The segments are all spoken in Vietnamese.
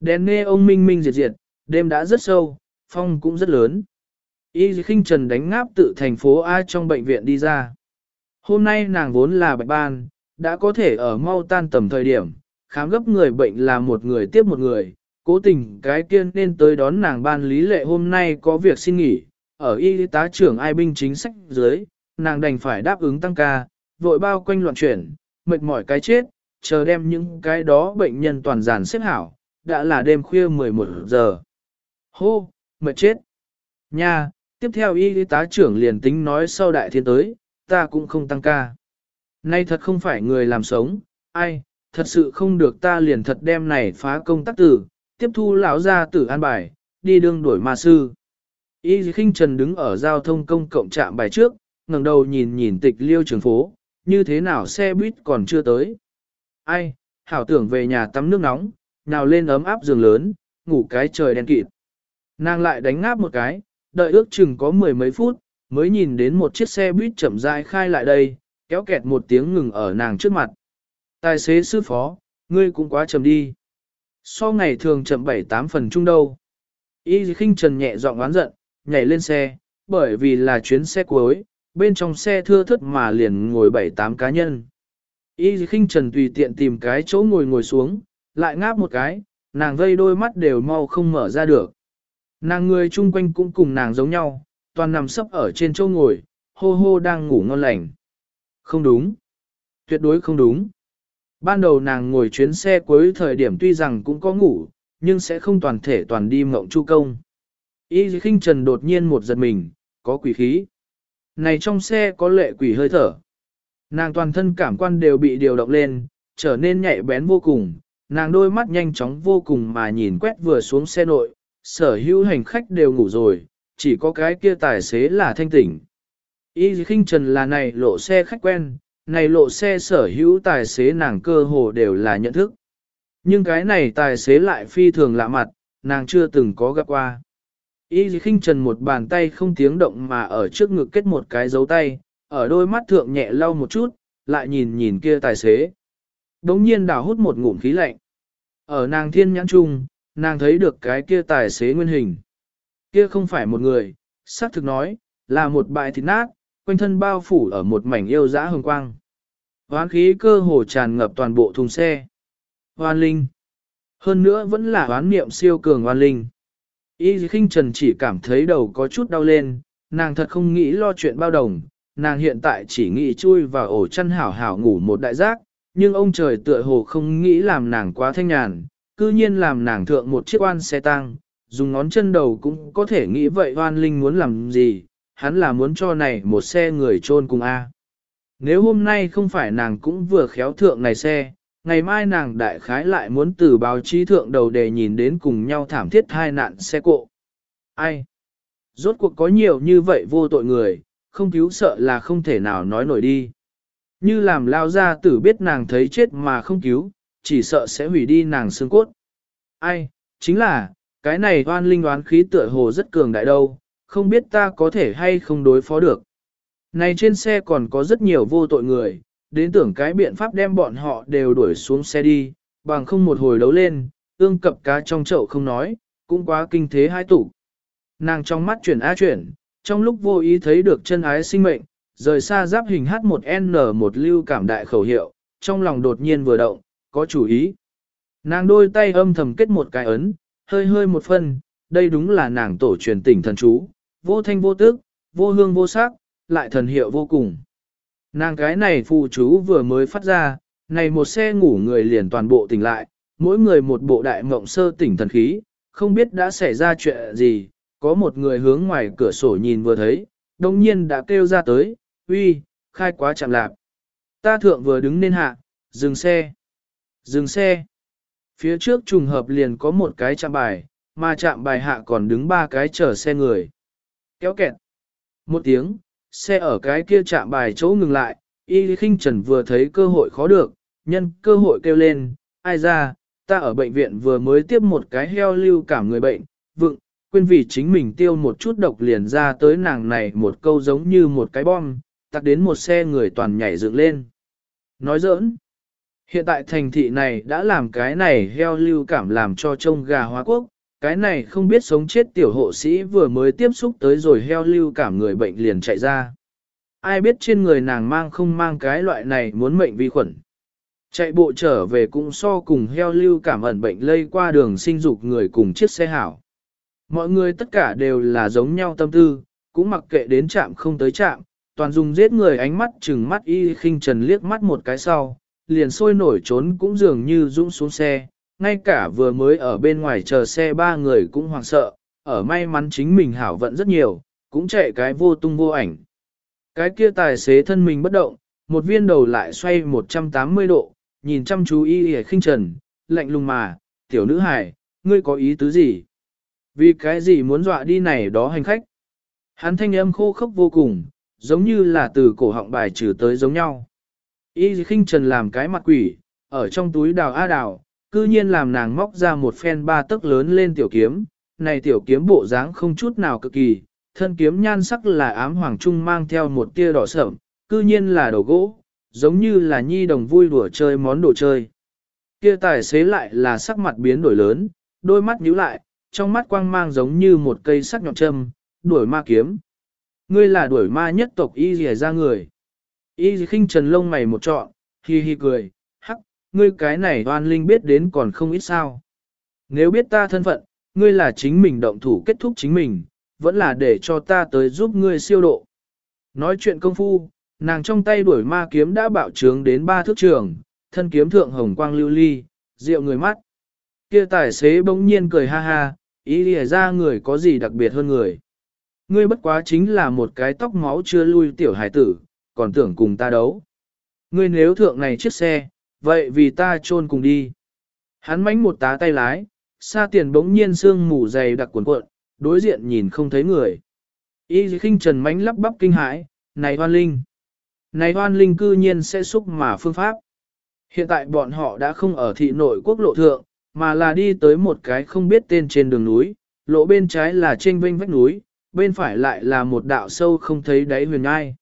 Đèn nghe ông minh minh diệt diệt, đêm đã rất sâu, phong cũng rất lớn. Y khinh trần đánh ngáp tự thành phố A trong bệnh viện đi ra. Hôm nay nàng vốn là bệnh ban, đã có thể ở mau tan tầm thời điểm, khám gấp người bệnh là một người tiếp một người, cố tình cái kiên nên tới đón nàng ban lý lệ hôm nay có việc xin nghỉ, ở y tá trưởng ai binh chính sách dưới, nàng đành phải đáp ứng tăng ca, vội bao quanh loạn chuyển, mệt mỏi cái chết, chờ đem những cái đó bệnh nhân toàn giản xếp hảo, đã là đêm khuya 11 giờ. Hô, mệt chết. Nha, tiếp theo y tá trưởng liền tính nói sau đại thiên tới, ta cũng không tăng ca. Nay thật không phải người làm sống, ai, thật sự không được ta liền thật đem này phá công tác tử, tiếp thu lão gia tử an bài, đi đương đổi ma sư. Y khinh trần đứng ở giao thông công cộng trạm bài trước, ngẩng đầu nhìn nhìn tịch liêu trường phố, như thế nào xe buýt còn chưa tới. Ai, hảo tưởng về nhà tắm nước nóng, nào lên ấm áp giường lớn, ngủ cái trời đen kịt. Nàng lại đánh ngáp một cái, đợi ước chừng có mười mấy phút, mới nhìn đến một chiếc xe buýt chậm rãi khai lại đây, kéo kẹt một tiếng ngừng ở nàng trước mặt. Tài xế sư phó, ngươi cũng quá chậm đi. So ngày thường chậm 7-8 phần chung đâu. Y khinh trần nhẹ giọng oán giận, nhảy lên xe, bởi vì là chuyến xe cuối, bên trong xe thưa thất mà liền ngồi 7-8 cá nhân. Y khinh trần tùy tiện tìm cái chỗ ngồi ngồi xuống, lại ngáp một cái, nàng vây đôi mắt đều mau không mở ra được. Nàng người chung quanh cũng cùng nàng giống nhau, toàn nằm sấp ở trên chỗ ngồi, hô hô đang ngủ ngon lành. Không đúng. Tuyệt đối không đúng. Ban đầu nàng ngồi chuyến xe cuối thời điểm tuy rằng cũng có ngủ, nhưng sẽ không toàn thể toàn đi mộng chu công. Y khinh trần đột nhiên một giật mình, có quỷ khí. Này trong xe có lệ quỷ hơi thở. Nàng toàn thân cảm quan đều bị điều động lên, trở nên nhạy bén vô cùng. Nàng đôi mắt nhanh chóng vô cùng mà nhìn quét vừa xuống xe nội, sở hữu hành khách đều ngủ rồi, chỉ có cái kia tài xế là thanh tỉnh. Y khinh trần là này lộ xe khách quen, này lộ xe sở hữu tài xế nàng cơ hồ đều là nhận thức. Nhưng cái này tài xế lại phi thường lạ mặt, nàng chưa từng có gặp qua. Y khinh trần một bàn tay không tiếng động mà ở trước ngực kết một cái dấu tay, ở đôi mắt thượng nhẹ lau một chút, lại nhìn nhìn kia tài xế. Đống nhiên đào hút một ngụm khí lạnh. Ở nàng thiên nhãn trung, nàng thấy được cái kia tài xế nguyên hình. Kia không phải một người, xác thực nói, là một bãi thịt nát, quanh thân bao phủ ở một mảnh yêu dã hồng quang. Hoán khí cơ hồ tràn ngập toàn bộ thùng xe. Hoan linh. Hơn nữa vẫn là hoán niệm siêu cường hoan linh. Y khinh trần chỉ cảm thấy đầu có chút đau lên, nàng thật không nghĩ lo chuyện bao đồng, nàng hiện tại chỉ nghĩ chui vào ổ chăn hảo hảo ngủ một đại giác, nhưng ông trời tựa hồ không nghĩ làm nàng quá thanh nhàn, cư nhiên làm nàng thượng một chiếc oan xe tăng, dùng ngón chân đầu cũng có thể nghĩ vậy oan linh muốn làm gì, hắn là muốn cho này một xe người chôn cùng A. Nếu hôm nay không phải nàng cũng vừa khéo thượng này xe, ngày mai nàng đại khái lại muốn từ báo chí thượng đầu để nhìn đến cùng nhau thảm thiết hai nạn xe cộ. Ai? Rốt cuộc có nhiều như vậy vô tội người, không cứu sợ là không thể nào nói nổi đi. Như làm lao ra tử biết nàng thấy chết mà không cứu, chỉ sợ sẽ hủy đi nàng xương cốt. Ai? Chính là, cái này oan linh oán khí tựa hồ rất cường đại đâu, không biết ta có thể hay không đối phó được. Này trên xe còn có rất nhiều vô tội người, đến tưởng cái biện pháp đem bọn họ đều đuổi xuống xe đi, bằng không một hồi đấu lên, ương cập cá trong chậu không nói, cũng quá kinh thế hai tủ. Nàng trong mắt chuyển á chuyển, trong lúc vô ý thấy được chân ái sinh mệnh, rời xa giáp hình H1N một lưu cảm đại khẩu hiệu, trong lòng đột nhiên vừa động, có chủ ý. Nàng đôi tay âm thầm kết một cái ấn, hơi hơi một phân, đây đúng là nàng tổ truyền tỉnh thần chú, vô thanh vô tức, vô hương vô sắc, lại thần hiệu vô cùng. Nàng cái này phù chú vừa mới phát ra, này một xe ngủ người liền toàn bộ tỉnh lại, mỗi người một bộ đại mộng sơ tỉnh thần khí, không biết đã xảy ra chuyện gì, có một người hướng ngoài cửa sổ nhìn vừa thấy, đồng nhiên đã kêu ra tới, uy, khai quá chạm lạc. Ta thượng vừa đứng nên hạ, dừng xe, dừng xe. Phía trước trùng hợp liền có một cái chạm bài, mà chạm bài hạ còn đứng ba cái chở xe người. Kéo kẹt. Một tiếng, xe ở cái kia chạm bài chỗ ngừng lại, y khinh trần vừa thấy cơ hội khó được, nhân cơ hội kêu lên, ai ra, ta ở bệnh viện vừa mới tiếp một cái heo lưu cảm người bệnh, vựng, quên vì chính mình tiêu một chút độc liền ra tới nàng này một câu giống như một cái bom, tặc đến một xe người toàn nhảy dựng lên. Nói giỡn, Hiện tại thành thị này đã làm cái này heo lưu cảm làm cho trông gà hóa quốc, cái này không biết sống chết tiểu hộ sĩ vừa mới tiếp xúc tới rồi heo lưu cảm người bệnh liền chạy ra. Ai biết trên người nàng mang không mang cái loại này muốn mệnh vi khuẩn. Chạy bộ trở về cũng so cùng heo lưu cảm ẩn bệnh lây qua đường sinh dục người cùng chiếc xe hảo. Mọi người tất cả đều là giống nhau tâm tư, cũng mặc kệ đến chạm không tới chạm, toàn dùng giết người ánh mắt chừng mắt y khinh trần liếc mắt một cái sau, liền sôi nổi trốn cũng dường như dũng xuống xe, ngay cả vừa mới ở bên ngoài chờ xe ba người cũng hoảng sợ, ở may mắn chính mình hảo vận rất nhiều, cũng chạy cái vô tung vô ảnh. Cái kia tài xế thân mình bất động, một viên đầu lại xoay 180 độ, nhìn chăm chú y y khinh trần, lạnh lùng mà, tiểu nữ hải, ngươi có ý tứ gì? Vì cái gì muốn dọa đi này đó hành khách? Hắn thanh âm khô khốc vô cùng, giống như là từ cổ họng bài trừ tới giống nhau. Y khinh trần làm cái mặt quỷ, ở trong túi đào a đào, cư nhiên làm nàng móc ra một phen ba tấc lớn lên tiểu kiếm, này tiểu kiếm bộ dáng không chút nào cực kỳ, thân kiếm nhan sắc là ám hoàng trung mang theo một tia đỏ sẫm, cư nhiên là đồ gỗ, giống như là nhi đồng vui đùa chơi món đồ chơi. Kia tài xế lại là sắc mặt biến đổi lớn, đôi mắt nhíu lại, trong mắt quang mang giống như một cây sắc nhọn châm, đuổi ma kiếm. Ngươi là đuổi ma nhất tộc y rìa ra người. Y khinh trần lông mày một trọn, hi hi cười, hắc, ngươi cái này oan linh biết đến còn không ít sao. Nếu biết ta thân phận, ngươi là chính mình động thủ kết thúc chính mình, vẫn là để cho ta tới giúp ngươi siêu độ. Nói chuyện công phu, nàng trong tay đuổi ma kiếm đã bạo trướng đến ba thước trường, thân kiếm thượng hồng quang lưu ly, rượu người mắt. Kia tài xế bỗng nhiên cười ha ha, ý lìa ra người có gì đặc biệt hơn người. Ngươi bất quá chính là một cái tóc máu chưa lui tiểu hải tử, còn tưởng cùng ta đấu. Ngươi nếu thượng này chiếc xe, vậy vì ta chôn cùng đi. Hắn mánh một tá tay lái, xa tiền bỗng nhiên sương mù dày đặc cuộn cuộn, đối diện nhìn không thấy người. Y khinh trần mánh lắp bắp kinh hãi, này hoan linh. Này hoan linh cư nhiên sẽ xúc mà phương pháp. Hiện tại bọn họ đã không ở thị nội quốc lộ thượng, mà là đi tới một cái không biết tên trên đường núi, lộ bên trái là trên vinh vách núi, bên phải lại là một đạo sâu không thấy đáy huyền ngai.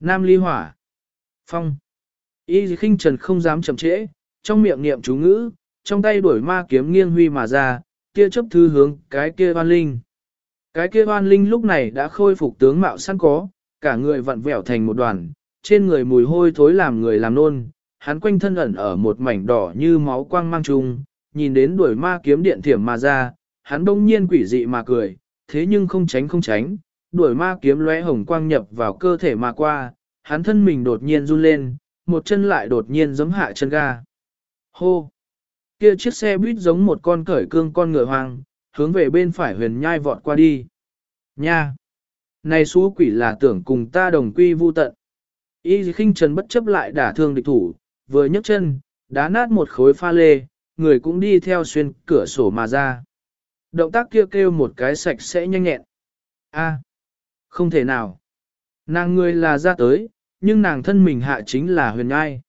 Nam ly hỏa. Phong. Y khinh trần không dám chậm trễ, trong miệng niệm chú ngữ, trong tay đuổi ma kiếm nghiêng huy mà ra, kia chấp thư hướng cái kia hoan linh. Cái kia hoan linh lúc này đã khôi phục tướng mạo sẵn có, cả người vặn vẹo thành một đoàn, trên người mùi hôi thối làm người làm nôn, hắn quanh thân ẩn ở một mảnh đỏ như máu quang mang trùng, nhìn đến đuổi ma kiếm điện thiểm mà ra, hắn đông nhiên quỷ dị mà cười, thế nhưng không tránh không tránh, đuổi ma kiếm lóe hồng quang nhập vào cơ thể mà qua, hắn thân mình đột nhiên run lên, một chân lại đột nhiên giấm hạ chân ga. Hô! Kia chiếc xe buýt giống một con cởi cương con ngựa hoang, hướng về bên phải huyền nhai vọt qua đi. Nha! Này xú quỷ là tưởng cùng ta đồng quy vu tận. Y khinh trần bất chấp lại đả thương địch thủ, vừa nhấc chân, đá nát một khối pha lê, người cũng đi theo xuyên cửa sổ mà ra. Động tác kia kêu, kêu một cái sạch sẽ nhanh nhẹn. A, à, không thể nào. Nàng người là ra tới, nhưng nàng thân mình hạ chính là huyền Nhai.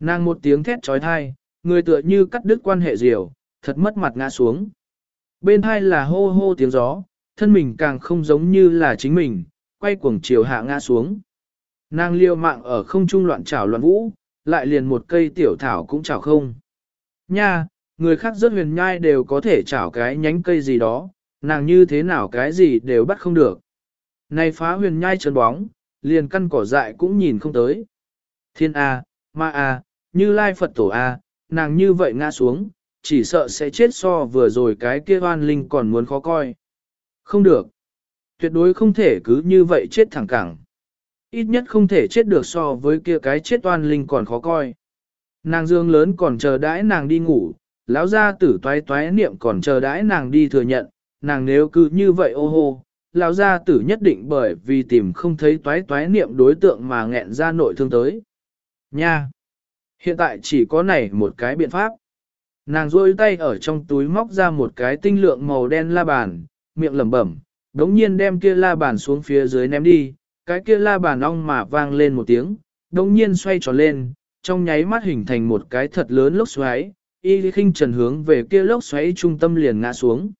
Nàng một tiếng thét trói thai, người tựa như cắt đứt quan hệ diều, thật mất mặt ngã xuống. Bên hai là hô hô tiếng gió, thân mình càng không giống như là chính mình, quay cuồng chiều hạ ngã xuống. Nàng liêu mạng ở không trung loạn trảo loạn vũ, lại liền một cây tiểu thảo cũng chảo không. Nha, người khác rất huyền nhai đều có thể chảo cái nhánh cây gì đó, nàng như thế nào cái gì đều bắt không được. Này phá huyền nhai trơn bóng, liền căn cỏ dại cũng nhìn không tới. Thiên A, Ma A, như lai Phật tổ A, nàng như vậy ngã xuống, chỉ sợ sẽ chết so vừa rồi cái kia oan linh còn muốn khó coi. Không được. Tuyệt đối không thể cứ như vậy chết thẳng cẳng. Ít nhất không thể chết được so với kia cái chết oan linh còn khó coi. Nàng dương lớn còn chờ đãi nàng đi ngủ, lão gia tử toái toái niệm còn chờ đãi nàng đi thừa nhận, nàng nếu cứ như vậy ô hô, lão gia tử nhất định bởi vì tìm không thấy toái toái niệm đối tượng mà nghẹn ra nội thương tới. Nha! Hiện tại chỉ có này một cái biện pháp. Nàng rôi tay ở trong túi móc ra một cái tinh lượng màu đen la bàn, miệng lẩm bẩm, đống nhiên đem kia la bàn xuống phía dưới ném đi, cái kia la bàn ong mà vang lên một tiếng, đống nhiên xoay tròn lên, trong nháy mắt hình thành một cái thật lớn lốc xoáy, y khinh trần hướng về kia lốc xoáy trung tâm liền ngã xuống.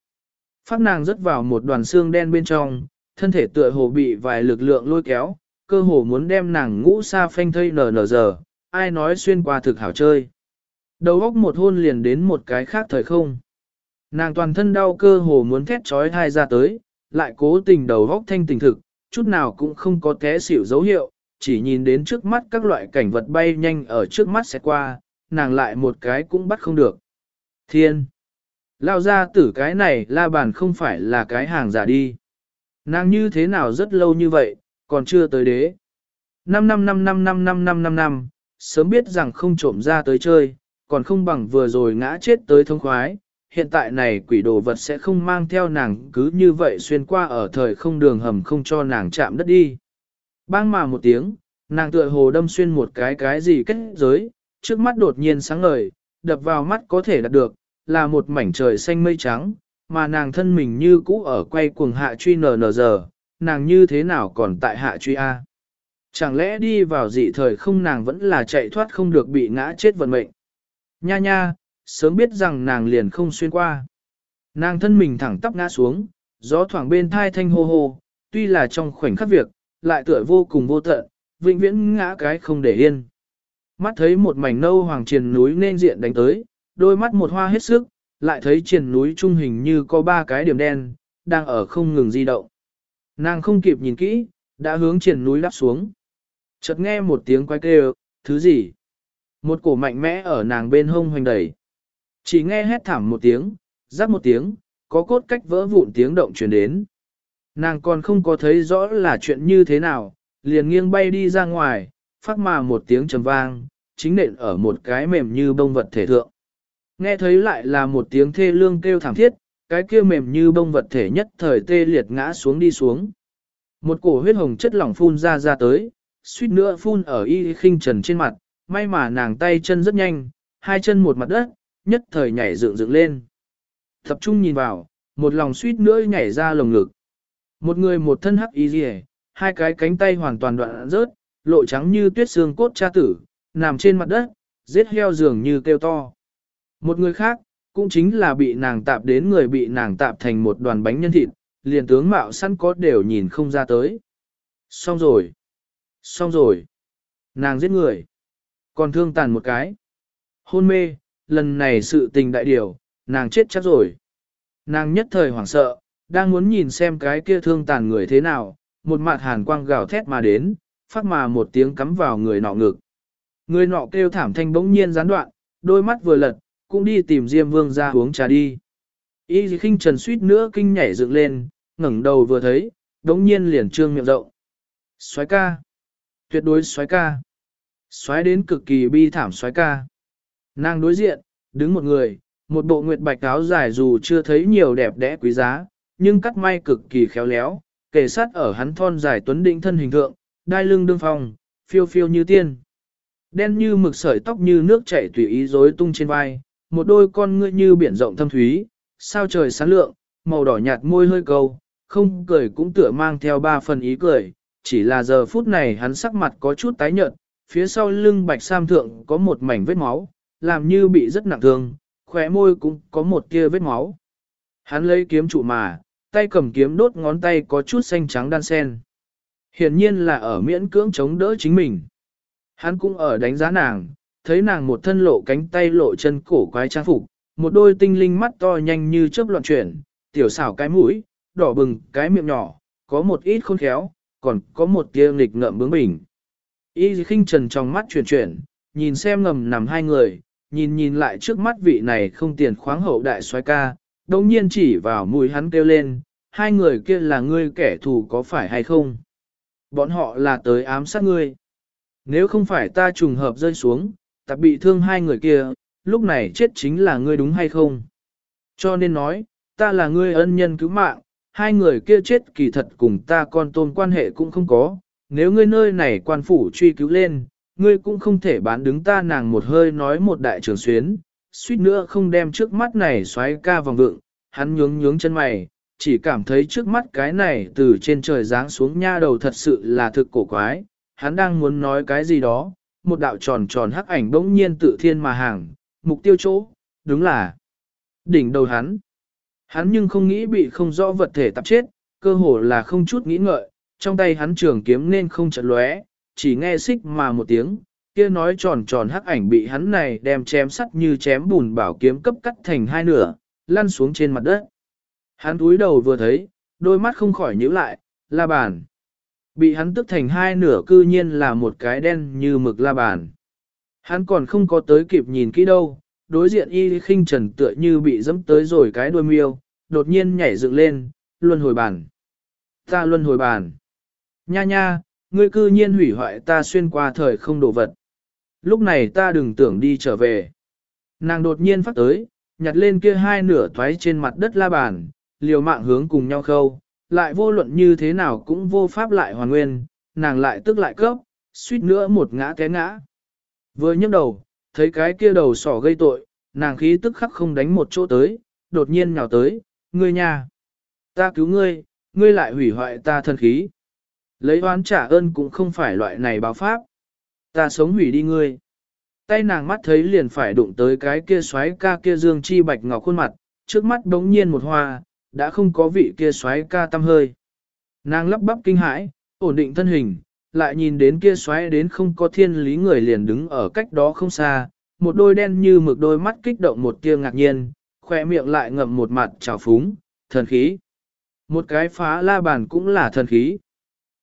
Phát nàng rớt vào một đoàn xương đen bên trong, thân thể tựa hồ bị vài lực lượng lôi kéo, cơ hồ muốn đem nàng ngũ xa phanh thây nở nở giờ, ai nói xuyên qua thực hảo chơi. Đầu óc một hôn liền đến một cái khác thời không. Nàng toàn thân đau cơ hồ muốn thét trói thai ra tới, lại cố tình đầu óc thanh tình thực, chút nào cũng không có té xỉu dấu hiệu, chỉ nhìn đến trước mắt các loại cảnh vật bay nhanh ở trước mắt sẽ qua, nàng lại một cái cũng bắt không được. Thiên! Lao ra tử cái này la bàn không phải là cái hàng giả đi. Nàng như thế nào rất lâu như vậy, còn chưa tới đế. 5 năm 5 năm 5 năm 5 năm năm, sớm biết rằng không trộm ra tới chơi, còn không bằng vừa rồi ngã chết tới thông khoái. Hiện tại này quỷ đồ vật sẽ không mang theo nàng cứ như vậy xuyên qua ở thời không đường hầm không cho nàng chạm đất đi. Bang mà một tiếng, nàng tựa hồ đâm xuyên một cái cái gì kết giới, trước mắt đột nhiên sáng ngời, đập vào mắt có thể đạt được, là một mảnh trời xanh mây trắng, mà nàng thân mình như cũ ở quay cuồng hạ truy nờ nờ giờ, nàng như thế nào còn tại hạ truy A. Chẳng lẽ đi vào dị thời không nàng vẫn là chạy thoát không được bị ngã chết vận mệnh. Nha nha, sớm biết rằng nàng liền không xuyên qua. Nàng thân mình thẳng tắp ngã xuống, gió thoảng bên thai thanh hô hô, tuy là trong khoảnh khắc việc, lại tựa vô cùng vô tận, vĩnh viễn ngã cái không để yên. Mắt thấy một mảnh nâu hoàng triền núi nên diện đánh tới, đôi mắt một hoa hết sức, lại thấy triền núi trung hình như có ba cái điểm đen, đang ở không ngừng di động. Nàng không kịp nhìn kỹ, đã hướng triền núi đáp xuống. Chợt nghe một tiếng quái kêu, thứ gì? Một cổ mạnh mẽ ở nàng bên hông hoành đẩy. Chỉ nghe hét thảm một tiếng, rắc một tiếng, có cốt cách vỡ vụn tiếng động truyền đến. Nàng còn không có thấy rõ là chuyện như thế nào, liền nghiêng bay đi ra ngoài, phát mà một tiếng trầm vang, chính nện ở một cái mềm như bông vật thể thượng. Nghe thấy lại là một tiếng thê lương kêu thảm thiết, cái kia mềm như bông vật thể nhất thời tê liệt ngã xuống đi xuống. Một cổ huyết hồng chất lỏng phun ra ra tới, suýt nữa phun ở y khinh trần trên mặt, may mà nàng tay chân rất nhanh, hai chân một mặt đất, nhất thời nhảy dựng dựng lên. Tập trung nhìn vào, một lòng suýt nữa nhảy ra lồng ngực. Một người một thân hắc y rìa, hai cái cánh tay hoàn toàn đoạn rớt, lộ trắng như tuyết xương cốt cha tử, nằm trên mặt đất, giết heo dường như kêu to. Một người khác, cũng chính là bị nàng tạp đến người bị nàng tạp thành một đoàn bánh nhân thịt, liền tướng mạo săn có đều nhìn không ra tới. Xong rồi. Xong rồi. Nàng giết người. Còn thương tàn một cái. Hôn mê, lần này sự tình đại điều, nàng chết chắc rồi. Nàng nhất thời hoảng sợ, đang muốn nhìn xem cái kia thương tàn người thế nào, một mặt hàn quang gào thét mà đến, phát mà một tiếng cắm vào người nọ ngực. Người nọ kêu thảm thanh bỗng nhiên gián đoạn, đôi mắt vừa lật, cũng đi tìm Diêm Vương ra uống trà đi. Y khinh trần suýt nữa kinh nhảy dựng lên, ngẩng đầu vừa thấy, đống nhiên liền trương miệng rộng. Xoái ca. Tuyệt đối xoái ca. Xoái đến cực kỳ bi thảm xoái ca. Nàng đối diện, đứng một người, một bộ nguyệt bạch áo dài dù chưa thấy nhiều đẹp đẽ quý giá, nhưng cắt may cực kỳ khéo léo, kể sát ở hắn thon dài tuấn định thân hình thượng, đai lưng đương phong, phiêu phiêu như tiên. Đen như mực sợi tóc như nước chảy tùy ý rối tung trên vai, một đôi con ngươi như biển rộng thâm thúy, sao trời sáng lượng, màu đỏ nhạt môi hơi câu, không cười cũng tựa mang theo ba phần ý cười, chỉ là giờ phút này hắn sắc mặt có chút tái nhợt, phía sau lưng bạch sam thượng có một mảnh vết máu, làm như bị rất nặng thương, khóe môi cũng có một kia vết máu. Hắn lấy kiếm trụ mà, tay cầm kiếm đốt ngón tay có chút xanh trắng đan sen. Hiển nhiên là ở miễn cưỡng chống đỡ chính mình. Hắn cũng ở đánh giá nàng, thấy nàng một thân lộ cánh tay lộ chân cổ quái trang phục, một đôi tinh linh mắt to nhanh như chớp loạn chuyển, tiểu xảo cái mũi, đỏ bừng cái miệng nhỏ, có một ít khôn khéo, còn có một tia nghịch ngợm bướng bỉnh. Y khinh trần trong mắt chuyển chuyển, nhìn xem ngầm nằm hai người, nhìn nhìn lại trước mắt vị này không tiền khoáng hậu đại xoay ca, đồng nhiên chỉ vào mũi hắn kêu lên, hai người kia là ngươi kẻ thù có phải hay không? Bọn họ là tới ám sát ngươi. Nếu không phải ta trùng hợp rơi xuống, ta bị thương hai người kia, lúc này chết chính là ngươi đúng hay không? Cho nên nói, ta là ngươi ân nhân cứu mạng, hai người kia chết kỳ thật cùng ta con tôn quan hệ cũng không có, nếu ngươi nơi này quan phủ truy cứu lên, ngươi cũng không thể bán đứng ta nàng một hơi nói một đại trưởng xuyến, suýt nữa không đem trước mắt này xoáy ca vòng vượng, hắn nhướng nhướng chân mày, chỉ cảm thấy trước mắt cái này từ trên trời giáng xuống nha đầu thật sự là thực cổ quái, hắn đang muốn nói cái gì đó, một đạo tròn tròn hắc ảnh bỗng nhiên tự thiên mà hàng, mục tiêu chỗ, đúng là đỉnh đầu hắn. Hắn nhưng không nghĩ bị không rõ vật thể tập chết, cơ hồ là không chút nghĩ ngợi, trong tay hắn trường kiếm nên không chật lóe, chỉ nghe xích mà một tiếng, kia nói tròn tròn hắc ảnh bị hắn này đem chém sắt như chém bùn bảo kiếm cấp cắt thành hai nửa, lăn xuống trên mặt đất. Hắn túi đầu vừa thấy, đôi mắt không khỏi nhíu lại, la bàn. Bị hắn tức thành hai nửa cư nhiên là một cái đen như mực la bàn. Hắn còn không có tới kịp nhìn kỹ đâu, đối diện y khinh trần tựa như bị dẫm tới rồi cái đuôi miêu, đột nhiên nhảy dựng lên, luân hồi bàn. Ta luân hồi bàn. Nha nha, ngươi cư nhiên hủy hoại ta xuyên qua thời không đồ vật. Lúc này ta đừng tưởng đi trở về. Nàng đột nhiên phát tới, nhặt lên kia hai nửa thoái trên mặt đất la bàn, liều mạng hướng cùng nhau khâu, lại vô luận như thế nào cũng vô pháp lại hoàn nguyên, nàng lại tức lại cấp, suýt nữa một ngã té ngã. Vừa nhấc đầu, thấy cái kia đầu sỏ gây tội, nàng khí tức khắc không đánh một chỗ tới, đột nhiên nhào tới, ngươi nhà, Ta cứu ngươi, ngươi lại hủy hoại ta thân khí. Lấy oán trả ơn cũng không phải loại này báo pháp. Ta sống hủy đi ngươi. Tay nàng mắt thấy liền phải đụng tới cái kia xoáy ca kia dương chi bạch ngọc khuôn mặt, trước mắt đống nhiên một hoa, đã không có vị kia xoáy ca tâm hơi. Nàng lắp bắp kinh hãi, ổn định thân hình, lại nhìn đến kia xoáy đến không có thiên lý người liền đứng ở cách đó không xa, một đôi đen như mực đôi mắt kích động một tia ngạc nhiên, khoe miệng lại ngậm một mặt trào phúng, thần khí. Một cái phá la bàn cũng là thần khí.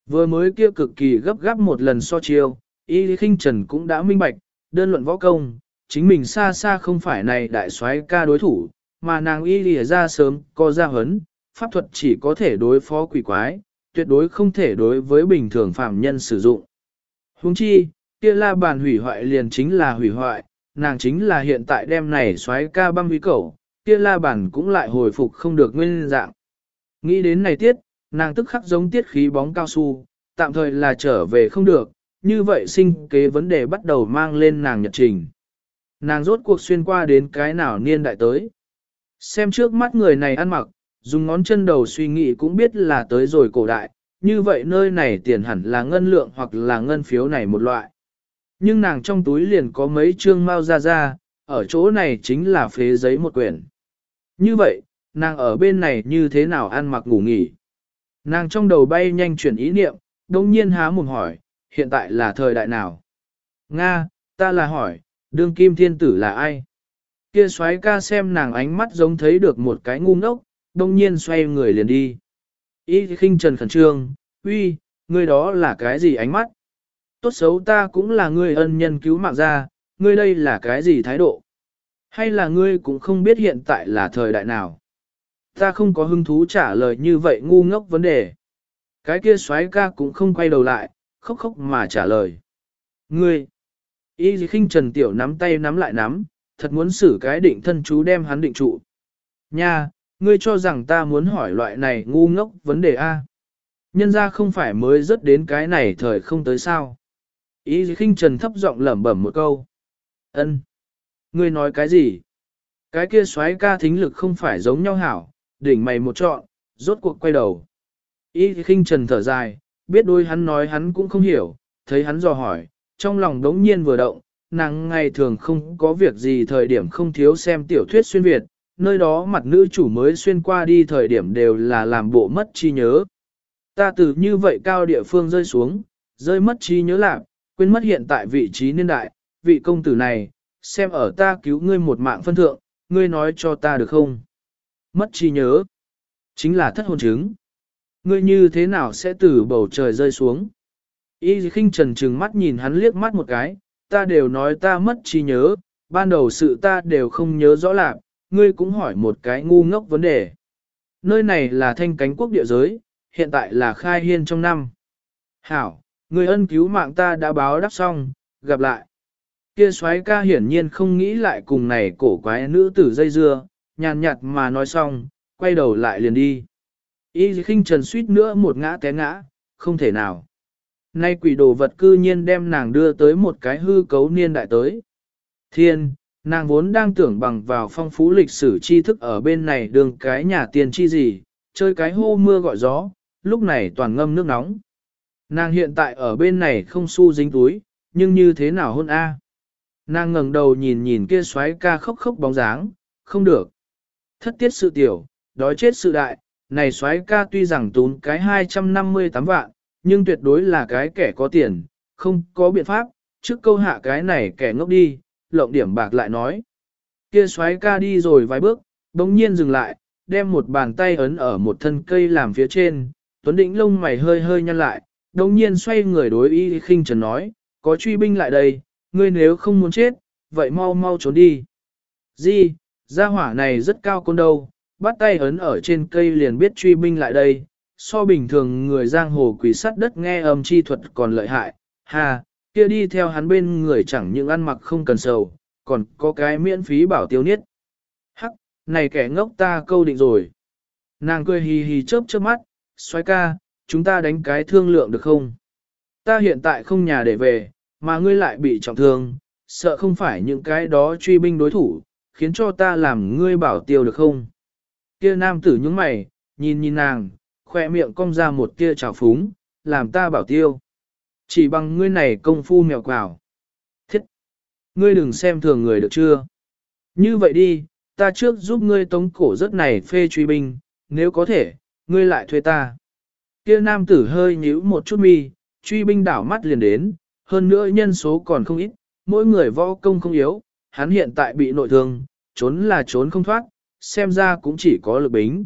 Vừa mới kia cực kỳ gấp gáp một lần so chiêu, y khinh trần cũng đã minh bạch, đơn luận võ công, chính mình xa xa không phải này đại soái ca đối thủ, mà nàng y lìa ra sớm có ra hấn, pháp thuật chỉ có thể đối phó quỷ quái, tuyệt đối không thể đối với bình thường phạm nhân sử dụng. Huống chi, kia la bàn hủy hoại liền chính là hủy hoại, nàng chính là hiện tại đem này xoáy ca băm hủy cẩu, kia la bàn cũng lại hồi phục không được nguyên dạng. Nghĩ đến này tiết, nàng tức khắc giống tiết khí bóng cao su, tạm thời là trở về không được, như vậy sinh kế vấn đề bắt đầu mang lên nàng nhật trình. Nàng rốt cuộc xuyên qua đến cái nào niên đại tới. Xem trước mắt người này ăn mặc, dùng ngón chân đầu suy nghĩ cũng biết là tới rồi cổ đại, như vậy nơi này tiền hẳn là ngân lượng hoặc là ngân phiếu này một loại. Nhưng nàng trong túi liền có mấy trương mau ra ra, ở chỗ này chính là phế giấy một quyển. Như vậy, nàng ở bên này như thế nào ăn mặc ngủ nghỉ. Nàng trong đầu bay nhanh chuyển ý niệm, đồng nhiên há mồm hỏi, hiện tại là thời đại nào? Nga, ta là hỏi, đương kim thiên tử là ai? Kia xoáy ca xem nàng ánh mắt giống thấy được một cái ngu ngốc, đông nhiên xoay người liền đi. Y khinh trần khẩn trương, uy, ngươi đó là cái gì ánh mắt? Tốt xấu ta cũng là ngươi ân nhân cứu mạng ra, ngươi đây là cái gì thái độ? Hay là ngươi cũng không biết hiện tại là thời đại nào? Ta không có hứng thú trả lời như vậy ngu ngốc vấn đề. Cái kia xoáy ca cũng không quay đầu lại, khóc khóc mà trả lời. Ngươi! Y khinh trần tiểu nắm tay nắm lại nắm, thật muốn xử cái định thân chú đem hắn định trụ. Nha, ngươi cho rằng ta muốn hỏi loại này ngu ngốc vấn đề A. Nhân ra không phải mới rất đến cái này thời không tới sao. Ý khinh trần thấp giọng lẩm bẩm một câu. ân Ngươi nói cái gì? Cái kia xoáy ca thính lực không phải giống nhau hảo, đỉnh mày một trọn, rốt cuộc quay đầu. Ý khinh trần thở dài, biết đôi hắn nói hắn cũng không hiểu, thấy hắn dò hỏi, trong lòng đống nhiên vừa động, nàng ngày thường không có việc gì thời điểm không thiếu xem tiểu thuyết xuyên Việt, nơi đó mặt nữ chủ mới xuyên qua đi thời điểm đều là làm bộ mất trí nhớ. Ta từ như vậy cao địa phương rơi xuống, rơi mất trí nhớ lạc, quên mất hiện tại vị trí niên đại, vị công tử này, xem ở ta cứu ngươi một mạng phân thượng, ngươi nói cho ta được không? Mất trí nhớ, chính là thất hồn chứng. Ngươi như thế nào sẽ từ bầu trời rơi xuống? Y khinh trần trừng mắt nhìn hắn liếc mắt một cái, ta đều nói ta mất trí nhớ, ban đầu sự ta đều không nhớ rõ lạc, ngươi cũng hỏi một cái ngu ngốc vấn đề. Nơi này là thanh cánh quốc địa giới, hiện tại là khai hiên trong năm. Hảo, người ân cứu mạng ta đã báo đáp xong, gặp lại. Kia soái ca hiển nhiên không nghĩ lại cùng này cổ quái nữ tử dây dưa, nhàn nhạt mà nói xong, quay đầu lại liền đi. Y khinh trần suýt nữa một ngã té ngã, không thể nào. Nay quỷ đồ vật cư nhiên đem nàng đưa tới một cái hư cấu niên đại tới. Thiên, nàng vốn đang tưởng bằng vào phong phú lịch sử tri thức ở bên này đường cái nhà tiền chi gì, chơi cái hô mưa gọi gió, lúc này toàn ngâm nước nóng. Nàng hiện tại ở bên này không xu dính túi, nhưng như thế nào hôn a? Nàng ngẩng đầu nhìn nhìn kia xoáy ca khóc khóc bóng dáng, không được. Thất tiết sự tiểu, đói chết sự đại, này xoáy ca tuy rằng tốn cái 258 vạn, nhưng tuyệt đối là cái kẻ có tiền, không có biện pháp, trước câu hạ cái này kẻ ngốc đi, lộng điểm bạc lại nói. Kia xoái ca đi rồi vài bước, bỗng nhiên dừng lại, đem một bàn tay ấn ở một thân cây làm phía trên, Tuấn Định lông mày hơi hơi nhăn lại, đồng nhiên xoay người đối y khinh trần nói, có truy binh lại đây, ngươi nếu không muốn chết, vậy mau mau trốn đi. Di, gia hỏa này rất cao con đâu, bắt tay ấn ở trên cây liền biết truy binh lại đây, so bình thường người giang hồ quỷ sắt đất nghe âm chi thuật còn lợi hại, ha, kia đi theo hắn bên người chẳng những ăn mặc không cần sầu, còn có cái miễn phí bảo tiêu niết. Hắc, này kẻ ngốc ta câu định rồi. Nàng cười hì hì chớp chớp mắt, xoay ca, chúng ta đánh cái thương lượng được không? Ta hiện tại không nhà để về, mà ngươi lại bị trọng thương, sợ không phải những cái đó truy binh đối thủ, khiến cho ta làm ngươi bảo tiêu được không? Kia nam tử nhướng mày, nhìn nhìn nàng, khoe miệng cong ra một tia trào phúng, làm ta bảo tiêu. Chỉ bằng ngươi này công phu mèo quào. Thiết! Ngươi đừng xem thường người được chưa? Như vậy đi, ta trước giúp ngươi tống cổ rất này phê truy binh, nếu có thể, ngươi lại thuê ta. Kia nam tử hơi nhíu một chút mi, truy binh đảo mắt liền đến, hơn nữa nhân số còn không ít, mỗi người võ công không yếu, hắn hiện tại bị nội thương, trốn là trốn không thoát, xem ra cũng chỉ có lực bính.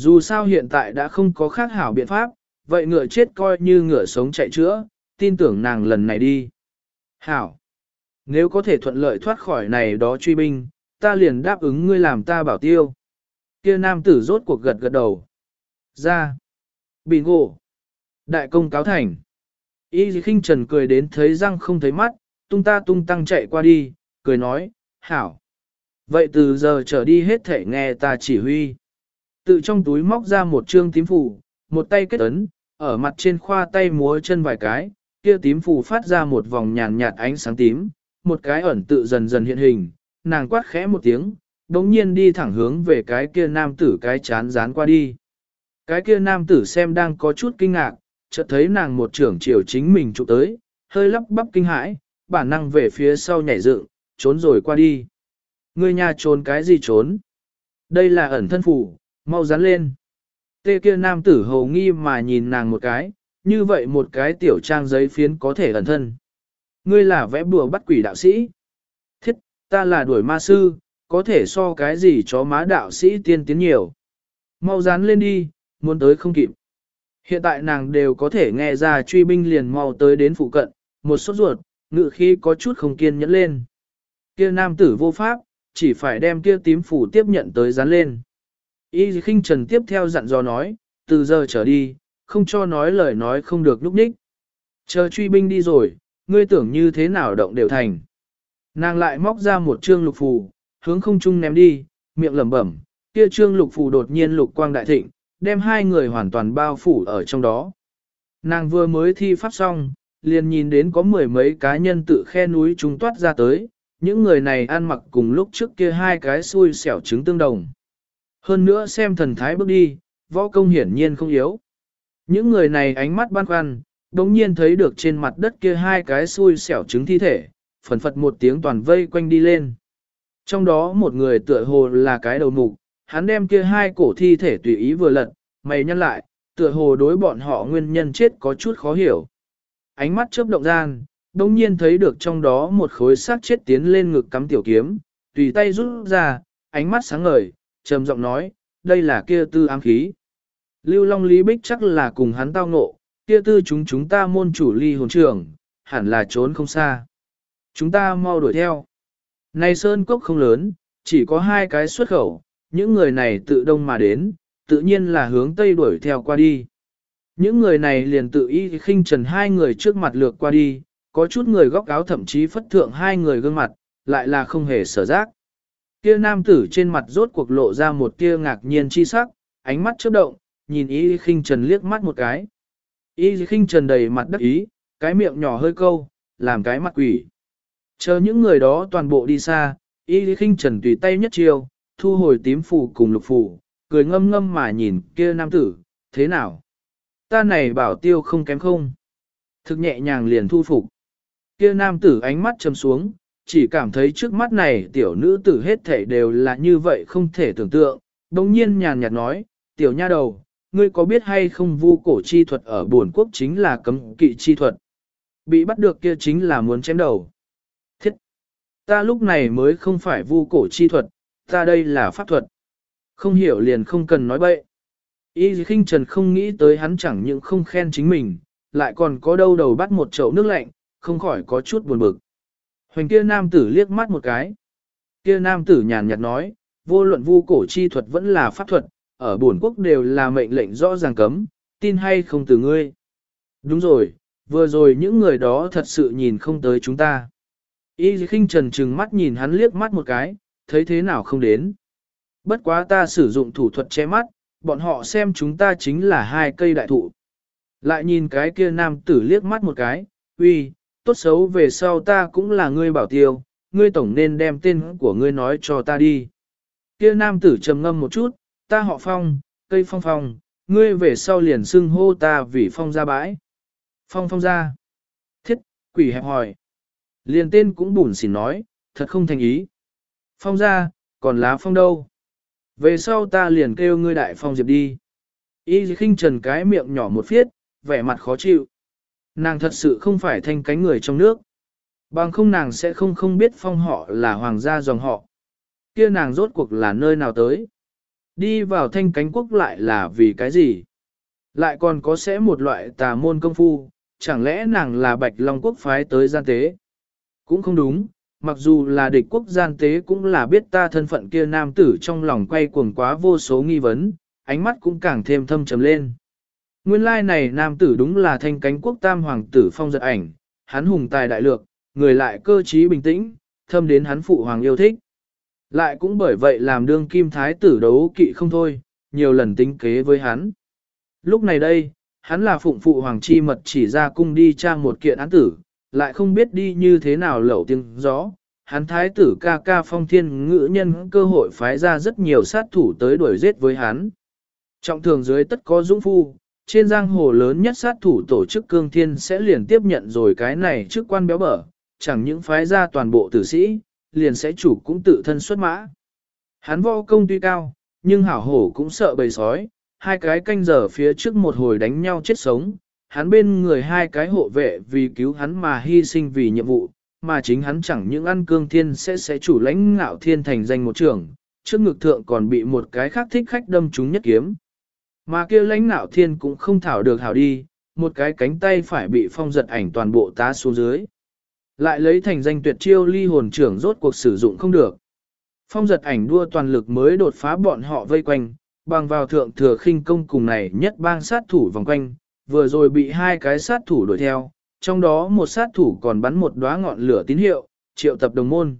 Dù sao hiện tại đã không có khác hảo biện pháp, vậy ngựa chết coi như ngựa sống chạy chữa, tin tưởng nàng lần này đi. Hảo! Nếu có thể thuận lợi thoát khỏi này đó truy binh, ta liền đáp ứng ngươi làm ta bảo tiêu. Kia nam tử rốt cuộc gật gật đầu. Ra! Bingo! Đại công cáo thành! Y khinh trần cười đến thấy răng không thấy mắt, tung ta tung tăng chạy qua đi, cười nói, hảo. Vậy từ giờ trở đi hết thể nghe ta chỉ huy. Tự trong túi móc ra một trương tím phủ, một tay kết ấn, ở mặt trên khoa tay múa chân vài cái, kia tím phủ phát ra một vòng nhàn nhạt ánh sáng tím, một cái ẩn tự dần dần hiện hình, nàng quát khẽ một tiếng, đống nhiên đi thẳng hướng về cái kia nam tử cái chán dán qua đi. Cái kia nam tử xem đang có chút kinh ngạc, chợt thấy nàng một trưởng chiều chính mình trụ tới, hơi lắp bắp kinh hãi, bản năng về phía sau nhảy dựng, trốn rồi qua đi. Người nhà trốn cái gì trốn? Đây là ẩn thân phủ, mau dán lên. Tê kia nam tử hầu nghi mà nhìn nàng một cái, như vậy một cái tiểu trang giấy phiến có thể ẩn thân. Ngươi là vẽ bùa bắt quỷ đạo sĩ. Thiết, ta là đuổi ma sư, có thể so cái gì chó má đạo sĩ tiên tiến nhiều. Mau dán lên đi, muốn tới không kịp. Hiện tại nàng đều có thể nghe ra truy binh liền mau tới đến phụ cận, một sốt ruột, ngự khi có chút không kiên nhẫn lên. Kia nam tử vô pháp, chỉ phải đem kia tím phủ tiếp nhận tới dán lên. Y khinh trần tiếp theo dặn dò nói, từ giờ trở đi, không cho nói lời nói không được lúc ních. Chờ truy binh đi rồi, ngươi tưởng như thế nào động đều thành. Nàng lại móc ra một trương lục phù, hướng không trung ném đi, miệng lẩm bẩm, kia trương lục phù đột nhiên lục quang đại thịnh, đem hai người hoàn toàn bao phủ ở trong đó. Nàng vừa mới thi pháp xong, liền nhìn đến có mười mấy cá nhân tự khe núi trung toát ra tới, những người này ăn mặc cùng lúc trước kia hai cái xui xẻo trứng tương đồng. Hơn nữa xem thần thái bước đi, võ công hiển nhiên không yếu. Những người này ánh mắt băn khoăn, đống nhiên thấy được trên mặt đất kia hai cái xui xẻo trứng thi thể, phần phật một tiếng toàn vây quanh đi lên. Trong đó một người tựa hồ là cái đầu mục, hắn đem kia hai cổ thi thể tùy ý vừa lật, mày nhăn lại, tựa hồ đối bọn họ nguyên nhân chết có chút khó hiểu. Ánh mắt chớp động gian, đống nhiên thấy được trong đó một khối xác chết tiến lên ngực cắm tiểu kiếm, tùy tay rút ra, ánh mắt sáng ngời, trầm giọng nói, đây là kia tư ám khí. Lưu Long Lý Bích chắc là cùng hắn tao ngộ, kia tư chúng chúng ta môn chủ ly hồn trưởng, hẳn là trốn không xa. Chúng ta mau đuổi theo. Này sơn cốc không lớn, chỉ có hai cái xuất khẩu, những người này tự đông mà đến, tự nhiên là hướng tây đuổi theo qua đi. Những người này liền tự ý khinh trần hai người trước mặt lược qua đi, có chút người góc áo thậm chí phất thượng hai người gương mặt, lại là không hề sở giác. Kia nam tử trên mặt rốt cuộc lộ ra một tia ngạc nhiên chi sắc, ánh mắt chớp động, nhìn y khinh trần liếc mắt một cái. Y khinh trần đầy mặt đắc ý, cái miệng nhỏ hơi câu, làm cái mặt quỷ. Chờ những người đó toàn bộ đi xa, y khinh trần tùy tay nhất chiêu, thu hồi tím phủ cùng lục phủ, cười ngâm ngâm mà nhìn kia nam tử, thế nào? Ta này bảo tiêu không kém không? Thực nhẹ nhàng liền thu phục. Kia nam tử ánh mắt trầm xuống, chỉ cảm thấy trước mắt này tiểu nữ tử hết thể đều là như vậy không thể tưởng tượng. Đồng nhiên nhàn nhạt nói, tiểu nha đầu, ngươi có biết hay không vu cổ chi thuật ở buồn quốc chính là cấm kỵ chi thuật. Bị bắt được kia chính là muốn chém đầu. Thiết! Ta lúc này mới không phải vu cổ chi thuật, ta đây là pháp thuật. Không hiểu liền không cần nói bậy. Y khinh trần không nghĩ tới hắn chẳng những không khen chính mình, lại còn có đâu đầu bắt một chậu nước lạnh, không khỏi có chút buồn bực. Hoành kia nam tử liếc mắt một cái. Kia nam tử nhàn nhạt nói, vô luận vu cổ chi thuật vẫn là pháp thuật, ở bổn quốc đều là mệnh lệnh rõ ràng cấm, tin hay không từ ngươi. Đúng rồi, vừa rồi những người đó thật sự nhìn không tới chúng ta. Y khinh trần trừng mắt nhìn hắn liếc mắt một cái, thấy thế nào không đến. Bất quá ta sử dụng thủ thuật che mắt, bọn họ xem chúng ta chính là hai cây đại thụ. Lại nhìn cái kia nam tử liếc mắt một cái, uy, tốt xấu về sau ta cũng là ngươi bảo tiêu, ngươi tổng nên đem tên của ngươi nói cho ta đi. Kia nam tử trầm ngâm một chút, ta họ phong, cây phong phong, ngươi về sau liền xưng hô ta vì phong ra bãi. Phong phong ra. Thiết, quỷ hẹp hỏi. Liền tên cũng bùn xỉn nói, thật không thành ý. Phong ra, còn lá phong đâu? Về sau ta liền kêu ngươi đại phong diệp đi. Y khinh trần cái miệng nhỏ một phiết, vẻ mặt khó chịu. Nàng thật sự không phải thanh cánh người trong nước. Bằng không nàng sẽ không không biết phong họ là hoàng gia dòng họ. Kia nàng rốt cuộc là nơi nào tới. Đi vào thanh cánh quốc lại là vì cái gì? Lại còn có sẽ một loại tà môn công phu, chẳng lẽ nàng là bạch long quốc phái tới gian tế? Cũng không đúng, mặc dù là địch quốc gian tế cũng là biết ta thân phận kia nam tử trong lòng quay cuồng quá vô số nghi vấn, ánh mắt cũng càng thêm thâm trầm lên. Nguyên lai này nam tử đúng là thanh cánh quốc tam hoàng tử phong giật ảnh, hắn hùng tài đại lược, người lại cơ trí bình tĩnh, thâm đến hắn phụ hoàng yêu thích. Lại cũng bởi vậy làm đương kim thái tử đấu kỵ không thôi, nhiều lần tính kế với hắn. Lúc này đây, hắn là phụng phụ hoàng chi mật chỉ ra cung đi trang một kiện án tử, lại không biết đi như thế nào lẩu tiếng gió. Hắn thái tử ca ca phong thiên ngữ nhân cơ hội phái ra rất nhiều sát thủ tới đuổi giết với hắn. Trọng thường dưới tất có dũng phu, trên giang hồ lớn nhất sát thủ tổ chức cương thiên sẽ liền tiếp nhận rồi cái này trước quan béo bở, chẳng những phái ra toàn bộ tử sĩ, liền sẽ chủ cũng tự thân xuất mã. Hắn võ công tuy cao, nhưng hảo hổ cũng sợ bầy sói, hai cái canh giờ phía trước một hồi đánh nhau chết sống, hắn bên người hai cái hộ vệ vì cứu hắn mà hy sinh vì nhiệm vụ, mà chính hắn chẳng những ăn cương thiên sẽ sẽ chủ lãnh ngạo thiên thành danh một trưởng, trước ngực thượng còn bị một cái khác thích khách đâm trúng nhất kiếm. Mà kia lãnh nạo thiên cũng không thảo được hảo đi, một cái cánh tay phải bị phong giật ảnh toàn bộ tá xuống dưới. Lại lấy thành danh tuyệt chiêu ly hồn trưởng rốt cuộc sử dụng không được. Phong giật ảnh đua toàn lực mới đột phá bọn họ vây quanh, bằng vào thượng thừa khinh công cùng này nhất bang sát thủ vòng quanh, vừa rồi bị hai cái sát thủ đuổi theo, trong đó một sát thủ còn bắn một đóa ngọn lửa tín hiệu, triệu tập đồng môn.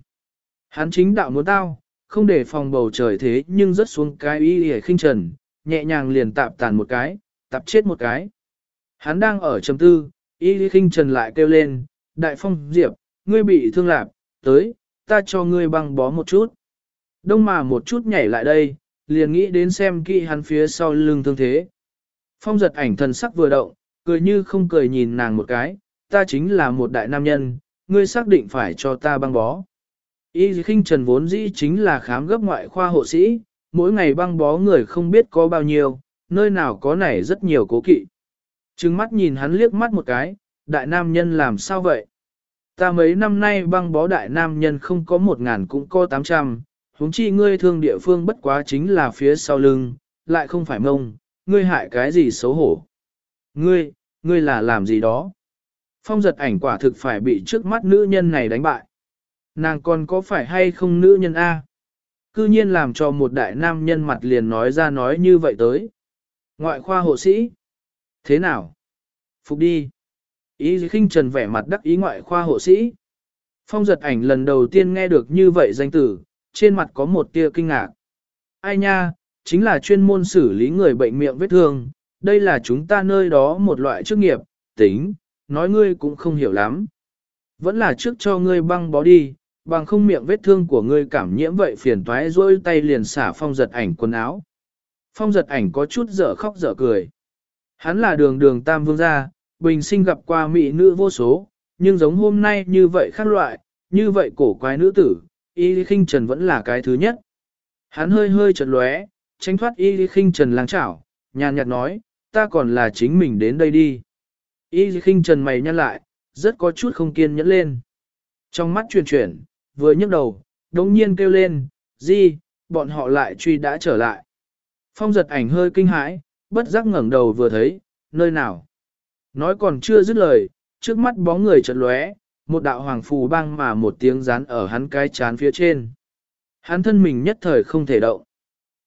Hắn chính đạo muốn tao, không để phòng bầu trời thế nhưng rất xuống cái y hề khinh trần, nhẹ nhàng liền tạp tàn một cái, tạp chết một cái. Hắn đang ở trầm tư, y khinh trần lại kêu lên, đại phong diệp, ngươi bị thương lạp, tới, ta cho ngươi băng bó một chút. Đông mà một chút nhảy lại đây, liền nghĩ đến xem kỹ hắn phía sau lưng thương thế. Phong giật ảnh thần sắc vừa động, cười như không cười nhìn nàng một cái, ta chính là một đại nam nhân, ngươi xác định phải cho ta băng bó. Y khinh trần vốn dĩ chính là khám gấp ngoại khoa hộ sĩ, mỗi ngày băng bó người không biết có bao nhiêu, nơi nào có này rất nhiều cố kỵ. Trừng mắt nhìn hắn liếc mắt một cái, đại nam nhân làm sao vậy? Ta mấy năm nay băng bó đại nam nhân không có một ngàn cũng có tám trăm, huống chi ngươi thương địa phương bất quá chính là phía sau lưng, lại không phải mông, ngươi hại cái gì xấu hổ. Ngươi, ngươi là làm gì đó? Phong giật ảnh quả thực phải bị trước mắt nữ nhân này đánh bại. Nàng còn có phải hay không nữ nhân A? Cư nhiên làm cho một đại nam nhân mặt liền nói ra nói như vậy tới. Ngoại khoa hộ sĩ. Thế nào? Phục đi. Ý khinh trần vẻ mặt đắc ý ngoại khoa hộ sĩ. Phong giật ảnh lần đầu tiên nghe được như vậy danh tử, trên mặt có một tia kinh ngạc. Ai nha, chính là chuyên môn xử lý người bệnh miệng vết thương, đây là chúng ta nơi đó một loại chức nghiệp, tính, nói ngươi cũng không hiểu lắm. Vẫn là trước cho ngươi băng bó đi, bằng không miệng vết thương của ngươi cảm nhiễm vậy phiền toái rôi tay liền xả phong giật ảnh quần áo. Phong giật ảnh có chút dở khóc dở cười. Hắn là đường đường tam vương gia, bình sinh gặp qua mỹ nữ vô số, nhưng giống hôm nay như vậy khác loại, như vậy cổ quái nữ tử, y khinh trần vẫn là cái thứ nhất. Hắn hơi hơi chợt lóe, tránh thoát y khinh trần lang chảo, nhàn nhạt nói, ta còn là chính mình đến đây đi. Y khinh trần mày nhăn lại, rất có chút không kiên nhẫn lên. Trong mắt chuyển chuyển, vừa nhấc đầu, đống nhiên kêu lên, gì, bọn họ lại truy đã trở lại. Phong giật ảnh hơi kinh hãi, bất giác ngẩng đầu vừa thấy, nơi nào. Nói còn chưa dứt lời, trước mắt bóng người chợt lóe, một đạo hoàng phù băng mà một tiếng rán ở hắn cái chán phía trên. Hắn thân mình nhất thời không thể động.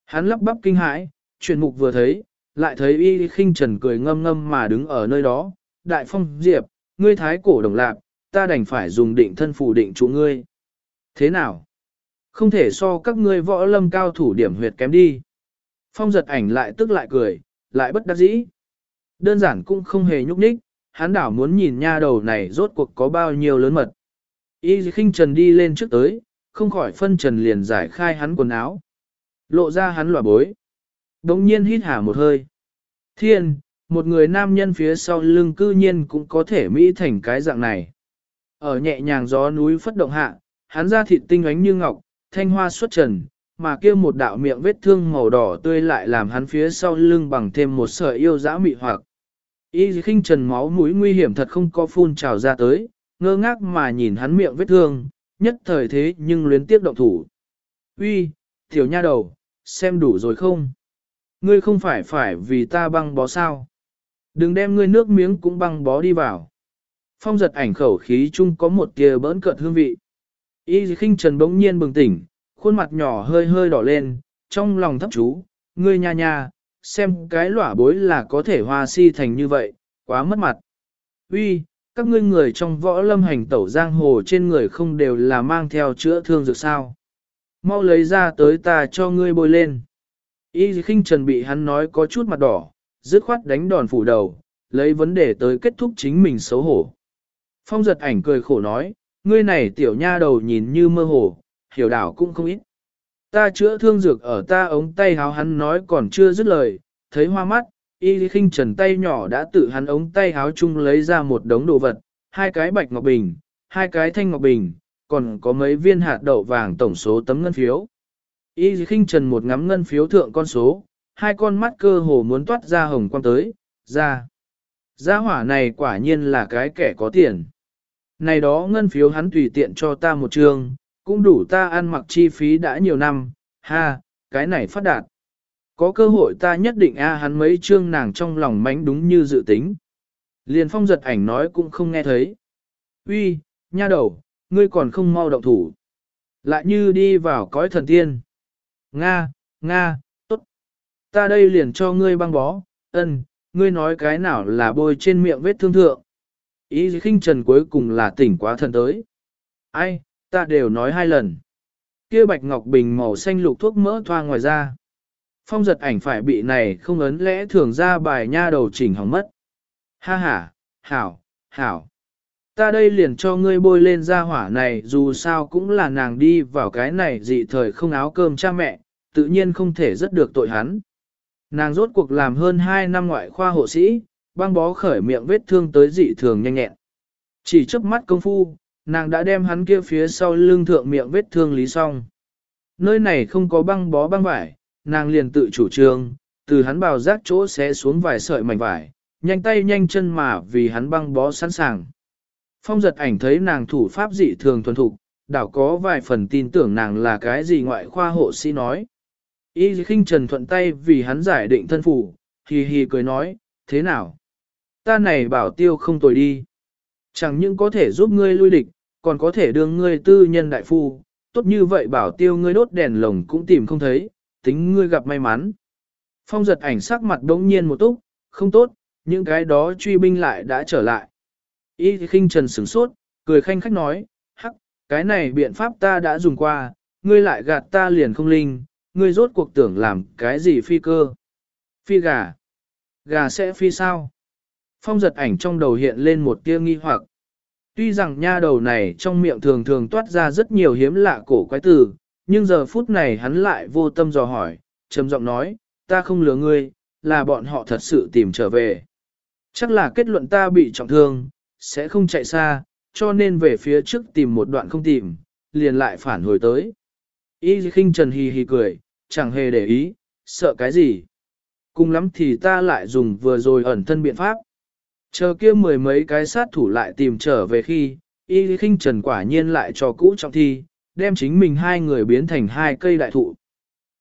Hắn lắp bắp kinh hãi, chuyển mục vừa thấy, lại thấy y khinh trần cười ngâm ngâm mà đứng ở nơi đó. Đại phong diệp, ngươi thái cổ đồng lạc, ta đành phải dùng định thân phù định chủ ngươi. Thế nào? Không thể so các ngươi võ lâm cao thủ điểm huyệt kém đi. Phong giật ảnh lại tức lại cười, lại bất đắc dĩ. Đơn giản cũng không hề nhúc nhích, hắn đảo muốn nhìn nha đầu này rốt cuộc có bao nhiêu lớn mật. Y khinh trần đi lên trước tới, không khỏi phân trần liền giải khai hắn quần áo. Lộ ra hắn lỏa bối. Đồng nhiên hít hả một hơi. Thiên, một người nam nhân phía sau lưng cư nhiên cũng có thể mỹ thành cái dạng này. Ở nhẹ nhàng gió núi phất động hạ, hắn ra thịt tinh ánh như ngọc, thanh hoa xuất trần, mà kia một đạo miệng vết thương màu đỏ tươi lại làm hắn phía sau lưng bằng thêm một sợi yêu dã mị hoặc. Y khinh trần máu mũi nguy hiểm thật không có phun trào ra tới, ngơ ngác mà nhìn hắn miệng vết thương, nhất thời thế nhưng luyến tiếp động thủ. Uy, tiểu nha đầu, xem đủ rồi không? Ngươi không phải phải vì ta băng bó sao? Đừng đem ngươi nước miếng cũng băng bó đi vào. Phong giật ảnh khẩu khí chung có một tia bỡn cợt hương vị. Y khinh trần bỗng nhiên bừng tỉnh, khuôn mặt nhỏ hơi hơi đỏ lên, trong lòng thấp chú, ngươi nha nha, xem cái lỏa bối là có thể hoa si thành như vậy, quá mất mặt. Uy, các ngươi người trong võ lâm hành tẩu giang hồ trên người không đều là mang theo chữa thương dược sao. Mau lấy ra tới ta cho ngươi bôi lên. Y khinh trần bị hắn nói có chút mặt đỏ, dứt khoát đánh đòn phủ đầu, lấy vấn đề tới kết thúc chính mình xấu hổ. Phong giật ảnh cười khổ nói, ngươi này tiểu nha đầu nhìn như mơ hồ, hiểu đảo cũng không ít. Ta chữa thương dược ở ta ống tay háo hắn nói còn chưa dứt lời, thấy hoa mắt, y khinh trần tay nhỏ đã tự hắn ống tay háo chung lấy ra một đống đồ vật, hai cái bạch ngọc bình, hai cái thanh ngọc bình, còn có mấy viên hạt đậu vàng tổng số tấm ngân phiếu. Y khinh trần một ngắm ngân phiếu thượng con số, hai con mắt cơ hồ muốn toát ra hồng quang tới, ra. Gia hỏa này quả nhiên là cái kẻ có tiền. Này đó ngân phiếu hắn tùy tiện cho ta một trường, cũng đủ ta ăn mặc chi phí đã nhiều năm, ha, cái này phát đạt. Có cơ hội ta nhất định a hắn mấy chương nàng trong lòng mánh đúng như dự tính. Liền phong giật ảnh nói cũng không nghe thấy. Uy, nha đầu, ngươi còn không mau động thủ. Lại như đi vào cõi thần tiên. Nga, Nga, tốt. Ta đây liền cho ngươi băng bó, ân, ngươi nói cái nào là bôi trên miệng vết thương thượng. Ý khinh trần cuối cùng là tỉnh quá thần tới. Ai, ta đều nói hai lần. Kia bạch ngọc bình màu xanh lục thuốc mỡ thoa ngoài ra. Phong giật ảnh phải bị này không ấn lẽ thường ra bài nha đầu chỉnh hỏng mất. Ha ha, hảo, hảo. Ta đây liền cho ngươi bôi lên ra hỏa này dù sao cũng là nàng đi vào cái này dị thời không áo cơm cha mẹ, tự nhiên không thể rất được tội hắn. Nàng rốt cuộc làm hơn 2 năm ngoại khoa hộ sĩ, băng bó khởi miệng vết thương tới dị thường nhanh nhẹn. Chỉ chớp mắt công phu, nàng đã đem hắn kia phía sau lưng thượng miệng vết thương lý xong. Nơi này không có băng bó băng vải, nàng liền tự chủ trương, từ hắn bào rác chỗ sẽ xuống vài sợi mảnh vải, nhanh tay nhanh chân mà vì hắn băng bó sẵn sàng. Phong giật ảnh thấy nàng thủ pháp dị thường thuần thục, đảo có vài phần tin tưởng nàng là cái gì ngoại khoa hộ sĩ nói. Y khinh trần thuận tay vì hắn giải định thân phủ, hì hì cười nói, thế nào? Ta này bảo tiêu không tồi đi. Chẳng những có thể giúp ngươi lui địch, còn có thể đương ngươi tư nhân đại phu, tốt như vậy bảo tiêu ngươi đốt đèn lồng cũng tìm không thấy, tính ngươi gặp may mắn. Phong giật ảnh sắc mặt đống nhiên một túc, không tốt, những cái đó truy binh lại đã trở lại. Y khinh trần sửng sốt, cười khanh khách nói, hắc, cái này biện pháp ta đã dùng qua, ngươi lại gạt ta liền không linh, ngươi rốt cuộc tưởng làm cái gì phi cơ. Phi gà. Gà sẽ phi sao? Phong giật ảnh trong đầu hiện lên một tia nghi hoặc. Tuy rằng nha đầu này trong miệng thường thường toát ra rất nhiều hiếm lạ cổ quái từ, nhưng giờ phút này hắn lại vô tâm dò hỏi, trầm giọng nói, ta không lừa ngươi, là bọn họ thật sự tìm trở về. Chắc là kết luận ta bị trọng thương, sẽ không chạy xa, cho nên về phía trước tìm một đoạn không tìm, liền lại phản hồi tới. Y khinh trần hì hì cười, chẳng hề để ý, sợ cái gì. Cùng lắm thì ta lại dùng vừa rồi ẩn thân biện pháp. Chờ kia mười mấy cái sát thủ lại tìm trở về khi, y khinh trần quả nhiên lại cho cũ trọng thi, đem chính mình hai người biến thành hai cây đại thụ.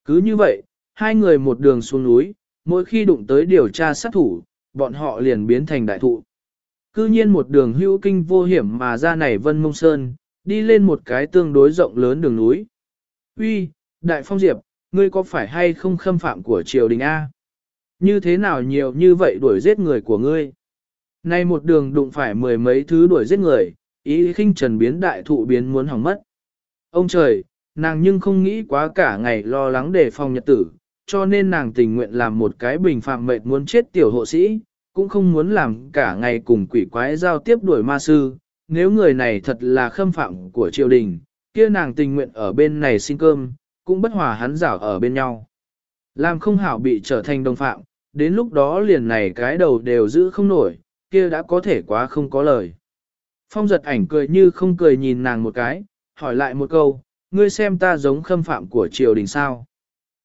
Cứ như vậy, hai người một đường xuống núi, mỗi khi đụng tới điều tra sát thủ, bọn họ liền biến thành đại thụ. Cư nhiên một đường hữu kinh vô hiểm mà ra này Vân Mông Sơn, đi lên một cái tương đối rộng lớn đường núi. Uy, Đại Phong Diệp, ngươi có phải hay không khâm phạm của triều đình A? Như thế nào nhiều như vậy đuổi giết người của ngươi? Nay một đường đụng phải mười mấy thứ đuổi giết người, ý khinh trần biến đại thụ biến muốn hỏng mất. Ông trời, nàng nhưng không nghĩ quá cả ngày lo lắng đề phòng nhật tử, cho nên nàng tình nguyện làm một cái bình phạm mệt muốn chết tiểu hộ sĩ, cũng không muốn làm cả ngày cùng quỷ quái giao tiếp đuổi ma sư. Nếu người này thật là khâm phạm của triều đình, kia nàng tình nguyện ở bên này xin cơm, cũng bất hòa hắn rảo ở bên nhau. Làm không hảo bị trở thành đồng phạm, đến lúc đó liền này cái đầu đều giữ không nổi, kia đã có thể quá không có lời. Phong giật ảnh cười như không cười nhìn nàng một cái, hỏi lại một câu, ngươi xem ta giống khâm phạm của triều đình sao.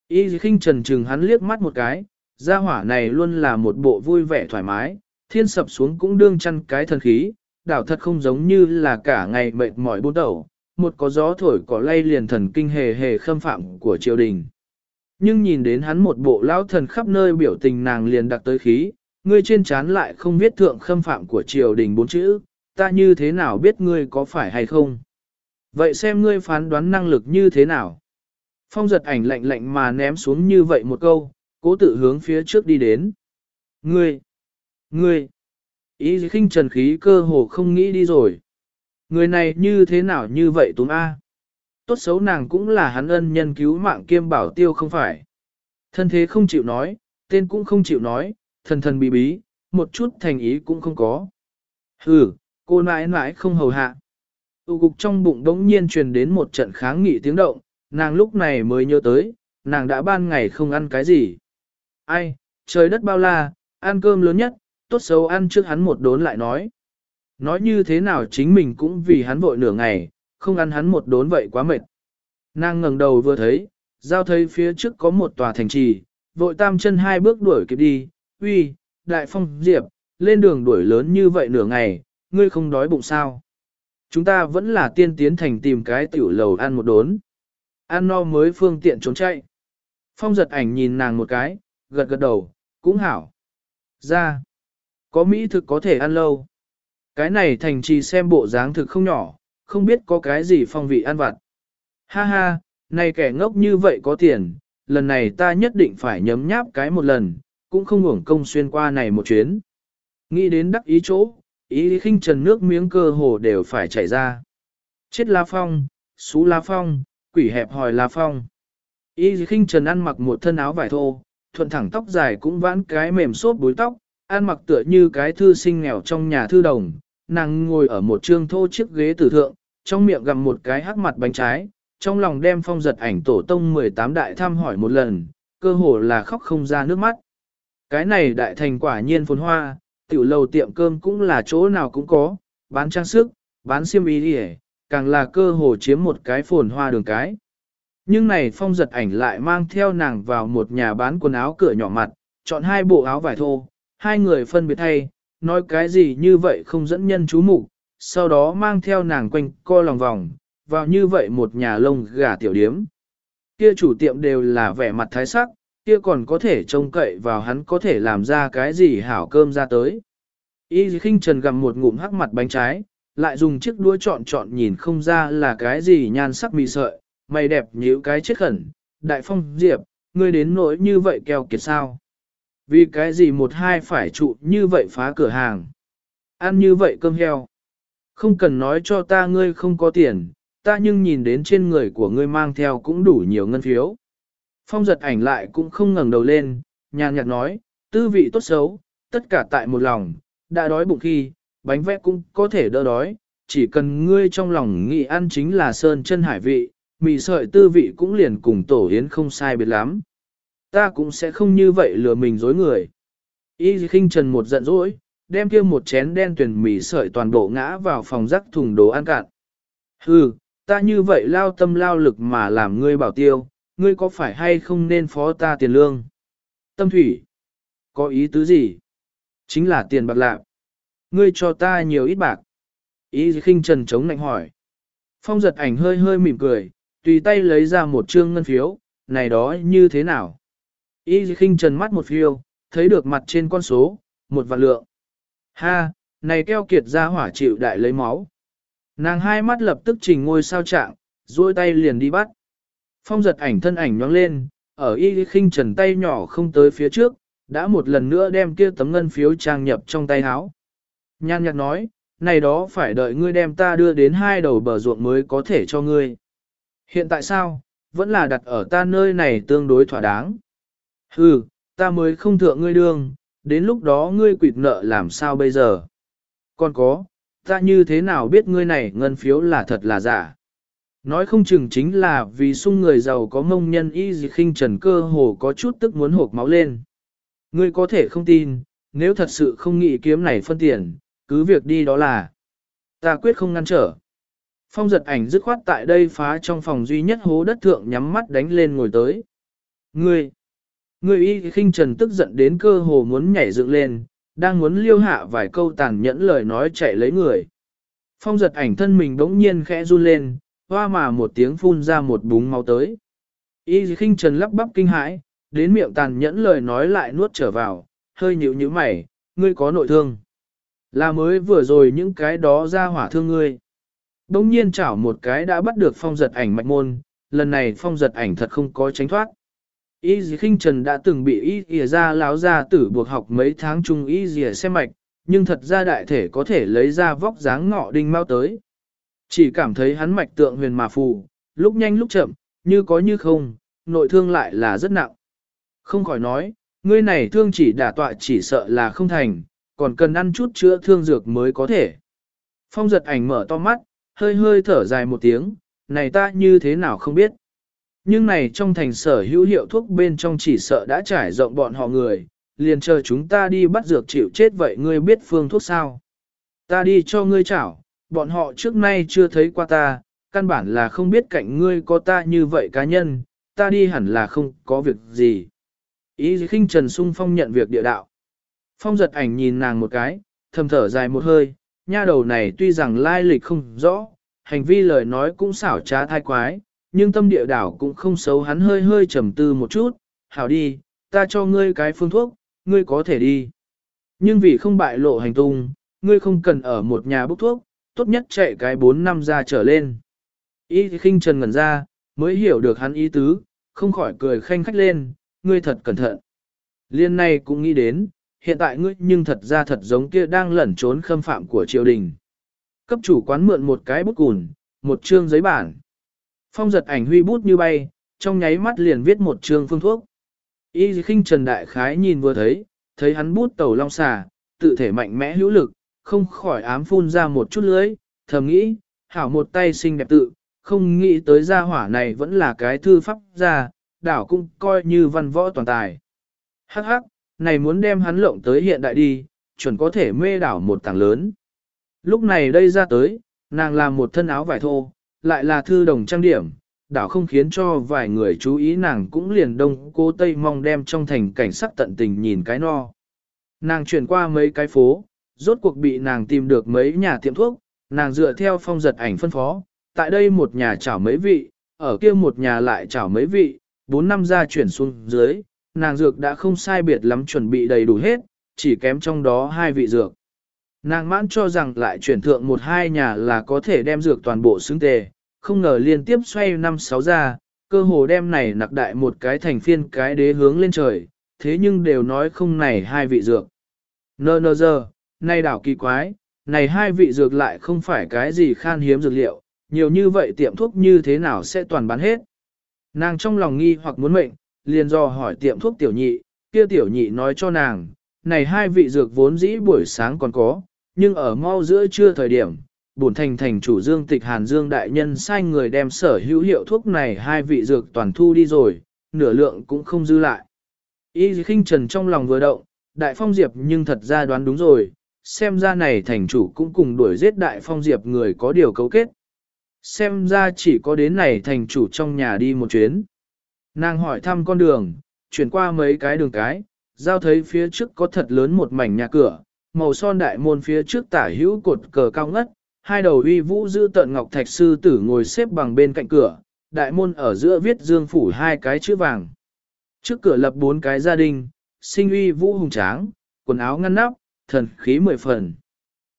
Y khinh trần trừng hắn liếc mắt một cái, gia hỏa này luôn là một bộ vui vẻ thoải mái, thiên sập xuống cũng đương chăn cái thần khí, đảo thật không giống như là cả ngày mệt mỏi bút đầu, một có gió thổi có lay liền thần kinh hề hề khâm phạm của triều đình. Nhưng nhìn đến hắn một bộ lão thần khắp nơi biểu tình nàng liền đặc tới khí, ngươi trên chán lại không biết thượng khâm phạm của triều đình bốn chữ, ta như thế nào biết ngươi có phải hay không? Vậy xem ngươi phán đoán năng lực như thế nào? Phong giật ảnh lạnh lạnh mà ném xuống như vậy một câu, cố tự hướng phía trước đi đến. Ngươi! Ngươi! Ý khinh trần khí cơ hồ không nghĩ đi rồi. Người này như thế nào như vậy túm A? Tốt xấu nàng cũng là hắn ân nhân cứu mạng kiêm bảo tiêu không phải. Thân thế không chịu nói, tên cũng không chịu nói, thần thần bí bí, một chút thành ý cũng không có. Hừ, cô nãi nãi không hầu hạ. Tụ cục trong bụng đống nhiên truyền đến một trận kháng nghị tiếng động, nàng lúc này mới nhớ tới, nàng đã ban ngày không ăn cái gì. Ai, trời đất bao la, ăn cơm lớn nhất, tốt xấu ăn trước hắn một đốn lại nói. Nói như thế nào chính mình cũng vì hắn vội nửa ngày, không ăn hắn một đốn vậy quá mệt. Nàng ngẩng đầu vừa thấy, giao thấy phía trước có một tòa thành trì, vội tam chân hai bước đuổi kịp đi, uy, đại phong diệp, lên đường đuổi lớn như vậy nửa ngày, ngươi không đói bụng sao. Chúng ta vẫn là tiên tiến thành tìm cái tiểu lầu ăn một đốn. Ăn no mới phương tiện trốn chạy. Phong giật ảnh nhìn nàng một cái, gật gật đầu, cũng hảo. Ra, có mỹ thực có thể ăn lâu. Cái này thành trì xem bộ dáng thực không nhỏ, không biết có cái gì phong vị ăn vặt. Ha ha, này kẻ ngốc như vậy có tiền, lần này ta nhất định phải nhấm nháp cái một lần, cũng không uổng công xuyên qua này một chuyến. Nghĩ đến đắc ý chỗ, ý khinh trần nước miếng cơ hồ đều phải chảy ra. Chết la phong, xú la phong, quỷ hẹp hòi la phong. Ý khinh trần ăn mặc một thân áo vải thô, thuận thẳng tóc dài cũng vãn cái mềm xốp búi tóc, ăn mặc tựa như cái thư sinh nghèo trong nhà thư đồng, nàng ngồi ở một trương thô chiếc ghế tử thượng, trong miệng gặm một cái hắc mặt bánh trái, trong lòng đem phong giật ảnh tổ tông 18 đại thăm hỏi một lần, cơ hồ là khóc không ra nước mắt. Cái này đại thành quả nhiên phồn hoa, tiểu lầu tiệm cơm cũng là chỗ nào cũng có, bán trang sức, bán xiêm y đi càng là cơ hồ chiếm một cái phồn hoa đường cái. Nhưng này phong giật ảnh lại mang theo nàng vào một nhà bán quần áo cửa nhỏ mặt, chọn hai bộ áo vải thô, hai người phân biệt thay, nói cái gì như vậy không dẫn nhân chú mục sau đó mang theo nàng quanh co lòng vòng, vào như vậy một nhà lông gà tiểu điếm. Kia chủ tiệm đều là vẻ mặt thái sắc, kia còn có thể trông cậy vào hắn có thể làm ra cái gì hảo cơm ra tới. Y khinh trần gặm một ngụm hắc mặt bánh trái, lại dùng chiếc đũa chọn chọn nhìn không ra là cái gì nhan sắc mì sợi, mày đẹp nhíu cái chết khẩn, đại phong diệp, ngươi đến nỗi như vậy keo kiệt sao. Vì cái gì một hai phải trụ như vậy phá cửa hàng. Ăn như vậy cơm heo. Không cần nói cho ta ngươi không có tiền, ta nhưng nhìn đến trên người của ngươi mang theo cũng đủ nhiều ngân phiếu. Phong giật ảnh lại cũng không ngẩng đầu lên, nhàn nhạt nói, tư vị tốt xấu, tất cả tại một lòng, đã đói bụng khi, bánh vẽ cũng có thể đỡ đói, chỉ cần ngươi trong lòng nghĩ ăn chính là sơn chân hải vị, mì sợi tư vị cũng liền cùng tổ yến không sai biệt lắm. Ta cũng sẽ không như vậy lừa mình dối người. Y khinh trần một giận dỗi, đem kia một chén đen tuyển mì sợi toàn bộ ngã vào phòng rắc thùng đồ ăn cạn. Hừ, ta như vậy lao tâm lao lực mà làm ngươi bảo tiêu, ngươi có phải hay không nên phó ta tiền lương? Tâm thủy, có ý tứ gì? Chính là tiền bạc lạc. ngươi cho ta nhiều ít bạc. Y khinh trần chống nạnh hỏi. Phong giật ảnh hơi hơi mỉm cười, tùy tay lấy ra một trương ngân phiếu, này đó như thế nào? Y khinh trần mắt một phiêu, thấy được mặt trên con số, một vạn lượng. Ha, này keo kiệt ra hỏa chịu đại lấy máu. Nàng hai mắt lập tức trình ngôi sao trạng, duỗi tay liền đi bắt. Phong giật ảnh thân ảnh nhoáng lên, ở y khinh trần tay nhỏ không tới phía trước, đã một lần nữa đem kia tấm ngân phiếu trang nhập trong tay áo. Nhan nhạc nói, này đó phải đợi ngươi đem ta đưa đến hai đầu bờ ruộng mới có thể cho ngươi. Hiện tại sao, vẫn là đặt ở ta nơi này tương đối thỏa đáng. Hừ, ta mới không thượng ngươi đương, đến lúc đó ngươi quỵt nợ làm sao bây giờ. Còn có, ta như thế nào biết ngươi này ngân phiếu là thật là giả. Nói không chừng chính là vì sung người giàu có mông nhân y gì khinh trần cơ hồ có chút tức muốn hộp máu lên. Ngươi có thể không tin, nếu thật sự không nghĩ kiếm này phân tiền, cứ việc đi đó là. Ta quyết không ngăn trở. Phong giật ảnh dứt khoát tại đây phá trong phòng duy nhất hố đất thượng nhắm mắt đánh lên ngồi tới. Ngươi! Ngươi y khinh trần tức giận đến cơ hồ muốn nhảy dựng lên, đang muốn liêu hạ vài câu tàn nhẫn lời nói chạy lấy người. Phong giật ảnh thân mình đống nhiên khẽ run lên, hoa mà một tiếng phun ra một búng máu tới. Y khinh trần lắp bắp kinh hãi, đến miệng tàn nhẫn lời nói lại nuốt trở vào, hơi nhịu như mày, ngươi có nội thương. Là mới vừa rồi những cái đó ra hỏa thương ngươi. Đống nhiên chảo một cái đã bắt được phong giật ảnh mạch môn, lần này phong giật ảnh thật không có tránh thoát. Y dì khinh trần đã từng bị y dì ra láo ra tử buộc học mấy tháng chung y dì xem mạch, nhưng thật ra đại thể có thể lấy ra vóc dáng ngọ đinh mau tới. Chỉ cảm thấy hắn mạch tượng huyền mà phù, lúc nhanh lúc chậm, như có như không, nội thương lại là rất nặng. Không khỏi nói, ngươi này thương chỉ đả tọa chỉ sợ là không thành, còn cần ăn chút chữa thương dược mới có thể. Phong giật ảnh mở to mắt, hơi hơi thở dài một tiếng, này ta như thế nào không biết. Nhưng này trong thành sở hữu hiệu thuốc bên trong chỉ sợ đã trải rộng bọn họ người, liền chờ chúng ta đi bắt dược chịu chết vậy ngươi biết phương thuốc sao. Ta đi cho ngươi chảo, bọn họ trước nay chưa thấy qua ta, căn bản là không biết cạnh ngươi có ta như vậy cá nhân, ta đi hẳn là không có việc gì. Ý khinh trần sung phong nhận việc địa đạo. Phong giật ảnh nhìn nàng một cái, thầm thở dài một hơi, nha đầu này tuy rằng lai lịch không rõ, hành vi lời nói cũng xảo trá thai quái, nhưng tâm địa đảo cũng không xấu hắn hơi hơi trầm tư một chút, hảo đi, ta cho ngươi cái phương thuốc, ngươi có thể đi. Nhưng vì không bại lộ hành tung, ngươi không cần ở một nhà bốc thuốc, tốt nhất chạy cái 4 năm ra trở lên. Y khinh trần ngẩn ra, mới hiểu được hắn ý tứ, không khỏi cười khanh khách lên, ngươi thật cẩn thận. Liên này cũng nghĩ đến, hiện tại ngươi nhưng thật ra thật giống kia đang lẩn trốn khâm phạm của triều đình. Cấp chủ quán mượn một cái bút cùn, một chương giấy bản. Phong giật ảnh huy bút như bay, trong nháy mắt liền viết một chương phương thuốc. Y khinh trần đại khái nhìn vừa thấy, thấy hắn bút tẩu long xà, tự thể mạnh mẽ hữu lực, không khỏi ám phun ra một chút lưới, thầm nghĩ, hảo một tay xinh đẹp tự, không nghĩ tới gia hỏa này vẫn là cái thư pháp gia, đảo cũng coi như văn võ toàn tài. Hắc hắc, này muốn đem hắn lộng tới hiện đại đi, chuẩn có thể mê đảo một tảng lớn. Lúc này đây ra tới, nàng làm một thân áo vải thô, lại là thư đồng trang điểm, đảo không khiến cho vài người chú ý nàng cũng liền đông cô Tây mong đem trong thành cảnh sắc tận tình nhìn cái no. Nàng chuyển qua mấy cái phố, rốt cuộc bị nàng tìm được mấy nhà tiệm thuốc, nàng dựa theo phong giật ảnh phân phó, tại đây một nhà chảo mấy vị, ở kia một nhà lại chảo mấy vị, bốn năm ra chuyển xuống dưới, nàng dược đã không sai biệt lắm chuẩn bị đầy đủ hết, chỉ kém trong đó hai vị dược. Nàng mãn cho rằng lại chuyển thượng một hai nhà là có thể đem dược toàn bộ xứng tề, không ngờ liên tiếp xoay năm sáu ra, cơ hồ đem này nặc đại một cái thành phiên cái đế hướng lên trời, thế nhưng đều nói không này hai vị dược. Nơ nơ giờ, nay đảo kỳ quái, này hai vị dược lại không phải cái gì khan hiếm dược liệu, nhiều như vậy tiệm thuốc như thế nào sẽ toàn bán hết. Nàng trong lòng nghi hoặc muốn mệnh, liền do hỏi tiệm thuốc tiểu nhị, kia tiểu nhị nói cho nàng, này hai vị dược vốn dĩ buổi sáng còn có, nhưng ở mau giữa trưa thời điểm, bổn thành thành chủ Dương Tịch Hàn Dương đại nhân sai người đem sở hữu hiệu thuốc này hai vị dược toàn thu đi rồi, nửa lượng cũng không dư lại. Y khinh trần trong lòng vừa động, đại phong diệp nhưng thật ra đoán đúng rồi, xem ra này thành chủ cũng cùng đuổi giết đại phong diệp người có điều cấu kết. Xem ra chỉ có đến này thành chủ trong nhà đi một chuyến. Nàng hỏi thăm con đường, chuyển qua mấy cái đường cái, giao thấy phía trước có thật lớn một mảnh nhà cửa, màu son đại môn phía trước tả hữu cột cờ cao ngất, hai đầu uy vũ giữ tận ngọc thạch sư tử ngồi xếp bằng bên cạnh cửa, đại môn ở giữa viết dương phủ hai cái chữ vàng. Trước cửa lập bốn cái gia đình, sinh uy vũ hùng tráng, quần áo ngăn nắp, thần khí mười phần.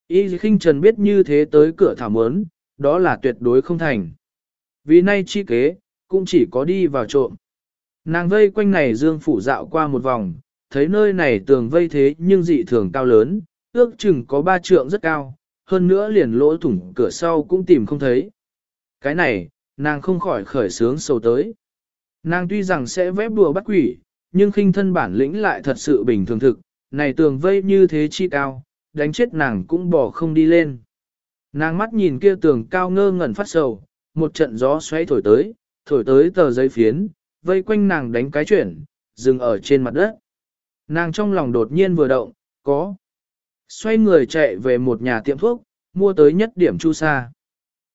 Y khinh trần biết như thế tới cửa thảo mớn, đó là tuyệt đối không thành. Vì nay chi kế, cũng chỉ có đi vào trộm. Nàng vây quanh này dương phủ dạo qua một vòng, thấy nơi này tường vây thế nhưng dị thường cao lớn, ước chừng có ba trượng rất cao, hơn nữa liền lỗ thủng cửa sau cũng tìm không thấy. Cái này, nàng không khỏi khởi sướng sầu tới. Nàng tuy rằng sẽ vép đùa bắt quỷ, nhưng khinh thân bản lĩnh lại thật sự bình thường thực, này tường vây như thế chi cao, đánh chết nàng cũng bỏ không đi lên. Nàng mắt nhìn kia tường cao ngơ ngẩn phát sầu, một trận gió xoáy thổi tới, thổi tới tờ giấy phiến, vây quanh nàng đánh cái chuyển, dừng ở trên mặt đất. Nàng trong lòng đột nhiên vừa động, có. Xoay người chạy về một nhà tiệm thuốc, mua tới nhất điểm chu sa.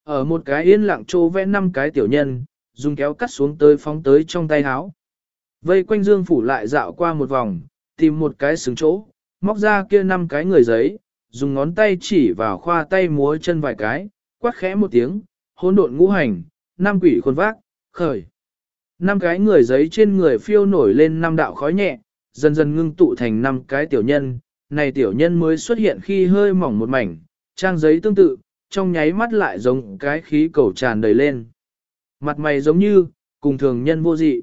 Ở một cái yên lặng trô vẽ năm cái tiểu nhân, dùng kéo cắt xuống tới phóng tới trong tay háo. Vây quanh dương phủ lại dạo qua một vòng, tìm một cái xứng chỗ, móc ra kia năm cái người giấy, dùng ngón tay chỉ vào khoa tay múa chân vài cái, quát khẽ một tiếng, hỗn độn ngũ hành, năm quỷ khuôn vác, khởi. Năm cái người giấy trên người phiêu nổi lên năm đạo khói nhẹ, dần dần ngưng tụ thành năm cái tiểu nhân, này tiểu nhân mới xuất hiện khi hơi mỏng một mảnh, trang giấy tương tự, trong nháy mắt lại giống cái khí cầu tràn đầy lên. Mặt mày giống như, cùng thường nhân vô dị.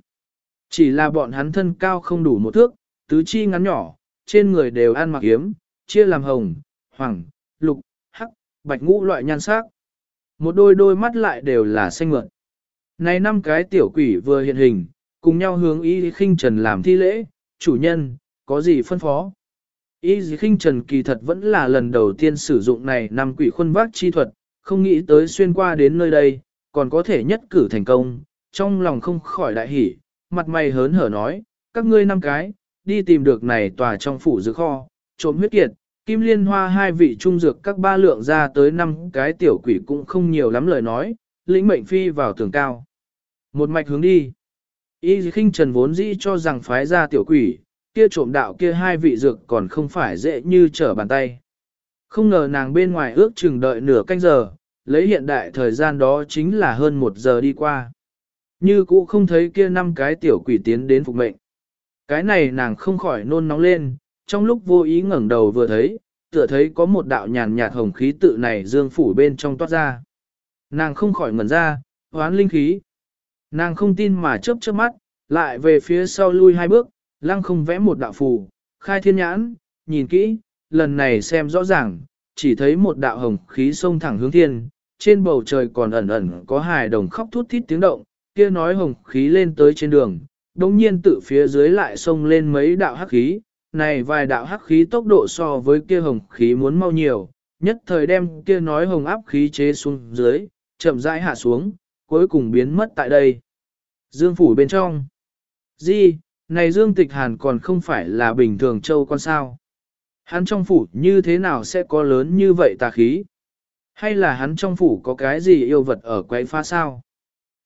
Chỉ là bọn hắn thân cao không đủ một thước, tứ chi ngắn nhỏ, trên người đều ăn mặc hiếm, chia làm hồng, hoàng, lục, hắc, bạch ngũ loại nhan sắc. Một đôi đôi mắt lại đều là xanh mượn. Này năm cái tiểu quỷ vừa hiện hình, cùng nhau hướng y khinh trần làm thi lễ, chủ nhân, có gì phân phó? Y khinh trần kỳ thật vẫn là lần đầu tiên sử dụng này năm quỷ khuôn vác chi thuật, không nghĩ tới xuyên qua đến nơi đây, còn có thể nhất cử thành công, trong lòng không khỏi đại hỉ, mặt mày hớn hở nói, các ngươi năm cái, đi tìm được này tòa trong phủ dược kho, trộm huyết kiệt, kim liên hoa hai vị trung dược các ba lượng ra tới năm cái tiểu quỷ cũng không nhiều lắm lời nói, lĩnh mệnh phi vào tường cao. Một mạch hướng đi. Y khinh trần vốn dĩ cho rằng phái ra tiểu quỷ, kia trộm đạo kia hai vị dược còn không phải dễ như trở bàn tay. Không ngờ nàng bên ngoài ước chừng đợi nửa canh giờ, lấy hiện đại thời gian đó chính là hơn một giờ đi qua. Như cũ không thấy kia năm cái tiểu quỷ tiến đến phục mệnh. Cái này nàng không khỏi nôn nóng lên, trong lúc vô ý ngẩng đầu vừa thấy, tựa thấy có một đạo nhàn nhạt hồng khí tự này dương phủ bên trong toát ra. Nàng không khỏi ngẩn ra, hoán linh khí. Nàng không tin mà chớp chớp mắt, lại về phía sau lui hai bước, lăng không vẽ một đạo phù, khai thiên nhãn, nhìn kỹ, lần này xem rõ ràng, chỉ thấy một đạo hồng khí sông thẳng hướng thiên, trên bầu trời còn ẩn ẩn có hài đồng khóc thút thít tiếng động, kia nói hồng khí lên tới trên đường, đồng nhiên tự phía dưới lại xông lên mấy đạo hắc khí, này vài đạo hắc khí tốc độ so với kia hồng khí muốn mau nhiều, nhất thời đem kia nói hồng áp khí chế xuống dưới, chậm rãi hạ xuống, cuối cùng biến mất tại đây. Dương phủ bên trong. Di, này Dương Tịch Hàn còn không phải là bình thường châu con sao. Hắn trong phủ như thế nào sẽ có lớn như vậy tà khí? Hay là hắn trong phủ có cái gì yêu vật ở quấy phá sao?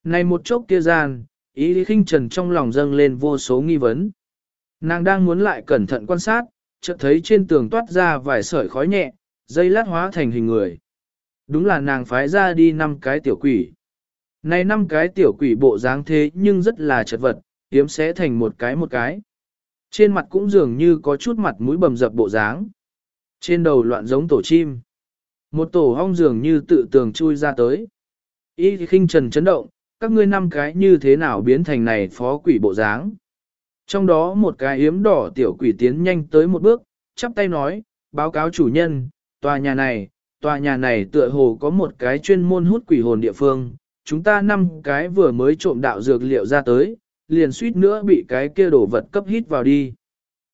Này một chốc kia gian, ý lý khinh trần trong lòng dâng lên vô số nghi vấn. Nàng đang muốn lại cẩn thận quan sát, chợt thấy trên tường toát ra vài sợi khói nhẹ, dây lát hóa thành hình người. Đúng là nàng phái ra đi năm cái tiểu quỷ. Này năm cái tiểu quỷ bộ dáng thế nhưng rất là chật vật, hiếm sẽ thành một cái một cái. Trên mặt cũng dường như có chút mặt mũi bầm dập bộ dáng. Trên đầu loạn giống tổ chim. Một tổ hong dường như tự tường chui ra tới. Y khinh trần chấn động, các ngươi năm cái như thế nào biến thành này phó quỷ bộ dáng. Trong đó một cái yếm đỏ tiểu quỷ tiến nhanh tới một bước, chắp tay nói, báo cáo chủ nhân, tòa nhà này, tòa nhà này tựa hồ có một cái chuyên môn hút quỷ hồn địa phương, chúng ta năm cái vừa mới trộm đạo dược liệu ra tới, liền suýt nữa bị cái kia đổ vật cấp hít vào đi.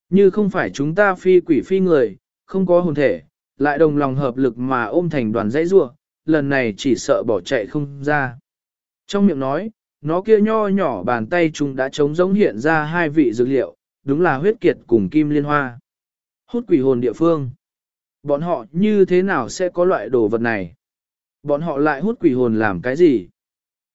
Như không phải chúng ta phi quỷ phi người, không có hồn thể, lại đồng lòng hợp lực mà ôm thành đoàn dãy rua, lần này chỉ sợ bỏ chạy không ra. Trong miệng nói, nó kia nho nhỏ bàn tay chúng đã trống giống hiện ra hai vị dược liệu, đúng là huyết kiệt cùng kim liên hoa. Hút quỷ hồn địa phương. Bọn họ như thế nào sẽ có loại đồ vật này? Bọn họ lại hút quỷ hồn làm cái gì?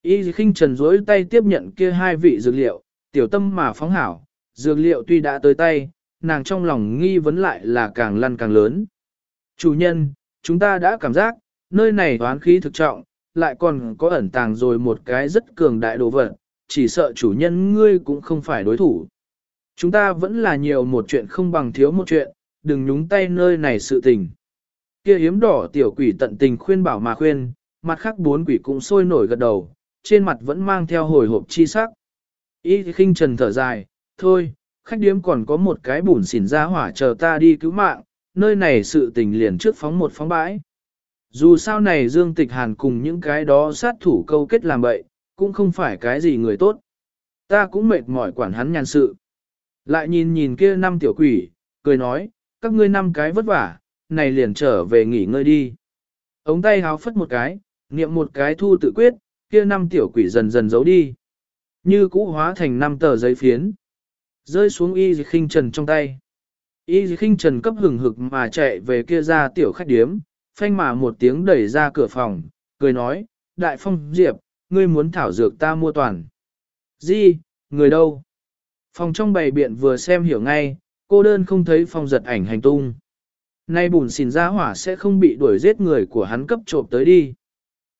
Y khinh trần dối tay tiếp nhận kia hai vị dược liệu, tiểu tâm mà phóng hảo, dược liệu tuy đã tới tay, nàng trong lòng nghi vấn lại là càng lăn càng lớn. Chủ nhân, chúng ta đã cảm giác, nơi này toán khí thực trọng, lại còn có ẩn tàng rồi một cái rất cường đại đồ vật, chỉ sợ chủ nhân ngươi cũng không phải đối thủ. Chúng ta vẫn là nhiều một chuyện không bằng thiếu một chuyện, đừng nhúng tay nơi này sự tình. Kia hiếm đỏ tiểu quỷ tận tình khuyên bảo mà khuyên, mặt khác bốn quỷ cũng sôi nổi gật đầu, trên mặt vẫn mang theo hồi hộp chi sắc. Y khinh trần thở dài, thôi, khách điếm còn có một cái bùn xỉn ra hỏa chờ ta đi cứu mạng, nơi này sự tình liền trước phóng một phóng bãi. Dù sao này Dương Tịch Hàn cùng những cái đó sát thủ câu kết làm bậy, cũng không phải cái gì người tốt. Ta cũng mệt mỏi quản hắn nhàn sự. Lại nhìn nhìn kia năm tiểu quỷ, cười nói, các ngươi năm cái vất vả, này liền trở về nghỉ ngơi đi. Ống tay háo phất một cái, niệm một cái thu tự quyết, kia năm tiểu quỷ dần dần giấu đi. Như cũ hóa thành năm tờ giấy phiến. Rơi xuống y khinh trần trong tay. Y khinh trần cấp hừng hực mà chạy về kia ra tiểu khách điếm, phanh mà một tiếng đẩy ra cửa phòng, cười nói, đại phong diệp, ngươi muốn thảo dược ta mua toàn. Di, người đâu? Phòng trong bày biện vừa xem hiểu ngay, cô đơn không thấy phong giật ảnh hành tung. Nay bùn xìn ra hỏa sẽ không bị đuổi giết người của hắn cấp trộm tới đi.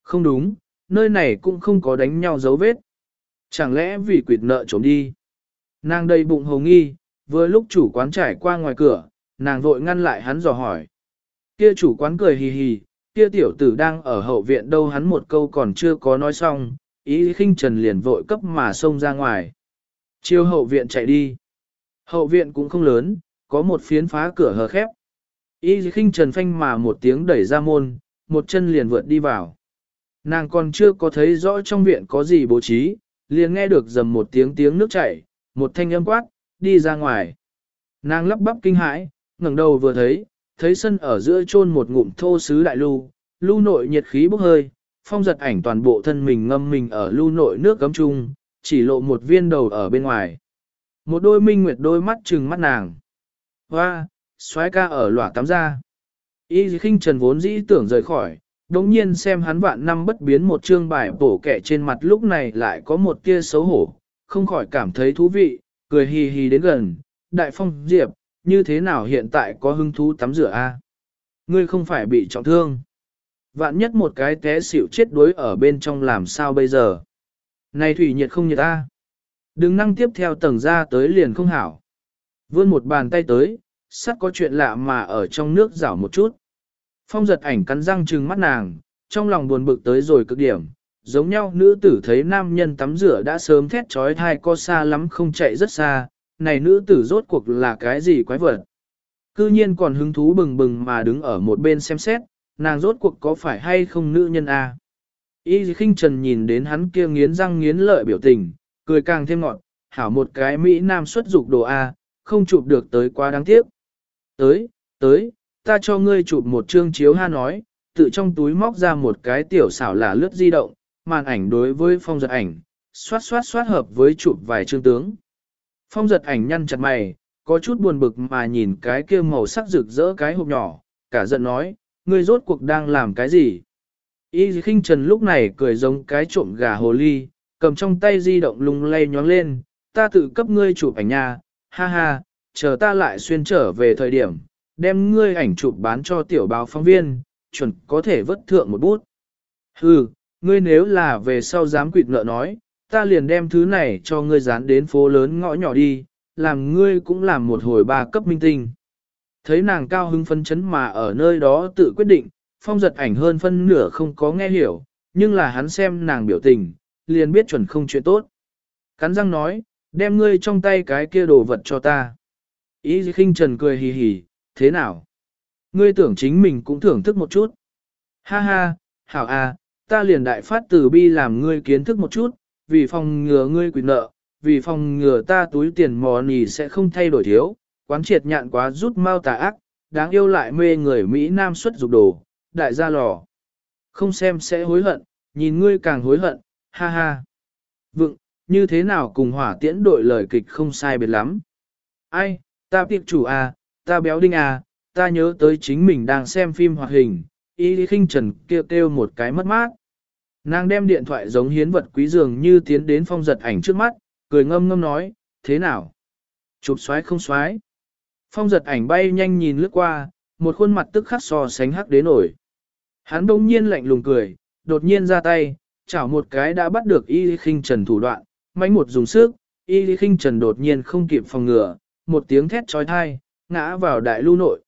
Không đúng, nơi này cũng không có đánh nhau dấu vết. Chẳng lẽ vì quỵt nợ trộm đi? Nàng đầy bụng hồng nghi, vừa lúc chủ quán trải qua ngoài cửa, nàng vội ngăn lại hắn dò hỏi. Kia chủ quán cười hì hì, kia tiểu tử đang ở hậu viện đâu hắn một câu còn chưa có nói xong, ý khinh trần liền vội cấp mà xông ra ngoài. Chiêu hậu viện chạy đi. Hậu viện cũng không lớn, có một phiến phá cửa hờ khép. Ý khinh trần phanh mà một tiếng đẩy ra môn, một chân liền vượt đi vào. Nàng còn chưa có thấy rõ trong viện có gì bố trí, liền nghe được dầm một tiếng tiếng nước chảy, một thanh âm quát, đi ra ngoài. Nàng lắp bắp kinh hãi, ngẩng đầu vừa thấy, thấy sân ở giữa chôn một ngụm thô sứ đại lưu, lưu nội nhiệt khí bốc hơi, phong giật ảnh toàn bộ thân mình ngâm mình ở lưu nội nước cấm chung, chỉ lộ một viên đầu ở bên ngoài. Một đôi minh nguyệt đôi mắt trừng mắt nàng. Hoa, xoái ca ở lỏa tắm ra. Y khinh trần vốn dĩ tưởng rời khỏi, đồng nhiên xem hắn vạn năm bất biến một chương bài bổ kẻ trên mặt lúc này lại có một tia xấu hổ, không khỏi cảm thấy thú vị, cười hì hì đến gần, đại phong diệp, như thế nào hiện tại có hứng thú tắm rửa a? Ngươi không phải bị trọng thương. Vạn nhất một cái té xỉu chết đuối ở bên trong làm sao bây giờ? Này thủy nhiệt không nhiệt a? Đừng năng tiếp theo tầng ra tới liền không hảo. Vươn một bàn tay tới, sắt có chuyện lạ mà ở trong nước rảo một chút. Phong giật ảnh cắn răng trừng mắt nàng, trong lòng buồn bực tới rồi cực điểm, giống nhau nữ tử thấy nam nhân tắm rửa đã sớm thét trói thai co xa lắm không chạy rất xa, này nữ tử rốt cuộc là cái gì quái vật. Cư nhiên còn hứng thú bừng bừng mà đứng ở một bên xem xét, nàng rốt cuộc có phải hay không nữ nhân a? À? Y khinh trần nhìn đến hắn kia nghiến răng nghiến lợi biểu tình, cười càng thêm ngọt, hảo một cái Mỹ Nam xuất dục đồ A, không chụp được tới quá đáng tiếc. Tới, tới, ta cho ngươi chụp một chương chiếu ha nói, tự trong túi móc ra một cái tiểu xảo là lướt di động, màn ảnh đối với phong giật ảnh, xoát xoát xoát hợp với chụp vài chương tướng. Phong giật ảnh nhăn chặt mày, có chút buồn bực mà nhìn cái kia màu sắc rực rỡ cái hộp nhỏ, cả giận nói, ngươi rốt cuộc đang làm cái gì? Y khinh trần lúc này cười giống cái trộm gà hồ ly, cầm trong tay di động lung lay nhóng lên, ta tự cấp ngươi chụp ảnh nha, ha ha, chờ ta lại xuyên trở về thời điểm, đem ngươi ảnh chụp bán cho tiểu báo phóng viên, chuẩn có thể vất thượng một bút. Hừ, ngươi nếu là về sau dám quỵt nợ nói, ta liền đem thứ này cho ngươi dán đến phố lớn ngõ nhỏ đi, làm ngươi cũng làm một hồi ba cấp minh tinh. Thấy nàng cao hứng phân chấn mà ở nơi đó tự quyết định, phong giật ảnh hơn phân nửa không có nghe hiểu, nhưng là hắn xem nàng biểu tình, liền biết chuẩn không chuyện tốt. Cắn răng nói, đem ngươi trong tay cái kia đồ vật cho ta. Ý khinh trần cười hì hì, thế nào? Ngươi tưởng chính mình cũng thưởng thức một chút. Ha ha, hảo à, ta liền đại phát từ bi làm ngươi kiến thức một chút, vì phòng ngừa ngươi quyền nợ, vì phòng ngừa ta túi tiền mò nì sẽ không thay đổi thiếu, quán triệt nhạn quá rút mau tà ác, đáng yêu lại mê người Mỹ Nam xuất dục đồ, đại gia lò. Không xem sẽ hối hận, nhìn ngươi càng hối hận, ha ha. Vựng, như thế nào cùng hỏa tiễn đội lời kịch không sai biệt lắm. Ai, ta tiệc chủ à, ta béo đinh à, ta nhớ tới chính mình đang xem phim hoạt hình, y khinh trần kêu kêu một cái mất mát. Nàng đem điện thoại giống hiến vật quý dường như tiến đến phong giật ảnh trước mắt, cười ngâm ngâm nói, thế nào? Chụp xoái không xoái? Phong giật ảnh bay nhanh nhìn lướt qua, một khuôn mặt tức khắc so sánh hắc đến nổi. Hắn bỗng nhiên lạnh lùng cười, đột nhiên ra tay, chảo một cái đã bắt được y khinh trần thủ đoạn, mánh một dùng sức, y khinh trần đột nhiên không kịp phòng ngừa, một tiếng thét trói thai, ngã vào đại lưu nội.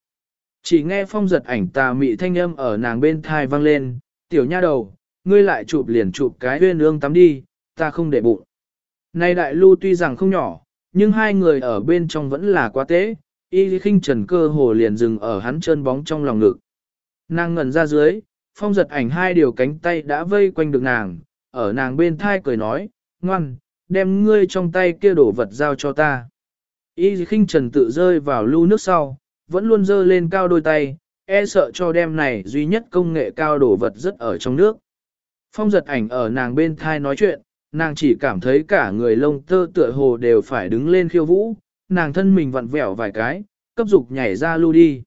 Chỉ nghe phong giật ảnh tà mị thanh âm ở nàng bên thai vang lên, tiểu nha đầu, ngươi lại chụp liền chụp cái huyên ương tắm đi, ta không để bụng. nay đại lưu tuy rằng không nhỏ, nhưng hai người ở bên trong vẫn là quá tế, y khinh trần cơ hồ liền dừng ở hắn chân bóng trong lòng ngực. Nàng ngẩn ra dưới, phong giật ảnh hai điều cánh tay đã vây quanh được nàng, ở nàng bên thai cười nói, ngoan, đem ngươi trong tay kia đổ vật giao cho ta. Y khinh trần tự rơi vào lưu nước sau, vẫn luôn dơ lên cao đôi tay, e sợ cho đem này duy nhất công nghệ cao đổ vật rất ở trong nước. Phong giật ảnh ở nàng bên thai nói chuyện, nàng chỉ cảm thấy cả người lông tơ tựa hồ đều phải đứng lên khiêu vũ, nàng thân mình vặn vẹo vài cái, cấp dục nhảy ra lưu đi.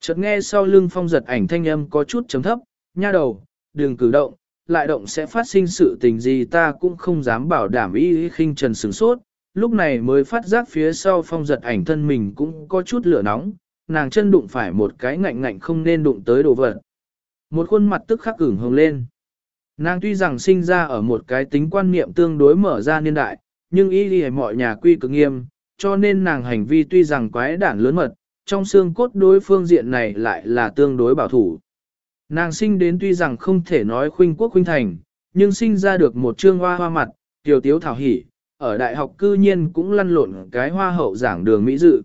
Chợt nghe sau lưng phong giật ảnh thanh âm có chút chấm thấp, nha đầu, đừng cử động, lại động sẽ phát sinh sự tình gì ta cũng không dám bảo đảm ý khinh trần sửng sốt, lúc này mới phát giác phía sau phong giật ảnh thân mình cũng có chút lửa nóng, nàng chân đụng phải một cái ngạnh ngạnh không nên đụng tới đồ vật. Một khuôn mặt tức khắc ửng hồng lên. Nàng tuy rằng sinh ra ở một cái tính quan niệm tương đối mở ra niên đại, nhưng y đi mọi nhà quy cực nghiêm, cho nên nàng hành vi tuy rằng quái đản lớn mật, trong xương cốt đối phương diện này lại là tương đối bảo thủ. Nàng sinh đến tuy rằng không thể nói khuynh quốc khuynh thành, nhưng sinh ra được một trương hoa hoa mặt, tiểu tiếu thảo hỉ, ở đại học cư nhiên cũng lăn lộn cái hoa hậu giảng đường Mỹ dự.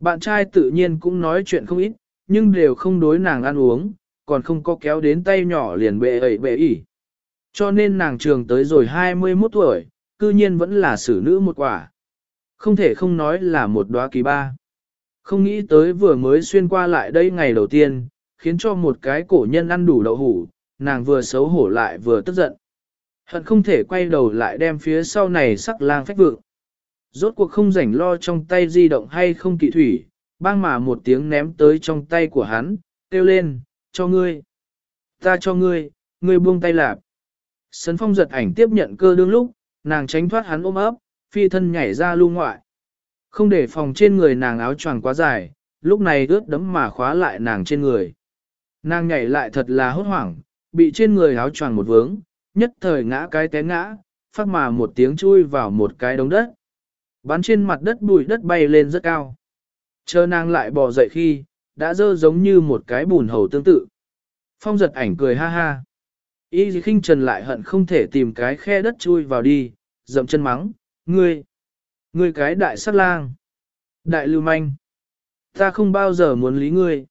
Bạn trai tự nhiên cũng nói chuyện không ít, nhưng đều không đối nàng ăn uống, còn không có kéo đến tay nhỏ liền bệ ẩy bệ ỉ. Cho nên nàng trường tới rồi 21 tuổi, cư nhiên vẫn là xử nữ một quả. Không thể không nói là một đóa kỳ ba. Không nghĩ tới vừa mới xuyên qua lại đây ngày đầu tiên, khiến cho một cái cổ nhân ăn đủ đậu hủ, nàng vừa xấu hổ lại vừa tức giận. Hận không thể quay đầu lại đem phía sau này sắc lang phách vượng. Rốt cuộc không rảnh lo trong tay di động hay không kỵ thủy, bang mà một tiếng ném tới trong tay của hắn, kêu lên, cho ngươi. Ta cho ngươi, ngươi buông tay lạp. Sấn phong giật ảnh tiếp nhận cơ đương lúc, nàng tránh thoát hắn ôm ấp, phi thân nhảy ra lưu ngoại. Không để phòng trên người nàng áo choàng quá dài, lúc này ướt đấm mà khóa lại nàng trên người. Nàng nhảy lại thật là hốt hoảng, bị trên người áo choàng một vướng, nhất thời ngã cái té ngã, phát mà một tiếng chui vào một cái đống đất. Bắn trên mặt đất bụi đất bay lên rất cao. Chờ nàng lại bò dậy khi, đã dơ giống như một cái bùn hầu tương tự. Phong giật ảnh cười ha ha. Y khinh trần lại hận không thể tìm cái khe đất chui vào đi, dậm chân mắng, ngươi, ngươi cái đại sát lang, đại lưu manh, ta không bao giờ muốn lý ngươi.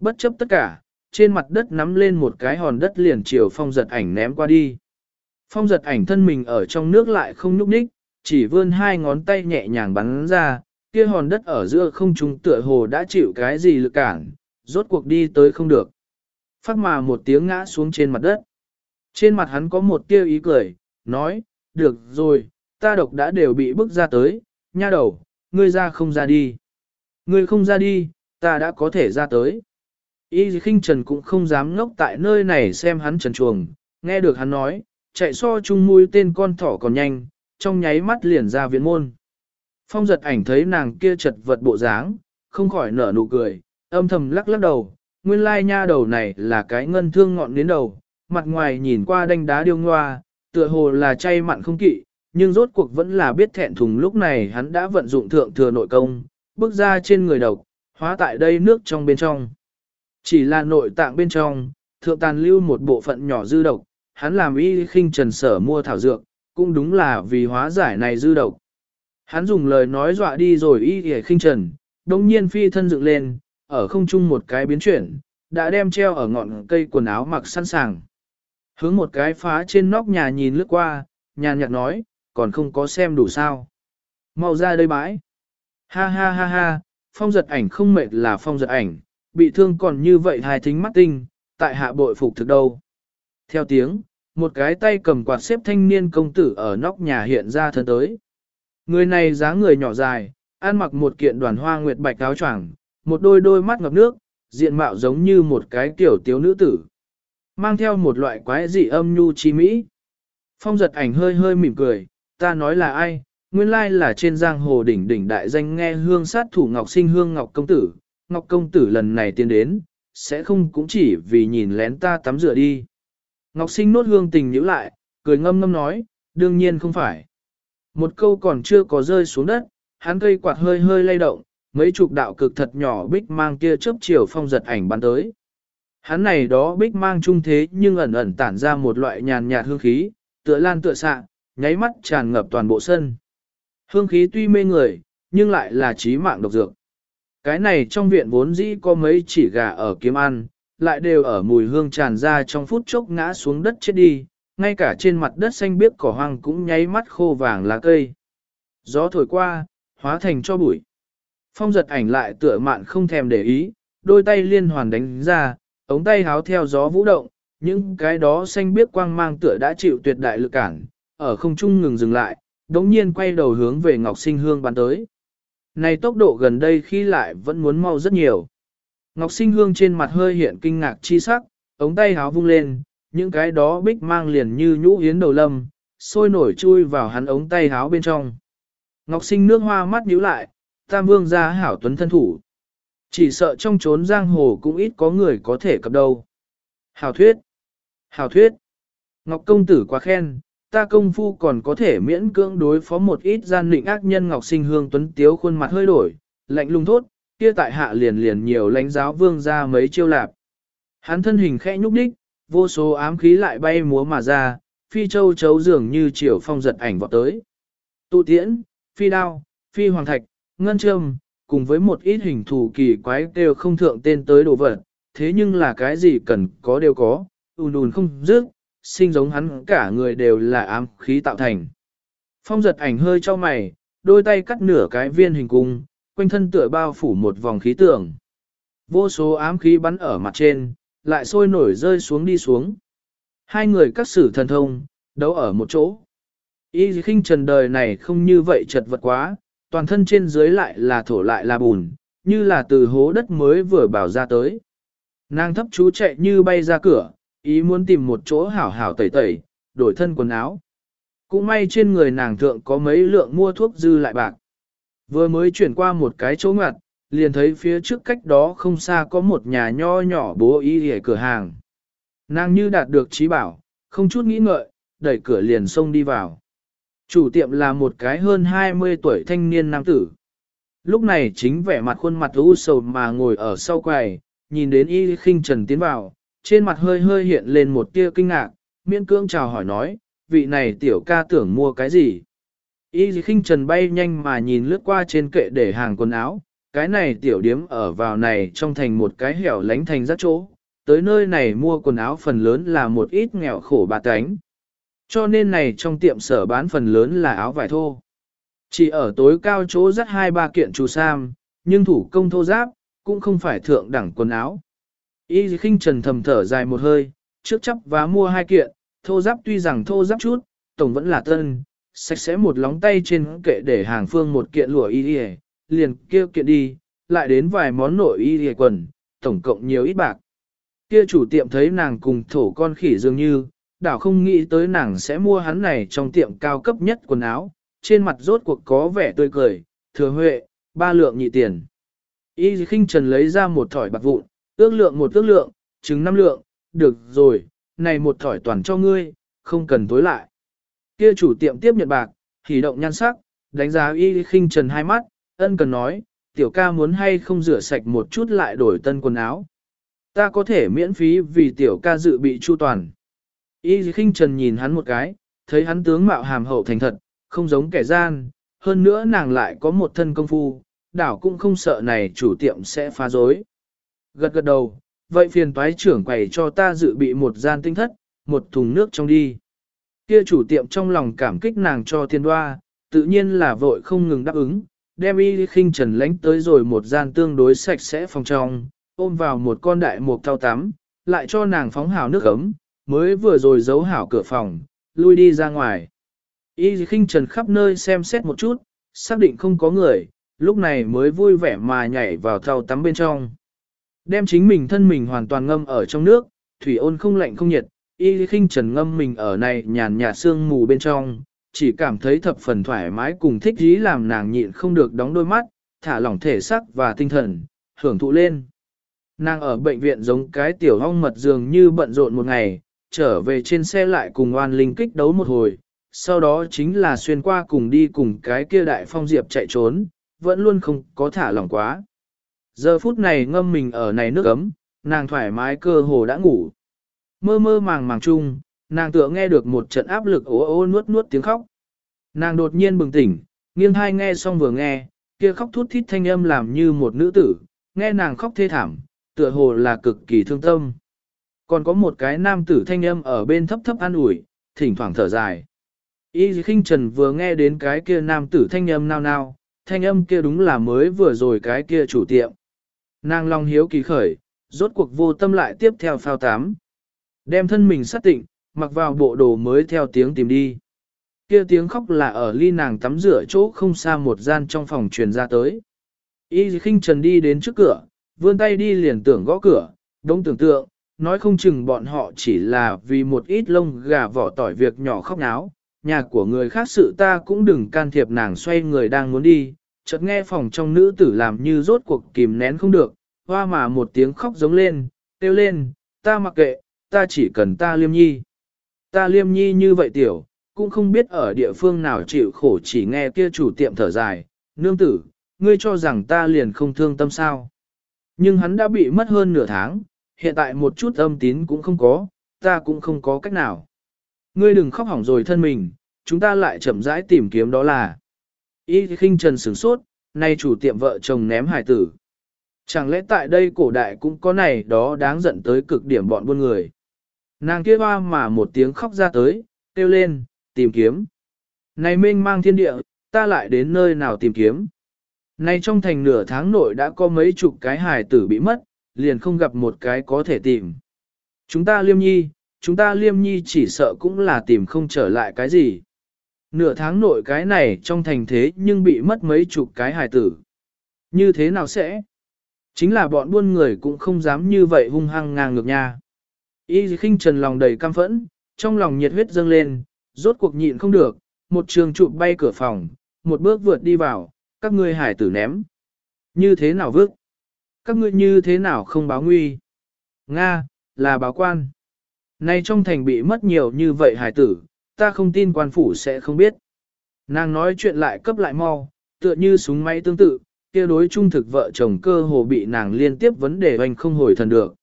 Bất chấp tất cả, trên mặt đất nắm lên một cái hòn đất liền chiều phong giật ảnh ném qua đi. Phong giật ảnh thân mình ở trong nước lại không nhúc nhích, chỉ vươn hai ngón tay nhẹ nhàng bắn ra, kia hòn đất ở giữa không trung tựa hồ đã chịu cái gì lực cản, rốt cuộc đi tới không được. Phát mà một tiếng ngã xuống trên mặt đất. Trên mặt hắn có một tia ý cười, nói, được rồi, ta độc đã đều bị bức ra tới, nha đầu, ngươi ra không ra đi. Ngươi không ra đi, ta đã có thể ra tới. Y khinh trần cũng không dám ngốc tại nơi này xem hắn trần chuồng, nghe được hắn nói, chạy so chung mũi tên con thỏ còn nhanh, trong nháy mắt liền ra viện môn. Phong giật ảnh thấy nàng kia chật vật bộ dáng, không khỏi nở nụ cười, âm thầm lắc lắc đầu, nguyên lai nha đầu này là cái ngân thương ngọn đến đầu, mặt ngoài nhìn qua đanh đá điêu ngoa, tựa hồ là chay mặn không kỵ, nhưng rốt cuộc vẫn là biết thẹn thùng lúc này hắn đã vận dụng thượng thừa nội công, bước ra trên người độc, hóa tại đây nước trong bên trong. Chỉ là nội tạng bên trong, thượng tàn lưu một bộ phận nhỏ dư độc, hắn làm y khinh trần sở mua thảo dược, cũng đúng là vì hóa giải này dư độc. Hắn dùng lời nói dọa đi rồi y y khinh trần, đồng nhiên phi thân dựng lên, ở không trung một cái biến chuyển, đã đem treo ở ngọn cây quần áo mặc sẵn sàng. Hướng một cái phá trên nóc nhà nhìn lướt qua, nhàn nhạt nói, còn không có xem đủ sao. Mau ra đây bãi. Ha ha ha ha, phong giật ảnh không mệt là phong giật ảnh, bị thương còn như vậy hài thính mắt tinh, tại hạ bội phục thực đâu. Theo tiếng, một cái tay cầm quạt xếp thanh niên công tử ở nóc nhà hiện ra thân tới. Người này dáng người nhỏ dài, ăn mặc một kiện đoàn hoa nguyệt bạch áo choàng, một đôi đôi mắt ngập nước, diện mạo giống như một cái tiểu tiếu nữ tử. Mang theo một loại quái dị âm nhu chi mỹ. Phong giật ảnh hơi hơi mỉm cười, ta nói là ai, Nguyên lai là trên giang hồ đỉnh đỉnh đại danh nghe hương sát thủ Ngọc Sinh Hương Ngọc Công Tử, Ngọc Công Tử lần này tiến đến, sẽ không cũng chỉ vì nhìn lén ta tắm rửa đi. Ngọc Sinh nốt hương tình nhíu lại, cười ngâm ngâm nói, đương nhiên không phải. Một câu còn chưa có rơi xuống đất, hắn cây quạt hơi hơi lay động, mấy chục đạo cực thật nhỏ bích mang kia chớp chiều phong giật ảnh bắn tới. Hắn này đó bích mang trung thế nhưng ẩn ẩn tản ra một loại nhàn nhạt hương khí, tựa lan tựa sạ, nháy mắt tràn ngập toàn bộ sân. Hương khí tuy mê người, nhưng lại là trí mạng độc dược. Cái này trong viện vốn dĩ có mấy chỉ gà ở kiếm ăn, lại đều ở mùi hương tràn ra trong phút chốc ngã xuống đất chết đi, ngay cả trên mặt đất xanh biếc cỏ hoang cũng nháy mắt khô vàng lá cây. Gió thổi qua, hóa thành cho bụi. Phong giật ảnh lại tựa mạn không thèm để ý, đôi tay liên hoàn đánh ra, ống tay háo theo gió vũ động, những cái đó xanh biếc quang mang tựa đã chịu tuyệt đại lực cản, ở không trung ngừng dừng lại, đống nhiên quay đầu hướng về Ngọc Sinh Hương bắn tới. Này tốc độ gần đây khi lại vẫn muốn mau rất nhiều. Ngọc Sinh Hương trên mặt hơi hiện kinh ngạc chi sắc, ống tay háo vung lên, những cái đó bích mang liền như nhũ yến đầu lâm, sôi nổi chui vào hắn ống tay háo bên trong. Ngọc Sinh nước hoa mắt nhíu lại, tam vương ra hảo tuấn thân thủ. Chỉ sợ trong chốn giang hồ cũng ít có người có thể cập đâu. hào thuyết. hào thuyết. Ngọc công tử quá khen, ta công phu còn có thể miễn cưỡng đối phó một ít gian định ác nhân Ngọc sinh hương tuấn tiếu khuôn mặt hơi đổi, lạnh lùng thốt, kia tại hạ liền liền nhiều lãnh giáo vương ra mấy chiêu lạp. Hắn thân hình khẽ nhúc đích, vô số ám khí lại bay múa mà ra, phi châu chấu dường như chiều phong giật ảnh vọt tới. Tụ tiễn, phi đao, phi hoàng thạch, ngân trâm, cùng với một ít hình thù kỳ quái đều không thượng tên tới đồ vật, thế nhưng là cái gì cần có đều có, ùn ùn không dứt, sinh giống hắn cả người đều là ám khí tạo thành. Phong giật ảnh hơi cho mày, đôi tay cắt nửa cái viên hình cung, quanh thân tựa bao phủ một vòng khí tượng. Vô số ám khí bắn ở mặt trên, lại sôi nổi rơi xuống đi xuống. Hai người các sử thần thông, đấu ở một chỗ. Y khinh trần đời này không như vậy chật vật quá, toàn thân trên dưới lại là thổ lại là bùn, như là từ hố đất mới vừa bảo ra tới. Nàng thấp chú chạy như bay ra cửa, ý muốn tìm một chỗ hảo hảo tẩy tẩy, đổi thân quần áo. Cũng may trên người nàng thượng có mấy lượng mua thuốc dư lại bạc. Vừa mới chuyển qua một cái chỗ ngặt, liền thấy phía trước cách đó không xa có một nhà nho nhỏ bố ý ở cửa hàng. Nàng như đạt được trí bảo, không chút nghĩ ngợi, đẩy cửa liền xông đi vào. Chủ tiệm là một cái hơn 20 tuổi thanh niên nam tử. Lúc này chính vẻ mặt khuôn mặt u sầu mà ngồi ở sau quầy, nhìn đến y khinh trần tiến vào, trên mặt hơi hơi hiện lên một tia kinh ngạc, miễn cưỡng chào hỏi nói, vị này tiểu ca tưởng mua cái gì. Y khinh trần bay nhanh mà nhìn lướt qua trên kệ để hàng quần áo, cái này tiểu điếm ở vào này trong thành một cái hẻo lánh thành rất chỗ, tới nơi này mua quần áo phần lớn là một ít nghèo khổ bà cánh. Cho nên này trong tiệm sở bán phần lớn là áo vải thô. Chỉ ở tối cao chỗ rất hai ba kiện chủ sam, nhưng thủ công thô giáp, cũng không phải thượng đẳng quần áo. Y khinh trần thầm thở dài một hơi, trước chấp và mua hai kiện, thô giáp tuy rằng thô giáp chút, tổng vẫn là tân, sạch sẽ một lóng tay trên kệ để hàng phương một kiện lụa y y, liền kêu kiện đi, lại đến vài món nội y y quần, tổng cộng nhiều ít bạc. Kia chủ tiệm thấy nàng cùng thổ con khỉ dường như, đảo không nghĩ tới nàng sẽ mua hắn này trong tiệm cao cấp nhất quần áo, trên mặt rốt cuộc có vẻ tươi cười, thừa huệ, ba lượng nhị tiền. Y khinh trần lấy ra một thỏi bạc vụn, ước lượng một ước lượng, trứng năm lượng, được rồi, này một thỏi toàn cho ngươi, không cần tối lại. Kia chủ tiệm tiếp nhận bạc, hỉ động nhan sắc, đánh giá y khinh trần hai mắt, ân cần nói, tiểu ca muốn hay không rửa sạch một chút lại đổi tân quần áo. Ta có thể miễn phí vì tiểu ca dự bị chu toàn. Y khinh trần nhìn hắn một cái, thấy hắn tướng mạo hàm hậu thành thật, không giống kẻ gian, hơn nữa nàng lại có một thân công phu, đảo cũng không sợ này chủ tiệm sẽ phá dối. Gật gật đầu, vậy phiền toái trưởng quầy cho ta dự bị một gian tinh thất, một thùng nước trong đi. Kia chủ tiệm trong lòng cảm kích nàng cho tiền đoa, tự nhiên là vội không ngừng đáp ứng, đem y khinh trần lánh tới rồi một gian tương đối sạch sẽ phòng trong, ôm vào một con đại mục thao tắm, lại cho nàng phóng hào nước ấm, mới vừa rồi giấu hảo cửa phòng, lui đi ra ngoài. Y khinh trần khắp nơi xem xét một chút, xác định không có người, lúc này mới vui vẻ mà nhảy vào thau tắm bên trong. Đem chính mình thân mình hoàn toàn ngâm ở trong nước, thủy ôn không lạnh không nhiệt, y khinh trần ngâm mình ở này nhàn nhạt sương mù bên trong, chỉ cảm thấy thập phần thoải mái cùng thích dí làm nàng nhịn không được đóng đôi mắt, thả lỏng thể sắc và tinh thần, hưởng thụ lên. Nàng ở bệnh viện giống cái tiểu hong mật dường như bận rộn một ngày, trở về trên xe lại cùng oan linh kích đấu một hồi, sau đó chính là xuyên qua cùng đi cùng cái kia đại phong diệp chạy trốn, vẫn luôn không có thả lỏng quá. Giờ phút này ngâm mình ở này nước ấm, nàng thoải mái cơ hồ đã ngủ. Mơ mơ màng màng chung, nàng tựa nghe được một trận áp lực ố ô nuốt nuốt tiếng khóc. Nàng đột nhiên bừng tỉnh, nghiêng hai nghe xong vừa nghe, kia khóc thút thít thanh âm làm như một nữ tử, nghe nàng khóc thê thảm, tựa hồ là cực kỳ thương tâm. Còn có một cái nam tử thanh âm ở bên thấp thấp an ủi, thỉnh thoảng thở dài. Y khinh trần vừa nghe đến cái kia nam tử thanh âm nao nao, thanh âm kia đúng là mới vừa rồi cái kia chủ tiệm. Nàng long hiếu kỳ khởi, rốt cuộc vô tâm lại tiếp theo phao tám. Đem thân mình sát tịnh, mặc vào bộ đồ mới theo tiếng tìm đi. Kia tiếng khóc là ở ly nàng tắm rửa chỗ không xa một gian trong phòng truyền ra tới. Y khinh trần đi đến trước cửa, vươn tay đi liền tưởng gõ cửa, đông tưởng tượng, nói không chừng bọn họ chỉ là vì một ít lông gà vỏ tỏi việc nhỏ khóc náo, nhà của người khác sự ta cũng đừng can thiệp nàng xoay người đang muốn đi, chợt nghe phòng trong nữ tử làm như rốt cuộc kìm nén không được, hoa mà một tiếng khóc giống lên, kêu lên, ta mặc kệ, ta chỉ cần ta liêm nhi. Ta liêm nhi như vậy tiểu, cũng không biết ở địa phương nào chịu khổ chỉ nghe kia chủ tiệm thở dài, nương tử, ngươi cho rằng ta liền không thương tâm sao. Nhưng hắn đã bị mất hơn nửa tháng, hiện tại một chút âm tín cũng không có, ta cũng không có cách nào. Ngươi đừng khóc hỏng rồi thân mình, chúng ta lại chậm rãi tìm kiếm đó là. Y khinh trần sửng sốt, nay chủ tiệm vợ chồng ném hài tử. Chẳng lẽ tại đây cổ đại cũng có này đó đáng giận tới cực điểm bọn buôn người. Nàng kia hoa mà một tiếng khóc ra tới, kêu lên, tìm kiếm. Này mênh mang thiên địa, ta lại đến nơi nào tìm kiếm. Này trong thành nửa tháng nội đã có mấy chục cái hài tử bị mất, liền không gặp một cái có thể tìm. Chúng ta liêm nhi, chúng ta liêm nhi chỉ sợ cũng là tìm không trở lại cái gì. Nửa tháng nội cái này trong thành thế nhưng bị mất mấy chục cái hài tử. Như thế nào sẽ? Chính là bọn buôn người cũng không dám như vậy hung hăng ngang ngược nha. Y khinh trần lòng đầy cam phẫn, trong lòng nhiệt huyết dâng lên, rốt cuộc nhịn không được, một trường trụ bay cửa phòng, một bước vượt đi vào, các ngươi hải tử ném. Như thế nào vước? Các ngươi như thế nào không báo nguy? Nga, là báo quan. Nay trong thành bị mất nhiều như vậy hải tử, ta không tin quan phủ sẽ không biết. Nàng nói chuyện lại cấp lại mau, tựa như súng máy tương tự, kia đối trung thực vợ chồng cơ hồ bị nàng liên tiếp vấn đề hoành không hồi thần được.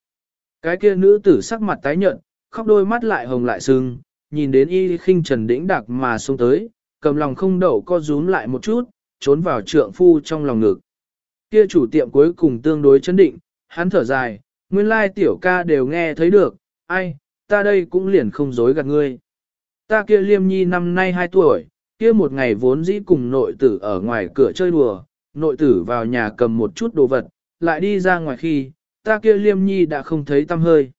Cái kia nữ tử sắc mặt tái nhợt, khóc đôi mắt lại hồng lại sưng, nhìn đến y khinh trần đĩnh đặc mà xuống tới, cầm lòng không đậu co rúm lại một chút, trốn vào trượng phu trong lòng ngực. Kia chủ tiệm cuối cùng tương đối chấn định, hắn thở dài, nguyên lai tiểu ca đều nghe thấy được, ai, ta đây cũng liền không dối gạt ngươi. Ta kia liêm nhi năm nay 2 tuổi, kia một ngày vốn dĩ cùng nội tử ở ngoài cửa chơi đùa, nội tử vào nhà cầm một chút đồ vật, lại đi ra ngoài khi, ta kia liêm nhi đã không thấy tâm hơi.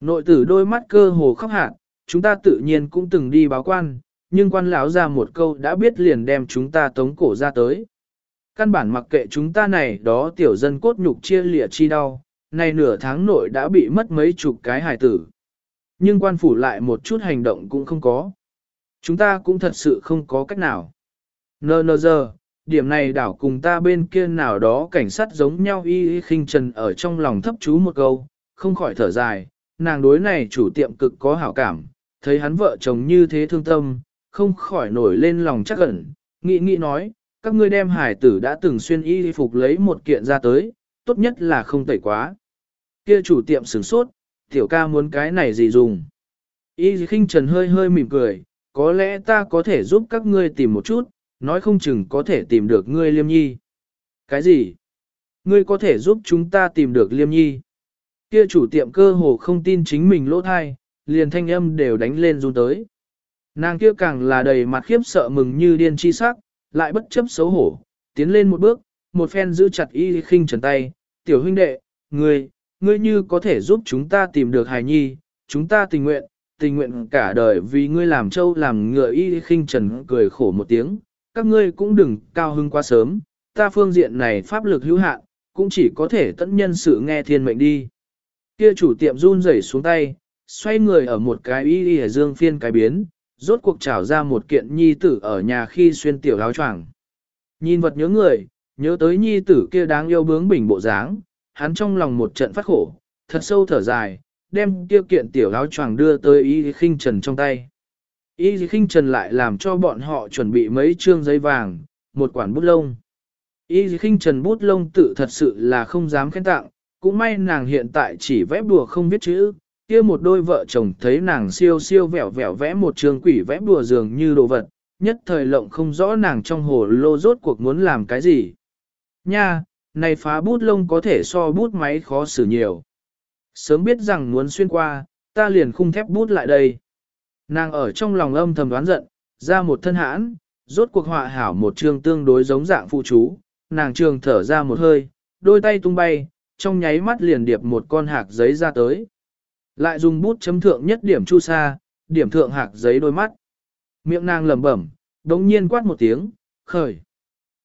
Nội tử đôi mắt cơ hồ khóc hạn, chúng ta tự nhiên cũng từng đi báo quan, nhưng quan lão ra một câu đã biết liền đem chúng ta tống cổ ra tới. Căn bản mặc kệ chúng ta này đó tiểu dân cốt nhục chia lịa chi đau, này nửa tháng nội đã bị mất mấy chục cái hài tử. Nhưng quan phủ lại một chút hành động cũng không có. Chúng ta cũng thật sự không có cách nào. Nơ nơ giờ, điểm này đảo cùng ta bên kia nào đó cảnh sát giống nhau y y khinh trần ở trong lòng thấp chú một câu, không khỏi thở dài, nàng đối này chủ tiệm cực có hảo cảm, thấy hắn vợ chồng như thế thương tâm, không khỏi nổi lên lòng chắc ẩn, nghĩ nghĩ nói, các ngươi đem hải tử đã từng xuyên y phục lấy một kiện ra tới, tốt nhất là không tẩy quá. Kia chủ tiệm sửng sốt, tiểu ca muốn cái này gì dùng. Y khinh trần hơi hơi mỉm cười, có lẽ ta có thể giúp các ngươi tìm một chút, nói không chừng có thể tìm được ngươi liêm nhi. Cái gì? Ngươi có thể giúp chúng ta tìm được liêm nhi. Kia chủ tiệm cơ hồ không tin chính mình lỗ thai, liền thanh âm đều đánh lên run tới. Nàng kia càng là đầy mặt khiếp sợ mừng như điên chi sắc, lại bất chấp xấu hổ, tiến lên một bước, một phen giữ chặt y khinh trần tay, tiểu huynh đệ, ngươi, ngươi như có thể giúp chúng ta tìm được hài nhi, chúng ta tình nguyện, tình nguyện cả đời vì ngươi làm trâu làm ngựa y khinh trần cười khổ một tiếng, các ngươi cũng đừng cao hưng quá sớm, ta phương diện này pháp lực hữu hạn, cũng chỉ có thể tận nhân sự nghe thiên mệnh đi. Kia chủ tiệm run rẩy xuống tay, xoay người ở một cái y y dương phiên cái biến, rốt cuộc trảo ra một kiện nhi tử ở nhà khi xuyên tiểu áo choàng. Nhìn vật nhớ người, nhớ tới nhi tử kia đáng yêu bướng bỉnh bộ dáng, hắn trong lòng một trận phát khổ, thật sâu thở dài, đem kia kiện tiểu áo choàng đưa tới y khinh trần trong tay. Y khinh trần lại làm cho bọn họ chuẩn bị mấy trương giấy vàng, một quản bút lông. Y khinh trần bút lông tự thật sự là không dám khen tặng, cũng may nàng hiện tại chỉ vẽ bùa không biết chữ, kia một đôi vợ chồng thấy nàng siêu siêu vẻo vẻo vẽ một trường quỷ vẽ bùa dường như đồ vật, nhất thời lộng không rõ nàng trong hồ lô rốt cuộc muốn làm cái gì. Nha, này phá bút lông có thể so bút máy khó xử nhiều. Sớm biết rằng muốn xuyên qua, ta liền khung thép bút lại đây. Nàng ở trong lòng âm thầm đoán giận, ra một thân hãn, rốt cuộc họa hảo một trường tương đối giống dạng phụ chú, nàng trường thở ra một hơi, đôi tay tung bay, trong nháy mắt liền điệp một con hạc giấy ra tới. Lại dùng bút chấm thượng nhất điểm chu sa, điểm thượng hạc giấy đôi mắt. Miệng nàng lẩm bẩm, đống nhiên quát một tiếng, khởi.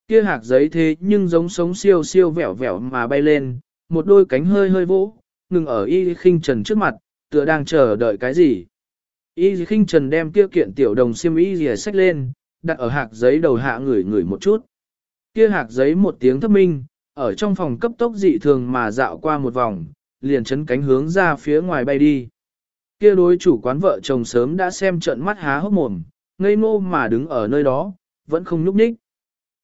Kia hạc giấy thế nhưng giống sống siêu siêu vẻo vẻo mà bay lên, một đôi cánh hơi hơi vỗ, ngừng ở y khinh trần trước mặt, tựa đang chờ đợi cái gì. Y khinh trần đem kia kiện tiểu đồng xiêm y rìa sách lên, đặt ở hạc giấy đầu hạ ngửi ngửi một chút. Kia hạc giấy một tiếng thấp minh, ở trong phòng cấp tốc dị thường mà dạo qua một vòng, liền chấn cánh hướng ra phía ngoài bay đi. Kia đối chủ quán vợ chồng sớm đã xem trận mắt há hốc mồm, ngây ngô mà đứng ở nơi đó, vẫn không nhúc nhích.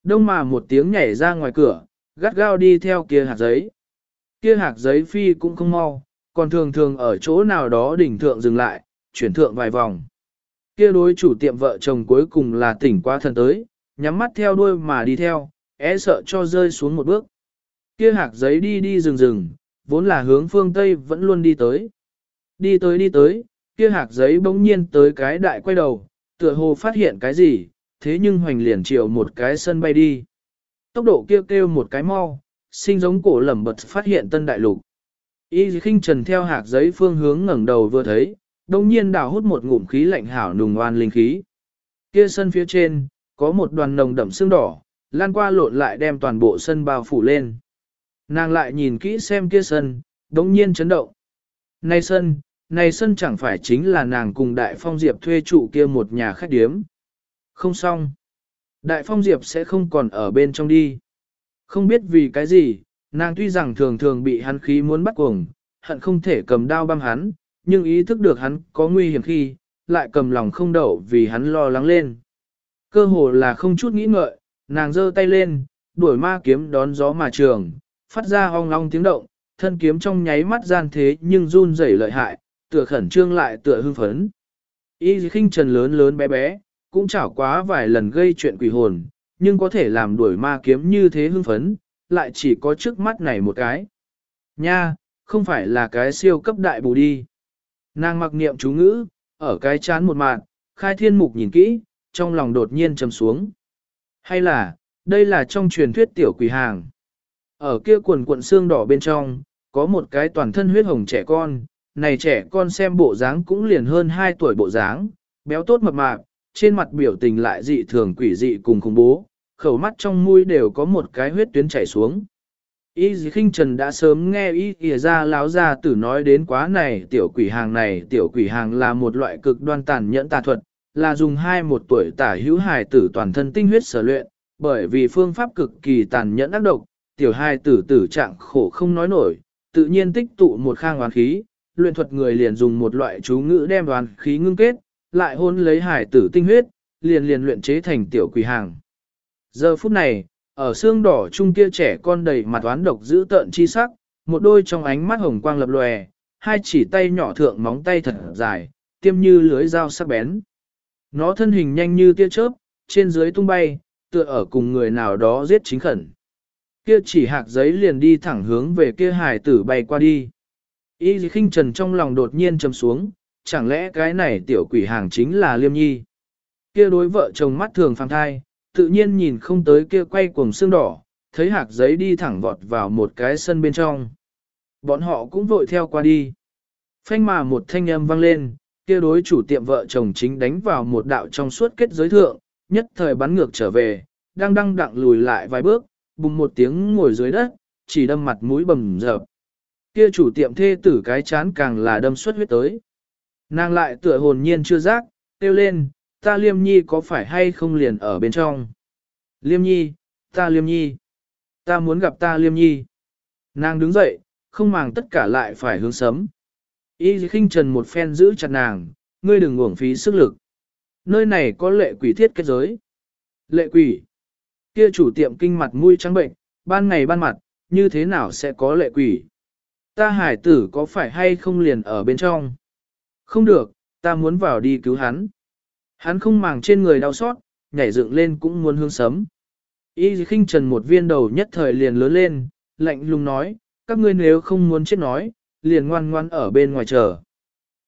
Đông mà một tiếng nhảy ra ngoài cửa, gắt gao đi theo kia hạt giấy. Kia hạt giấy phi cũng không mau, còn thường thường ở chỗ nào đó đỉnh thượng dừng lại, chuyển thượng vài vòng. Kia đối chủ tiệm vợ chồng cuối cùng là tỉnh qua thần tới, nhắm mắt theo đuôi mà đi theo, é sợ cho rơi xuống một bước. Kia hạt giấy đi đi rừng rừng, vốn là hướng phương Tây vẫn luôn đi tới. Đi tới đi tới, kia hạt giấy bỗng nhiên tới cái đại quay đầu, tựa hồ phát hiện cái gì, thế nhưng hoành liền chiều một cái sân bay đi. Tốc độ kêu kêu một cái mau, sinh giống cổ lẩm bật phát hiện tân đại lục. Y khinh trần theo hạt giấy phương hướng ngẩng đầu vừa thấy, đồng nhiên đào hút một ngụm khí lạnh hảo nùng oan linh khí. Kia sân phía trên, có một đoàn nồng đậm xương đỏ, lan qua lộn lại đem toàn bộ sân bao phủ lên. Nàng lại nhìn kỹ xem kia sân, đống nhiên chấn động. Này sân, này sân chẳng phải chính là nàng cùng Đại Phong Diệp thuê trụ kia một nhà khách điếm. Không xong. Đại Phong Diệp sẽ không còn ở bên trong đi. Không biết vì cái gì, nàng tuy rằng thường thường bị hắn khí muốn bắt cuồng, hận không thể cầm đao băm hắn, nhưng ý thức được hắn có nguy hiểm khi, lại cầm lòng không đậu vì hắn lo lắng lên. Cơ hồ là không chút nghĩ ngợi, nàng giơ tay lên, đuổi ma kiếm đón gió mà trường, phát ra ong ong tiếng động, thân kiếm trong nháy mắt gian thế nhưng run rẩy lợi hại, tựa khẩn trương lại tựa hưng phấn. Y khinh trần lớn lớn bé bé, cũng chảo quá vài lần gây chuyện quỷ hồn, nhưng có thể làm đuổi ma kiếm như thế hưng phấn, lại chỉ có trước mắt này một cái. Nha, không phải là cái siêu cấp đại bù đi. Nàng mặc niệm chú ngữ, ở cái chán một mạng, khai thiên mục nhìn kỹ, trong lòng đột nhiên trầm xuống. Hay là, đây là trong truyền thuyết tiểu quỷ hàng. Ở kia quần cuộn xương đỏ bên trong, có một cái toàn thân huyết hồng trẻ con, này trẻ con xem bộ dáng cũng liền hơn 2 tuổi bộ dáng, béo tốt mập mạp, trên mặt biểu tình lại dị thường quỷ dị cùng khủng bố, khẩu mắt trong mũi đều có một cái huyết tuyến chảy xuống. Y dì khinh trần đã sớm nghe y kìa ra láo ra tử nói đến quá này tiểu quỷ hàng này tiểu quỷ hàng là một loại cực đoan tàn nhẫn tà thuật, là dùng hai một tuổi tả hữu hài tử toàn thân tinh huyết sở luyện, bởi vì phương pháp cực kỳ tàn nhẫn ác độc, tiểu hai tử tử trạng khổ không nói nổi, tự nhiên tích tụ một khang oán khí, luyện thuật người liền dùng một loại chú ngữ đem oán khí ngưng kết, lại hôn lấy hải tử tinh huyết, liền liền luyện chế thành tiểu quỷ hàng. Giờ phút này, ở xương đỏ trung kia trẻ con đầy mặt oán độc giữ tợn chi sắc, một đôi trong ánh mắt hồng quang lập lòe, hai chỉ tay nhỏ thượng móng tay thật dài, tiêm như lưới dao sắc bén. Nó thân hình nhanh như tia chớp, trên dưới tung bay, tựa ở cùng người nào đó giết chính khẩn. Kia chỉ hạc giấy liền đi thẳng hướng về kia hải tử bay qua đi. Y khinh trần trong lòng đột nhiên trầm xuống, chẳng lẽ cái này tiểu quỷ hàng chính là liêm nhi. Kia đối vợ chồng mắt thường phàng thai, tự nhiên nhìn không tới kia quay cuồng xương đỏ, thấy hạc giấy đi thẳng vọt vào một cái sân bên trong. Bọn họ cũng vội theo qua đi. Phanh mà một thanh âm vang lên, kia đối chủ tiệm vợ chồng chính đánh vào một đạo trong suốt kết giới thượng, nhất thời bắn ngược trở về, đang đăng đặng lùi lại vài bước, bùng một tiếng ngồi dưới đất, chỉ đâm mặt mũi bầm dập. Kia chủ tiệm thê tử cái chán càng là đâm xuất huyết tới. Nàng lại tựa hồn nhiên chưa giác, kêu lên, ta liêm nhi có phải hay không liền ở bên trong? Liêm nhi, ta liêm nhi, ta muốn gặp ta liêm nhi. Nàng đứng dậy, không màng tất cả lại phải hướng sấm. Y khinh trần một phen giữ chặt nàng, ngươi đừng uổng phí sức lực. Nơi này có lệ quỷ thiết kết giới. Lệ quỷ. Kia chủ tiệm kinh mặt mũi trắng bệnh, ban ngày ban mặt, như thế nào sẽ có lệ quỷ? Ta hải tử có phải hay không liền ở bên trong? Không được, ta muốn vào đi cứu hắn. Hắn không màng trên người đau xót, nhảy dựng lên cũng muốn hướng sấm. Y khinh trần một viên đầu nhất thời liền lớn lên, lạnh lùng nói, các ngươi nếu không muốn chết nói, liền ngoan ngoan ở bên ngoài chờ.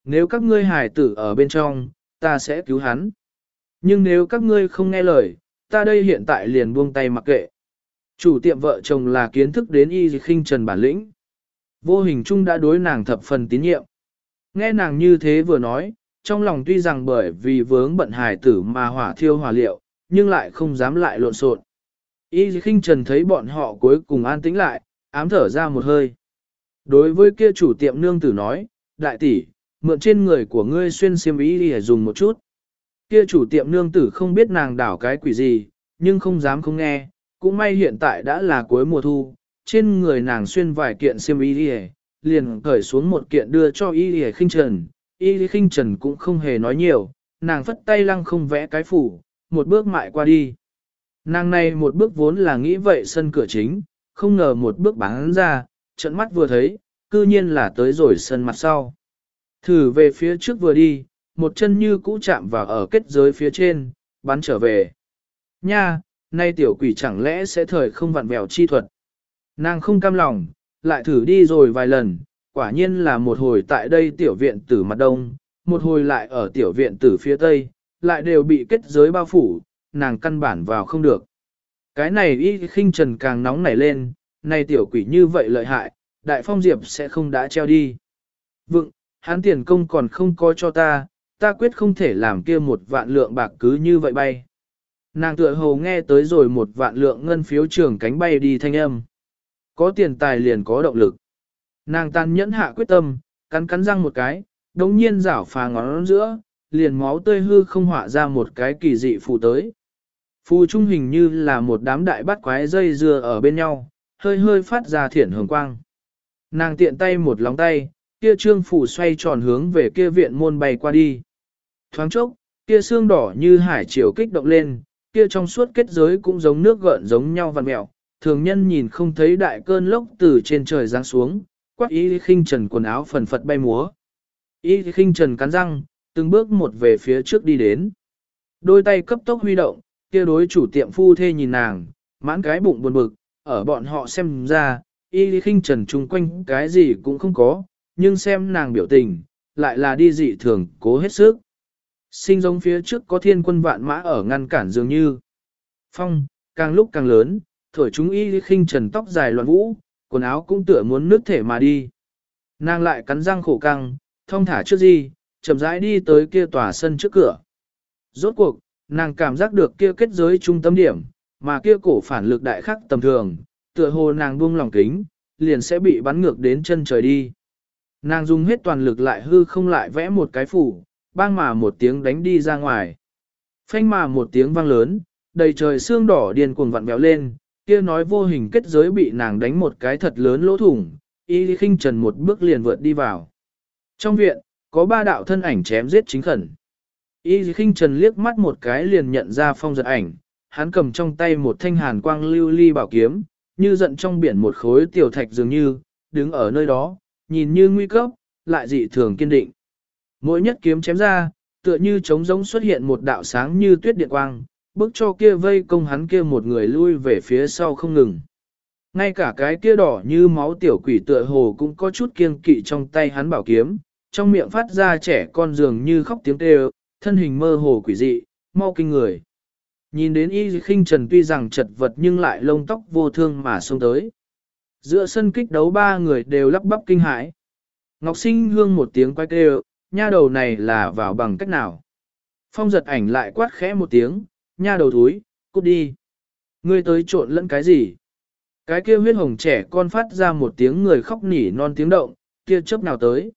Nếu các ngươi hải tử ở bên trong, ta sẽ cứu hắn. Nhưng nếu các ngươi không nghe lời, ta đây hiện tại liền buông tay mặc kệ. Chủ tiệm vợ chồng là kiến thức đến y khinh trần bản lĩnh. Vô hình chung đã đối nàng thập phần tín nhiệm. Nghe nàng như thế vừa nói, trong lòng tuy rằng bởi vì vướng bận hài tử mà hỏa thiêu hỏa liệu, nhưng lại không dám lại lộn xộn. Y khinh trần thấy bọn họ cuối cùng an tĩnh lại, ám thở ra một hơi. Đối với kia chủ tiệm nương tử nói, đại tỷ, mượn trên người của ngươi xuyên xiêm y đi dùng một chút. Kia chủ tiệm nương tử không biết nàng đảo cái quỷ gì, nhưng không dám không nghe, cũng may hiện tại đã là cuối mùa thu, trên người nàng xuyên vài kiện xiêm y đi liền cởi xuống một kiện đưa cho y đi khinh trần, y đi khinh trần cũng không hề nói nhiều, nàng phất tay lăng không vẽ cái phủ, một bước mại qua đi. Nàng này một bước vốn là nghĩ vậy sân cửa chính, không ngờ một bước bán ra, trận mắt vừa thấy, cư nhiên là tới rồi sân mặt sau. Thử về phía trước vừa đi, một chân như cũ chạm vào ở kết giới phía trên, bắn trở về. Nha, nay tiểu quỷ chẳng lẽ sẽ thời không vặn vẹo chi thuật. Nàng không cam lòng, lại thử đi rồi vài lần, quả nhiên là một hồi tại đây tiểu viện tử mặt đông, một hồi lại ở tiểu viện tử phía tây, lại đều bị kết giới bao phủ, nàng căn bản vào không được. Cái này y khinh trần càng nóng nảy lên, này tiểu quỷ như vậy lợi hại, đại phong diệp sẽ không đã treo đi. Vựng, hắn tiền công còn không có cho ta, ta quyết không thể làm kia một vạn lượng bạc cứ như vậy bay. Nàng tựa hồ nghe tới rồi một vạn lượng ngân phiếu trường cánh bay đi thanh âm. Có tiền tài liền có động lực. Nàng tàn nhẫn hạ quyết tâm, cắn cắn răng một cái, đống nhiên rảo phà ngón giữa, liền máu tươi hư không họa ra một cái kỳ dị phù tới. Phù trung hình như là một đám đại bắt quái dây dưa ở bên nhau, hơi hơi phát ra thiển hồng quang. Nàng tiện tay một lóng tay, kia trương phù xoay tròn hướng về kia viện môn bay qua đi. Thoáng chốc, kia xương đỏ như hải chiều kích động lên, kia trong suốt kết giới cũng giống nước gợn giống nhau vằn mẹo, thường nhân nhìn không thấy đại cơn lốc từ trên trời giáng xuống, quắc y khinh trần quần áo phần phật bay múa. Y khinh trần cắn răng, từng bước một về phía trước đi đến. Đôi tay cấp tốc huy động, kia đối chủ tiệm phu thê nhìn nàng, mãn cái bụng buồn bực, ở bọn họ xem ra, y khinh trần chung quanh cái gì cũng không có, nhưng xem nàng biểu tình, lại là đi dị thường, cố hết sức. Sinh giống phía trước có thiên quân vạn mã ở ngăn cản dường như. Phong, càng lúc càng lớn, thổi chúng y khinh trần tóc dài loạn vũ, quần áo cũng tựa muốn nước thể mà đi. Nàng lại cắn răng khổ căng, thông thả trước gì, chậm rãi đi tới kia tòa sân trước cửa. Rốt cuộc, nàng cảm giác được kia kết giới trung tâm điểm, mà kia cổ phản lực đại khắc tầm thường, tựa hồ nàng buông lòng kính, liền sẽ bị bắn ngược đến chân trời đi. Nàng dùng hết toàn lực lại hư không lại vẽ một cái phủ, bang mà một tiếng đánh đi ra ngoài. Phanh mà một tiếng vang lớn, đầy trời xương đỏ điên cuồng vặn béo lên, kia nói vô hình kết giới bị nàng đánh một cái thật lớn lỗ thủng, y khinh trần một bước liền vượt đi vào. Trong viện, có ba đạo thân ảnh chém giết chính khẩn. Y khinh trần liếc mắt một cái liền nhận ra phong giật ảnh, hắn cầm trong tay một thanh hàn quang lưu ly bảo kiếm, như giận trong biển một khối tiểu thạch dường như, đứng ở nơi đó, nhìn như nguy cấp, lại dị thường kiên định. Mỗi nhất kiếm chém ra, tựa như trống rỗng xuất hiện một đạo sáng như tuyết điện quang, bước cho kia vây công hắn kia một người lui về phía sau không ngừng. Ngay cả cái kia đỏ như máu tiểu quỷ tựa hồ cũng có chút kiêng kỵ trong tay hắn bảo kiếm, trong miệng phát ra trẻ con dường như khóc tiếng kêu, thân hình mơ hồ quỷ dị, mau kinh người. Nhìn đến y khinh trần tuy rằng chật vật nhưng lại lông tóc vô thương mà xông tới. Giữa sân kích đấu ba người đều lắp bắp kinh hãi. Ngọc sinh hương một tiếng quay kêu, nha đầu này là vào bằng cách nào. Phong giật ảnh lại quát khẽ một tiếng, nha đầu thúi, cút đi. Ngươi tới trộn lẫn cái gì? Cái kia huyết hồng trẻ con phát ra một tiếng người khóc nỉ non tiếng động, kia chớp nào tới.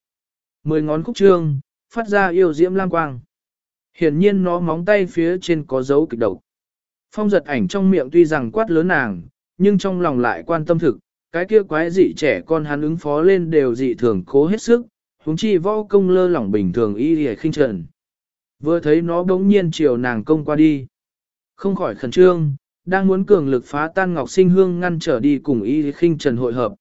Mười ngón khúc trương, phát ra yêu diễm lang quang. Hiển nhiên nó móng tay phía trên có dấu kịch độc. Phong giật ảnh trong miệng tuy rằng quát lớn nàng, nhưng trong lòng lại quan tâm thực, cái kia quái dị trẻ con hắn ứng phó lên đều dị thường cố hết sức, huống chi võ công lơ lỏng bình thường y hề khinh trần. Vừa thấy nó bỗng nhiên chiều nàng công qua đi. Không khỏi khẩn trương, đang muốn cường lực phá tan ngọc sinh hương ngăn trở đi cùng y khinh trần hội hợp.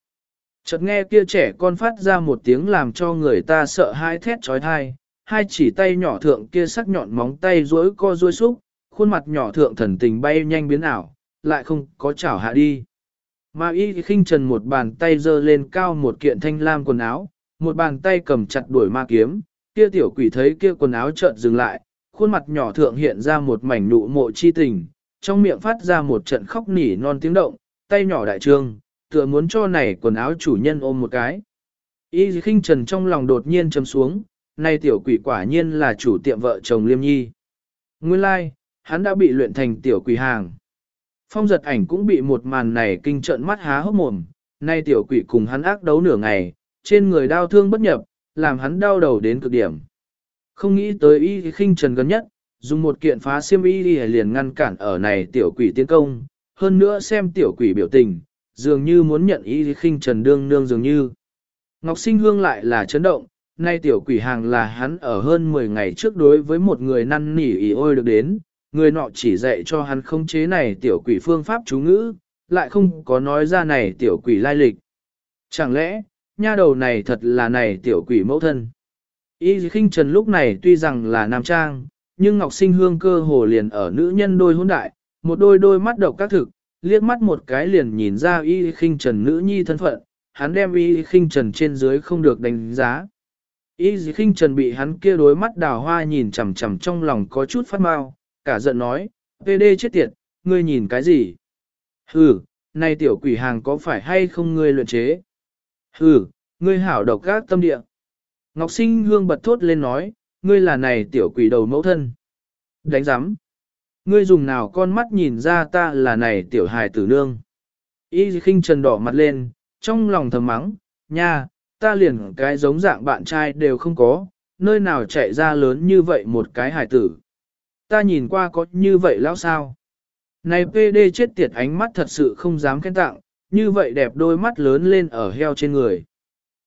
Chợt nghe kia trẻ con phát ra một tiếng làm cho người ta sợ hai thét trói thai, hai chỉ tay nhỏ thượng kia sắc nhọn móng tay rối co rối xúc, khuôn mặt nhỏ thượng thần tình bay nhanh biến ảo, lại không có chảo hạ đi. Mà y khinh trần một bàn tay giơ lên cao một kiện thanh lam quần áo, một bàn tay cầm chặt đuổi ma kiếm, kia tiểu quỷ thấy kia quần áo chợt dừng lại, khuôn mặt nhỏ thượng hiện ra một mảnh nụ mộ chi tình, trong miệng phát ra một trận khóc nỉ non tiếng động, tay nhỏ đại trương, tựa muốn cho này quần áo chủ nhân ôm một cái. Y khinh trần trong lòng đột nhiên chấm xuống, nay tiểu quỷ quả nhiên là chủ tiệm vợ chồng liêm nhi. Nguyên lai, like, hắn đã bị luyện thành tiểu quỷ hàng. Phong giật ảnh cũng bị một màn này kinh trợn mắt há hốc mồm, nay tiểu quỷ cùng hắn ác đấu nửa ngày, trên người đau thương bất nhập, làm hắn đau đầu đến cực điểm. Không nghĩ tới y khinh trần gần nhất, dùng một kiện phá xiêm y liền ngăn cản ở này tiểu quỷ tiến công, hơn nữa xem tiểu quỷ biểu tình, dường như muốn nhận y khinh trần đương nương dường như. Ngọc sinh hương lại là chấn động, nay tiểu quỷ hàng là hắn ở hơn 10 ngày trước đối với một người năn nỉ ý ôi được đến, người nọ chỉ dạy cho hắn không chế này tiểu quỷ phương pháp chú ngữ, lại không có nói ra này tiểu quỷ lai lịch. Chẳng lẽ, nha đầu này thật là này tiểu quỷ mẫu thân? Y khinh trần lúc này tuy rằng là nam trang, nhưng Ngọc Sinh Hương cơ hồ liền ở nữ nhân đôi hôn đại, một đôi đôi mắt độc các thực, liếc mắt một cái liền nhìn ra Y khinh trần nữ nhi thân phận, hắn đem Y khinh trần trên dưới không được đánh giá. Y khinh trần bị hắn kia đối mắt đào hoa nhìn chằm chằm trong lòng có chút phát mau, cả giận nói, PD chết tiệt, ngươi nhìn cái gì? Hừ, này tiểu quỷ hàng có phải hay không ngươi luyện chế? Hừ, ngươi hảo độc gác tâm địa. Ngọc sinh hương bật thốt lên nói, ngươi là này tiểu quỷ đầu mẫu thân. Đánh giám. Ngươi dùng nào con mắt nhìn ra ta là này tiểu hài tử nương. Y khinh trần đỏ mặt lên, trong lòng thầm mắng, nha, ta liền cái giống dạng bạn trai đều không có, nơi nào chạy ra lớn như vậy một cái hài tử. Ta nhìn qua có như vậy lão sao? Này PD chết tiệt ánh mắt thật sự không dám khen tặng, như vậy đẹp đôi mắt lớn lên ở heo trên người.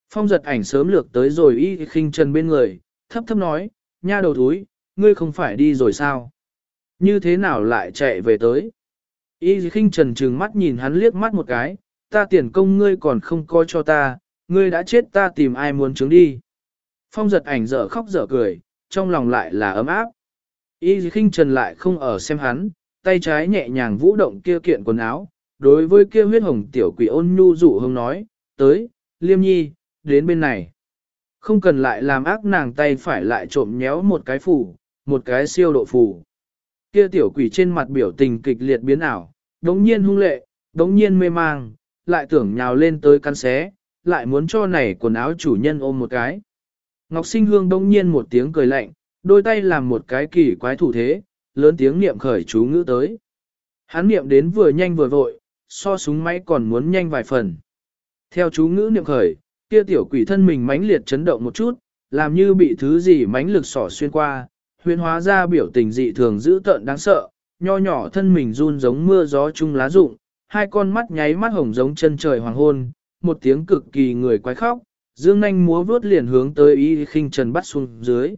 Phong giật ảnh sớm lược tới rồi y khinh trần bên người, thấp thấp nói, nha đầu túi, ngươi không phải đi rồi sao? Như thế nào lại chạy về tới? Y khinh trần trừng mắt nhìn hắn liếc mắt một cái, ta tiền công ngươi còn không coi cho ta, ngươi đã chết ta tìm ai muốn trứng đi. Phong giật ảnh dở khóc dở cười, trong lòng lại là ấm áp. Y khinh trần lại không ở xem hắn, tay trái nhẹ nhàng vũ động kia kiện quần áo, đối với kia huyết hồng tiểu quỷ ôn nhu dụ hông nói, tới, liêm nhi, đến bên này. Không cần lại làm ác nàng tay phải lại trộm nhéo một cái phủ, một cái siêu độ phủ. Kia tiểu quỷ trên mặt biểu tình kịch liệt biến ảo, đống nhiên hung lệ, đống nhiên mê mang, lại tưởng nhào lên tới căn xé, lại muốn cho này quần áo chủ nhân ôm một cái. Ngọc sinh hương đống nhiên một tiếng cười lạnh, đôi tay làm một cái kỳ quái thủ thế, lớn tiếng niệm khởi chú ngữ tới. Hắn niệm đến vừa nhanh vừa vội, so súng máy còn muốn nhanh vài phần. Theo chú ngữ niệm khởi, kia tiểu quỷ thân mình mãnh liệt chấn động một chút, làm như bị thứ gì mãnh lực sỏ xuyên qua, huyền hóa ra biểu tình dị thường dữ tợn đáng sợ, nho nhỏ thân mình run giống mưa gió chung lá rụng, hai con mắt nháy mắt hồng giống chân trời hoàng hôn, một tiếng cực kỳ người quái khóc, dương nanh múa vuốt liền hướng tới y khinh trần bắt xuống dưới.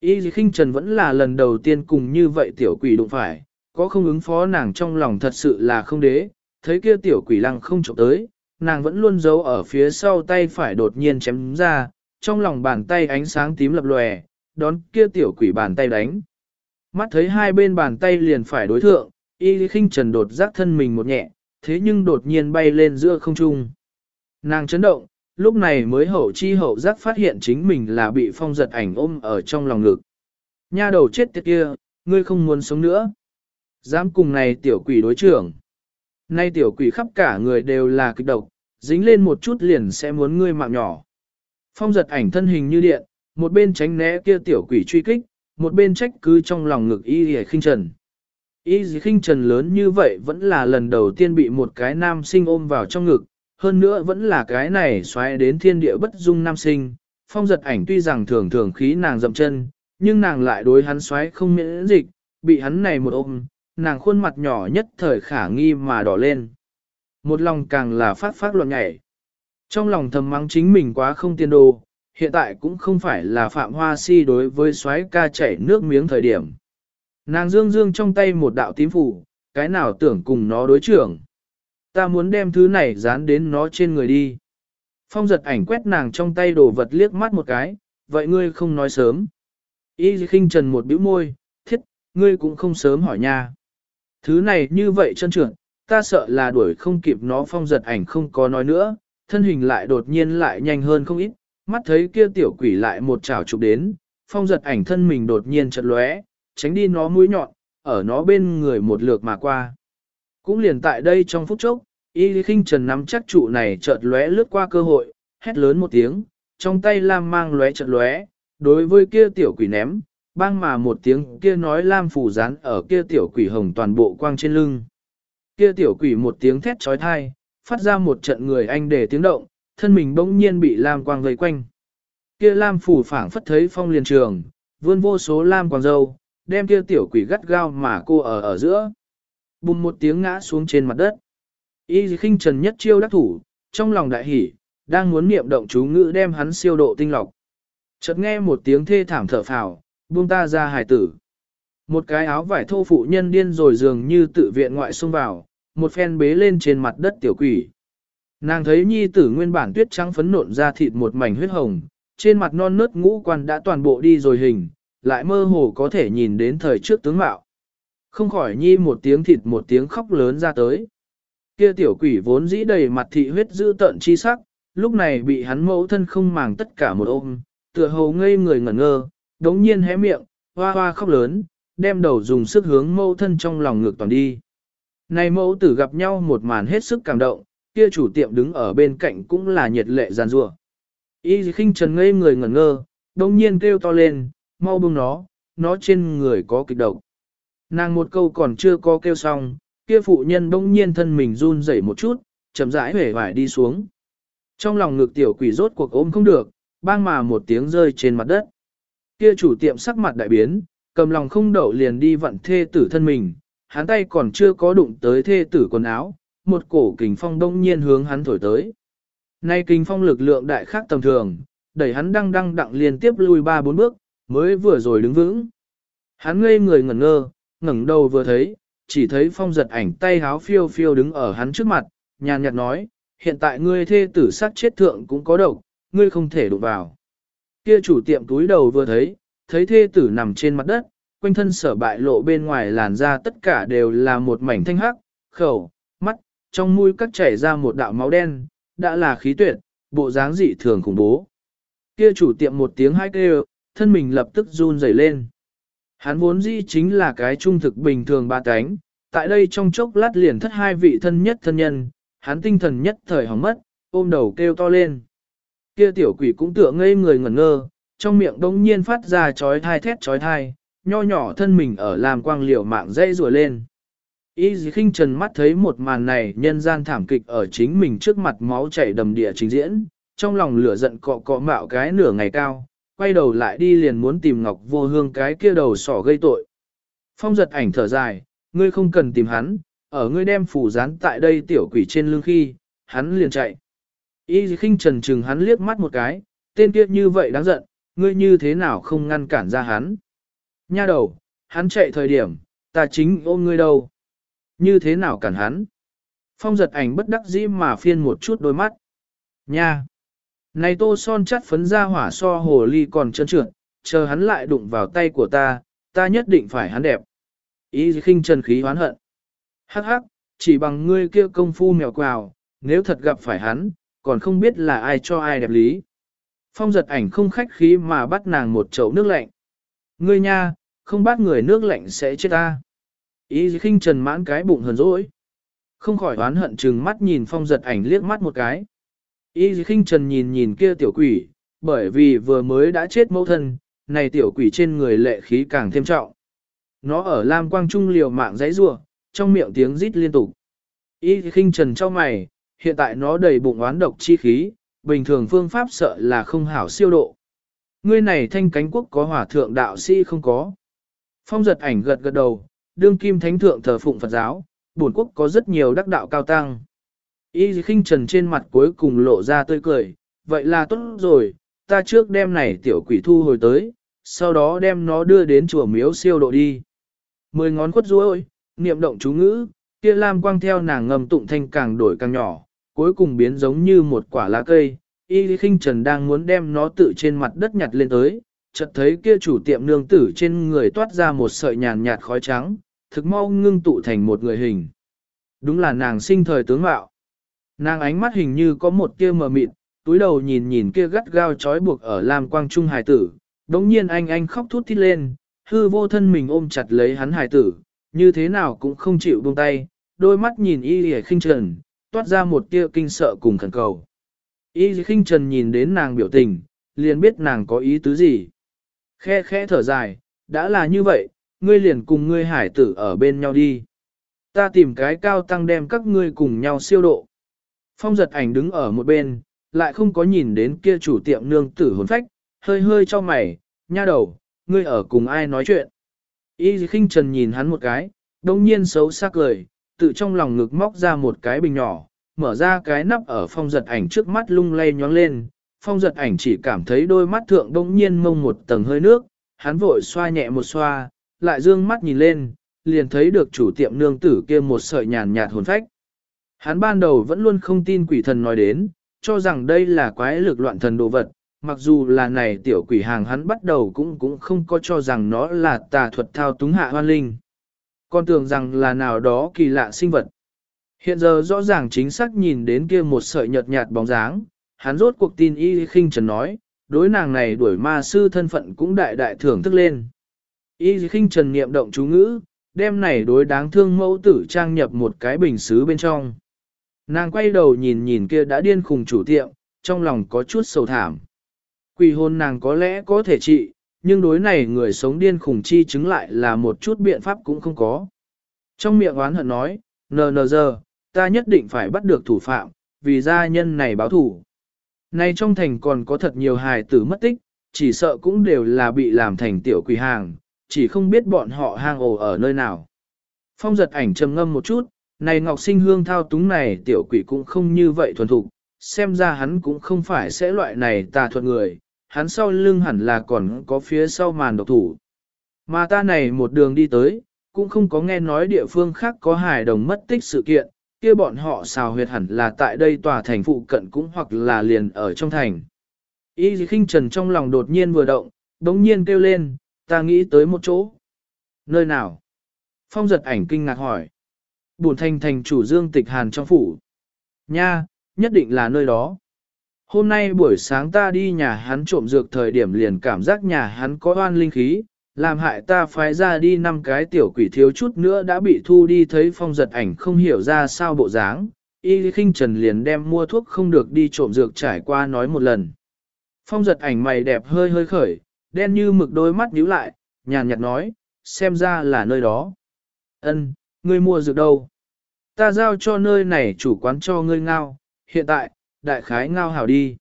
Y khinh trần vẫn là lần đầu tiên cùng như vậy tiểu quỷ đụng phải, có không ứng phó nàng trong lòng thật sự là không đế, thấy kia tiểu quỷ lăng không trộm tới, nàng vẫn luôn giấu ở phía sau tay phải đột nhiên chém ra, trong lòng bàn tay ánh sáng tím lập lòe, đón kia tiểu quỷ bàn tay đánh. Mắt thấy hai bên bàn tay liền phải đối thượng, y khinh trần đột giác thân mình một nhẹ, thế nhưng đột nhiên bay lên giữa không trung. Nàng chấn động, lúc này mới hậu chi hậu giác phát hiện chính mình là bị phong giật ảnh ôm ở trong lòng ngực. Nha đầu chết tiệt kia, ngươi không muốn sống nữa. Dám cùng này tiểu quỷ đối trưởng. Nay tiểu quỷ khắp cả người đều là kịch độc, dính lên một chút liền sẽ muốn ngươi mạng nhỏ. Phong giật ảnh thân hình như điện, một bên tránh né kia tiểu quỷ truy kích, một bên trách cứ trong lòng ngực y hề khinh trần. Y dì khinh trần lớn như vậy vẫn là lần đầu tiên bị một cái nam sinh ôm vào trong ngực, hơn nữa vẫn là cái này xoáy đến thiên địa bất dung nam sinh. Phong giật ảnh tuy rằng thường thường khí nàng dậm chân, nhưng nàng lại đối hắn xoáy không miễn dịch, bị hắn này một ôm, nàng khuôn mặt nhỏ nhất thời khả nghi mà đỏ lên. Một lòng càng là phát phát loạn nhảy. Trong lòng thầm mắng chính mình quá không tiên đồ, hiện tại cũng không phải là phạm hoa si đối với xoáy ca chảy nước miếng thời điểm. Nàng dương dương trong tay một đạo tím phủ, cái nào tưởng cùng nó đối trưởng. Ta muốn đem thứ này dán đến nó trên người đi. Phong giật ảnh quét nàng trong tay đồ vật liếc mắt một cái, vậy ngươi không nói sớm. Y khinh trần một bĩu môi, thiết, ngươi cũng không sớm hỏi nha. Thứ này như vậy chân trượt, ta sợ là đuổi không kịp nó phong giật ảnh không có nói nữa, thân hình lại đột nhiên lại nhanh hơn không ít, mắt thấy kia tiểu quỷ lại một chảo chụp đến, phong giật ảnh thân mình đột nhiên chật lóe, tránh đi nó mũi nhọn, ở nó bên người một lượt mà qua. Cũng liền tại đây trong phút chốc, y khinh trần nắm chắc trụ này chợt lóe lướt qua cơ hội, hét lớn một tiếng, trong tay lam mang lóe chợt lóe, đối với kia tiểu quỷ ném, bang mà một tiếng kia nói lam phủ rán ở kia tiểu quỷ hồng toàn bộ quang trên lưng. Kia tiểu quỷ một tiếng thét trói thai, phát ra một trận người anh để tiếng động, thân mình bỗng nhiên bị lam quang vây quanh. Kia lam phủ phảng phất thấy phong liền trường, vươn vô số lam quang dâu, đem kia tiểu quỷ gắt gao mà cô ở ở giữa. Bùm một tiếng ngã xuống trên mặt đất. Y khinh trần nhất chiêu đắc thủ, trong lòng đại hỉ, đang muốn niệm động chú ngữ đem hắn siêu độ tinh lọc. Chợt nghe một tiếng thê thảm thở phào, buông ta ra hài tử. Một cái áo vải thô phụ nhân điên rồi dường như tự viện ngoại xông vào, một phen bế lên trên mặt đất tiểu quỷ. Nàng thấy nhi tử nguyên bản tuyết trắng phấn nộn ra thịt một mảnh huyết hồng, trên mặt non nớt ngũ quan đã toàn bộ đi rồi hình, lại mơ hồ có thể nhìn đến thời trước tướng mạo. Không khỏi nhi một tiếng thịt một tiếng khóc lớn ra tới. Kia tiểu quỷ vốn dĩ đầy mặt thị huyết dữ tợn chi sắc, lúc này bị hắn mẫu thân không màng tất cả một ôm, tựa hồ ngây người ngẩn ngơ, đống nhiên hé miệng, hoa hoa khóc lớn, đem đầu dùng sức hướng mẫu thân trong lòng ngược toàn đi. Này mẫu tử gặp nhau một màn hết sức cảm động, kia chủ tiệm đứng ở bên cạnh cũng là nhiệt lệ giàn rủa. Y khinh trần ngây người ngẩn ngơ, đống nhiên kêu to lên, mau buông nó, nó trên người có kịch độc. Nàng một câu còn chưa có kêu xong, kia phụ nhân đống nhiên thân mình run rẩy một chút, chậm rãi hể vải đi xuống. Trong lòng ngực tiểu quỷ rốt cuộc ôm không được, bang mà một tiếng rơi trên mặt đất. Kia chủ tiệm sắc mặt đại biến, cầm lòng không đậu liền đi vận thê tử thân mình, hắn tay còn chưa có đụng tới thê tử quần áo, một cổ kình phong đông nhiên hướng hắn thổi tới. Nay kình phong lực lượng đại khác tầm thường, đẩy hắn đăng đăng đặng liên tiếp lui ba bốn bước, mới vừa rồi đứng vững. Hắn ngây người ngẩn ngơ, ngẩng đầu vừa thấy, chỉ thấy phong giật ảnh tay háo phiêu phiêu đứng ở hắn trước mặt, nhàn nhạt nói, hiện tại ngươi thê tử sát chết thượng cũng có độc, ngươi không thể đụng vào. Kia chủ tiệm túi đầu vừa thấy, thấy thê tử nằm trên mặt đất, quanh thân sở bại lộ bên ngoài làn da tất cả đều là một mảnh thanh hắc, khẩu, mắt, trong mũi cắt chảy ra một đạo máu đen, đã là khí tuyệt, bộ dáng dị thường khủng bố. Kia chủ tiệm một tiếng hai kêu, thân mình lập tức run rẩy lên. Hắn vốn dĩ chính là cái trung thực bình thường ba cánh, tại đây trong chốc lát liền thất hai vị thân nhất thân nhân, hắn tinh thần nhất thời hỏng mất, ôm đầu kêu to lên. Kia tiểu quỷ cũng tựa ngây người ngẩn ngơ, trong miệng đống nhiên phát ra chói thai thét chói thai, nho nhỏ thân mình ở làm quang liều mạng dây rùa lên. Y dì khinh trần mắt thấy một màn này nhân gian thảm kịch ở chính mình trước mặt máu chảy đầm địa trình diễn, trong lòng lửa giận cọ cọ mạo cái nửa ngày cao, quay đầu lại đi liền muốn tìm Ngọc Vô Hương cái kia đầu sỏ gây tội. Phong giật ảnh thở dài, ngươi không cần tìm hắn, ở ngươi đem phủ rán tại đây tiểu quỷ trên lưng khi, hắn liền chạy. Y khinh trần Trừng hắn liếc mắt một cái, tên kia như vậy đáng giận, ngươi như thế nào không ngăn cản ra hắn. Nha đầu, hắn chạy thời điểm, ta chính ôm ngươi đâu. Như thế nào cản hắn? Phong giật ảnh bất đắc dĩ mà phiên một chút đôi mắt. Nha! Này tô son chắt phấn ra hỏa so hồ ly còn trơn trượt, chờ hắn lại đụng vào tay của ta, ta nhất định phải hắn đẹp. Ý khinh trần khí hoán hận. Hắc hắc, chỉ bằng ngươi kia công phu mèo quào, nếu thật gặp phải hắn, còn không biết là ai cho ai đẹp lý. Phong giật ảnh không khách khí mà bắt nàng một chậu nước lạnh. Ngươi nha, không bắt người nước lạnh sẽ chết ta. Ý khinh trần mãn cái bụng hờn dỗi. Không khỏi oán hận chừng mắt nhìn phong giật ảnh liếc mắt một cái. Y khinh trần nhìn nhìn kia tiểu quỷ, bởi vì vừa mới đã chết mẫu thân, này tiểu quỷ trên người lệ khí càng thêm trọng. Nó ở Lam Quang Trung liều mạng giấy rua, trong miệng tiếng rít liên tục. Y khinh trần cho mày, hiện tại nó đầy bụng oán độc chi khí, bình thường phương pháp sợ là không hảo siêu độ. Ngươi này thanh cánh quốc có hỏa thượng đạo sĩ không có. Phong giật ảnh gật gật đầu, đương kim thánh thượng thờ phụng Phật giáo, bổn quốc có rất nhiều đắc đạo cao tăng. Y khinh trần trên mặt cuối cùng lộ ra tươi cười, vậy là tốt rồi, ta trước đem này tiểu quỷ thu hồi tới, sau đó đem nó đưa đến chùa miếu siêu độ đi. Mười ngón quất ruôi, niệm động chú ngữ, kia lam quang theo nàng ngầm tụng thanh càng đổi càng nhỏ, cuối cùng biến giống như một quả lá cây. Y khinh trần đang muốn đem nó tự trên mặt đất nhặt lên tới, chợt thấy kia chủ tiệm nương tử trên người toát ra một sợi nhàn nhạt khói trắng, thực mau ngưng tụ thành một người hình. Đúng là nàng sinh thời tướng mạo. Nàng ánh mắt hình như có một tia mờ mịt, túi đầu nhìn nhìn kia gắt gao trói buộc ở Lam Quang Trung hài tử, đống nhiên anh anh khóc thút thít lên, hư vô thân mình ôm chặt lấy hắn hài tử, như thế nào cũng không chịu buông tay, đôi mắt nhìn y hề khinh trần, toát ra một tia kinh sợ cùng khẩn cầu. Y khinh trần nhìn đến nàng biểu tình, liền biết nàng có ý tứ gì. Khe khẽ thở dài, đã là như vậy, ngươi liền cùng ngươi hải tử ở bên nhau đi. Ta tìm cái cao tăng đem các ngươi cùng nhau siêu độ. Phong giật ảnh đứng ở một bên, lại không có nhìn đến kia chủ tiệm nương tử hồn phách, hơi hơi cho mày, nha đầu, ngươi ở cùng ai nói chuyện. Y khinh trần nhìn hắn một cái, đông nhiên xấu sắc cười, tự trong lòng ngực móc ra một cái bình nhỏ, mở ra cái nắp ở phong giật ảnh trước mắt lung lay nhóng lên, phong giật ảnh chỉ cảm thấy đôi mắt thượng đông nhiên mông một tầng hơi nước, hắn vội xoa nhẹ một xoa, lại dương mắt nhìn lên, liền thấy được chủ tiệm nương tử kia một sợi nhàn nhạt hồn phách. Hắn ban đầu vẫn luôn không tin quỷ thần nói đến, cho rằng đây là quái lực loạn thần đồ vật, mặc dù là này tiểu quỷ hàng hắn bắt đầu cũng cũng không có cho rằng nó là tà thuật thao túng hạ hoan linh. Con tưởng rằng là nào đó kỳ lạ sinh vật. Hiện giờ rõ ràng chính xác nhìn đến kia một sợi nhợt nhạt bóng dáng, hắn rốt cuộc tin y khinh trần nói, đối nàng này đuổi ma sư thân phận cũng đại đại thưởng thức lên. Y khinh trần niệm động chú ngữ, đem này đối đáng thương mẫu tử trang nhập một cái bình xứ bên trong. Nàng quay đầu nhìn nhìn kia đã điên khùng chủ tiệm, trong lòng có chút sầu thảm. Quỷ hôn nàng có lẽ có thể trị, nhưng đối này người sống điên khùng chi chứng lại là một chút biện pháp cũng không có. Trong miệng oán hận nói, nờ nờ giờ, ta nhất định phải bắt được thủ phạm, vì gia nhân này báo thủ. Nay trong thành còn có thật nhiều hài tử mất tích, chỉ sợ cũng đều là bị làm thành tiểu quỷ hàng, chỉ không biết bọn họ hang ổ ở nơi nào. Phong giật ảnh trầm ngâm một chút, này Ngọc Sinh Hương thao túng này tiểu quỷ cũng không như vậy thuần thục, xem ra hắn cũng không phải sẽ loại này tà thuật người, hắn sau lưng hẳn là còn có phía sau màn độc thủ. Mà ta này một đường đi tới, cũng không có nghe nói địa phương khác có hài đồng mất tích sự kiện, kia bọn họ xào huyệt hẳn là tại đây tòa thành phụ cận cũng hoặc là liền ở trong thành. Y khinh trần trong lòng đột nhiên vừa động, đống nhiên kêu lên, ta nghĩ tới một chỗ. Nơi nào? Phong giật ảnh kinh ngạc hỏi. Bùn thành thành chủ dương tịch hàn trong phủ. Nha, nhất định là nơi đó. Hôm nay buổi sáng ta đi nhà hắn trộm dược thời điểm liền cảm giác nhà hắn có oan linh khí, làm hại ta phái ra đi năm cái tiểu quỷ thiếu chút nữa đã bị thu đi thấy phong giật ảnh không hiểu ra sao bộ dáng. Y khinh trần liền đem mua thuốc không được đi trộm dược trải qua nói một lần. Phong giật ảnh mày đẹp hơi hơi khởi, đen như mực đôi mắt nhíu lại, nhàn nhạt nói, xem ra là nơi đó. Ân, ngươi mua dược đâu? Ta giao cho nơi này chủ quán cho ngươi ngao, hiện tại, đại khái ngao hào đi.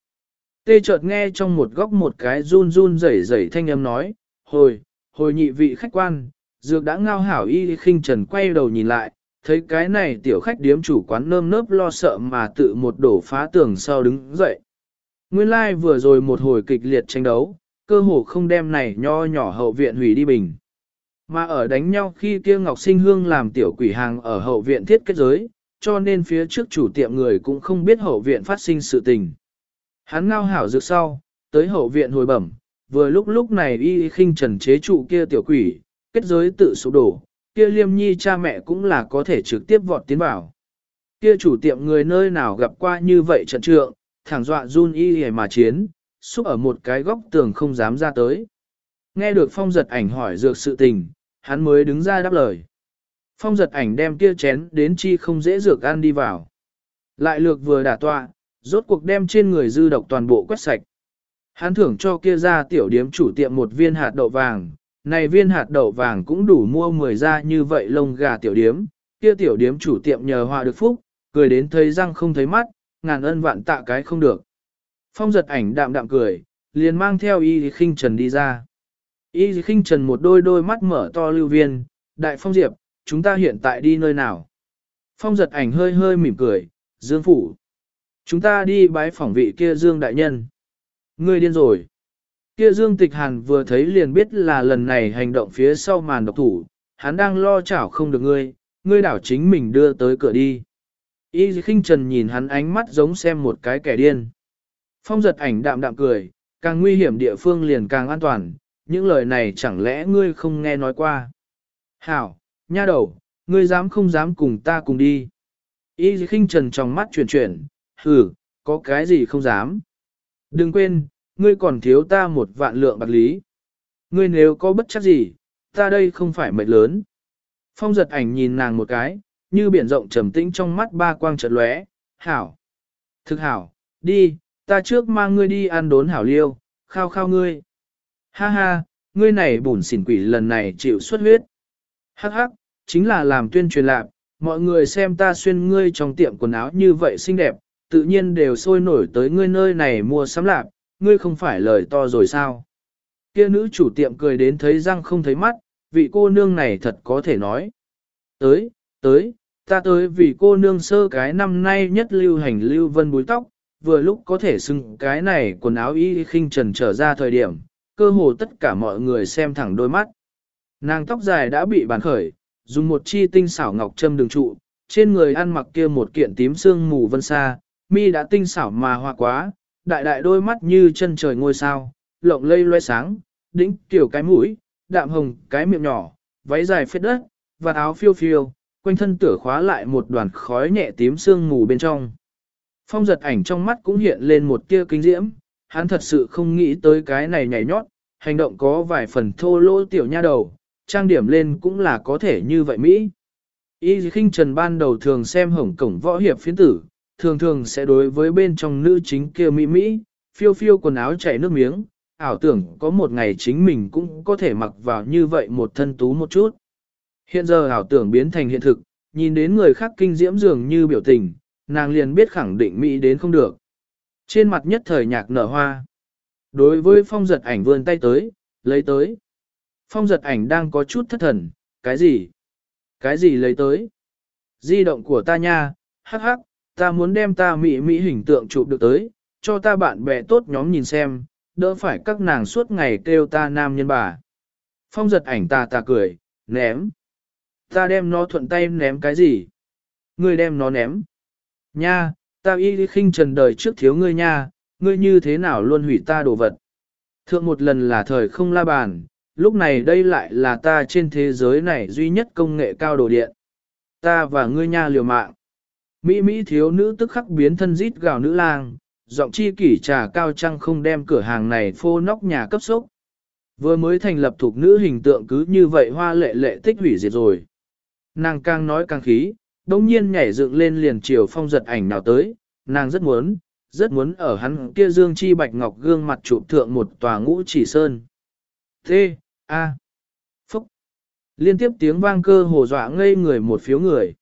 Tê chợt nghe trong một góc một cái run run rẩy rẩy thanh âm nói, hồi, hồi nhị vị khách quan, dược đã ngao hảo y khinh trần quay đầu nhìn lại, thấy cái này tiểu khách điếm chủ quán nơm nớp lo sợ mà tự một đổ phá tường sau đứng dậy. Nguyên lai like vừa rồi một hồi kịch liệt tranh đấu, cơ hồ không đem này nho nhỏ hậu viện hủy đi bình. Mà ở đánh nhau khi kia Ngọc Sinh Hương làm tiểu quỷ hàng ở hậu viện thiết kết giới, cho nên phía trước chủ tiệm người cũng không biết hậu viện phát sinh sự tình. Hắn ngao hảo dược sau, tới hậu viện hồi bẩm, vừa lúc lúc này y khinh trần chế trụ kia tiểu quỷ, kết giới tự sụp đổ, kia liêm nhi cha mẹ cũng là có thể trực tiếp vọt tiến vào. Kia chủ tiệm người nơi nào gặp qua như vậy trận trượng, thẳng dọa run y hề mà chiến, xúc ở một cái góc tường không dám ra tới. Nghe được phong giật ảnh hỏi dược sự tình, hắn mới đứng ra đáp lời. Phong giật ảnh đem kia chén đến chi không dễ dược ăn đi vào. Lại lược vừa đả tọa, rốt cuộc đem trên người dư độc toàn bộ quét sạch. Hắn thưởng cho kia ra tiểu điếm chủ tiệm một viên hạt đậu vàng, này viên hạt đậu vàng cũng đủ mua 10 ra như vậy lông gà tiểu điếm, kia tiểu điếm chủ tiệm nhờ hòa được phúc, cười đến thấy răng không thấy mắt, ngàn ân vạn tạ cái không được. Phong giật ảnh đạm đạm cười, liền mang theo y khinh trần đi ra. Y khinh trần một đôi đôi mắt mở to lưu viên, đại phong diệp, chúng ta hiện tại đi nơi nào? Phong giật ảnh hơi hơi mỉm cười, dương phủ. Chúng ta đi bái phỏng vị kia dương đại nhân. Ngươi điên rồi. Kia dương tịch hàn vừa thấy liền biết là lần này hành động phía sau màn độc thủ, hắn đang lo chảo không được ngươi, ngươi đảo chính mình đưa tới cửa đi. Y khinh trần nhìn hắn ánh mắt giống xem một cái kẻ điên. Phong giật ảnh đạm đạm cười, càng nguy hiểm địa phương liền càng an toàn, những lời này chẳng lẽ ngươi không nghe nói qua. Hảo, nha đầu, ngươi dám không dám cùng ta cùng đi. Y khinh trần trong mắt chuyển chuyển, hừ, có cái gì không dám. Đừng quên, ngươi còn thiếu ta một vạn lượng bạc lý. Ngươi nếu có bất chắc gì, ta đây không phải mệt lớn. Phong giật ảnh nhìn nàng một cái, như biển rộng trầm tĩnh trong mắt ba quang chợt lóe, hảo. Thực hảo, đi, ta trước mang ngươi đi ăn đốn hảo liêu, khao khao ngươi. Ha ha, ngươi này bùn xỉn quỷ lần này chịu xuất huyết. Hắc hắc, chính là làm tuyên truyền lạc, mọi người xem ta xuyên ngươi trong tiệm quần áo như vậy xinh đẹp, tự nhiên đều sôi nổi tới ngươi nơi này mua sắm lạc, ngươi không phải lời to rồi sao. Kia nữ chủ tiệm cười đến thấy răng không thấy mắt, vị cô nương này thật có thể nói. Tới, tới, ta tới vì cô nương sơ cái năm nay nhất lưu hành lưu vân búi tóc, vừa lúc có thể xưng cái này quần áo y khinh trần trở ra thời điểm, cơ hồ tất cả mọi người xem thẳng đôi mắt. Nàng tóc dài đã bị bàn khởi, dùng một chi tinh xảo ngọc châm đường trụ, trên người ăn mặc kia một kiện tím xương mù vân xa, mi đã tinh xảo mà hoa quá, đại đại đôi mắt như chân trời ngôi sao, lộng lây loe sáng, đỉnh kiểu cái mũi, đạm hồng cái miệng nhỏ, váy dài phết đất, và áo phiêu phiêu, quanh thân tửa khóa lại một đoàn khói nhẹ tím sương mù bên trong. Phong giật ảnh trong mắt cũng hiện lên một tia kinh diễm, hắn thật sự không nghĩ tới cái này nhảy nhót, hành động có vài phần thô lỗ tiểu nha đầu, trang điểm lên cũng là có thể như vậy Mỹ. Y khinh trần ban đầu thường xem hổng cổng võ hiệp phiến tử, thường thường sẽ đối với bên trong nữ chính kia Mỹ Mỹ, phiêu phiêu quần áo chảy nước miếng, ảo tưởng có một ngày chính mình cũng có thể mặc vào như vậy một thân tú một chút. Hiện giờ ảo tưởng biến thành hiện thực, nhìn đến người khác kinh diễm dường như biểu tình, nàng liền biết khẳng định Mỹ đến không được. Trên mặt nhất thời nhạc nở hoa. Đối với phong giật ảnh vươn tay tới, lấy tới. Phong giật ảnh đang có chút thất thần, cái gì? Cái gì lấy tới? Di động của ta nha, hắc hắc, ta muốn đem ta mỹ mỹ hình tượng chụp được tới, cho ta bạn bè tốt nhóm nhìn xem, đỡ phải các nàng suốt ngày kêu ta nam nhân bà. Phong giật ảnh ta ta cười, ném. Ta đem nó thuận tay ném cái gì? Ngươi đem nó ném. Nha, ta y khinh trần đời trước thiếu ngươi nha, ngươi như thế nào luôn hủy ta đồ vật. Thượng một lần là thời không la bàn, lúc này đây lại là ta trên thế giới này duy nhất công nghệ cao đồ điện. Ta và ngươi nha liều mạng. Mỹ Mỹ thiếu nữ tức khắc biến thân rít gào nữ lang, giọng chi kỷ trà cao trăng không đem cửa hàng này phô nóc nhà cấp sốc. Vừa mới thành lập thuộc nữ hình tượng cứ như vậy hoa lệ lệ tích hủy diệt rồi. Nàng càng nói càng khí, đống nhiên nhảy dựng lên liền chiều phong giật ảnh nào tới, nàng rất muốn, rất muốn ở hắn kia dương chi bạch ngọc gương mặt chụp thượng một tòa ngũ chỉ sơn. Thế, A. Phúc. Liên tiếp tiếng vang cơ hồ dọa ngây người một phiếu người.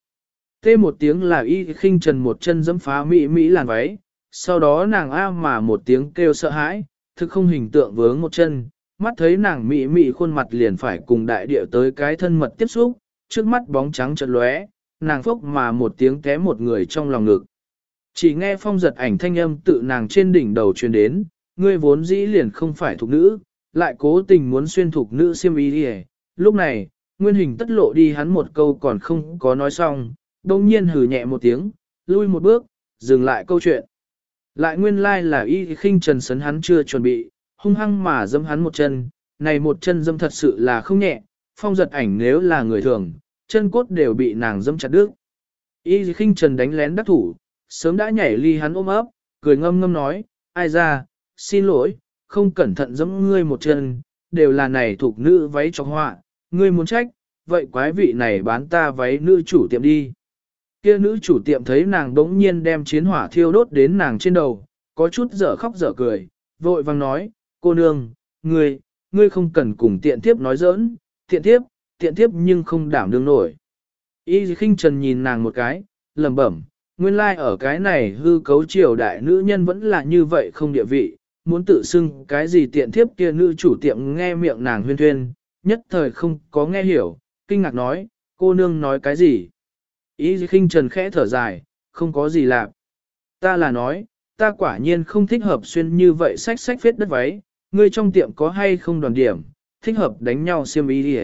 Tê một tiếng là y khinh trần một chân dẫm phá mỹ mỹ làn váy, sau đó nàng A mà một tiếng kêu sợ hãi, thực không hình tượng vướng một chân, mắt thấy nàng mỹ mỹ khuôn mặt liền phải cùng đại địa tới cái thân mật tiếp xúc, trước mắt bóng trắng chợt lóe, nàng phốc mà một tiếng té một người trong lòng ngực. Chỉ nghe phong giật ảnh thanh âm tự nàng trên đỉnh đầu truyền đến, ngươi vốn dĩ liền không phải thuộc nữ, lại cố tình muốn xuyên thục nữ siêm ý đi Lúc này, nguyên hình tất lộ đi hắn một câu còn không có nói xong, đồng nhiên hừ nhẹ một tiếng, lui một bước, dừng lại câu chuyện. Lại nguyên lai like là y khinh trần sấn hắn chưa chuẩn bị, hung hăng mà dâm hắn một chân, này một chân dâm thật sự là không nhẹ, phong giật ảnh nếu là người thường, chân cốt đều bị nàng dâm chặt đứt. Y khinh trần đánh lén đắc thủ, sớm đã nhảy ly hắn ôm ấp, cười ngâm ngâm nói, ai ra, xin lỗi, không cẩn thận dẫm ngươi một chân, đều là này thuộc nữ váy cho họa, ngươi muốn trách, vậy quái vị này bán ta váy nữ chủ tiệm đi. Kia nữ chủ tiệm thấy nàng đống nhiên đem chiến hỏa thiêu đốt đến nàng trên đầu, có chút dở khóc dở cười, vội vang nói, cô nương, ngươi, ngươi không cần cùng tiện tiếp nói giỡn, tiện tiếp, tiện tiếp nhưng không đảm đương nổi. Y khinh trần nhìn nàng một cái, lẩm bẩm, nguyên lai like ở cái này hư cấu triều đại nữ nhân vẫn là như vậy không địa vị, muốn tự xưng cái gì tiện thiếp kia nữ chủ tiệm nghe miệng nàng huyên thuyên, nhất thời không có nghe hiểu, kinh ngạc nói, cô nương nói cái gì. Ý khinh trần khẽ thở dài, không có gì lạ. Ta là nói, ta quả nhiên không thích hợp xuyên như vậy sách sách phết đất váy, ngươi trong tiệm có hay không đoàn điểm, thích hợp đánh nhau xiêm ý đi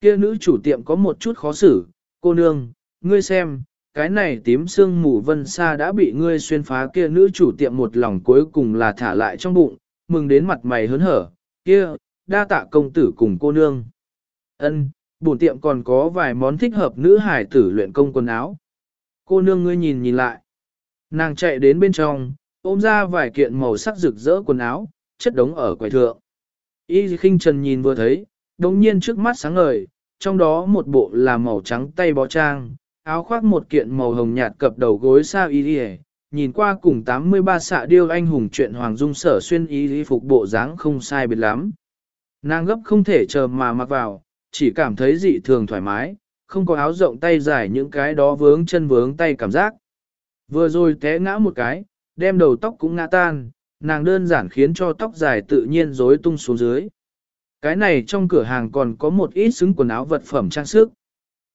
Kia nữ chủ tiệm có một chút khó xử, cô nương, ngươi xem, cái này tím xương mù vân xa đã bị ngươi xuyên phá kia nữ chủ tiệm một lòng cuối cùng là thả lại trong bụng, mừng đến mặt mày hớn hở, kia, đa tạ công tử cùng cô nương. Ân, bổn tiệm còn có vài món thích hợp nữ hải tử luyện công quần áo. Cô nương ngươi nhìn nhìn lại. Nàng chạy đến bên trong, ôm ra vài kiện màu sắc rực rỡ quần áo, chất đống ở quầy thượng. Y khinh trần nhìn vừa thấy, đồng nhiên trước mắt sáng ngời, trong đó một bộ là màu trắng tay bó trang, áo khoác một kiện màu hồng nhạt cập đầu gối sao y đi nhìn qua cùng 83 xạ điêu anh hùng chuyện Hoàng Dung sở xuyên y đi phục bộ dáng không sai biệt lắm. Nàng gấp không thể chờ mà mặc vào, chỉ cảm thấy dị thường thoải mái, không có áo rộng tay dài những cái đó vướng chân vướng tay cảm giác. Vừa rồi té ngã một cái, đem đầu tóc cũng ngã tan, nàng đơn giản khiến cho tóc dài tự nhiên rối tung xuống dưới. Cái này trong cửa hàng còn có một ít xứng quần áo vật phẩm trang sức.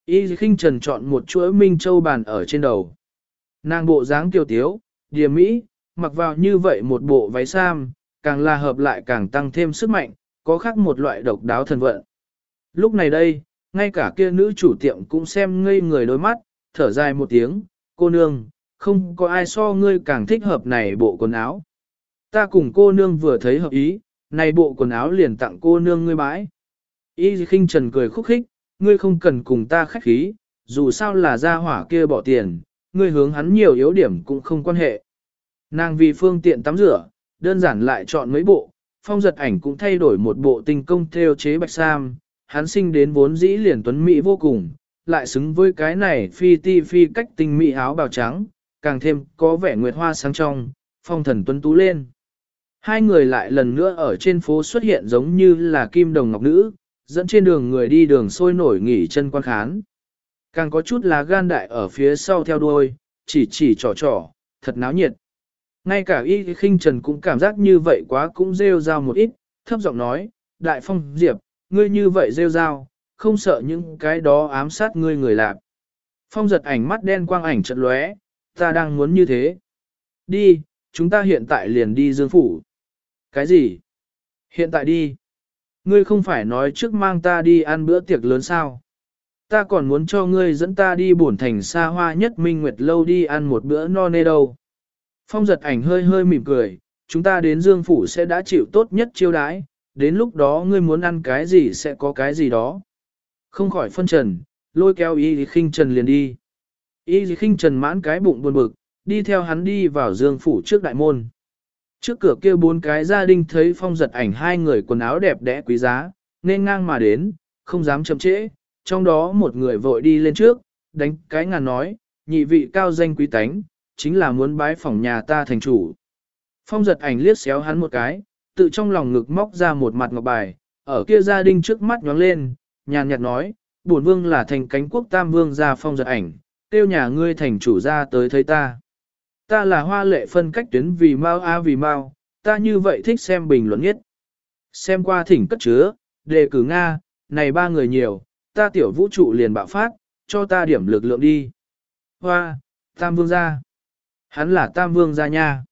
Y khinh trần chọn một chuỗi minh châu bàn ở trên đầu. Nàng bộ dáng tiêu tiếu, điềm mỹ, mặc vào như vậy một bộ váy sam, càng là hợp lại càng tăng thêm sức mạnh, có khác một loại độc đáo thần vận. Lúc này đây, ngay cả kia nữ chủ tiệm cũng xem ngây người đôi mắt, thở dài một tiếng, cô nương, không có ai so ngươi càng thích hợp này bộ quần áo. Ta cùng cô nương vừa thấy hợp ý, này bộ quần áo liền tặng cô nương ngươi bãi. Y khinh trần cười khúc khích, ngươi không cần cùng ta khách khí, dù sao là gia hỏa kia bỏ tiền, ngươi hướng hắn nhiều yếu điểm cũng không quan hệ. Nàng vì phương tiện tắm rửa, đơn giản lại chọn mấy bộ, phong giật ảnh cũng thay đổi một bộ tinh công theo chế bạch sam, hắn sinh đến vốn dĩ liền tuấn mỹ vô cùng, lại xứng với cái này phi ti phi cách tinh mỹ áo bào trắng, càng thêm có vẻ nguyệt hoa sáng trong, phong thần tuấn tú lên. Hai người lại lần nữa ở trên phố xuất hiện giống như là kim đồng ngọc nữ, dẫn trên đường người đi đường sôi nổi nghỉ chân quan khán. Càng có chút là gan đại ở phía sau theo đuôi, chỉ chỉ trò trò, thật náo nhiệt. Ngay cả y khinh trần cũng cảm giác như vậy quá cũng rêu rao một ít, thấp giọng nói, đại phong diệp, ngươi như vậy rêu rao, không sợ những cái đó ám sát ngươi người lạc. Phong giật ảnh mắt đen quang ảnh trận lóe, ta đang muốn như thế. Đi, chúng ta hiện tại liền đi dương phủ. Cái gì? Hiện tại đi. Ngươi không phải nói trước mang ta đi ăn bữa tiệc lớn sao? Ta còn muốn cho ngươi dẫn ta đi bổn thành xa hoa nhất minh nguyệt lâu đi ăn một bữa no nê đâu. Phong giật ảnh hơi hơi mỉm cười, chúng ta đến Dương Phủ sẽ đã chịu tốt nhất chiêu đãi, đến lúc đó ngươi muốn ăn cái gì sẽ có cái gì đó. Không khỏi phân trần, lôi kéo y khinh trần liền đi. Y khinh trần mãn cái bụng buồn bực, đi theo hắn đi vào Dương Phủ trước đại môn. Trước cửa kia bốn cái gia đình thấy phong giật ảnh hai người quần áo đẹp đẽ quý giá, nên ngang mà đến, không dám chậm trễ, trong đó một người vội đi lên trước, đánh cái ngàn nói, nhị vị cao danh quý tánh, chính là muốn bái phòng nhà ta thành chủ. Phong giật ảnh liếc xéo hắn một cái, tự trong lòng ngực móc ra một mặt ngọc bài, ở kia gia đình trước mắt nhóng lên, nhàn nhạt nói, bổn vương là thành cánh quốc tam vương gia phong giật ảnh, tiêu nhà ngươi thành chủ ra tới thấy ta. Ta là hoa lệ phân cách tuyến vì mau a vì mau, ta như vậy thích xem bình luận nhất. Xem qua thỉnh cất chứa, đề cử Nga, này ba người nhiều, ta tiểu vũ trụ liền bạo phát, cho ta điểm lực lượng đi. Hoa, tam vương gia. Hắn là tam vương gia nha.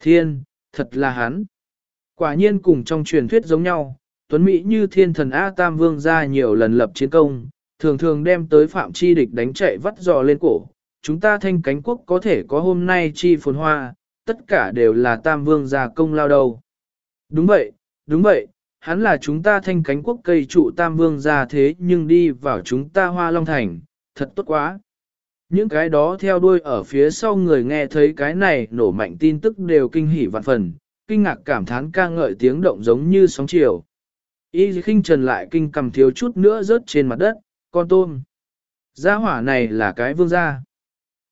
Thiên, thật là hắn. Quả nhiên cùng trong truyền thuyết giống nhau, Tuấn Mỹ như thiên thần A Tam Vương gia nhiều lần lập chiến công, thường thường đem tới phạm chi địch đánh chạy vắt dò lên cổ. Chúng ta thanh cánh quốc có thể có hôm nay chi phồn hoa, tất cả đều là Tam Vương gia công lao đầu. Đúng vậy, đúng vậy, hắn là chúng ta thanh cánh quốc cây trụ Tam Vương gia thế nhưng đi vào chúng ta hoa long thành, thật tốt quá. Những cái đó theo đuôi ở phía sau người nghe thấy cái này nổ mạnh tin tức đều kinh hỉ vạn phần, kinh ngạc cảm thán ca ngợi tiếng động giống như sóng chiều. Y khinh trần lại kinh cầm thiếu chút nữa rớt trên mặt đất, con tôm. Gia hỏa này là cái vương gia.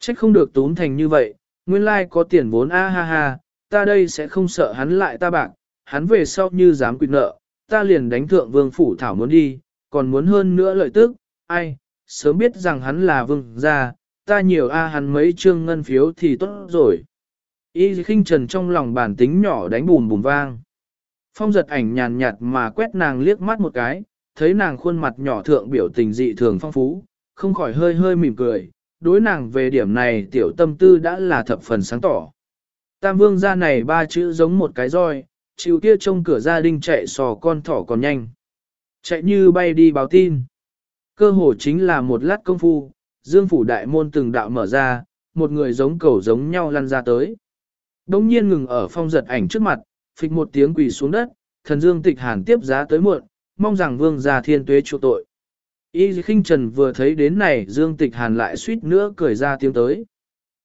Trách không được tốn thành như vậy, nguyên lai có tiền vốn a ha ha, ta đây sẽ không sợ hắn lại ta bạc, hắn về sau như dám quyết nợ, ta liền đánh thượng vương phủ thảo muốn đi, còn muốn hơn nữa lợi tức, ai, sớm biết rằng hắn là vương gia, ta nhiều a hắn mấy trương ngân phiếu thì tốt rồi. Y khinh trần trong lòng bản tính nhỏ đánh bùm bùm vang. Phong giật ảnh nhàn nhạt mà quét nàng liếc mắt một cái, thấy nàng khuôn mặt nhỏ thượng biểu tình dị thường phong phú, không khỏi hơi hơi mỉm cười, đối nàng về điểm này tiểu tâm tư đã là thập phần sáng tỏ. Tam vương gia này ba chữ giống một cái roi, chịu kia trông cửa gia đình chạy sò con thỏ còn nhanh. Chạy như bay đi báo tin. Cơ hồ chính là một lát công phu, dương phủ đại môn từng đạo mở ra, một người giống cầu giống nhau lăn ra tới. Đông nhiên ngừng ở phong giật ảnh trước mặt, phịch một tiếng quỳ xuống đất, thần dương tịch hàn tiếp giá tới muộn, mong rằng vương gia thiên tuế chu tội. Y khinh trần vừa thấy đến này dương tịch hàn lại suýt nữa cười ra tiếng tới.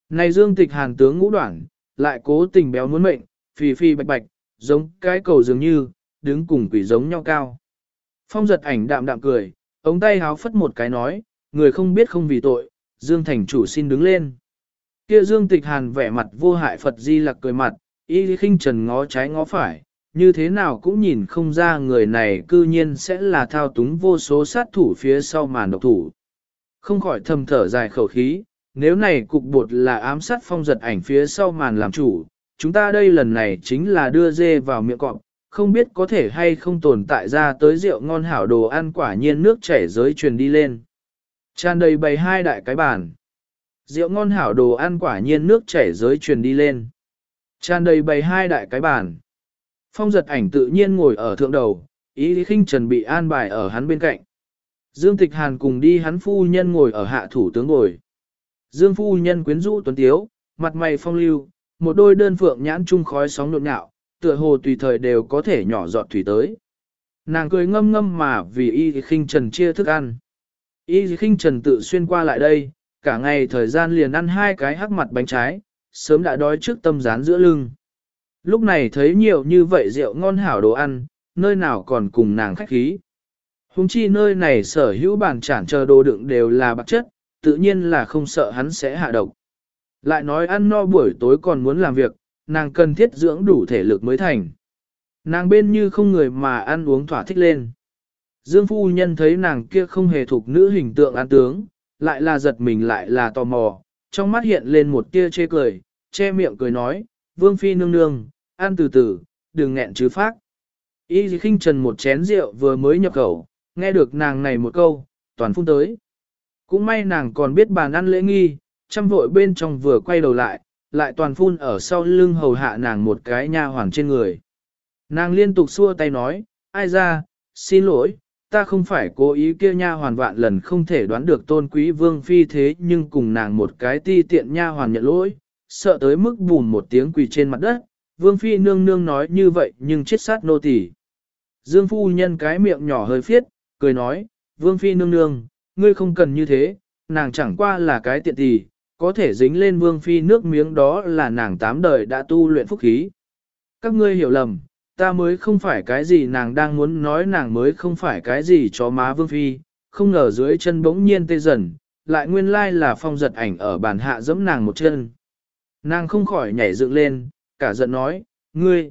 Này dương tịch hàn tướng ngũ đoạn, lại cố tình béo muốn mệnh, phì phì bạch bạch, giống cái cầu dường như, đứng cùng quỷ giống nhau cao. Phong giật ảnh đạm đạm cười, ống tay háo phất một cái nói, người không biết không vì tội, Dương thành chủ xin đứng lên. Kia Dương tịch hàn vẻ mặt vô hại Phật di lặc cười mặt, y khinh trần ngó trái ngó phải, như thế nào cũng nhìn không ra người này cư nhiên sẽ là thao túng vô số sát thủ phía sau màn độc thủ. Không khỏi thầm thở dài khẩu khí, nếu này cục bột là ám sát phong giật ảnh phía sau màn làm chủ, chúng ta đây lần này chính là đưa dê vào miệng cọp, không biết có thể hay không tồn tại ra tới rượu ngon hảo đồ ăn quả nhiên nước chảy giới truyền đi lên. Tràn đầy bày hai đại cái bàn. Rượu ngon hảo đồ ăn quả nhiên nước chảy giới truyền đi lên. Tràn đầy bày hai đại cái bàn. Phong giật ảnh tự nhiên ngồi ở thượng đầu, ý lý khinh trần bị an bài ở hắn bên cạnh. Dương Tịch Hàn cùng đi hắn phu nhân ngồi ở hạ thủ tướng ngồi. Dương phu nhân quyến rũ tuấn tiếu, mặt mày phong lưu, một đôi đơn phượng nhãn trung khói sóng nhộn nhạo, tựa hồ tùy thời đều có thể nhỏ giọt thủy tới. Nàng cười ngâm ngâm mà vì y khinh trần chia thức ăn. Y khinh trần tự xuyên qua lại đây, cả ngày thời gian liền ăn hai cái hắc mặt bánh trái, sớm đã đói trước tâm rán giữa lưng. Lúc này thấy nhiều như vậy rượu ngon hảo đồ ăn, nơi nào còn cùng nàng khách khí. Hùng chi nơi này sở hữu bàn chản chờ đồ đựng đều là bạc chất, tự nhiên là không sợ hắn sẽ hạ độc. Lại nói ăn no buổi tối còn muốn làm việc, nàng cần thiết dưỡng đủ thể lực mới thành. Nàng bên như không người mà ăn uống thỏa thích lên. Dương phu nhân thấy nàng kia không hề thuộc nữ hình tượng an tướng, lại là giật mình lại là tò mò, trong mắt hiện lên một tia chê cười, che miệng cười nói, vương phi nương nương, ăn từ từ, đừng nghẹn chứ phát. Y khinh trần một chén rượu vừa mới nhập khẩu, nghe được nàng này một câu, toàn phun tới. Cũng may nàng còn biết bàn ăn lễ nghi, chăm vội bên trong vừa quay đầu lại, lại toàn phun ở sau lưng hầu hạ nàng một cái nha hoàng trên người. Nàng liên tục xua tay nói, ai ra, xin lỗi, ta không phải cố ý kia nha hoàn vạn lần không thể đoán được tôn quý vương phi thế nhưng cùng nàng một cái ti tiện nha hoàn nhận lỗi, sợ tới mức bùn một tiếng quỳ trên mặt đất, vương phi nương nương nói như vậy nhưng chết sát nô tỳ. Dương phu nhân cái miệng nhỏ hơi phiết, cười nói, vương phi nương nương, ngươi không cần như thế, nàng chẳng qua là cái tiện tỳ, có thể dính lên vương phi nước miếng đó là nàng tám đời đã tu luyện phúc khí. Các ngươi hiểu lầm, ta mới không phải cái gì nàng đang muốn nói nàng mới không phải cái gì cho má vương phi, không ngờ dưới chân bỗng nhiên tê dần, lại nguyên lai là phong giật ảnh ở bàn hạ giẫm nàng một chân. Nàng không khỏi nhảy dựng lên, cả giận nói, ngươi,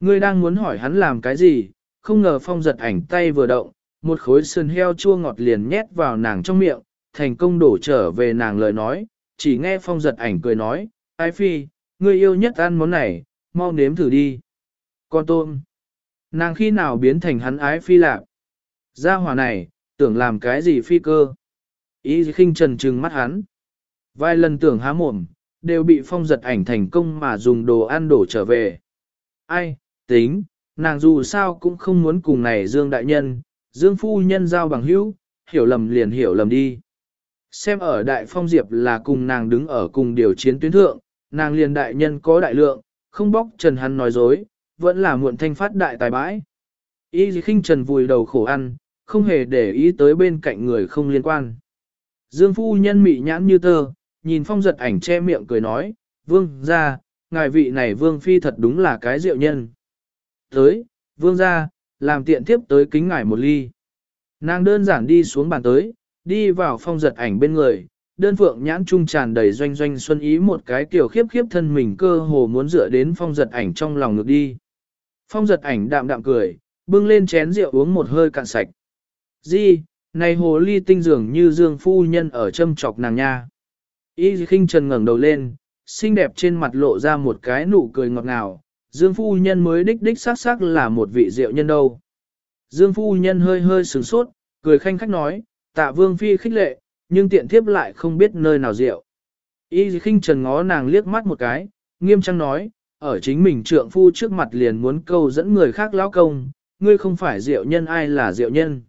ngươi đang muốn hỏi hắn làm cái gì, không ngờ phong giật ảnh tay vừa động, một khối sườn heo chua ngọt liền nhét vào nàng trong miệng, thành công đổ trở về nàng lời nói, chỉ nghe phong giật ảnh cười nói, ái phi, ngươi yêu nhất ăn món này, mau nếm thử đi. Con tôm, nàng khi nào biến thành hắn ái phi lạc? Gia hỏa này, tưởng làm cái gì phi cơ? Ý khinh trần trừng mắt hắn. Vài lần tưởng há mồm, đều bị phong giật ảnh thành công mà dùng đồ ăn đổ trở về. Ai, tính, nàng dù sao cũng không muốn cùng này Dương Đại Nhân, Dương Phu Nhân giao bằng hữu, hiểu lầm liền hiểu lầm đi. Xem ở Đại Phong Diệp là cùng nàng đứng ở cùng điều chiến tuyến thượng, nàng liền đại nhân có đại lượng, không bóc trần hắn nói dối, vẫn là muộn thanh phát đại tài bãi. Y khinh trần vùi đầu khổ ăn, không hề để ý tới bên cạnh người không liên quan. Dương Phu Nhân mị nhãn như tơ, nhìn phong giật ảnh che miệng cười nói, vương ra, ngài vị này vương phi thật đúng là cái rượu nhân. Tới, vương ra, làm tiện tiếp tới kính ngài một ly. Nàng đơn giản đi xuống bàn tới, đi vào phong giật ảnh bên người, đơn phượng nhãn trung tràn đầy doanh doanh xuân ý một cái kiểu khiếp khiếp thân mình cơ hồ muốn dựa đến phong giật ảnh trong lòng ngược đi. Phong giật ảnh đạm đạm cười, bưng lên chén rượu uống một hơi cạn sạch. Di, này hồ ly tinh dường như dương phu nhân ở châm chọc nàng nha. Y khinh trần ngẩng đầu lên, xinh đẹp trên mặt lộ ra một cái nụ cười ngọt ngào, Dương phu nhân mới đích đích xác xác là một vị diệu nhân đâu. Dương phu nhân hơi hơi sửng sốt, cười khanh khách nói, tạ vương phi khích lệ, nhưng tiện thiếp lại không biết nơi nào diệu. Y khinh trần ngó nàng liếc mắt một cái, nghiêm trang nói, ở chính mình trượng phu trước mặt liền muốn câu dẫn người khác lão công, ngươi không phải diệu nhân ai là diệu nhân.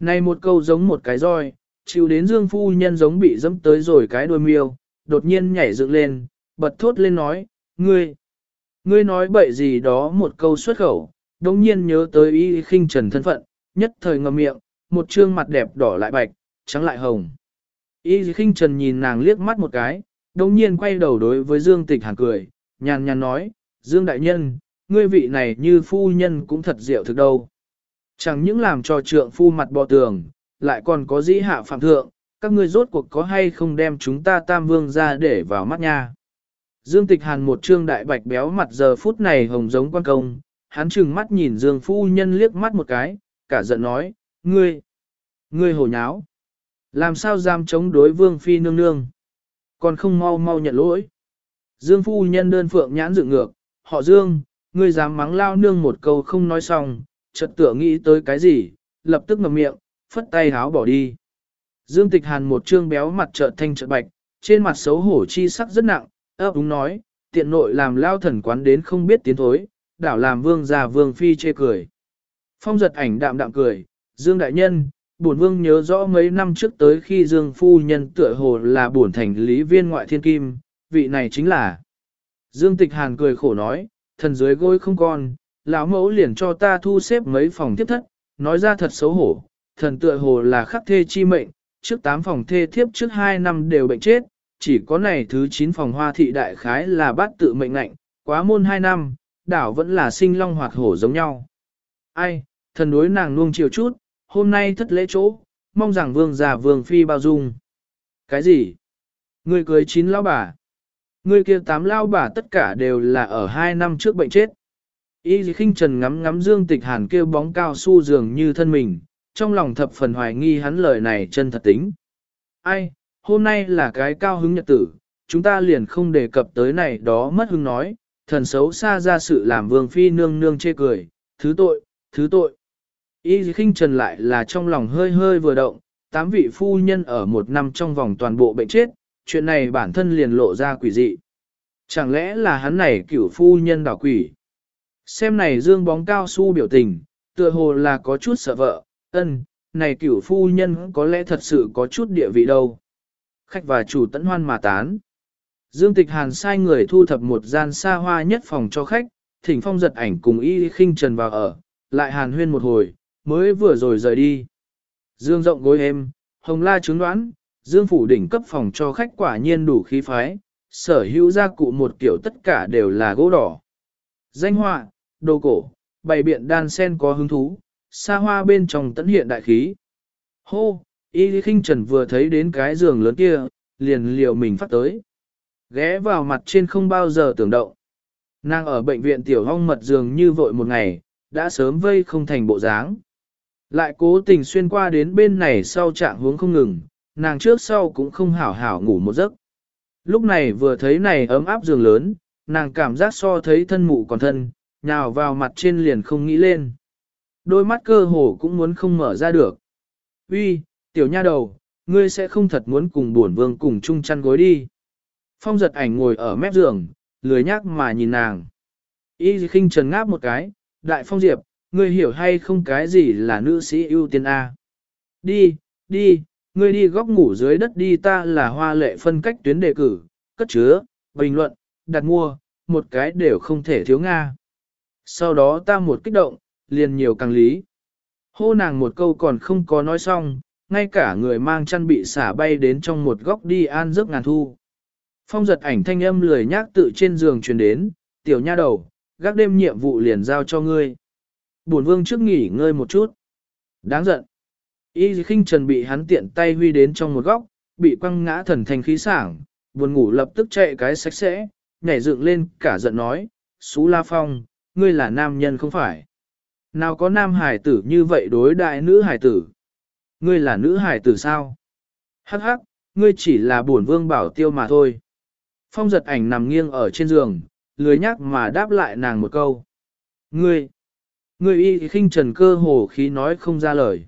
Này một câu giống một cái roi, chịu đến dương phu nhân giống bị dẫm tới rồi cái đôi miêu, đột nhiên nhảy dựng lên, bật thốt lên nói, ngươi, ngươi nói bậy gì đó một câu xuất khẩu, đồng nhiên nhớ tới y khinh trần thân phận, nhất thời ngậm miệng, một trương mặt đẹp đỏ lại bạch, trắng lại hồng. Y khinh trần nhìn nàng liếc mắt một cái, đồng nhiên quay đầu đối với Dương Tịch Hàn cười, nhàn nhàn nói, Dương Đại Nhân, ngươi vị này như phu nhân cũng thật diệu thực đâu. Chẳng những làm cho trượng phu mặt bò tường, lại còn có dĩ hạ phạm thượng, các ngươi rốt cuộc có hay không đem chúng ta tam vương ra để vào mắt nha. Dương Tịch Hàn một trương đại bạch béo mặt giờ phút này hồng giống quan công, hắn trừng mắt nhìn Dương phu nhân liếc mắt một cái, cả giận nói, ngươi, ngươi hồ nháo. Làm sao dám chống đối vương phi nương nương? Còn không mau mau nhận lỗi. Dương phu nhân đơn phượng nhãn dựng ngược, họ Dương, ngươi dám mắng lao nương một câu không nói xong, chợt tựa nghĩ tới cái gì, lập tức ngậm miệng, phất tay háo bỏ đi. Dương tịch hàn một trương béo mặt trợn thanh trợn bạch, trên mặt xấu hổ chi sắc rất nặng, ấp úng nói, tiện nội làm lao thần quán đến không biết tiến thối, đảo làm vương già vương phi chê cười. Phong giật ảnh đạm đạm cười, Dương đại nhân, bổn vương nhớ rõ mấy năm trước tới khi Dương phu nhân tựa hồ là bổn thành lý viên ngoại thiên kim, vị này chính là. Dương tịch hàn cười khổ nói, thần dưới gối không con, lão mẫu liền cho ta thu xếp mấy phòng tiếp thất, nói ra thật xấu hổ, thần tựa hồ là khắc thê chi mệnh, trước 8 phòng thê thiếp trước 2 năm đều bệnh chết, chỉ có này thứ 9 phòng hoa thị đại khái là bát tự mệnh lệnh, quá môn 2 năm, đảo vẫn là sinh long hoạt hổ giống nhau. Ai, thần đối nàng nuông chiều chút, hôm nay thất lễ chỗ, mong rằng vương già vương phi bao dung. Cái gì? Người cưới chín lão bà. Người kia tám lão bà tất cả đều là ở hai năm trước bệnh chết. Y khinh trần ngắm ngắm dương tịch hàn kêu bóng cao su dường như thân mình, trong lòng thập phần hoài nghi hắn lời này chân thật tính. Ai, hôm nay là cái cao hứng nhật tử, chúng ta liền không đề cập tới này đó mất hứng nói, thần xấu xa ra sự làm vương phi nương nương chê cười, thứ tội, thứ tội. Y khinh trần lại là trong lòng hơi hơi vừa động, tám vị phu nhân ở một năm trong vòng toàn bộ bệnh chết, chuyện này bản thân liền lộ ra quỷ dị. Chẳng lẽ là hắn này cửu phu nhân đảo quỷ? Xem này dương bóng cao su biểu tình, tựa hồ là có chút sợ vợ, ân, này cửu phu nhân có lẽ thật sự có chút địa vị đâu. Khách và chủ tẫn hoan mà tán. Dương Tịch Hàn sai người thu thập một gian xa hoa nhất phòng cho khách, thỉnh phong giật ảnh cùng y khinh trần vào ở, lại hàn huyên một hồi, mới vừa rồi rời đi. Dương rộng gối êm, hồng la trứng đoán, dương phủ đỉnh cấp phòng cho khách quả nhiên đủ khí phái, sở hữu gia cụ một kiểu tất cả đều là gỗ đỏ. Danh họa, đồ cổ, bày biện đan sen có hứng thú, xa hoa bên trong tận hiện đại khí. Hô, y khinh trần vừa thấy đến cái giường lớn kia, liền liều mình phát tới. Ghé vào mặt trên không bao giờ tưởng động. Nàng ở bệnh viện tiểu hong mật giường như vội một ngày, đã sớm vây không thành bộ dáng. Lại cố tình xuyên qua đến bên này sau trạng hướng không ngừng, nàng trước sau cũng không hảo hảo ngủ một giấc. Lúc này vừa thấy này ấm áp giường lớn, nàng cảm giác so thấy thân mụ còn thân, nhào vào mặt trên liền không nghĩ lên. Đôi mắt cơ hồ cũng muốn không mở ra được. Uy, tiểu nha đầu, ngươi sẽ không thật muốn cùng buồn vương cùng chung chăn gối đi. Phong giật ảnh ngồi ở mép giường, lười nhác mà nhìn nàng. Y khinh trần ngáp một cái, đại phong diệp, ngươi hiểu hay không cái gì là nữ sĩ ưu tiên A. Đi, đi, ngươi đi góc ngủ dưới đất đi ta là hoa lệ phân cách tuyến đề cử, cất chứa, bình luận, đặt mua, một cái đều không thể thiếu Nga. Sau đó ta một kích động, liền nhiều càng lý. Hô nàng một câu còn không có nói xong, ngay cả người mang chăn bị xả bay đến trong một góc đi an giấc ngàn thu. Phong giật ảnh thanh âm lười nhác tự trên giường truyền đến, tiểu nha đầu, gác đêm nhiệm vụ liền giao cho ngươi. Bổn vương trước nghỉ ngơi một chút. Đáng giận. Y khinh trần bị hắn tiện tay huy đến trong một góc, bị quăng ngã thần thành khí sảng, buồn ngủ lập tức chạy cái sạch sẽ, nhảy dựng lên cả giận nói, Xú La Phong, ngươi là nam nhân không phải. Nào có nam hải tử như vậy đối đại nữ hải tử? Ngươi là nữ hải tử sao? Hắc hắc, ngươi chỉ là bổn vương bảo tiêu mà thôi. Phong giật ảnh nằm nghiêng ở trên giường, lười nhắc mà đáp lại nàng một câu. Ngươi, ngươi y khinh trần cơ hồ khí nói không ra lời.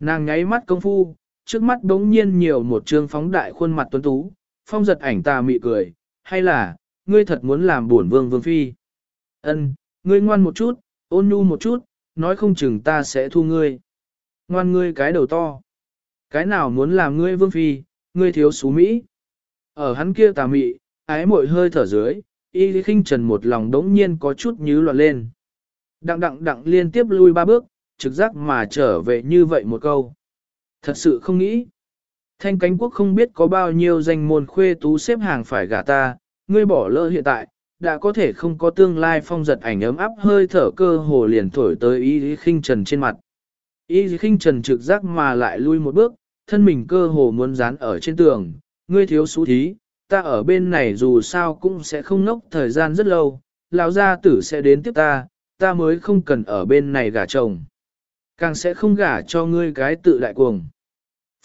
Nàng nháy mắt công phu, trước mắt đống nhiên nhiều một trương phóng đại khuôn mặt tuấn tú, phong giật ảnh tà mị cười, hay là, ngươi thật muốn làm buồn vương vương phi. Ân, ngươi ngoan một chút, ôn nhu một chút, nói không chừng ta sẽ thu ngươi. Ngoan ngươi cái đầu to. Cái nào muốn làm ngươi vương phi, ngươi thiếu xú Mỹ. Ở hắn kia tà mị, ái mội hơi thở dưới, y khinh trần một lòng đống nhiên có chút nhứ loạn lên. Đặng đặng đặng liên tiếp lui ba bước, trực giác mà trở về như vậy một câu. Thật sự không nghĩ. Thanh cánh quốc không biết có bao nhiêu danh môn khuê tú xếp hàng phải gả ta, ngươi bỏ lỡ hiện tại, đã có thể không có tương lai phong giật ảnh ấm áp hơi thở cơ hồ liền thổi tới y khinh trần trên mặt. Y khinh trần trực giác mà lại lui một bước, thân mình cơ hồ muốn dán ở trên tường, ngươi thiếu xú thí, ta ở bên này dù sao cũng sẽ không nốc thời gian rất lâu, lão gia tử sẽ đến tiếp ta, ta mới không cần ở bên này gả chồng. Càng sẽ không gả cho ngươi cái tự đại cuồng.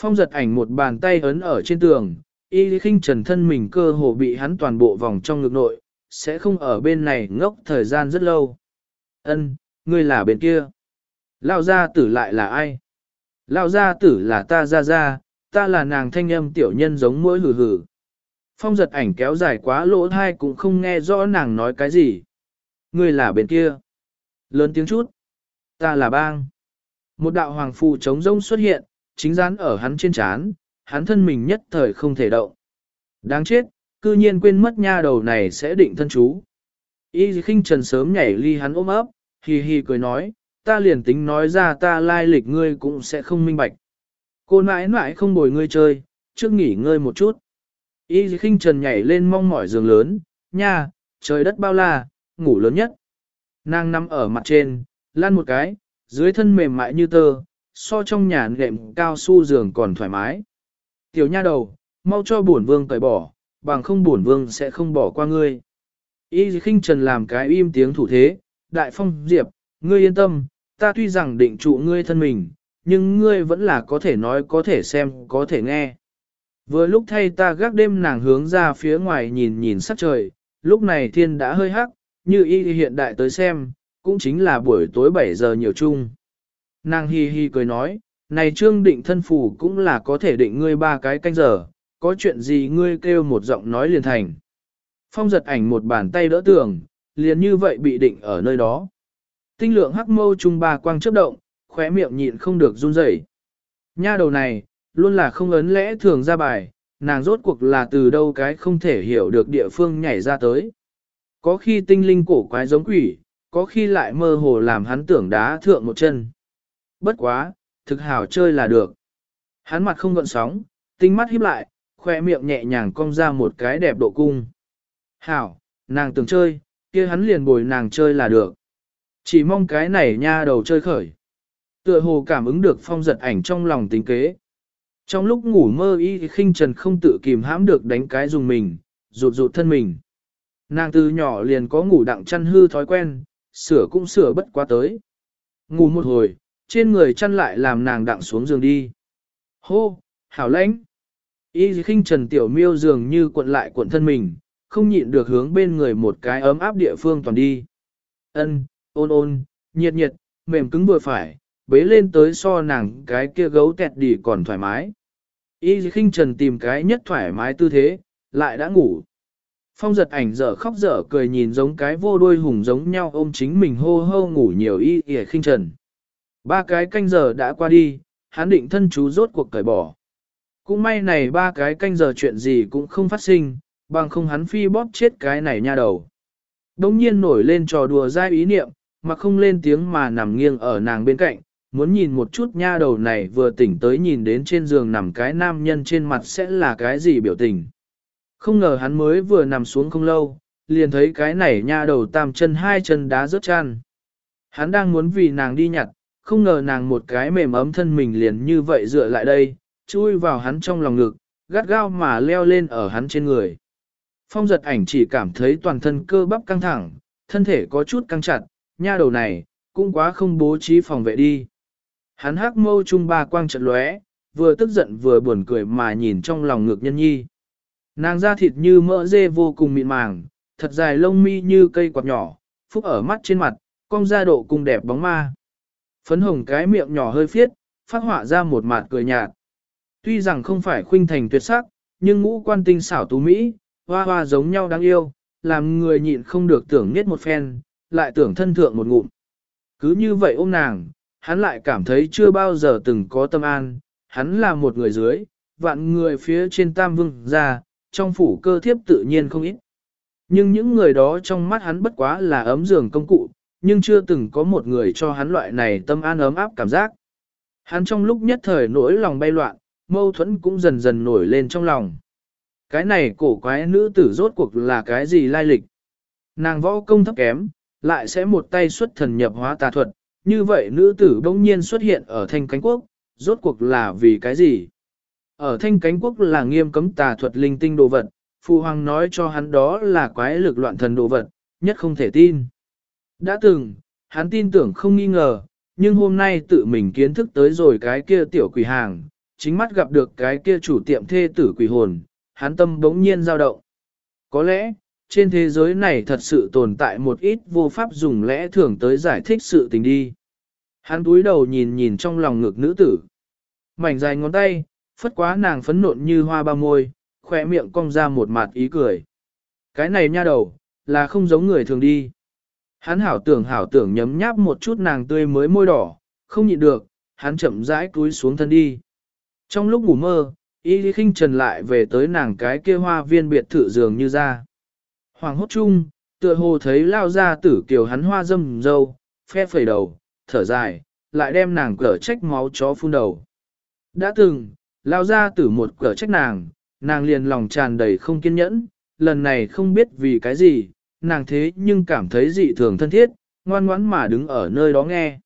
Phong giật ảnh một bàn tay ấn ở trên tường, y khinh trần thân mình cơ hồ bị hắn toàn bộ vòng trong ngực nội, sẽ không ở bên này ngốc thời gian rất lâu. Ân, ngươi là bên kia. Lão gia tử lại là ai? Lão gia tử là ta ra ra, ta là nàng thanh âm tiểu nhân giống mũi hử hử. Phong giật ảnh kéo dài quá lỗ thai cũng không nghe rõ nàng nói cái gì. Ngươi là bên kia. Lớn tiếng chút. Ta là bang. Một đạo hoàng phù trống rông xuất hiện, chính dán ở hắn trên chán, hắn thân mình nhất thời không thể động. Đáng chết, cư nhiên quên mất nha đầu này sẽ định thân chú. Y khinh trần sớm nhảy ly hắn ôm ấp, hì hì cười nói, ta liền tính nói ra ta lai lịch ngươi cũng sẽ không minh bạch. Cô mãi mãi không bồi ngươi chơi, trước nghỉ ngơi một chút. Y khinh trần nhảy lên mong mỏi giường lớn, nha, trời đất bao la, ngủ lớn nhất. Nàng nằm ở mặt trên, lăn một cái, dưới thân mềm mại như tơ, so trong nhà nệm cao su giường còn thoải mái. Tiểu nha đầu, mau cho bổn vương cởi bỏ, bằng không bổn vương sẽ không bỏ qua ngươi. Y khinh trần làm cái im tiếng thủ thế, đại phong diệp, ngươi yên tâm, ta tuy rằng định trụ ngươi thân mình, nhưng ngươi vẫn là có thể nói có thể xem, có thể nghe. Vừa lúc thay ta gác đêm nàng hướng ra phía ngoài nhìn nhìn sắc trời, lúc này thiên đã hơi hắc, như y hiện đại tới xem, cũng chính là buổi tối 7 giờ nhiều chung. Nàng hi hi cười nói, này trương định thân phủ cũng là có thể định ngươi ba cái canh giờ, có chuyện gì ngươi kêu một giọng nói liền thành. Phong giật ảnh một bàn tay đỡ tường, liền như vậy bị định ở nơi đó. Tinh lượng hắc mâu trung ba quang chớp động, khóe miệng nhịn không được run rẩy. Nha đầu này, luôn là không ấn lẽ thường ra bài, nàng rốt cuộc là từ đâu cái không thể hiểu được địa phương nhảy ra tới. Có khi tinh linh cổ quái giống quỷ, có khi lại mơ hồ làm hắn tưởng đá thượng một chân. Bất quá, thực hảo chơi là được. Hắn mặt không gợn sóng, tinh mắt híp lại, khoe miệng nhẹ nhàng cong ra một cái đẹp độ cung. Hảo, nàng tưởng chơi, kia hắn liền bồi nàng chơi là được. Chỉ mong cái này nha đầu chơi khởi. Tựa hồ cảm ứng được phong giật ảnh trong lòng tính kế. Trong lúc ngủ mơ y khinh trần không tự kìm hãm được đánh cái dùng mình, rụt rụt thân mình. Nàng từ nhỏ liền có ngủ đặng chăn hư thói quen, sửa cũng sửa bất quá tới. Ngủ một hồi, trên người chăn lại làm nàng đặng xuống giường đi. Hô, hảo lãnh. Y khinh trần tiểu miêu dường như cuộn lại cuộn thân mình, không nhịn được hướng bên người một cái ấm áp địa phương toàn đi. Ân, ôn ôn, nhiệt nhiệt, mềm cứng vừa phải, bế lên tới so nàng cái kia gấu tẹt đỉ còn thoải mái. Y khinh trần tìm cái nhất thoải mái tư thế, lại đã ngủ. Phong giật ảnh dở khóc dở cười nhìn giống cái vô đuôi hùng giống nhau ôm chính mình hô hô ngủ nhiều y y khinh trần. Ba cái canh giờ đã qua đi, hắn định thân chú rốt cuộc cởi bỏ. Cũng may này ba cái canh giờ chuyện gì cũng không phát sinh, bằng không hắn phi bóp chết cái này nha đầu. Đông nhiên nổi lên trò đùa dai ý niệm, mà không lên tiếng mà nằm nghiêng ở nàng bên cạnh, muốn nhìn một chút nha đầu này vừa tỉnh tới nhìn đến trên giường nằm cái nam nhân trên mặt sẽ là cái gì biểu tình. Không ngờ hắn mới vừa nằm xuống không lâu, liền thấy cái này nha đầu tam chân hai chân đá rớt chan. Hắn đang muốn vì nàng đi nhặt, không ngờ nàng một cái mềm ấm thân mình liền như vậy dựa lại đây, chui vào hắn trong lòng ngực, gắt gao mà leo lên ở hắn trên người. Phong giật ảnh chỉ cảm thấy toàn thân cơ bắp căng thẳng, thân thể có chút căng chặt, nha đầu này, cũng quá không bố trí phòng vệ đi. Hắn hắc mâu trung ba quang trận lóe, vừa tức giận vừa buồn cười mà nhìn trong lòng ngực nhân nhi. Nàng da thịt như mỡ dê vô cùng mịn màng, thật dài lông mi như cây quạt nhỏ, phúc ở mắt trên mặt, cong da độ cùng đẹp bóng ma. Phấn hồng cái miệng nhỏ hơi phiết, phát họa ra một mặt cười nhạt. Tuy rằng không phải khuynh thành tuyệt sắc, nhưng ngũ quan tinh xảo tú Mỹ, hoa hoa giống nhau đáng yêu, làm người nhịn không được tưởng nghiết một phen, lại tưởng thân thượng một ngụm. Cứ như vậy ôm nàng, hắn lại cảm thấy chưa bao giờ từng có tâm an, hắn là một người dưới, vạn người phía trên tam vương ra, trong phủ cơ thiếp tự nhiên không ít. Nhưng những người đó trong mắt hắn bất quá là ấm giường công cụ, nhưng chưa từng có một người cho hắn loại này tâm an ấm áp cảm giác. Hắn trong lúc nhất thời nỗi lòng bay loạn, mâu thuẫn cũng dần dần nổi lên trong lòng. Cái này cổ quái nữ tử rốt cuộc là cái gì lai lịch? Nàng võ công thấp kém, lại sẽ một tay xuất thần nhập hóa tà thuật, như vậy nữ tử bỗng nhiên xuất hiện ở thanh cánh quốc, rốt cuộc là vì cái gì? Ở thanh cánh quốc là nghiêm cấm tà thuật linh tinh đồ vật, Phu Hoàng nói cho hắn đó là quái lực loạn thần đồ vật, nhất không thể tin. Đã từng, hắn tin tưởng không nghi ngờ, nhưng hôm nay tự mình kiến thức tới rồi cái kia tiểu quỷ hàng, chính mắt gặp được cái kia chủ tiệm thê tử quỷ hồn, hắn tâm bỗng nhiên dao động. Có lẽ, trên thế giới này thật sự tồn tại một ít vô pháp dùng lẽ thường tới giải thích sự tình đi. Hắn túi đầu nhìn nhìn trong lòng ngực nữ tử. Mảnh dài ngón tay, phất quá nàng phấn nộn như hoa ba môi, khỏe miệng cong ra một mặt ý cười. Cái này nha đầu, là không giống người thường đi. Hắn hảo tưởng hảo tưởng nhấm nháp một chút nàng tươi mới môi đỏ, không nhịn được, hắn chậm rãi túi xuống thân đi. Trong lúc ngủ mơ, y lý khinh trần lại về tới nàng cái kia hoa viên biệt thự giường như ra. Hoàng hốt chung, tựa hồ thấy lao ra tử kiều hắn hoa dâm dâu, phe phẩy đầu, thở dài, lại đem nàng cở trách máu chó phun đầu. Đã từng, lao ra tử một cở trách nàng, nàng liền lòng tràn đầy không kiên nhẫn, lần này không biết vì cái gì, nàng thế nhưng cảm thấy dị thường thân thiết, ngoan ngoãn mà đứng ở nơi đó nghe.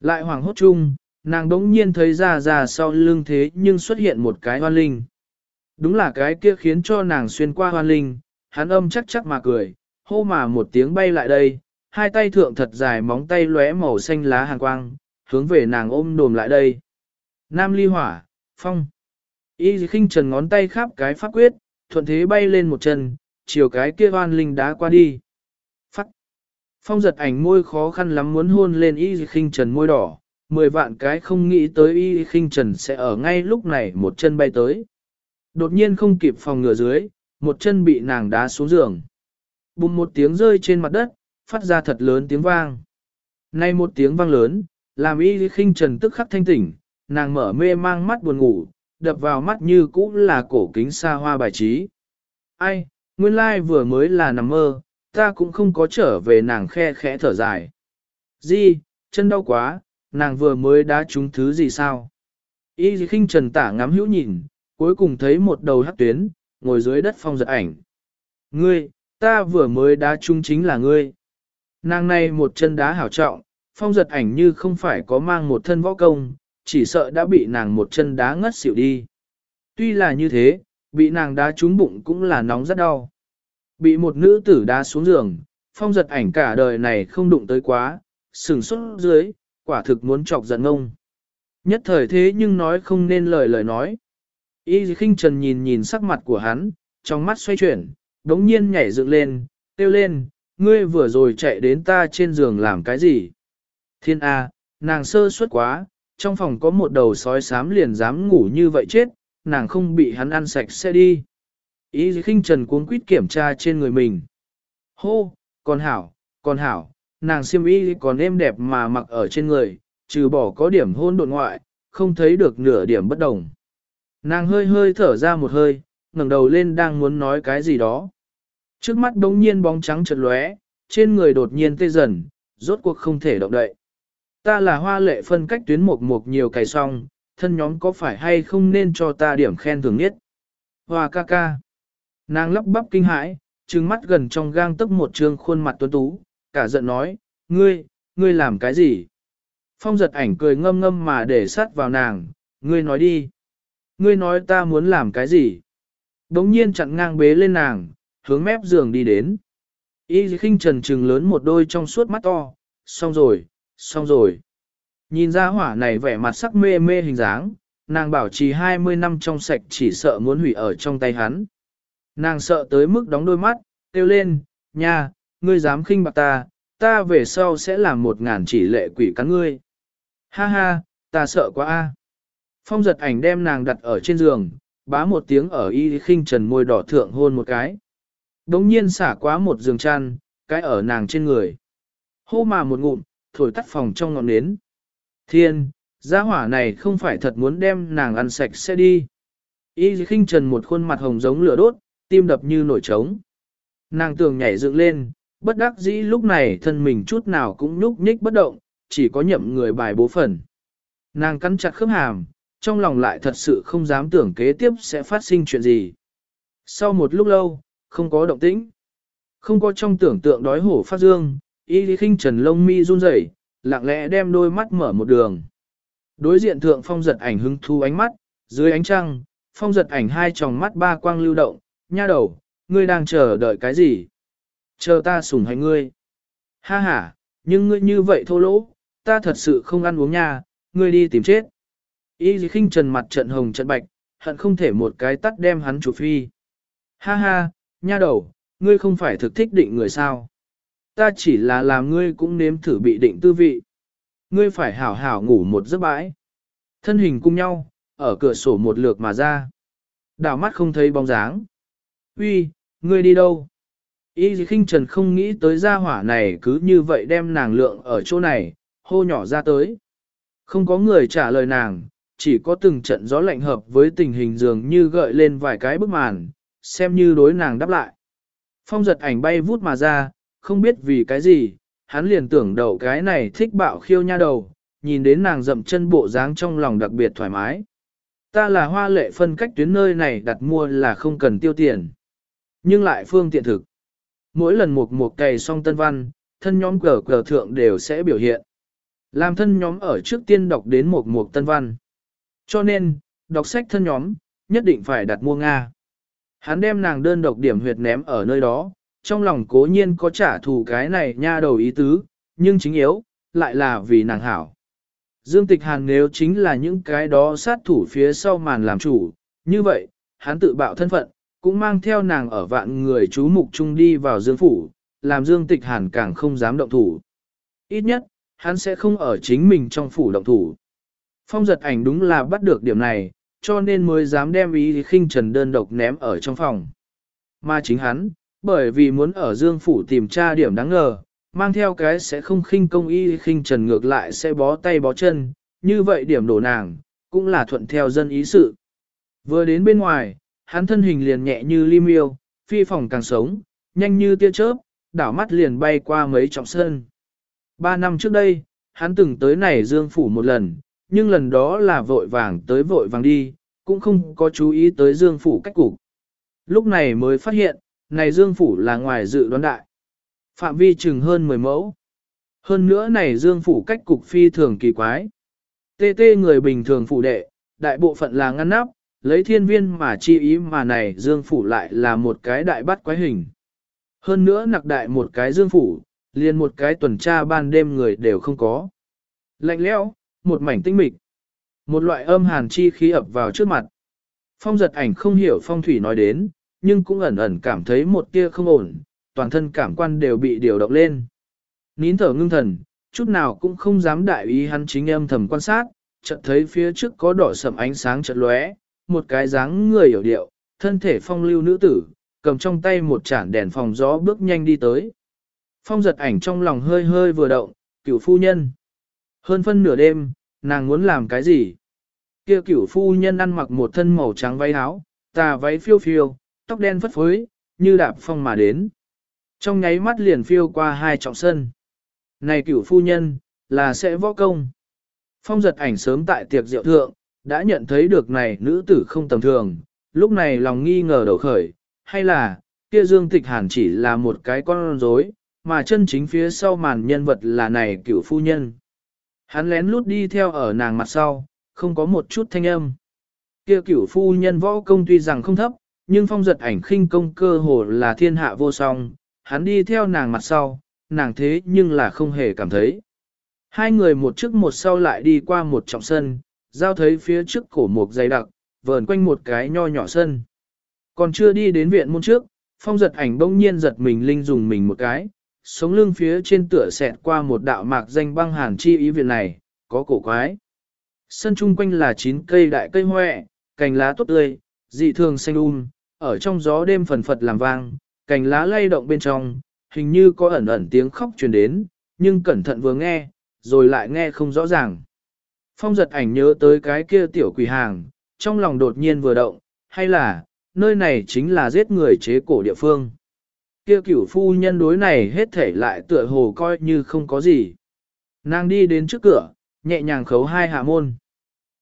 Lại hoàng hốt chung, nàng đống nhiên thấy ra ra sau lưng thế nhưng xuất hiện một cái hoan linh. Đúng là cái kia khiến cho nàng xuyên qua hoan linh, hắn âm chắc chắc mà cười, hô mà một tiếng bay lại đây, hai tay thượng thật dài móng tay lóe màu xanh lá hàng quang, hướng về nàng ôm đồm lại đây. Nam ly hỏa, phong. Y khinh trần ngón tay khắp cái pháp quyết, thuận thế bay lên một chân, chiều cái kia hoan linh đá qua đi. Phắc. Phong giật ảnh môi khó khăn lắm muốn hôn lên y khinh trần môi đỏ, mười vạn cái không nghĩ tới y khinh trần sẽ ở ngay lúc này một chân bay tới. Đột nhiên không kịp phòng ngừa dưới, một chân bị nàng đá xuống giường. bùng một tiếng rơi trên mặt đất, phát ra thật lớn tiếng vang. Nay một tiếng vang lớn, làm y khinh trần tức khắc thanh tỉnh, nàng mở mê mang mắt buồn ngủ, đập vào mắt như cũ là cổ kính xa hoa bài trí. Ai, nguyên lai vừa mới là nằm mơ, ta cũng không có trở về nàng khe khẽ thở dài. Di, chân đau quá, nàng vừa mới đá trúng thứ gì sao? Y khinh trần tả ngắm hữu nhìn, cuối cùng thấy một đầu hắc tuyến, ngồi dưới đất phong giật ảnh. Ngươi, ta vừa mới đá trúng chính là ngươi. Nàng này một chân đá hảo trọng, phong giật ảnh như không phải có mang một thân võ công, chỉ sợ đã bị nàng một chân đá ngất xỉu đi. Tuy là như thế, bị nàng đá trúng bụng cũng là nóng rất đau. Bị một nữ tử đá xuống giường, phong giật ảnh cả đời này không đụng tới quá, sừng xuất dưới, quả thực muốn chọc giận ông. Nhất thời thế nhưng nói không nên lời lời nói. Y khinh trần nhìn nhìn sắc mặt của hắn, trong mắt xoay chuyển, đống nhiên nhảy dựng lên, kêu lên, ngươi vừa rồi chạy đến ta trên giường làm cái gì? Thiên A, nàng sơ suất quá, trong phòng có một đầu sói xám liền dám ngủ như vậy chết, nàng không bị hắn ăn sạch sẽ đi. Y khinh trần cuống quýt kiểm tra trên người mình. Hô, còn hảo, còn hảo, nàng siêm y còn êm đẹp mà mặc ở trên người, trừ bỏ có điểm hôn đột ngoại, không thấy được nửa điểm bất đồng. Nàng hơi hơi thở ra một hơi, ngẩng đầu lên đang muốn nói cái gì đó. Trước mắt đống nhiên bóng trắng chợt lóe, trên người đột nhiên tê dần, rốt cuộc không thể động đậy. Ta là hoa lệ phân cách tuyến mục mục nhiều cày song, thân nhóm có phải hay không nên cho ta điểm khen thường nhất. Hoa ca ca. Nàng lắp bắp kinh hãi, trừng mắt gần trong gang tức một trương khuôn mặt tuấn tú, cả giận nói, ngươi, ngươi làm cái gì? Phong giật ảnh cười ngâm ngâm mà để sát vào nàng, ngươi nói đi. Ngươi nói ta muốn làm cái gì? Đống nhiên chặn ngang bế lên nàng, hướng mép giường đi đến. Y khinh trần trừng lớn một đôi trong suốt mắt to, xong rồi, xong rồi. Nhìn ra hỏa này vẻ mặt sắc mê mê hình dáng, nàng bảo trì 20 năm trong sạch chỉ sợ muốn hủy ở trong tay hắn. Nàng sợ tới mức đóng đôi mắt, kêu lên, nha, ngươi dám khinh bạc ta, ta về sau sẽ làm một ngàn chỉ lệ quỷ cắn ngươi. Ha ha, ta sợ quá a. Phong giật ảnh đem nàng đặt ở trên giường, bá một tiếng ở y khinh trần môi đỏ thượng hôn một cái. Đống nhiên xả quá một giường chăn, cái ở nàng trên người. Hô mà một ngụm, thổi tắt phòng trong ngọn nến. Thiên, gia hỏa này không phải thật muốn đem nàng ăn sạch sẽ đi. Y khinh trần một khuôn mặt hồng giống lửa đốt, tim đập như nổi trống. Nàng tường nhảy dựng lên, bất đắc dĩ lúc này thân mình chút nào cũng nhúc nhích bất động, chỉ có nhậm người bài bố phần. Nàng cắn chặt khớp hàm, trong lòng lại thật sự không dám tưởng kế tiếp sẽ phát sinh chuyện gì. Sau một lúc lâu, không có động tĩnh. Không có trong tưởng tượng đói hổ phát dương, y lý khinh trần lông mi run rẩy, lặng lẽ đem đôi mắt mở một đường. Đối diện thượng phong giật ảnh hứng thu ánh mắt, dưới ánh trăng, phong giật ảnh hai tròng mắt ba quang lưu động, nha đầu, ngươi đang chờ đợi cái gì? Chờ ta sủng hành ngươi. Ha ha, nhưng ngươi như vậy thô lỗ, ta thật sự không ăn uống nha, ngươi đi tìm chết. Y khinh trần mặt trận hồng trận bạch, hận không thể một cái tắt đem hắn chủ phi. Ha ha, nha đầu, ngươi không phải thực thích định người sao. Ta chỉ là làm ngươi cũng nếm thử bị định tư vị. Ngươi phải hảo hảo ngủ một giấc bãi. Thân hình cùng nhau, ở cửa sổ một lượt mà ra. Đảo mắt không thấy bóng dáng. Uy, ngươi đi đâu? Y khinh trần không nghĩ tới gia hỏa này cứ như vậy đem nàng lượng ở chỗ này, hô nhỏ ra tới. Không có người trả lời nàng, chỉ có từng trận gió lạnh hợp với tình hình dường như gợi lên vài cái bức màn, xem như đối nàng đáp lại. Phong giật ảnh bay vút mà ra, không biết vì cái gì, hắn liền tưởng đầu cái này thích bạo khiêu nha đầu, nhìn đến nàng dậm chân bộ dáng trong lòng đặc biệt thoải mái. Ta là hoa lệ phân cách tuyến nơi này đặt mua là không cần tiêu tiền, nhưng lại phương tiện thực. Mỗi lần một một cày xong tân văn, thân nhóm cờ cờ thượng đều sẽ biểu hiện. Làm thân nhóm ở trước tiên đọc đến một một tân văn. Cho nên, đọc sách thân nhóm, nhất định phải đặt mua Nga. Hắn đem nàng đơn độc điểm huyệt ném ở nơi đó, trong lòng cố nhiên có trả thù cái này nha đầu ý tứ, nhưng chính yếu, lại là vì nàng hảo. Dương Tịch Hàn nếu chính là những cái đó sát thủ phía sau màn làm chủ, như vậy, hắn tự bạo thân phận, cũng mang theo nàng ở vạn người chú mục chung đi vào Dương Phủ, làm Dương Tịch Hàn càng không dám động thủ. Ít nhất, hắn sẽ không ở chính mình trong phủ động thủ. Phong giật ảnh đúng là bắt được điểm này, cho nên mới dám đem ý khinh trần đơn độc ném ở trong phòng. Mà chính hắn, bởi vì muốn ở Dương Phủ tìm tra điểm đáng ngờ, mang theo cái sẽ không khinh công y khinh trần ngược lại sẽ bó tay bó chân, như vậy điểm đổ nàng, cũng là thuận theo dân ý sự. Vừa đến bên ngoài, hắn thân hình liền nhẹ như lim miêu, phi phòng càng sống, nhanh như tia chớp, đảo mắt liền bay qua mấy trọng sơn. Ba năm trước đây, hắn từng tới này Dương Phủ một lần, nhưng lần đó là vội vàng tới vội vàng đi, cũng không có chú ý tới Dương Phủ cách cục. Lúc này mới phát hiện, này Dương Phủ là ngoài dự đoán đại. Phạm vi chừng hơn 10 mẫu. Hơn nữa này Dương Phủ cách cục phi thường kỳ quái. Tê tê người bình thường phủ đệ, đại bộ phận là ngăn nắp, lấy thiên viên mà chi ý mà này Dương Phủ lại là một cái đại bắt quái hình. Hơn nữa nặc đại một cái Dương Phủ, liền một cái tuần tra ban đêm người đều không có. Lạnh lẽo, một mảnh tinh mịch. Một loại âm hàn chi khí ập vào trước mặt. Phong giật ảnh không hiểu phong thủy nói đến, nhưng cũng ẩn ẩn cảm thấy một tia không ổn, toàn thân cảm quan đều bị điều động lên. Nín thở ngưng thần, chút nào cũng không dám đại ý hắn chính em thầm quan sát, chợt thấy phía trước có đỏ sầm ánh sáng chợt lóe, một cái dáng người hiểu điệu, thân thể phong lưu nữ tử, cầm trong tay một chản đèn phòng gió bước nhanh đi tới. Phong giật ảnh trong lòng hơi hơi vừa động, cửu phu nhân. Hơn phân nửa đêm, nàng muốn làm cái gì? Kia cửu phu nhân ăn mặc một thân màu trắng váy áo, tà váy phiêu phiêu, tóc đen phất phới, như đạp phong mà đến. Trong nháy mắt liền phiêu qua hai trọng sân. Này cửu phu nhân, là sẽ võ công. Phong giật ảnh sớm tại tiệc rượu thượng, đã nhận thấy được này nữ tử không tầm thường, lúc này lòng nghi ngờ đầu khởi, hay là, kia dương tịch hàn chỉ là một cái con rối, mà chân chính phía sau màn nhân vật là này cựu phu nhân. Hắn lén lút đi theo ở nàng mặt sau, không có một chút thanh âm. Kia cựu phu nhân võ công tuy rằng không thấp, nhưng phong giật ảnh khinh công cơ hồ là thiên hạ vô song, hắn đi theo nàng mặt sau, nàng thế nhưng là không hề cảm thấy. Hai người một trước một sau lại đi qua một trọng sân, giao thấy phía trước cổ một dày đặc, vờn quanh một cái nho nhỏ sân. Còn chưa đi đến viện môn trước, phong giật ảnh bỗng nhiên giật mình linh dùng mình một cái, sống lưng phía trên tựa xẹt qua một đạo mạc danh băng hàn chi ý viện này, có cổ quái. Sân chung quanh là chín cây đại cây hoẹ, cành lá tốt tươi, dị thường xanh um, ở trong gió đêm phần phật làm vang, cành lá lay động bên trong, hình như có ẩn ẩn tiếng khóc truyền đến, nhưng cẩn thận vừa nghe, rồi lại nghe không rõ ràng. Phong giật ảnh nhớ tới cái kia tiểu quỷ hàng, trong lòng đột nhiên vừa động, hay là, nơi này chính là giết người chế cổ địa phương. Kia cửu phu nhân đối này hết thể lại tựa hồ coi như không có gì. Nàng đi đến trước cửa, nhẹ nhàng khấu hai hạ môn.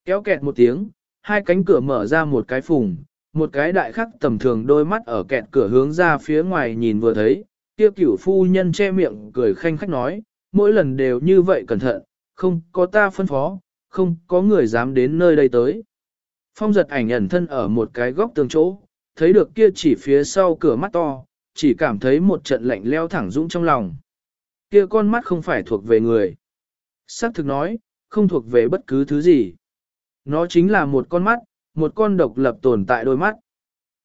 Kéo kẹt một tiếng, hai cánh cửa mở ra một cái phùng, một cái đại khắc tầm thường đôi mắt ở kẹt cửa hướng ra phía ngoài nhìn vừa thấy, kia cửu phu nhân che miệng cười khanh khách nói, mỗi lần đều như vậy cẩn thận, không có ta phân phó, không có người dám đến nơi đây tới. Phong giật ảnh ẩn thân ở một cái góc tường chỗ, thấy được kia chỉ phía sau cửa mắt to, chỉ cảm thấy một trận lạnh leo thẳng dũng trong lòng. Kia con mắt không phải thuộc về người. Sắc thực nói, không thuộc về bất cứ thứ gì. Nó chính là một con mắt, một con độc lập tồn tại đôi mắt.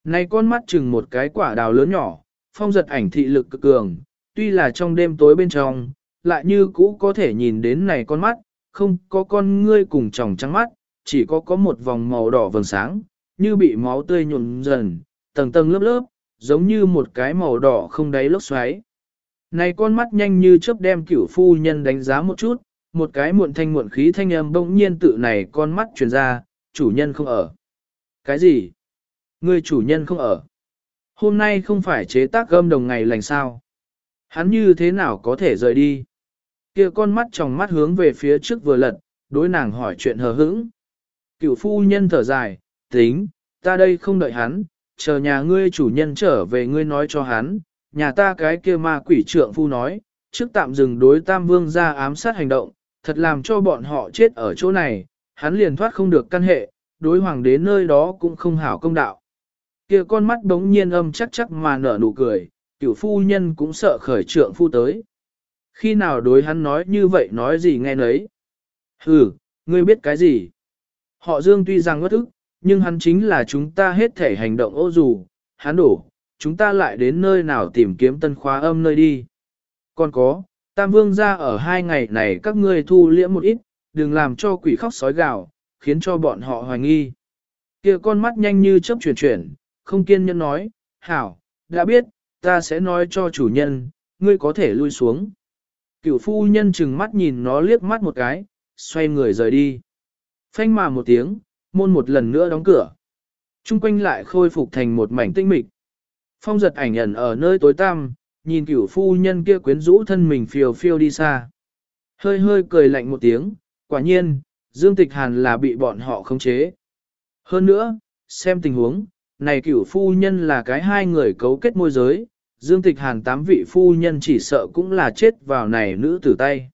Này con mắt chừng một cái quả đào lớn nhỏ, phong giật ảnh thị lực cực cường, tuy là trong đêm tối bên trong, lại như cũ có thể nhìn đến này con mắt, không có con ngươi cùng tròng trắng mắt, chỉ có có một vòng màu đỏ vầng sáng, như bị máu tươi nhuộm dần, tầng tầng lớp lớp, giống như một cái màu đỏ không đáy lốc xoáy. Này con mắt nhanh như chớp đem cửu phu nhân đánh giá một chút, một cái muộn thanh muộn khí thanh âm bỗng nhiên tự này con mắt truyền ra, chủ nhân không ở. Cái gì? Người chủ nhân không ở. Hôm nay không phải chế tác gâm đồng ngày lành sao? Hắn như thế nào có thể rời đi? Kia con mắt trong mắt hướng về phía trước vừa lật, đối nàng hỏi chuyện hờ hững. Cựu phu nhân thở dài, tính, ta đây không đợi hắn, chờ nhà ngươi chủ nhân trở về ngươi nói cho hắn, nhà ta cái kia ma quỷ trượng phu nói, trước tạm dừng đối tam vương ra ám sát hành động, thật làm cho bọn họ chết ở chỗ này, hắn liền thoát không được căn hệ, đối hoàng đế nơi đó cũng không hảo công đạo. Kia con mắt đống nhiên âm chắc chắc mà nở nụ cười, tiểu phu nhân cũng sợ khởi trượng phu tới. Khi nào đối hắn nói như vậy nói gì nghe nấy? Hừ, ngươi biết cái gì? Họ Dương tuy rằng ngất ức, nhưng hắn chính là chúng ta hết thể hành động ô dù, hắn đổ, chúng ta lại đến nơi nào tìm kiếm tân khóa âm nơi đi. Còn có, Tam Vương ra ở hai ngày này các ngươi thu liễm một ít, đừng làm cho quỷ khóc sói gào, khiến cho bọn họ hoài nghi. kia con mắt nhanh như chớp chuyển chuyển, không kiên nhẫn nói, hảo, đã biết, ta sẽ nói cho chủ nhân, ngươi có thể lui xuống cửu phu nhân chừng mắt nhìn nó liếc mắt một cái, xoay người rời đi. Phanh mà một tiếng, môn một lần nữa đóng cửa. Trung quanh lại khôi phục thành một mảnh tinh mịch. Phong giật ảnh ẩn ở nơi tối tăm, nhìn cửu phu nhân kia quyến rũ thân mình phiêu phiêu đi xa. Hơi hơi cười lạnh một tiếng, quả nhiên, Dương Tịch Hàn là bị bọn họ khống chế. Hơn nữa, xem tình huống, này cửu phu nhân là cái hai người cấu kết môi giới, Dương Tịch Hàn tám vị phu nhân chỉ sợ cũng là chết vào này nữ tử tay.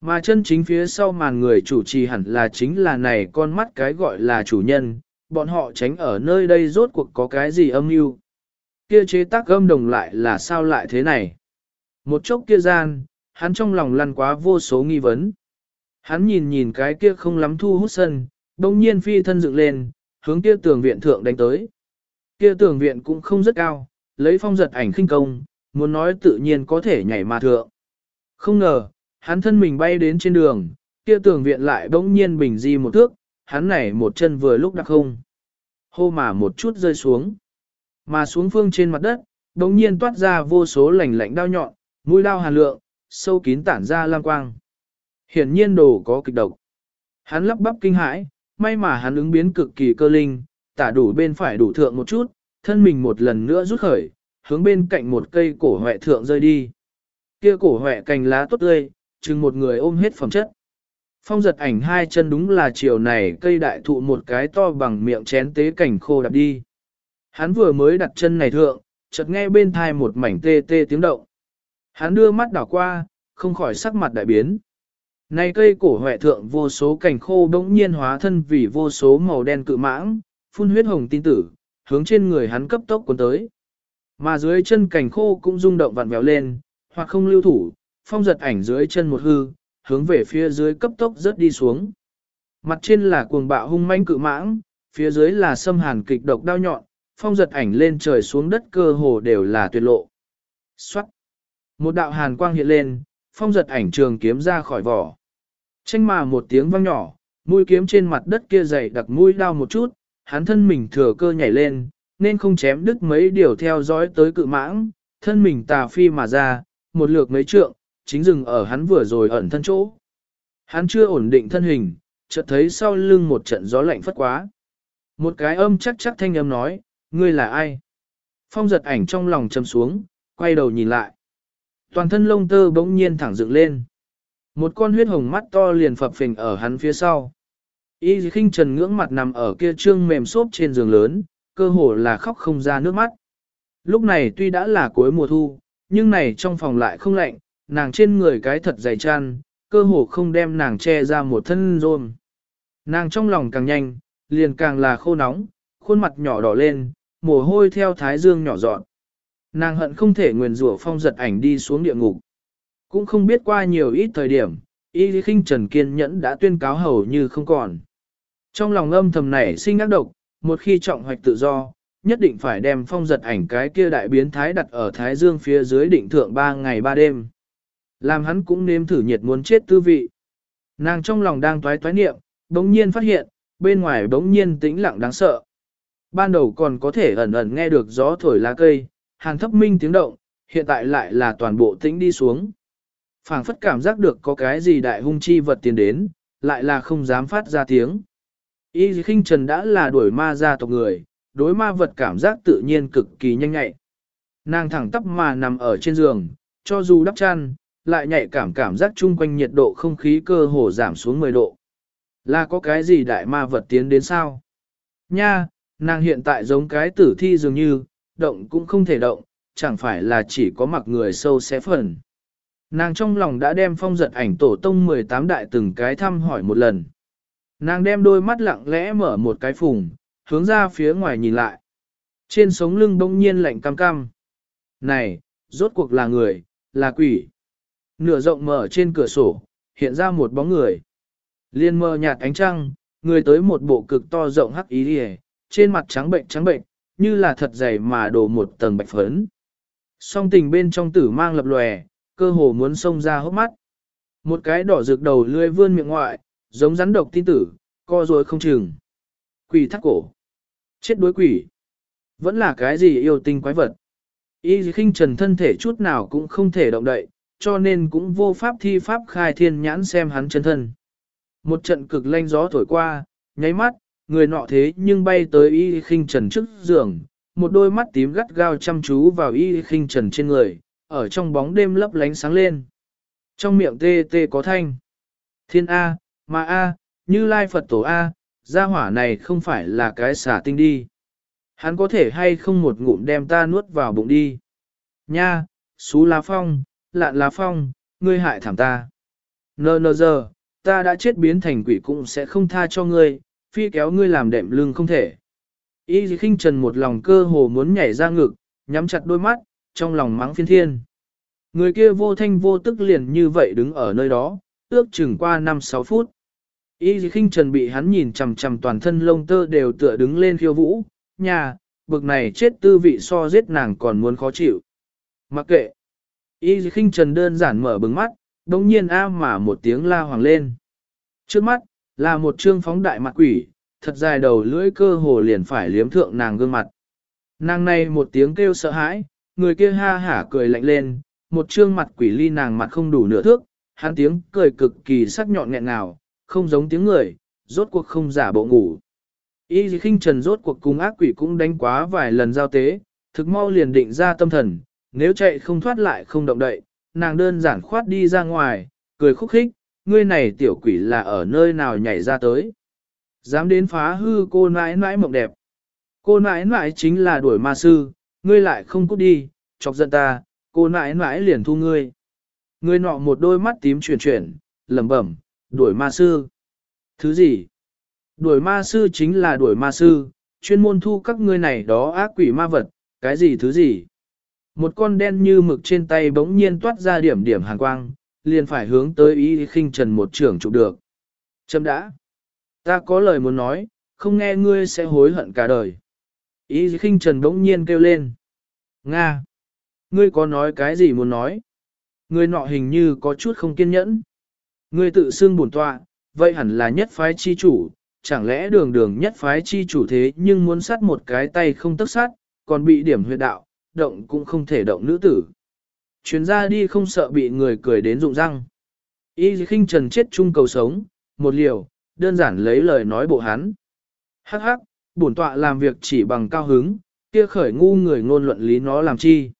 Mà chân chính phía sau màn người chủ trì hẳn là chính là này con mắt cái gọi là chủ nhân, bọn họ tránh ở nơi đây rốt cuộc có cái gì âm mưu Kia chế tác âm đồng lại là sao lại thế này? Một chốc kia gian, hắn trong lòng lăn quá vô số nghi vấn. Hắn nhìn nhìn cái kia không lắm thu hút sân, đông nhiên phi thân dựng lên, hướng kia tường viện thượng đánh tới. Kia tường viện cũng không rất cao, lấy phong giật ảnh khinh công, muốn nói tự nhiên có thể nhảy mà thượng. Không ngờ, hắn thân mình bay đến trên đường, kia tường viện lại bỗng nhiên bình di một thước, hắn nảy một chân vừa lúc đặc không. Hô mà một chút rơi xuống. Mà xuống phương trên mặt đất, bỗng nhiên toát ra vô số lạnh lạnh đao nhọn, mũi đao hàn lượng, sâu kín tản ra lam quang. Hiển nhiên đồ có kịch độc. Hắn lắp bắp kinh hãi, may mà hắn ứng biến cực kỳ cơ linh, tả đủ bên phải đủ thượng một chút, thân mình một lần nữa rút khởi, hướng bên cạnh một cây cổ hoẹ thượng rơi đi. Kia cổ hoẹ cành lá tốt tươi, chừng một người ôm hết phẩm chất. Phong giật ảnh hai chân đúng là chiều này cây đại thụ một cái to bằng miệng chén tế cảnh khô đạp đi. Hắn vừa mới đặt chân này thượng, chợt nghe bên thai một mảnh tê tê tiếng động. Hắn đưa mắt đảo qua, không khỏi sắc mặt đại biến. Này cây cổ hoẹ thượng vô số cảnh khô đống nhiên hóa thân vì vô số màu đen cự mãng, phun huyết hồng tin tử, hướng trên người hắn cấp tốc cuốn tới. Mà dưới chân cảnh khô cũng rung động vặn vẹo lên, hoặc không lưu thủ, phong giật ảnh dưới chân một hư, hướng về phía dưới cấp tốc rớt đi xuống. Mặt trên là cuồng bạo hung manh cự mãng, phía dưới là xâm hàn kịch độc đao nhọn, phong giật ảnh lên trời xuống đất cơ hồ đều là tuyệt lộ. Xoát! Một đạo hàn quang hiện lên, phong giật ảnh trường kiếm ra khỏi vỏ. Tranh mà một tiếng vang nhỏ, mũi kiếm trên mặt đất kia dày đặc mũi đao một chút, hắn thân mình thừa cơ nhảy lên, nên không chém đứt mấy điều theo dõi tới cự mãng, thân mình tà phi mà ra, một lượt mấy trượng, chính dừng ở hắn vừa rồi ẩn thân chỗ. Hắn chưa ổn định thân hình, chợt thấy sau lưng một trận gió lạnh phất quá. Một cái âm chắc chắc thanh âm nói, ngươi là ai? Phong giật ảnh trong lòng châm xuống, quay đầu nhìn lại. Toàn thân lông tơ bỗng nhiên thẳng dựng lên. Một con huyết hồng mắt to liền phập phình ở hắn phía sau. Y khinh trần ngưỡng mặt nằm ở kia trương mềm xốp trên giường lớn, cơ hồ là khóc không ra nước mắt. Lúc này tuy đã là cuối mùa thu, nhưng này trong phòng lại không lạnh, nàng trên người cái thật dày chăn, cơ hồ không đem nàng che ra một thân rôm. Nàng trong lòng càng nhanh, liền càng là khô nóng, khuôn mặt nhỏ đỏ lên, mồ hôi theo thái dương nhỏ dọn. Nàng hận không thể nguyền rủa phong giật ảnh đi xuống địa ngục. Cũng không biết qua nhiều ít thời điểm, y khinh trần kiên nhẫn đã tuyên cáo hầu như không còn. Trong lòng âm thầm này sinh ác độc, một khi trọng hoạch tự do, nhất định phải đem phong giật ảnh cái kia đại biến thái đặt ở thái dương phía dưới định thượng ba ngày ba đêm. Làm hắn cũng nếm thử nhiệt muốn chết tư vị. Nàng trong lòng đang toái toái niệm, bỗng nhiên phát hiện, bên ngoài bỗng nhiên tĩnh lặng đáng sợ. Ban đầu còn có thể ẩn ẩn nghe được gió thổi lá cây, hàng thấp minh tiếng động, hiện tại lại là toàn bộ tĩnh đi xuống. phảng phất cảm giác được có cái gì đại hung chi vật tiến đến, lại là không dám phát ra tiếng. Y khinh trần đã là đuổi ma gia tộc người, đối ma vật cảm giác tự nhiên cực kỳ nhanh nhạy. Nàng thẳng tắp mà nằm ở trên giường, cho dù đắp chăn, lại nhạy cảm cảm giác chung quanh nhiệt độ không khí cơ hồ giảm xuống 10 độ. Là có cái gì đại ma vật tiến đến sao? Nha, nàng hiện tại giống cái tử thi dường như, động cũng không thể động, chẳng phải là chỉ có mặc người sâu xé phần. Nàng trong lòng đã đem phong giật ảnh tổ tông 18 đại từng cái thăm hỏi một lần. Nàng đem đôi mắt lặng lẽ mở một cái phùng, hướng ra phía ngoài nhìn lại. Trên sống lưng bỗng nhiên lạnh cam cam. Này, rốt cuộc là người, là quỷ. Nửa rộng mở trên cửa sổ, hiện ra một bóng người. Liên mơ nhạt ánh trăng, người tới một bộ cực to rộng hắc ý đi trên mặt trắng bệnh trắng bệnh, như là thật dày mà đổ một tầng bạch phấn. Song tình bên trong tử mang lập lòe, cơ hồ muốn xông ra hốc mắt. Một cái đỏ rực đầu lươi vươn miệng ngoại, giống rắn độc tin tử, co rồi không chừng. Quỷ thắt cổ. Chết đối quỷ. Vẫn là cái gì yêu tinh quái vật. Y khinh trần thân thể chút nào cũng không thể động đậy, cho nên cũng vô pháp thi pháp khai thiên nhãn xem hắn chân thân. Một trận cực lanh gió thổi qua, nháy mắt, người nọ thế nhưng bay tới y khinh trần trước giường, một đôi mắt tím gắt gao chăm chú vào y khinh trần trên người, ở trong bóng đêm lấp lánh sáng lên. Trong miệng tê tê có thanh. Thiên A, mà A, như lai Phật tổ A, gia hỏa này không phải là cái xả tinh đi. Hắn có thể hay không một ngụm đem ta nuốt vào bụng đi. Nha, xú lá phong, lạn lá phong, ngươi hại thảm ta. Nờ nờ giờ, ta đã chết biến thành quỷ cũng sẽ không tha cho ngươi, phi kéo ngươi làm đệm lưng không thể. Y khinh trần một lòng cơ hồ muốn nhảy ra ngực, nhắm chặt đôi mắt, trong lòng mắng phiên thiên. Người kia vô thanh vô tức liền như vậy đứng ở nơi đó, ước chừng qua 5-6 phút. Y khinh trần bị hắn nhìn chằm chằm toàn thân lông tơ đều tựa đứng lên khiêu vũ, nhà, bực này chết tư vị so giết nàng còn muốn khó chịu. Mặc kệ. Y khinh trần đơn giản mở bừng mắt, đồng nhiên a mà một tiếng la hoàng lên. Trước mắt, là một trương phóng đại mặt quỷ, thật dài đầu lưỡi cơ hồ liền phải liếm thượng nàng gương mặt. Nàng này một tiếng kêu sợ hãi, người kia ha hả cười lạnh lên, một trương mặt quỷ ly nàng mặt không đủ nửa thước, hắn tiếng cười cực kỳ sắc nhọn nghẹn ngào, không giống tiếng người, rốt cuộc không giả bộ ngủ. Y khinh trần rốt cuộc cùng ác quỷ cũng đánh quá vài lần giao tế, thực mau liền định ra tâm thần, nếu chạy không thoát lại không động đậy, nàng đơn giản khoát đi ra ngoài, cười khúc khích, ngươi này tiểu quỷ là ở nơi nào nhảy ra tới. Dám đến phá hư cô nãi nãi mộng đẹp. Cô nãi nãi chính là đuổi ma sư, ngươi lại không cút đi, chọc giận ta, cô nãi nãi liền thu ngươi. Ngươi nọ một đôi mắt tím chuyển chuyển, lẩm bẩm, đuổi ma sư. Thứ gì? Đuổi ma sư chính là đuổi ma sư, chuyên môn thu các ngươi này đó ác quỷ ma vật, cái gì thứ gì? Một con đen như mực trên tay bỗng nhiên toát ra điểm điểm hàn quang, liền phải hướng tới ý khinh trần một trưởng trụ được. Châm đã. Ta có lời muốn nói, không nghe ngươi sẽ hối hận cả đời. Ý khinh trần bỗng nhiên kêu lên. Nga! Ngươi có nói cái gì muốn nói? Ngươi nọ hình như có chút không kiên nhẫn. Ngươi tự xưng bổn tọa, vậy hẳn là nhất phái chi chủ, chẳng lẽ đường đường nhất phái chi chủ thế nhưng muốn sát một cái tay không tức sát, còn bị điểm huyệt đạo, động cũng không thể động nữ tử. Chuyến ra đi không sợ bị người cười đến rụng răng. Y khinh trần chết chung cầu sống, một liều, đơn giản lấy lời nói bộ hắn. Hắc hắc, bổn tọa làm việc chỉ bằng cao hứng, kia khởi ngu người ngôn luận lý nó làm chi.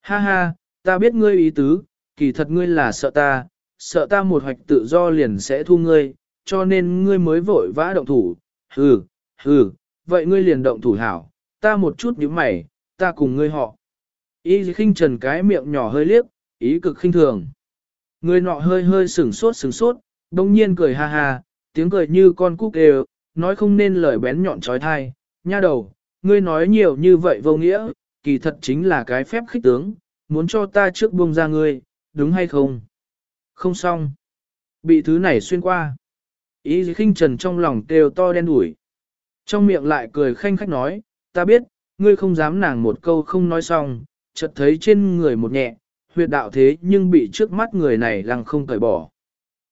Ha ha, ta biết ngươi ý tứ, kỳ thật ngươi là sợ ta, sợ ta một hoạch tự do liền sẽ thu ngươi, cho nên ngươi mới vội vã động thủ. Hừ, hừ, vậy ngươi liền động thủ hảo, ta một chút nhíu mày, ta cùng ngươi họ. Y khinh trần cái miệng nhỏ hơi liếc, ý cực khinh thường. Người nọ hơi hơi sửng sốt sửng sốt, đông nhiên cười ha ha, tiếng cười như con cúc đều, nói không nên lời bén nhọn trói thai, nha đầu, ngươi nói nhiều như vậy vô nghĩa, kỳ thật chính là cái phép khích tướng, muốn cho ta trước buông ra ngươi, đúng hay không? Không xong. Bị thứ này xuyên qua. Ý khinh trần trong lòng kêu to đen đủi. Trong miệng lại cười khanh khách nói, ta biết, ngươi không dám nàng một câu không nói xong, chợt thấy trên người một nhẹ, huyệt đạo thế nhưng bị trước mắt người này lăng không cởi bỏ.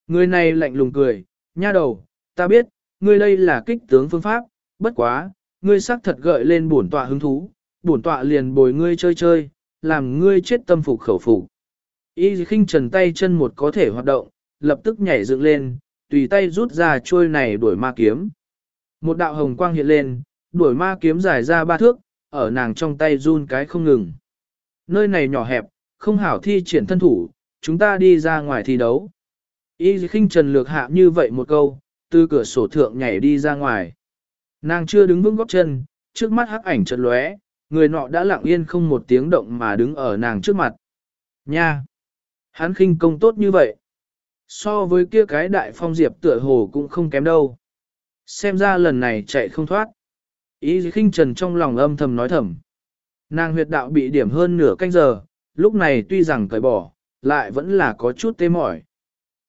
Người này lạnh lùng cười, nha đầu, ta biết, ngươi đây là kích tướng phương pháp, bất quá, ngươi xác thật gợi lên bổn tọa hứng thú, bổn tọa liền bồi ngươi chơi chơi, làm ngươi chết tâm phục khẩu phục. Y khinh trần tay chân một có thể hoạt động, lập tức nhảy dựng lên, tùy tay rút ra chuôi này đuổi ma kiếm. Một đạo hồng quang hiện lên, đuổi ma kiếm dài ra ba thước, ở nàng trong tay run cái không ngừng. Nơi này nhỏ hẹp, không hảo thi triển thân thủ, chúng ta đi ra ngoài thi đấu. Y khinh trần lược hạ như vậy một câu, từ cửa sổ thượng nhảy đi ra ngoài. Nàng chưa đứng vững góc chân, trước mắt hắc ảnh chợt lóe, người nọ đã lặng yên không một tiếng động mà đứng ở nàng trước mặt. Nha! Hắn khinh công tốt như vậy. So với kia cái đại phong diệp tựa hồ cũng không kém đâu. Xem ra lần này chạy không thoát. Ý khinh trần trong lòng âm thầm nói thầm. Nàng huyệt đạo bị điểm hơn nửa canh giờ, lúc này tuy rằng cởi bỏ, lại vẫn là có chút tê mỏi.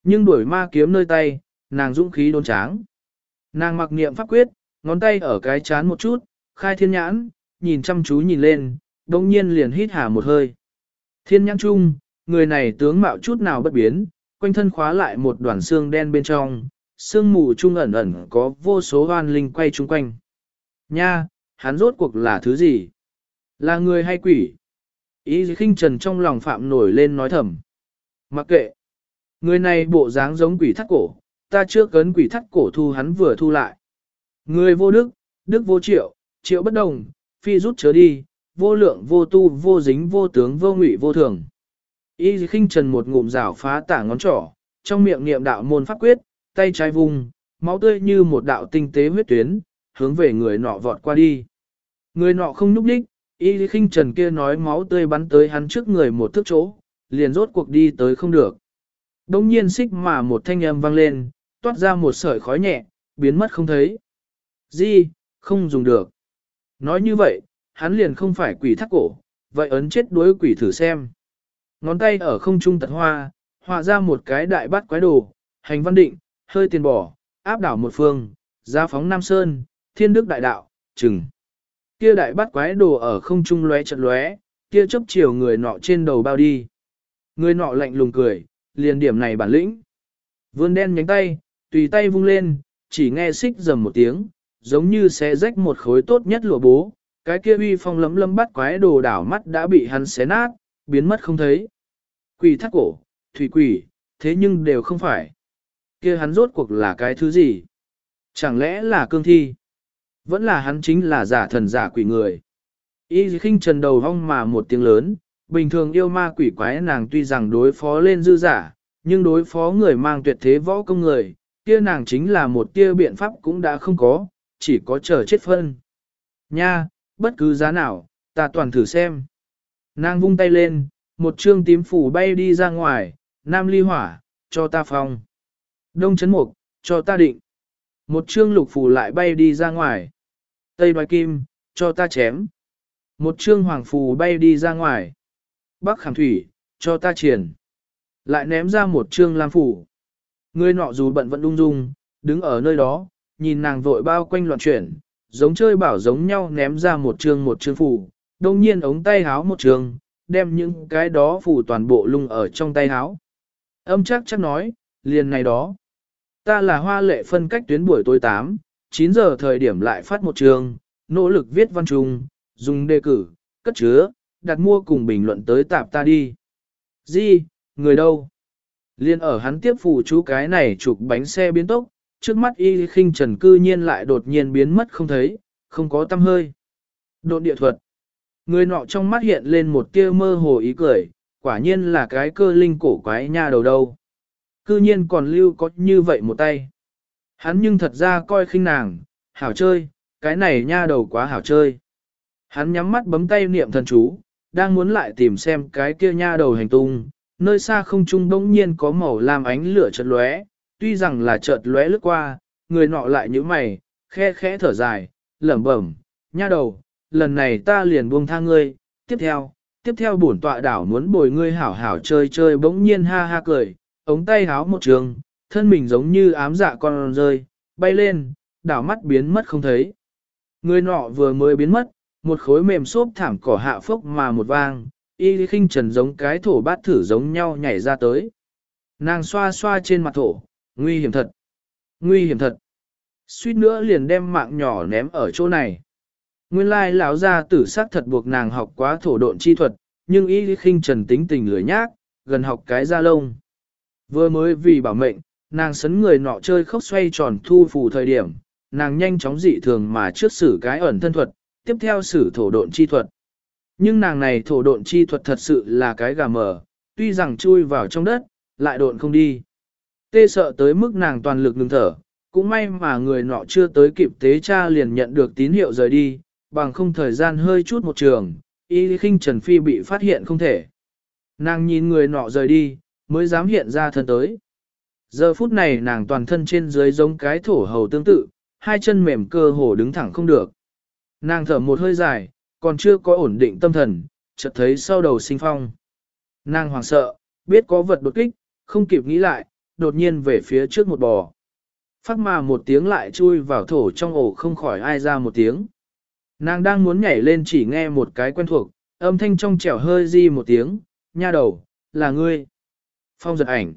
Nhưng đuổi ma kiếm nơi tay, nàng dũng khí đôn tráng. Nàng mặc niệm pháp quyết, ngón tay ở cái chán một chút, khai thiên nhãn, nhìn chăm chú nhìn lên, đồng nhiên liền hít hà một hơi. Thiên nhãn chung, người này tướng mạo chút nào bất biến, quanh thân khóa lại một đoàn xương đen bên trong, xương mù trung ẩn ẩn có vô số hoan linh quay chung quanh. Nha, hắn rốt cuộc là thứ gì? Là người hay quỷ? Ý khinh trần trong lòng phạm nổi lên nói thầm. Mặc kệ. Người này bộ dáng giống quỷ thắt cổ, ta chưa cấn quỷ thắt cổ thu hắn vừa thu lại. Người vô đức, đức vô triệu, triệu bất đồng, phi rút chớ đi, vô lượng vô tu vô dính vô tướng vô ngụy vô thường. Y khinh trần một ngụm rảo phá tả ngón trỏ, trong miệng niệm đạo môn pháp quyết, tay trái vùng, máu tươi như một đạo tinh tế huyết tuyến, hướng về người nọ vọt qua đi. Người nọ không nhúc đích, y khinh trần kia nói máu tươi bắn tới hắn trước người một thước chỗ, liền rốt cuộc đi tới không được. Đông nhiên xích mà một thanh âm vang lên, toát ra một sợi khói nhẹ, biến mất không thấy. Di, không dùng được. Nói như vậy, hắn liền không phải quỷ thắt cổ, vậy ấn chết đối quỷ thử xem. Ngón tay ở không trung tật hoa, họa ra một cái đại bát quái đồ, hành văn định, hơi tiền bỏ, áp đảo một phương, ra phóng Nam Sơn, thiên đức đại đạo, chừng. Kia đại bát quái đồ ở không trung lóe chật lóe, kia chớp chiều người nọ trên đầu bao đi. Người nọ lạnh lùng cười, liền điểm này bản lĩnh. Vươn đen nhánh tay, tùy tay vung lên, chỉ nghe xích dầm một tiếng, giống như xé rách một khối tốt nhất lụa bố. Cái kia uy phong lấm lấm bắt quái đồ đảo mắt đã bị hắn xé nát, biến mất không thấy. Quỷ thắt cổ, thủy quỷ, thế nhưng đều không phải. kia hắn rốt cuộc là cái thứ gì? Chẳng lẽ là cương thi? Vẫn là hắn chính là giả thần giả quỷ người. Y khinh trần đầu hong mà một tiếng lớn, bình thường yêu ma quỷ quái nàng tuy rằng đối phó lên dư giả, nhưng đối phó người mang tuyệt thế võ công người, kia nàng chính là một tia biện pháp cũng đã không có, chỉ có chờ chết phân. Nha, bất cứ giá nào, ta toàn thử xem. Nàng vung tay lên, một chương tím phủ bay đi ra ngoài, nam ly hỏa, cho ta phong. Đông chấn mục, cho ta định. Một chương lục phủ lại bay đi ra ngoài. Tây đoài kim, cho ta chém. Một chương hoàng phù bay đi ra ngoài. Bắc khảm thủy, cho ta triển. Lại ném ra một chương lam phủ. Người nọ dù bận vẫn ung dung, đứng ở nơi đó, nhìn nàng vội bao quanh loạn chuyển, giống chơi bảo giống nhau ném ra một chương một chương phủ đông nhiên ống tay háo một trường, đem những cái đó phủ toàn bộ lung ở trong tay háo. Âm chắc chắc nói, liền này đó. Ta là hoa lệ phân cách tuyến buổi tối 8, 9 giờ thời điểm lại phát một trường, nỗ lực viết văn trùng, dùng đề cử, cất chứa, đặt mua cùng bình luận tới tạp ta đi. Gì, người đâu? Liên ở hắn tiếp phụ chú cái này chụp bánh xe biến tốc, trước mắt y khinh trần cư nhiên lại đột nhiên biến mất không thấy, không có tâm hơi. Độn địa thuật. Người nọ trong mắt hiện lên một tia mơ hồ ý cười, quả nhiên là cái cơ linh cổ quái nha đầu đâu. Cư nhiên còn lưu có như vậy một tay. Hắn nhưng thật ra coi khinh nàng, hảo chơi, cái này nha đầu quá hảo chơi. Hắn nhắm mắt bấm tay niệm thần chú, đang muốn lại tìm xem cái kia nha đầu hành tung, nơi xa không trung bỗng nhiên có màu lam ánh lửa chợt lóe, tuy rằng là chợt lóe lướt qua, người nọ lại như mày, khe khẽ thở dài, lẩm bẩm, nha đầu, lần này ta liền buông tha ngươi, tiếp theo, tiếp theo bổn tọa đảo muốn bồi ngươi hảo hảo chơi chơi bỗng nhiên ha ha cười, ống tay háo một trường, thân mình giống như ám dạ con rơi, bay lên, đảo mắt biến mất không thấy. Người nọ vừa mới biến mất, một khối mềm xốp thảm cỏ hạ phốc mà một vang, y khinh trần giống cái thổ bát thử giống nhau nhảy ra tới. Nàng xoa xoa trên mặt thổ, nguy hiểm thật, nguy hiểm thật. Suýt nữa liền đem mạng nhỏ ném ở chỗ này. Nguyên lai lão gia tử sắc thật buộc nàng học quá thổ độn chi thuật, nhưng y khinh trần tính tình lười nhác, gần học cái da lông. Vừa mới vì bảo mệnh, nàng sấn người nọ chơi khóc xoay tròn thu phù thời điểm, nàng nhanh chóng dị thường mà trước xử cái ẩn thân thuật, tiếp theo xử thổ độn chi thuật. Nhưng nàng này thổ độn chi thuật thật sự là cái gà mờ, tuy rằng chui vào trong đất, lại độn không đi. Tê sợ tới mức nàng toàn lực ngừng thở, cũng may mà người nọ chưa tới kịp tế cha liền nhận được tín hiệu rời đi, bằng không thời gian hơi chút một trường, y khinh Trần Phi bị phát hiện không thể. Nàng nhìn người nọ rời đi, mới dám hiện ra thân tới. Giờ phút này nàng toàn thân trên dưới giống cái thổ hầu tương tự, hai chân mềm cơ hồ đứng thẳng không được. Nàng thở một hơi dài, còn chưa có ổn định tâm thần, chợt thấy sau đầu sinh phong. Nàng hoảng sợ, biết có vật đột kích, không kịp nghĩ lại, đột nhiên về phía trước một bò. Phát mà một tiếng lại chui vào thổ trong ổ không khỏi ai ra một tiếng. Nàng đang muốn nhảy lên chỉ nghe một cái quen thuộc, âm thanh trong trẻo hơi di một tiếng, nha đầu, là ngươi. Phong giật ảnh.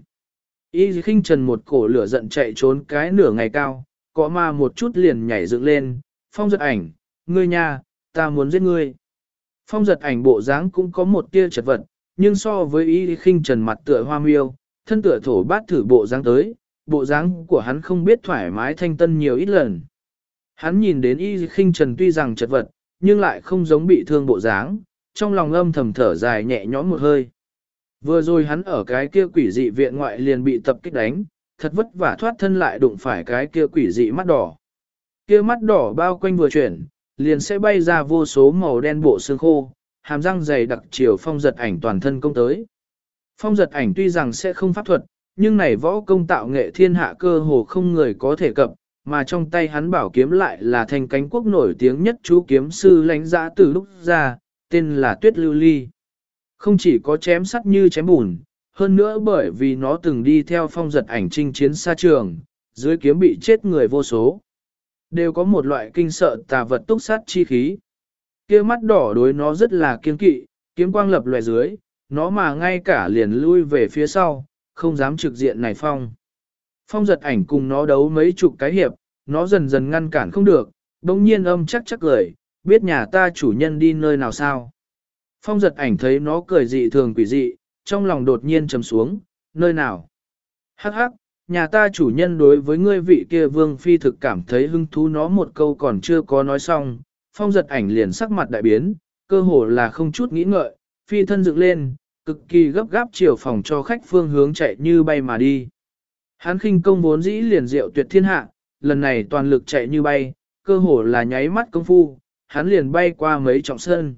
Y khinh trần một cổ lửa giận chạy trốn cái nửa ngày cao, có ma một chút liền nhảy dựng lên, phong giật ảnh, ngươi nha, ta muốn giết ngươi. Phong giật ảnh bộ dáng cũng có một tia chật vật, nhưng so với y khinh trần mặt tựa hoa miêu, thân tựa thổ bát thử bộ dáng tới, bộ dáng của hắn không biết thoải mái thanh tân nhiều ít lần. Hắn nhìn đến y khinh trần tuy rằng chật vật, nhưng lại không giống bị thương bộ dáng, trong lòng âm thầm thở dài nhẹ nhõm một hơi. Vừa rồi hắn ở cái kia quỷ dị viện ngoại liền bị tập kích đánh, thật vất vả thoát thân lại đụng phải cái kia quỷ dị mắt đỏ. Kia mắt đỏ bao quanh vừa chuyển, liền sẽ bay ra vô số màu đen bộ xương khô, hàm răng dày đặc chiều phong giật ảnh toàn thân công tới. Phong giật ảnh tuy rằng sẽ không pháp thuật, nhưng này võ công tạo nghệ thiên hạ cơ hồ không người có thể cập, mà trong tay hắn bảo kiếm lại là thành cánh quốc nổi tiếng nhất chú kiếm sư lãnh giã từ lúc ra, tên là Tuyết Lưu Ly. Không chỉ có chém sắt như chém bùn, hơn nữa bởi vì nó từng đi theo phong giật ảnh chinh chiến xa trường, dưới kiếm bị chết người vô số. Đều có một loại kinh sợ tà vật túc sát chi khí. kia mắt đỏ đối nó rất là kiên kỵ, kiếm quang lập lòe dưới, nó mà ngay cả liền lui về phía sau, không dám trực diện này phong. Phong giật ảnh cùng nó đấu mấy chục cái hiệp, nó dần dần ngăn cản không được, đồng nhiên âm chắc chắc cười, biết nhà ta chủ nhân đi nơi nào sao. Phong giật ảnh thấy nó cười dị thường quỷ dị, trong lòng đột nhiên trầm xuống, nơi nào. Hắc hắc, nhà ta chủ nhân đối với ngươi vị kia vương phi thực cảm thấy hứng thú nó một câu còn chưa có nói xong, phong giật ảnh liền sắc mặt đại biến, cơ hồ là không chút nghĩ ngợi, phi thân dựng lên, cực kỳ gấp gáp chiều phòng cho khách phương hướng chạy như bay mà đi. Hắn khinh công vốn dĩ liền diệu tuyệt thiên hạ, lần này toàn lực chạy như bay, cơ hồ là nháy mắt công phu, hắn liền bay qua mấy trọng sơn.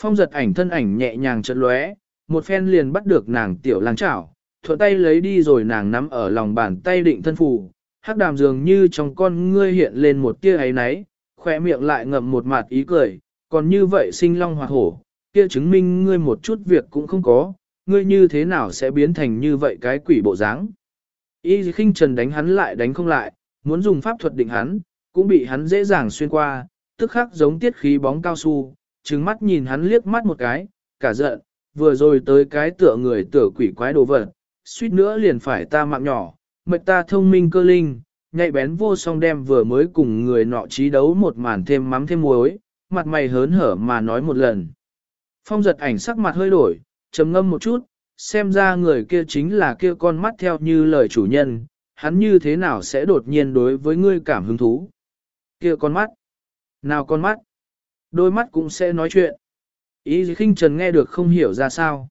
Phong giật ảnh thân ảnh nhẹ nhàng chợt lóe, một phen liền bắt được nàng tiểu lang chảo, thuận tay lấy đi rồi nàng nắm ở lòng bàn tay định thân phù, hắc đàm dường như trong con ngươi hiện lên một tia ấy náy, khỏe miệng lại ngậm một mặt ý cười, còn như vậy sinh long hoạt hổ, kia chứng minh ngươi một chút việc cũng không có, ngươi như thế nào sẽ biến thành như vậy cái quỷ bộ dáng. Y khinh trần đánh hắn lại đánh không lại, muốn dùng pháp thuật định hắn, cũng bị hắn dễ dàng xuyên qua, tức khắc giống tiết khí bóng cao su, trừng mắt nhìn hắn liếc mắt một cái, cả giận, vừa rồi tới cái tựa người tựa quỷ quái đồ vật, suýt nữa liền phải ta mạng nhỏ, mệnh ta thông minh cơ linh, nhạy bén vô song đem vừa mới cùng người nọ trí đấu một màn thêm mắm thêm muối, mặt mày hớn hở mà nói một lần. Phong giật ảnh sắc mặt hơi đổi, trầm ngâm một chút, xem ra người kia chính là kia con mắt theo như lời chủ nhân, hắn như thế nào sẽ đột nhiên đối với ngươi cảm hứng thú. Kia con mắt, nào con mắt, đôi mắt cũng sẽ nói chuyện. Ý khinh trần nghe được không hiểu ra sao.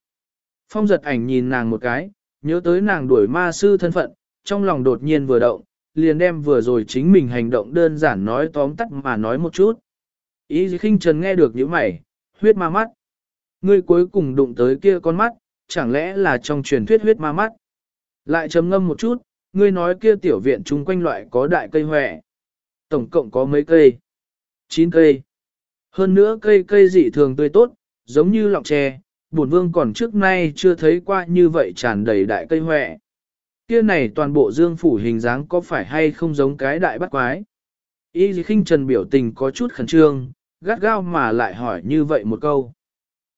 Phong giật ảnh nhìn nàng một cái, nhớ tới nàng đuổi ma sư thân phận, trong lòng đột nhiên vừa động, liền đem vừa rồi chính mình hành động đơn giản nói tóm tắt mà nói một chút. Ý khinh trần nghe được những mày, huyết ma mắt. Ngươi cuối cùng đụng tới kia con mắt, chẳng lẽ là trong truyền thuyết huyết ma mắt. Lại trầm ngâm một chút, ngươi nói kia tiểu viện chung quanh loại có đại cây hòe. Tổng cộng có mấy cây? 9 cây. Hơn nữa cây cây dị thường tươi tốt, giống như lọng tre, bổn vương còn trước nay chưa thấy qua như vậy tràn đầy đại cây hòe. Kia này toàn bộ dương phủ hình dáng có phải hay không giống cái đại bắt quái? Y khinh trần biểu tình có chút khẩn trương, gắt gao mà lại hỏi như vậy một câu.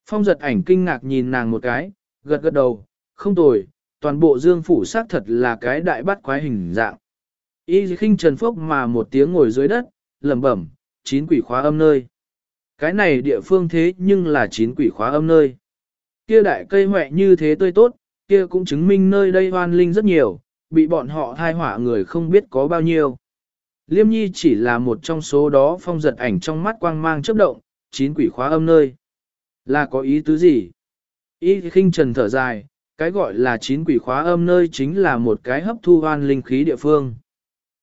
Phong giật ảnh kinh ngạc nhìn nàng một cái, gật gật đầu, không tồi, toàn bộ dương phủ xác thật là cái đại bắt quái hình dạng. Y khinh trần phốc mà một tiếng ngồi dưới đất, lẩm bẩm, chín quỷ khóa âm nơi. Cái này địa phương thế nhưng là chín quỷ khóa âm nơi. Kia đại cây hoẹ như thế tươi tốt, kia cũng chứng minh nơi đây hoan linh rất nhiều, bị bọn họ thai hỏa người không biết có bao nhiêu. Liêm nhi chỉ là một trong số đó phong giật ảnh trong mắt quang mang chớp động, chín quỷ khóa âm nơi. Là có ý tứ gì? Y khinh trần thở dài, cái gọi là chín quỷ khóa âm nơi chính là một cái hấp thu hoan linh khí địa phương.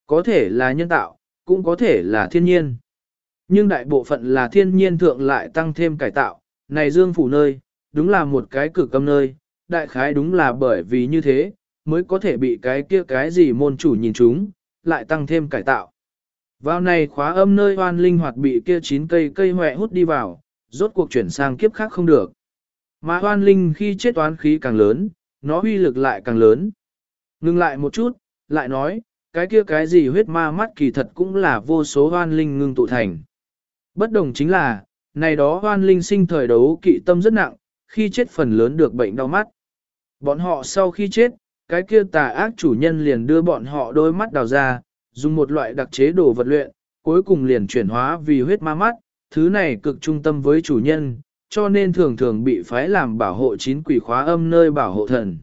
Có thể là nhân tạo, cũng có thể là thiên nhiên. Nhưng đại bộ phận là thiên nhiên thượng lại tăng thêm cải tạo, này dương phủ nơi, đúng là một cái cực âm nơi, đại khái đúng là bởi vì như thế, mới có thể bị cái kia cái gì môn chủ nhìn chúng, lại tăng thêm cải tạo. Vào này khóa âm nơi hoan linh hoạt bị kia chín cây cây hòe hút đi vào, rốt cuộc chuyển sang kiếp khác không được. Mà hoan linh khi chết toán khí càng lớn, nó huy lực lại càng lớn. Ngưng lại một chút, lại nói, cái kia cái gì huyết ma mắt kỳ thật cũng là vô số hoan linh ngưng tụ thành. Bất đồng chính là, này đó hoan linh sinh thời đấu kỵ tâm rất nặng, khi chết phần lớn được bệnh đau mắt. Bọn họ sau khi chết, cái kia tà ác chủ nhân liền đưa bọn họ đôi mắt đào ra, dùng một loại đặc chế đồ vật luyện, cuối cùng liền chuyển hóa vì huyết ma mắt, thứ này cực trung tâm với chủ nhân, cho nên thường thường bị phái làm bảo hộ chín quỷ khóa âm nơi bảo hộ thần.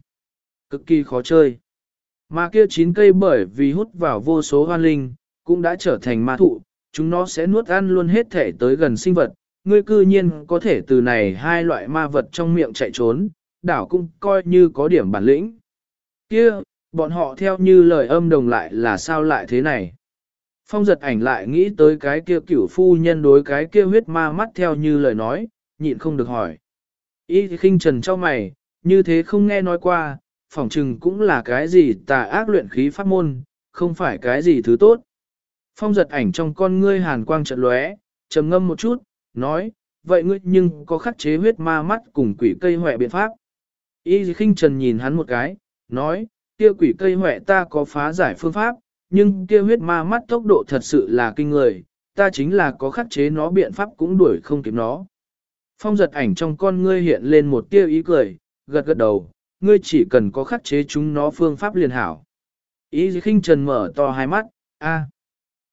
Cực kỳ khó chơi. Mà kia chín cây bởi vì hút vào vô số hoan linh, cũng đã trở thành ma thụ, chúng nó sẽ nuốt ăn luôn hết thể tới gần sinh vật. Ngươi cư nhiên có thể từ này hai loại ma vật trong miệng chạy trốn, đảo cũng coi như có điểm bản lĩnh. Kia, bọn họ theo như lời âm đồng lại là sao lại thế này? Phong giật ảnh lại nghĩ tới cái kia cửu phu nhân đối cái kia huyết ma mắt theo như lời nói, nhịn không được hỏi. Y khinh trần cho mày, như thế không nghe nói qua, phỏng trừng cũng là cái gì tà ác luyện khí pháp môn, không phải cái gì thứ tốt. Phong giật ảnh trong con ngươi hàn quang trận lóe, trầm ngâm một chút, nói, vậy ngươi nhưng có khắc chế huyết ma mắt cùng quỷ cây hỏe biện pháp. Y khinh trần nhìn hắn một cái, nói, kia quỷ cây hỏe ta có phá giải phương pháp, nhưng kia huyết ma mắt tốc độ thật sự là kinh người, ta chính là có khắc chế nó biện pháp cũng đuổi không kịp nó. Phong giật ảnh trong con ngươi hiện lên một tia ý cười, gật gật đầu, ngươi chỉ cần có khắc chế chúng nó phương pháp liền hảo. Ý khinh trần mở to hai mắt, a,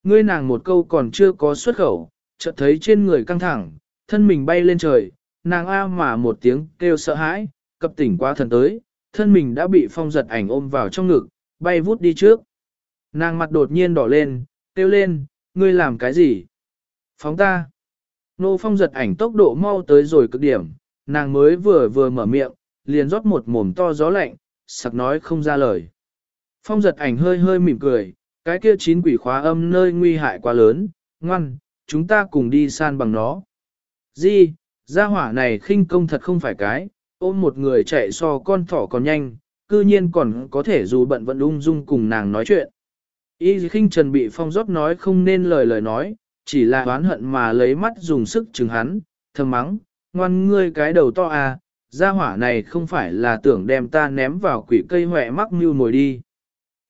ngươi nàng một câu còn chưa có xuất khẩu, chợt thấy trên người căng thẳng, thân mình bay lên trời, nàng a mà một tiếng kêu sợ hãi, cập tỉnh quá thần tới, thân mình đã bị phong giật ảnh ôm vào trong ngực, bay vút đi trước. Nàng mặt đột nhiên đỏ lên, kêu lên, ngươi làm cái gì? Phóng ta. Nô phong giật ảnh tốc độ mau tới rồi cực điểm, nàng mới vừa vừa mở miệng, liền rót một mồm to gió lạnh, sặc nói không ra lời. Phong giật ảnh hơi hơi mỉm cười, cái kia chín quỷ khóa âm nơi nguy hại quá lớn, ngoan, chúng ta cùng đi san bằng nó. Di, gia hỏa này khinh công thật không phải cái, ôm một người chạy so con thỏ còn nhanh, cư nhiên còn có thể dù bận vẫn ung dung cùng nàng nói chuyện. Y khinh trần bị phong rót nói không nên lời lời nói, chỉ là oán hận mà lấy mắt dùng sức chừng hắn, thầm mắng, ngoan ngươi cái đầu to à, gia hỏa này không phải là tưởng đem ta ném vào quỷ cây hỏe mắc mưu mồi đi.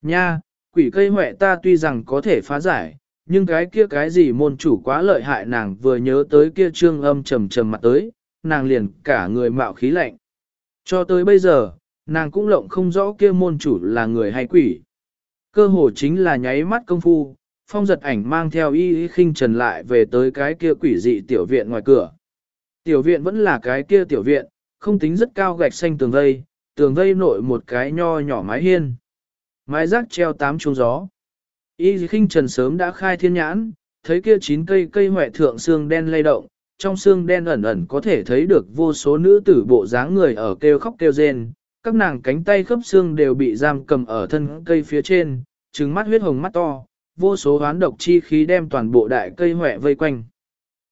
Nha, quỷ cây hỏe ta tuy rằng có thể phá giải, nhưng cái kia cái gì môn chủ quá lợi hại nàng vừa nhớ tới kia trương âm trầm trầm mặt tới, nàng liền cả người mạo khí lạnh. Cho tới bây giờ, nàng cũng lộng không rõ kia môn chủ là người hay quỷ. Cơ hồ chính là nháy mắt công phu, phong giật ảnh mang theo y y khinh trần lại về tới cái kia quỷ dị tiểu viện ngoài cửa. Tiểu viện vẫn là cái kia tiểu viện, không tính rất cao gạch xanh tường vây, tường vây nội một cái nho nhỏ mái hiên. Mái rác treo tám chuông gió. Y khinh trần sớm đã khai thiên nhãn, thấy kia chín cây cây hoẹ thượng xương đen lay động, trong xương đen ẩn ẩn có thể thấy được vô số nữ tử bộ dáng người ở kêu khóc kêu rên, các nàng cánh tay khớp xương đều bị giam cầm ở thân cây phía trên, trừng mắt huyết hồng mắt to, vô số hoán độc chi khí đem toàn bộ đại cây hoẹ vây quanh.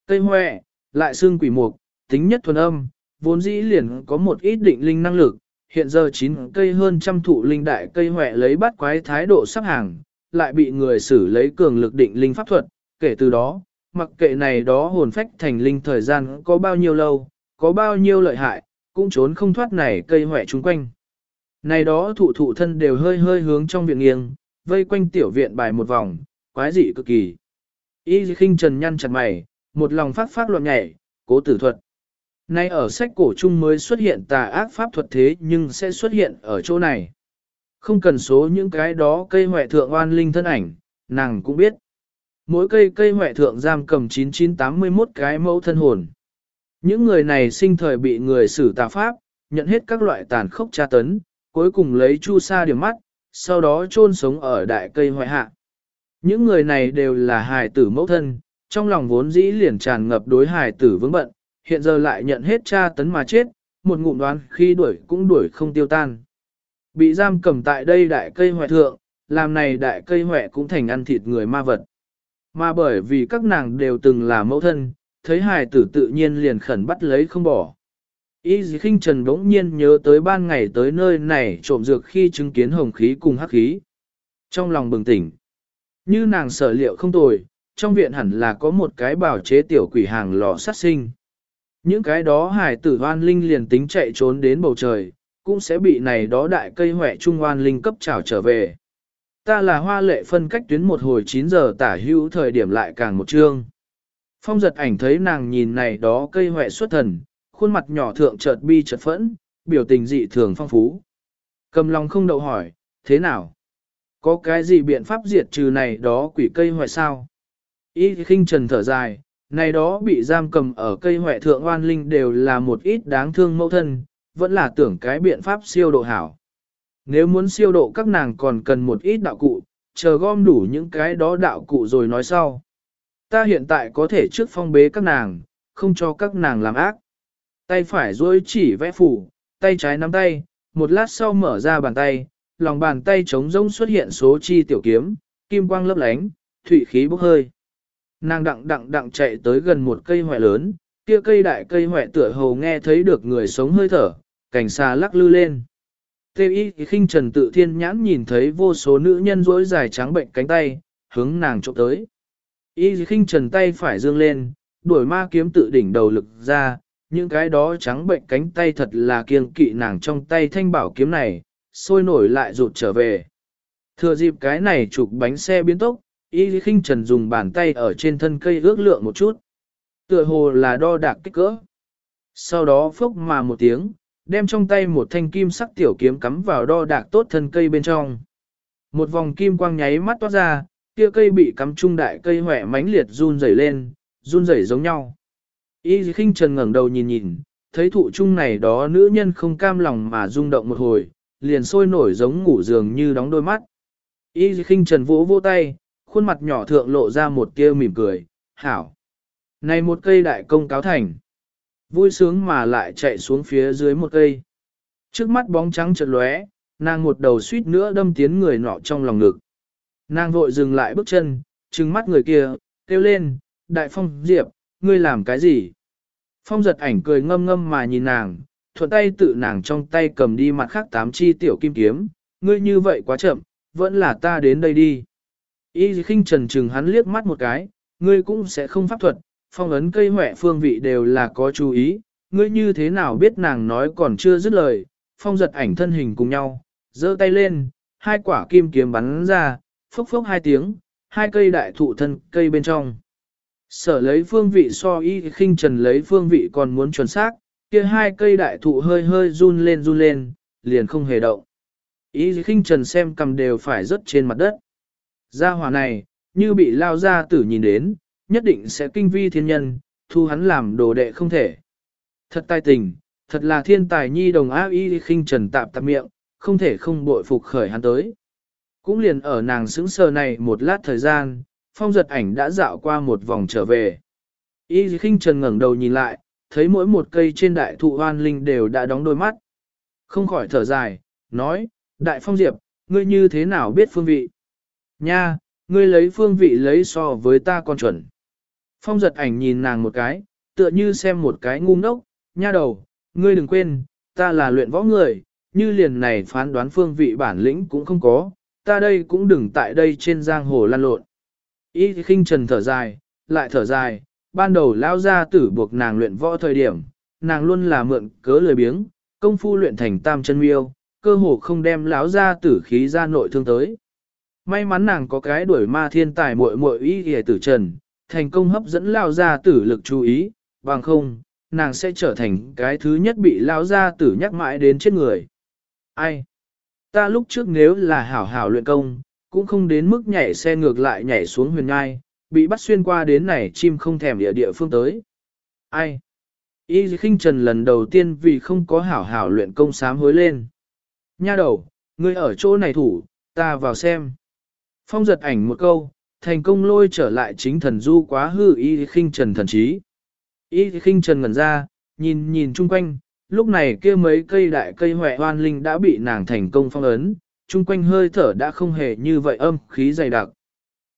Cây hoẹ, lại xương quỷ mục, tính nhất thuần âm, vốn dĩ liền có một ít định linh năng lực, hiện giờ chín cây hơn trăm thụ linh đại cây hoẹ lấy bắt quái thái độ sắp hàng, lại bị người xử lấy cường lực định linh pháp thuật, kể từ đó, mặc kệ này đó hồn phách thành linh thời gian có bao nhiêu lâu, có bao nhiêu lợi hại, cũng trốn không thoát này cây hoẹ chung quanh. Này đó thụ thụ thân đều hơi hơi hướng trong viện nghiêng, vây quanh tiểu viện bài một vòng, quái dị cực kỳ. Y khinh trần nhăn chặt mày, một lòng phát phát loạn nhảy, cố tử thuật. Nay ở sách cổ chung mới xuất hiện tà ác pháp thuật thế nhưng sẽ xuất hiện ở chỗ này. Không cần số những cái đó cây hoại thượng oan linh thân ảnh, nàng cũng biết. Mỗi cây cây hoại thượng giam cầm 9981 cái mẫu thân hồn. Những người này sinh thời bị người xử tà pháp, nhận hết các loại tàn khốc tra tấn, cuối cùng lấy chu sa điểm mắt, sau đó chôn sống ở đại cây hoại hạ. Những người này đều là hài tử mẫu thân, trong lòng vốn dĩ liền tràn ngập đối hài tử vững bận, hiện giờ lại nhận hết tra tấn mà chết, một ngụm đoán khi đuổi cũng đuổi không tiêu tan. Bị giam cầm tại đây đại cây hoại thượng, làm này đại cây hoại cũng thành ăn thịt người ma vật. Mà bởi vì các nàng đều từng là mẫu thân, thấy hài tử tự nhiên liền khẩn bắt lấy không bỏ. Y dì khinh trần bỗng nhiên nhớ tới ban ngày tới nơi này trộm dược khi chứng kiến hồng khí cùng hắc khí. Trong lòng bừng tỉnh, như nàng sở liệu không tồi, trong viện hẳn là có một cái bảo chế tiểu quỷ hàng lò sát sinh. Những cái đó hải tử hoan linh liền tính chạy trốn đến bầu trời, cũng sẽ bị này đó đại cây hỏe trung hoan linh cấp trào trở về. Ta là hoa lệ phân cách tuyến một hồi 9 giờ tả hữu thời điểm lại càng một chương. Phong giật ảnh thấy nàng nhìn này đó cây hỏe xuất thần, khuôn mặt nhỏ thượng chợt bi chợt phẫn, biểu tình dị thường phong phú. Cầm lòng không đậu hỏi, thế nào? Có cái gì biện pháp diệt trừ này đó quỷ cây hoại sao? Y khinh trần thở dài, này đó bị giam cầm ở cây hoại thượng oan linh đều là một ít đáng thương mẫu thân, vẫn là tưởng cái biện pháp siêu độ hảo. Nếu muốn siêu độ các nàng còn cần một ít đạo cụ, chờ gom đủ những cái đó đạo cụ rồi nói sau. Ta hiện tại có thể trước phong bế các nàng, không cho các nàng làm ác. Tay phải duỗi chỉ vẽ phủ, tay trái nắm tay, một lát sau mở ra bàn tay, lòng bàn tay trống rỗng xuất hiện số chi tiểu kiếm, kim quang lấp lánh, thủy khí bốc hơi. Nàng đặng đặng đặng chạy tới gần một cây hoại lớn, kia cây đại cây hoại tựa hồ nghe thấy được người sống hơi thở, cảnh xa lắc lư lên. Tê y khinh trần tự thiên nhãn nhìn thấy vô số nữ nhân rỗi dài trắng bệnh cánh tay, hướng nàng trộm tới. Y khinh trần tay phải dương lên, đuổi ma kiếm tự đỉnh đầu lực ra, những cái đó trắng bệnh cánh tay thật là kiêng kỵ nàng trong tay thanh bảo kiếm này, sôi nổi lại rụt trở về. Thừa dịp cái này chụp bánh xe biến tốc, y khinh trần dùng bàn tay ở trên thân cây ước lượng một chút. Tựa hồ là đo đạc kích cỡ. Sau đó phốc mà một tiếng, đem trong tay một thanh kim sắc tiểu kiếm cắm vào đo đạc tốt thân cây bên trong. Một vòng kim quang nháy mắt toát ra, kia cây bị cắm trung đại cây hỏe mánh liệt run rẩy lên, run rẩy giống nhau. Y khinh trần ngẩng đầu nhìn nhìn, thấy thụ trung này đó nữ nhân không cam lòng mà rung động một hồi, liền sôi nổi giống ngủ giường như đóng đôi mắt. Y khinh trần vỗ vỗ tay, khuôn mặt nhỏ thượng lộ ra một tia mỉm cười, hảo. Này một cây đại công cáo thành. Vui sướng mà lại chạy xuống phía dưới một cây. Trước mắt bóng trắng chợt lóe, nàng một đầu suýt nữa đâm tiến người nọ trong lòng ngực. Nàng vội dừng lại bước chân, trừng mắt người kia, kêu lên, đại phong diệp, ngươi làm cái gì? Phong giật ảnh cười ngâm ngâm mà nhìn nàng, thuận tay tự nàng trong tay cầm đi mặt khác tám chi tiểu kim kiếm, ngươi như vậy quá chậm, vẫn là ta đến đây đi. Y khinh trần trừng hắn liếc mắt một cái, ngươi cũng sẽ không pháp thuật, phong ấn cây hỏe phương vị đều là có chú ý, ngươi như thế nào biết nàng nói còn chưa dứt lời, phong giật ảnh thân hình cùng nhau, giơ tay lên, hai quả kim kiếm bắn ra, phốc phốc hai tiếng, hai cây đại thụ thân cây bên trong. Sở lấy phương vị so y khinh trần lấy phương vị còn muốn chuẩn xác, kia hai cây đại thụ hơi hơi run lên run lên, liền không hề động. Y khinh trần xem cầm đều phải rớt trên mặt đất. Gia hỏa này, như bị lao ra tử nhìn đến, nhất định sẽ kinh vi thiên nhân, thu hắn làm đồ đệ không thể. Thật tài tình, thật là thiên tài nhi đồng áo y khinh trần tạp tạp miệng, không thể không bội phục khởi hắn tới. Cũng liền ở nàng sững sờ này một lát thời gian, phong giật ảnh đã dạo qua một vòng trở về. Y khinh trần ngẩng đầu nhìn lại, thấy mỗi một cây trên đại thụ hoan linh đều đã đóng đôi mắt. Không khỏi thở dài, nói, đại phong diệp, ngươi như thế nào biết phương vị? Nha, ngươi lấy phương vị lấy so với ta con chuẩn. Phong giật ảnh nhìn nàng một cái, tựa như xem một cái ngu ngốc, nha đầu, ngươi đừng quên, ta là luyện võ người, như liền này phán đoán phương vị bản lĩnh cũng không có, ta đây cũng đừng tại đây trên giang hồ lan lộn. Y khinh trần thở dài, lại thở dài, ban đầu lao ra tử buộc nàng luyện võ thời điểm, nàng luôn là mượn cớ lười biếng, công phu luyện thành tam chân miêu, cơ hồ không đem lão ra tử khí ra nội thương tới. May mắn nàng có cái đuổi ma thiên tài muội muội y hề tử trần, thành công hấp dẫn lao ra tử lực chú ý, bằng không, nàng sẽ trở thành cái thứ nhất bị lao ra tử nhắc mãi đến chết người. Ai? Ta lúc trước nếu là hảo hảo luyện công, cũng không đến mức nhảy xe ngược lại nhảy xuống huyền ngai, bị bắt xuyên qua đến này chim không thèm địa địa phương tới. Ai? Y khinh trần lần đầu tiên vì không có hảo hảo luyện công sám hối lên. Nha đầu, ngươi ở chỗ này thủ, ta vào xem. Phong giật ảnh một câu, thành công lôi trở lại chính thần du quá hư y khinh trần thần trí. Y khinh trần ngẩn ra, nhìn nhìn chung quanh, lúc này kia mấy cây đại cây hoẹ hoan linh đã bị nàng thành công phong ấn, chung quanh hơi thở đã không hề như vậy âm khí dày đặc.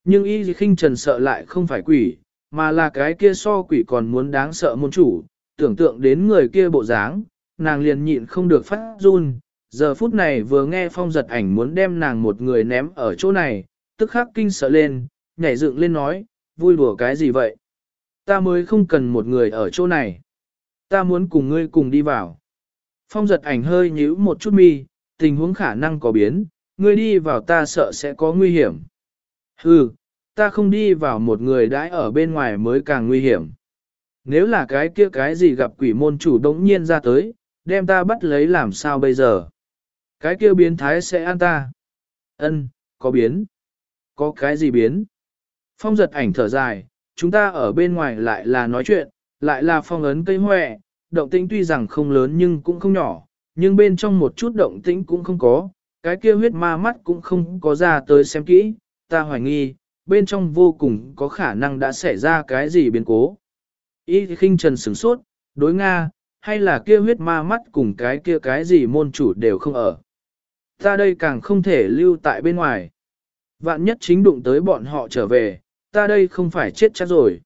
Nhưng y khinh trần sợ lại không phải quỷ, mà là cái kia so quỷ còn muốn đáng sợ môn chủ, tưởng tượng đến người kia bộ dáng, nàng liền nhịn không được phát run. Giờ phút này vừa nghe phong giật ảnh muốn đem nàng một người ném ở chỗ này, tức khắc kinh sợ lên, nhảy dựng lên nói, vui đùa cái gì vậy? Ta mới không cần một người ở chỗ này. Ta muốn cùng ngươi cùng đi vào. Phong giật ảnh hơi nhíu một chút mi, tình huống khả năng có biến, ngươi đi vào ta sợ sẽ có nguy hiểm. Hừ, ta không đi vào một người đãi ở bên ngoài mới càng nguy hiểm. Nếu là cái kia cái gì gặp quỷ môn chủ đống nhiên ra tới, đem ta bắt lấy làm sao bây giờ? Cái kia biến thái sẽ ăn ta. Ân, có biến. Có cái gì biến? Phong giật ảnh thở dài, chúng ta ở bên ngoài lại là nói chuyện, lại là phong ấn cây hoẹ, động tĩnh tuy rằng không lớn nhưng cũng không nhỏ, nhưng bên trong một chút động tĩnh cũng không có, cái kia huyết ma mắt cũng không có ra tới xem kỹ, ta hoài nghi, bên trong vô cùng có khả năng đã xảy ra cái gì biến cố. Y khinh trần sửng sốt, đối Nga, hay là kia huyết ma mắt cùng cái kia cái gì môn chủ đều không ở. Ta đây càng không thể lưu tại bên ngoài. Vạn nhất chính đụng tới bọn họ trở về, ta đây không phải chết chắc rồi.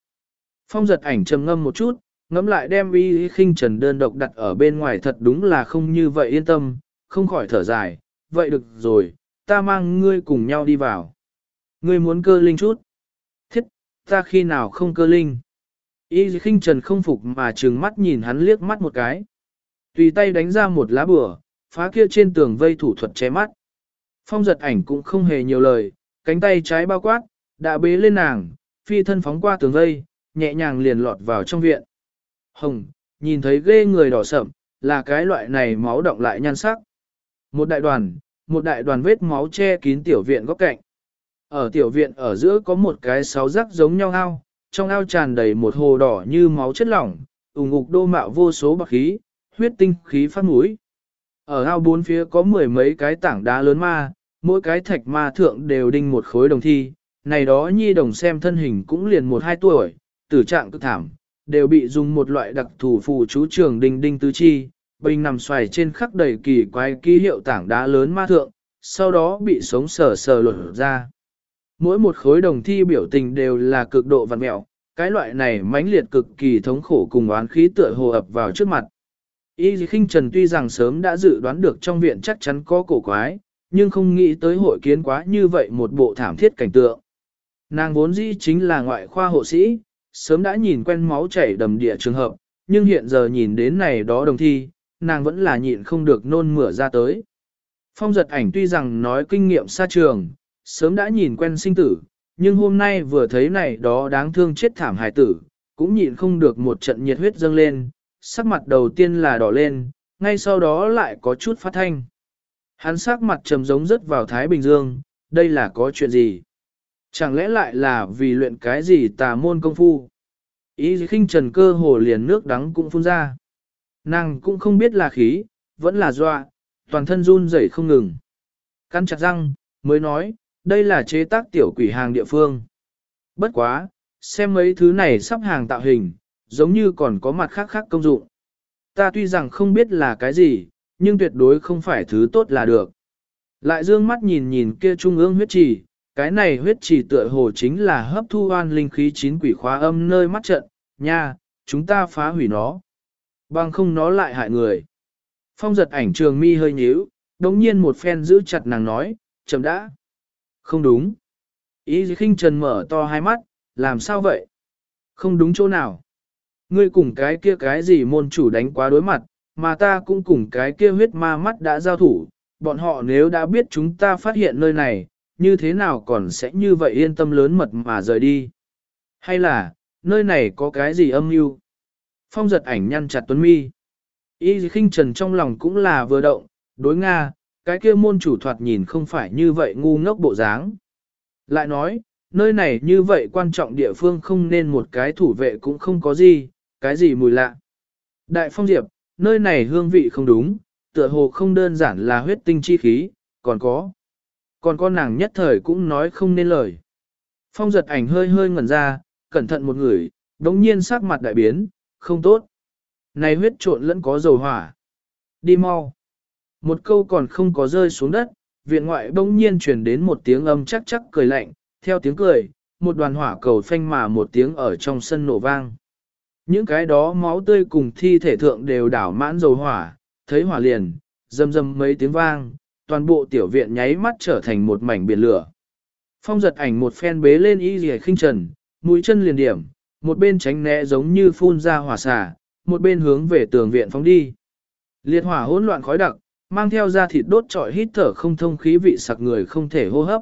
Phong giật ảnh trầm ngâm một chút, ngẫm lại đem y khinh trần đơn độc đặt ở bên ngoài thật đúng là không như vậy yên tâm, không khỏi thở dài, vậy được rồi, ta mang ngươi cùng nhau đi vào. Ngươi muốn cơ linh chút. Thiết, ta khi nào không cơ linh. Y khinh trần không phục mà trừng mắt nhìn hắn liếc mắt một cái. Tùy tay đánh ra một lá bửa, phá kia trên tường vây thủ thuật che mắt. Phong giật ảnh cũng không hề nhiều lời, cánh tay trái bao quát, đã bế lên nàng, phi thân phóng qua tường vây, nhẹ nhàng liền lọt vào trong viện. Hồng, nhìn thấy ghê người đỏ sậm, là cái loại này máu động lại nhan sắc. Một đại đoàn, một đại đoàn vết máu che kín tiểu viện góc cạnh. Ở tiểu viện ở giữa có một cái sáu rắc giống nhau ao, trong ao tràn đầy một hồ đỏ như máu chất lỏng, ủng ngục đô mạo vô số bạc khí, huyết tinh khí phát mũi. Ở ao bốn phía có mười mấy cái tảng đá lớn ma, mỗi cái thạch ma thượng đều đinh một khối đồng thi, này đó nhi đồng xem thân hình cũng liền một hai tuổi, tử trạng cực thảm, đều bị dùng một loại đặc thủ phù chú trường đinh đinh tứ chi, bình nằm xoài trên khắc đầy kỳ quái ký hiệu tảng đá lớn ma thượng, sau đó bị sống sờ sờ lột ra. Mỗi một khối đồng thi biểu tình đều là cực độ vặn mẹo, cái loại này mãnh liệt cực kỳ thống khổ cùng oán khí tựa hồ ập vào trước mặt. Y khinh trần tuy rằng sớm đã dự đoán được trong viện chắc chắn có cổ quái, nhưng không nghĩ tới hội kiến quá như vậy một bộ thảm thiết cảnh tượng. Nàng vốn dĩ chính là ngoại khoa hộ sĩ, sớm đã nhìn quen máu chảy đầm địa trường hợp, nhưng hiện giờ nhìn đến này đó đồng thi, nàng vẫn là nhịn không được nôn mửa ra tới. Phong giật ảnh tuy rằng nói kinh nghiệm xa trường, sớm đã nhìn quen sinh tử, nhưng hôm nay vừa thấy này đó đáng thương chết thảm hài tử, cũng nhịn không được một trận nhiệt huyết dâng lên, sắc mặt đầu tiên là đỏ lên, ngay sau đó lại có chút phát thanh. Hắn sắc mặt trầm giống rất vào Thái Bình Dương, đây là có chuyện gì? Chẳng lẽ lại là vì luyện cái gì tà môn công phu? Ý khinh trần cơ hồ liền nước đắng cũng phun ra. Nàng cũng không biết là khí, vẫn là dọa, toàn thân run rẩy không ngừng. Căn chặt răng, mới nói, đây là chế tác tiểu quỷ hàng địa phương. Bất quá, xem mấy thứ này sắp hàng tạo hình, giống như còn có mặt khác khác công dụng. Ta tuy rằng không biết là cái gì, nhưng tuyệt đối không phải thứ tốt là được. Lại dương mắt nhìn nhìn kia trung ương huyết trì, cái này huyết trì tựa hồ chính là hấp thu oan linh khí chín quỷ khóa âm nơi mắt trận, nha, chúng ta phá hủy nó. Bằng không nó lại hại người. Phong giật ảnh trường mi hơi nhíu, đống nhiên một phen giữ chặt nàng nói, chậm đã. Không đúng. Ý khinh trần mở to hai mắt, làm sao vậy? Không đúng chỗ nào. Ngươi cùng cái kia cái gì môn chủ đánh quá đối mặt, mà ta cũng cùng cái kia huyết ma mắt đã giao thủ, bọn họ nếu đã biết chúng ta phát hiện nơi này, như thế nào còn sẽ như vậy yên tâm lớn mật mà rời đi? Hay là, nơi này có cái gì âm mưu? Phong giật ảnh nhăn chặt tuấn mi. Y khinh trần trong lòng cũng là vừa động, đối Nga, cái kia môn chủ thoạt nhìn không phải như vậy ngu ngốc bộ dáng. Lại nói, nơi này như vậy quan trọng địa phương không nên một cái thủ vệ cũng không có gì, cái gì mùi lạ. Đại phong diệp, nơi này hương vị không đúng, tựa hồ không đơn giản là huyết tinh chi khí, còn có. Còn con nàng nhất thời cũng nói không nên lời. Phong giật ảnh hơi hơi ngẩn ra, cẩn thận một người, đống nhiên sắc mặt đại biến, không tốt. Này huyết trộn lẫn có dầu hỏa. Đi mau. Một câu còn không có rơi xuống đất, viện ngoại bỗng nhiên truyền đến một tiếng âm chắc chắc cười lạnh, theo tiếng cười, một đoàn hỏa cầu phanh mà một tiếng ở trong sân nổ vang. Những cái đó máu tươi cùng thi thể thượng đều đảo mãn dầu hỏa, thấy hỏa liền, dầm dầm mấy tiếng vang, toàn bộ tiểu viện nháy mắt trở thành một mảnh biển lửa. Phong giật ảnh một phen bế lên y rìa khinh trần, mũi chân liền điểm, một bên tránh né giống như phun ra hỏa xả, một bên hướng về tường viện phóng đi. Liệt hỏa hỗn loạn khói đặc, mang theo da thịt đốt trọi hít thở không thông khí vị sặc người không thể hô hấp.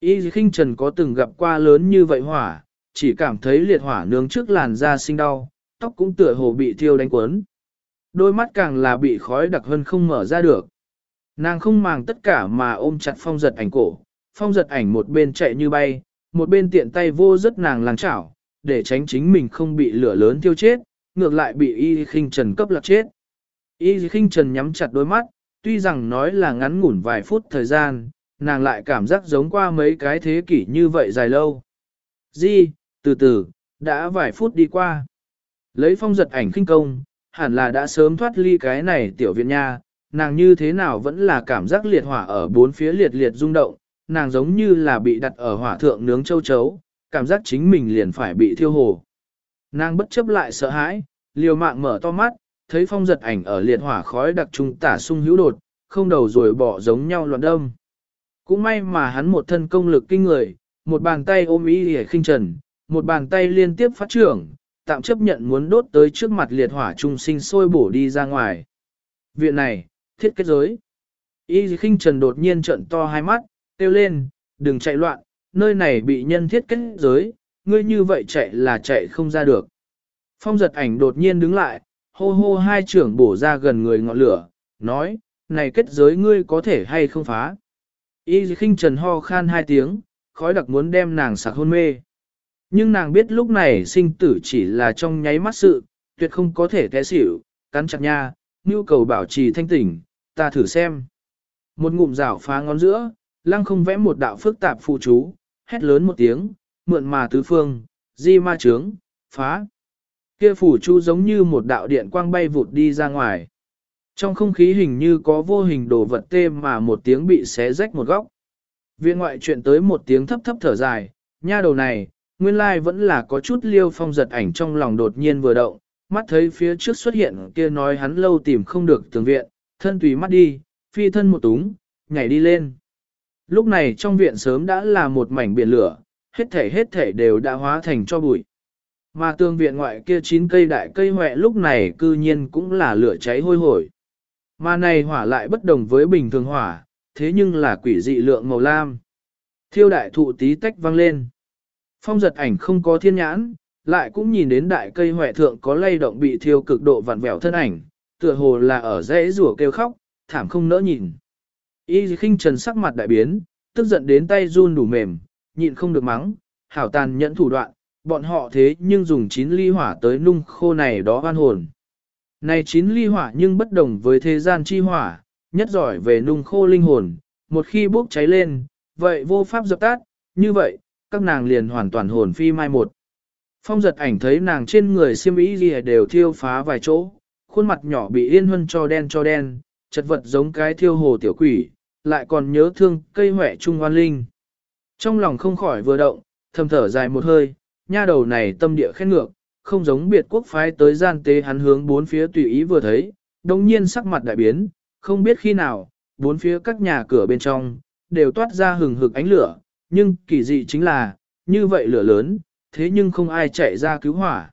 Y khinh trần có từng gặp qua lớn như vậy hỏa, chỉ cảm thấy liệt hỏa nướng trước làn da sinh đau, tóc cũng tựa hồ bị thiêu đánh quấn. Đôi mắt càng là bị khói đặc hơn không mở ra được. Nàng không màng tất cả mà ôm chặt phong giật ảnh cổ, phong giật ảnh một bên chạy như bay, một bên tiện tay vô rất nàng làng chảo, để tránh chính mình không bị lửa lớn thiêu chết, ngược lại bị y khinh trần cấp lạc chết. Y khinh trần nhắm chặt đôi mắt, tuy rằng nói là ngắn ngủn vài phút thời gian, nàng lại cảm giác giống qua mấy cái thế kỷ như vậy dài lâu. Di, từ từ, đã vài phút đi qua. Lấy phong giật ảnh khinh công, hẳn là đã sớm thoát ly cái này tiểu viện nha, nàng như thế nào vẫn là cảm giác liệt hỏa ở bốn phía liệt liệt rung động, nàng giống như là bị đặt ở hỏa thượng nướng châu chấu, cảm giác chính mình liền phải bị thiêu hồ. Nàng bất chấp lại sợ hãi, liều mạng mở to mắt, thấy phong giật ảnh ở liệt hỏa khói đặc trung tả sung hữu đột, không đầu rồi bỏ giống nhau loạn đâm. Cũng may mà hắn một thân công lực kinh người, một bàn tay ôm ý hề khinh trần, một bàn tay liên tiếp phát trưởng, tạm chấp nhận muốn đốt tới trước mặt liệt hỏa trung sinh sôi bổ đi ra ngoài. Viện này, thiết kết giới. Y khinh trần đột nhiên trận to hai mắt, kêu lên, đừng chạy loạn, nơi này bị nhân thiết kết giới, ngươi như vậy chạy là chạy không ra được. Phong giật ảnh đột nhiên đứng lại, hô hô hai trưởng bổ ra gần người ngọn lửa, nói, này kết giới ngươi có thể hay không phá. Y khinh trần ho khan hai tiếng, khói đặc muốn đem nàng sạc hôn mê. Nhưng nàng biết lúc này sinh tử chỉ là trong nháy mắt sự, tuyệt không có thể té xỉu, cắn chặt nha, nhu cầu bảo trì thanh tỉnh, ta thử xem. Một ngụm rảo phá ngón giữa, lăng không vẽ một đạo phức tạp phụ chú, hét lớn một tiếng, mượn mà tứ phương, di ma trướng, phá. Kia phủ chú giống như một đạo điện quang bay vụt đi ra ngoài. Trong không khí hình như có vô hình đồ vật tê mà một tiếng bị xé rách một góc. Viện ngoại chuyện tới một tiếng thấp thấp thở dài, nha đầu này, nguyên lai vẫn là có chút liêu phong giật ảnh trong lòng đột nhiên vừa động, mắt thấy phía trước xuất hiện kia nói hắn lâu tìm không được tường viện, thân tùy mắt đi, phi thân một túng, nhảy đi lên. Lúc này trong viện sớm đã là một mảnh biển lửa, hết thể hết thể đều đã hóa thành cho bụi. Mà tương viện ngoại kia chín cây đại cây hoẹ lúc này cư nhiên cũng là lửa cháy hôi hổi. Mà này hỏa lại bất đồng với bình thường hỏa, thế nhưng là quỷ dị lượng màu lam. Thiêu đại thụ tí tách vang lên. Phong giật ảnh không có thiên nhãn, lại cũng nhìn đến đại cây hoại thượng có lay động bị thiêu cực độ vặn vẹo thân ảnh, tựa hồ là ở dãy rủa kêu khóc, thảm không nỡ nhìn. Y khinh trần sắc mặt đại biến, tức giận đến tay run đủ mềm, nhịn không được mắng, hảo tàn nhẫn thủ đoạn, bọn họ thế nhưng dùng chín ly hỏa tới nung khô này đó oan hồn. Này chín ly hỏa nhưng bất đồng với thế gian chi hỏa, nhất giỏi về nung khô linh hồn, một khi bốc cháy lên, vậy vô pháp dập tắt, như vậy, các nàng liền hoàn toàn hồn phi mai một. Phong giật ảnh thấy nàng trên người xiêm y gì đều thiêu phá vài chỗ, khuôn mặt nhỏ bị yên huân cho đen cho đen, chật vật giống cái thiêu hồ tiểu quỷ, lại còn nhớ thương cây huệ trung oan linh. Trong lòng không khỏi vừa động, thầm thở dài một hơi, nha đầu này tâm địa khét ngược, không giống biệt quốc phái tới gian tế hắn hướng bốn phía tùy ý vừa thấy, đồng nhiên sắc mặt đại biến, không biết khi nào, bốn phía các nhà cửa bên trong, đều toát ra hừng hực ánh lửa, nhưng kỳ dị chính là, như vậy lửa lớn, thế nhưng không ai chạy ra cứu hỏa.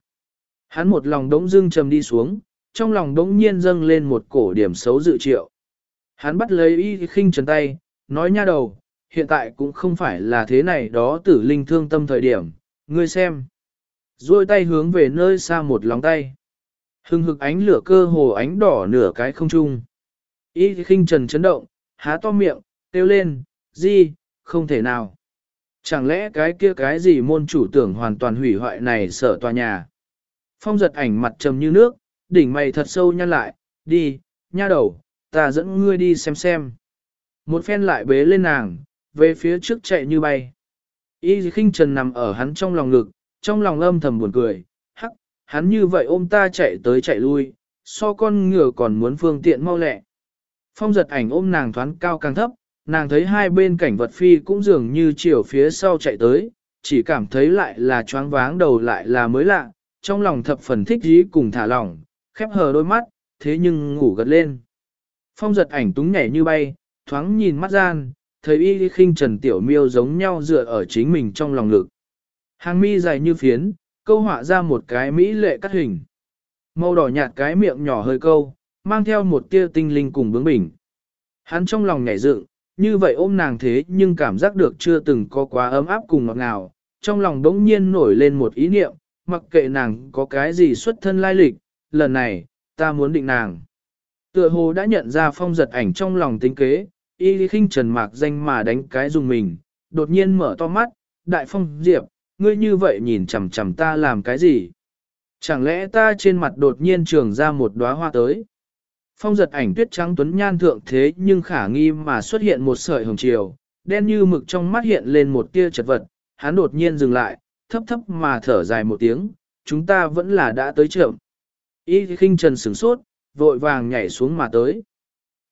Hắn một lòng đống dưng trầm đi xuống, trong lòng đống nhiên dâng lên một cổ điểm xấu dự triệu. Hắn bắt lấy y khinh trần tay, nói nha đầu, hiện tại cũng không phải là thế này đó tử linh thương tâm thời điểm, ngươi xem. Rồi tay hướng về nơi xa một lòng tay. Hưng hực ánh lửa cơ hồ ánh đỏ nửa cái không trung. Y khinh trần chấn động, há to miệng, kêu lên, gì, không thể nào. Chẳng lẽ cái kia cái gì môn chủ tưởng hoàn toàn hủy hoại này sở tòa nhà. Phong giật ảnh mặt trầm như nước, đỉnh mày thật sâu nhăn lại, đi, nha đầu, ta dẫn ngươi đi xem xem. Một phen lại bế lên nàng, về phía trước chạy như bay. Y khinh trần nằm ở hắn trong lòng ngực, trong lòng âm thầm buồn cười, hắc, hắn như vậy ôm ta chạy tới chạy lui, so con ngựa còn muốn phương tiện mau lẹ. Phong giật ảnh ôm nàng thoáng cao càng thấp, nàng thấy hai bên cảnh vật phi cũng dường như chiều phía sau chạy tới, chỉ cảm thấy lại là choáng váng đầu lại là mới lạ, trong lòng thập phần thích dí cùng thả lỏng, khép hờ đôi mắt, thế nhưng ngủ gật lên. Phong giật ảnh túng nhảy như bay, thoáng nhìn mắt gian, thấy y khinh trần tiểu miêu giống nhau dựa ở chính mình trong lòng lực. Hàng mi dài như phiến, câu họa ra một cái mỹ lệ cắt hình. Màu đỏ nhạt cái miệng nhỏ hơi câu, mang theo một tia tinh linh cùng bướng bỉnh. Hắn trong lòng nhảy dựng, như vậy ôm nàng thế nhưng cảm giác được chưa từng có quá ấm áp cùng ngọt ngào, trong lòng đống nhiên nổi lên một ý niệm, mặc kệ nàng có cái gì xuất thân lai lịch, lần này, ta muốn định nàng. Tựa hồ đã nhận ra phong giật ảnh trong lòng tính kế, y lý khinh trần mạc danh mà đánh cái dùng mình, đột nhiên mở to mắt, đại phong diệp, ngươi như vậy nhìn chằm chằm ta làm cái gì? Chẳng lẽ ta trên mặt đột nhiên trường ra một đóa hoa tới? Phong giật ảnh tuyết trắng tuấn nhan thượng thế nhưng khả nghi mà xuất hiện một sợi hồng chiều, đen như mực trong mắt hiện lên một tia chật vật, hắn đột nhiên dừng lại, thấp thấp mà thở dài một tiếng, chúng ta vẫn là đã tới trưởng. Y khinh trần sửng sốt, vội vàng nhảy xuống mà tới.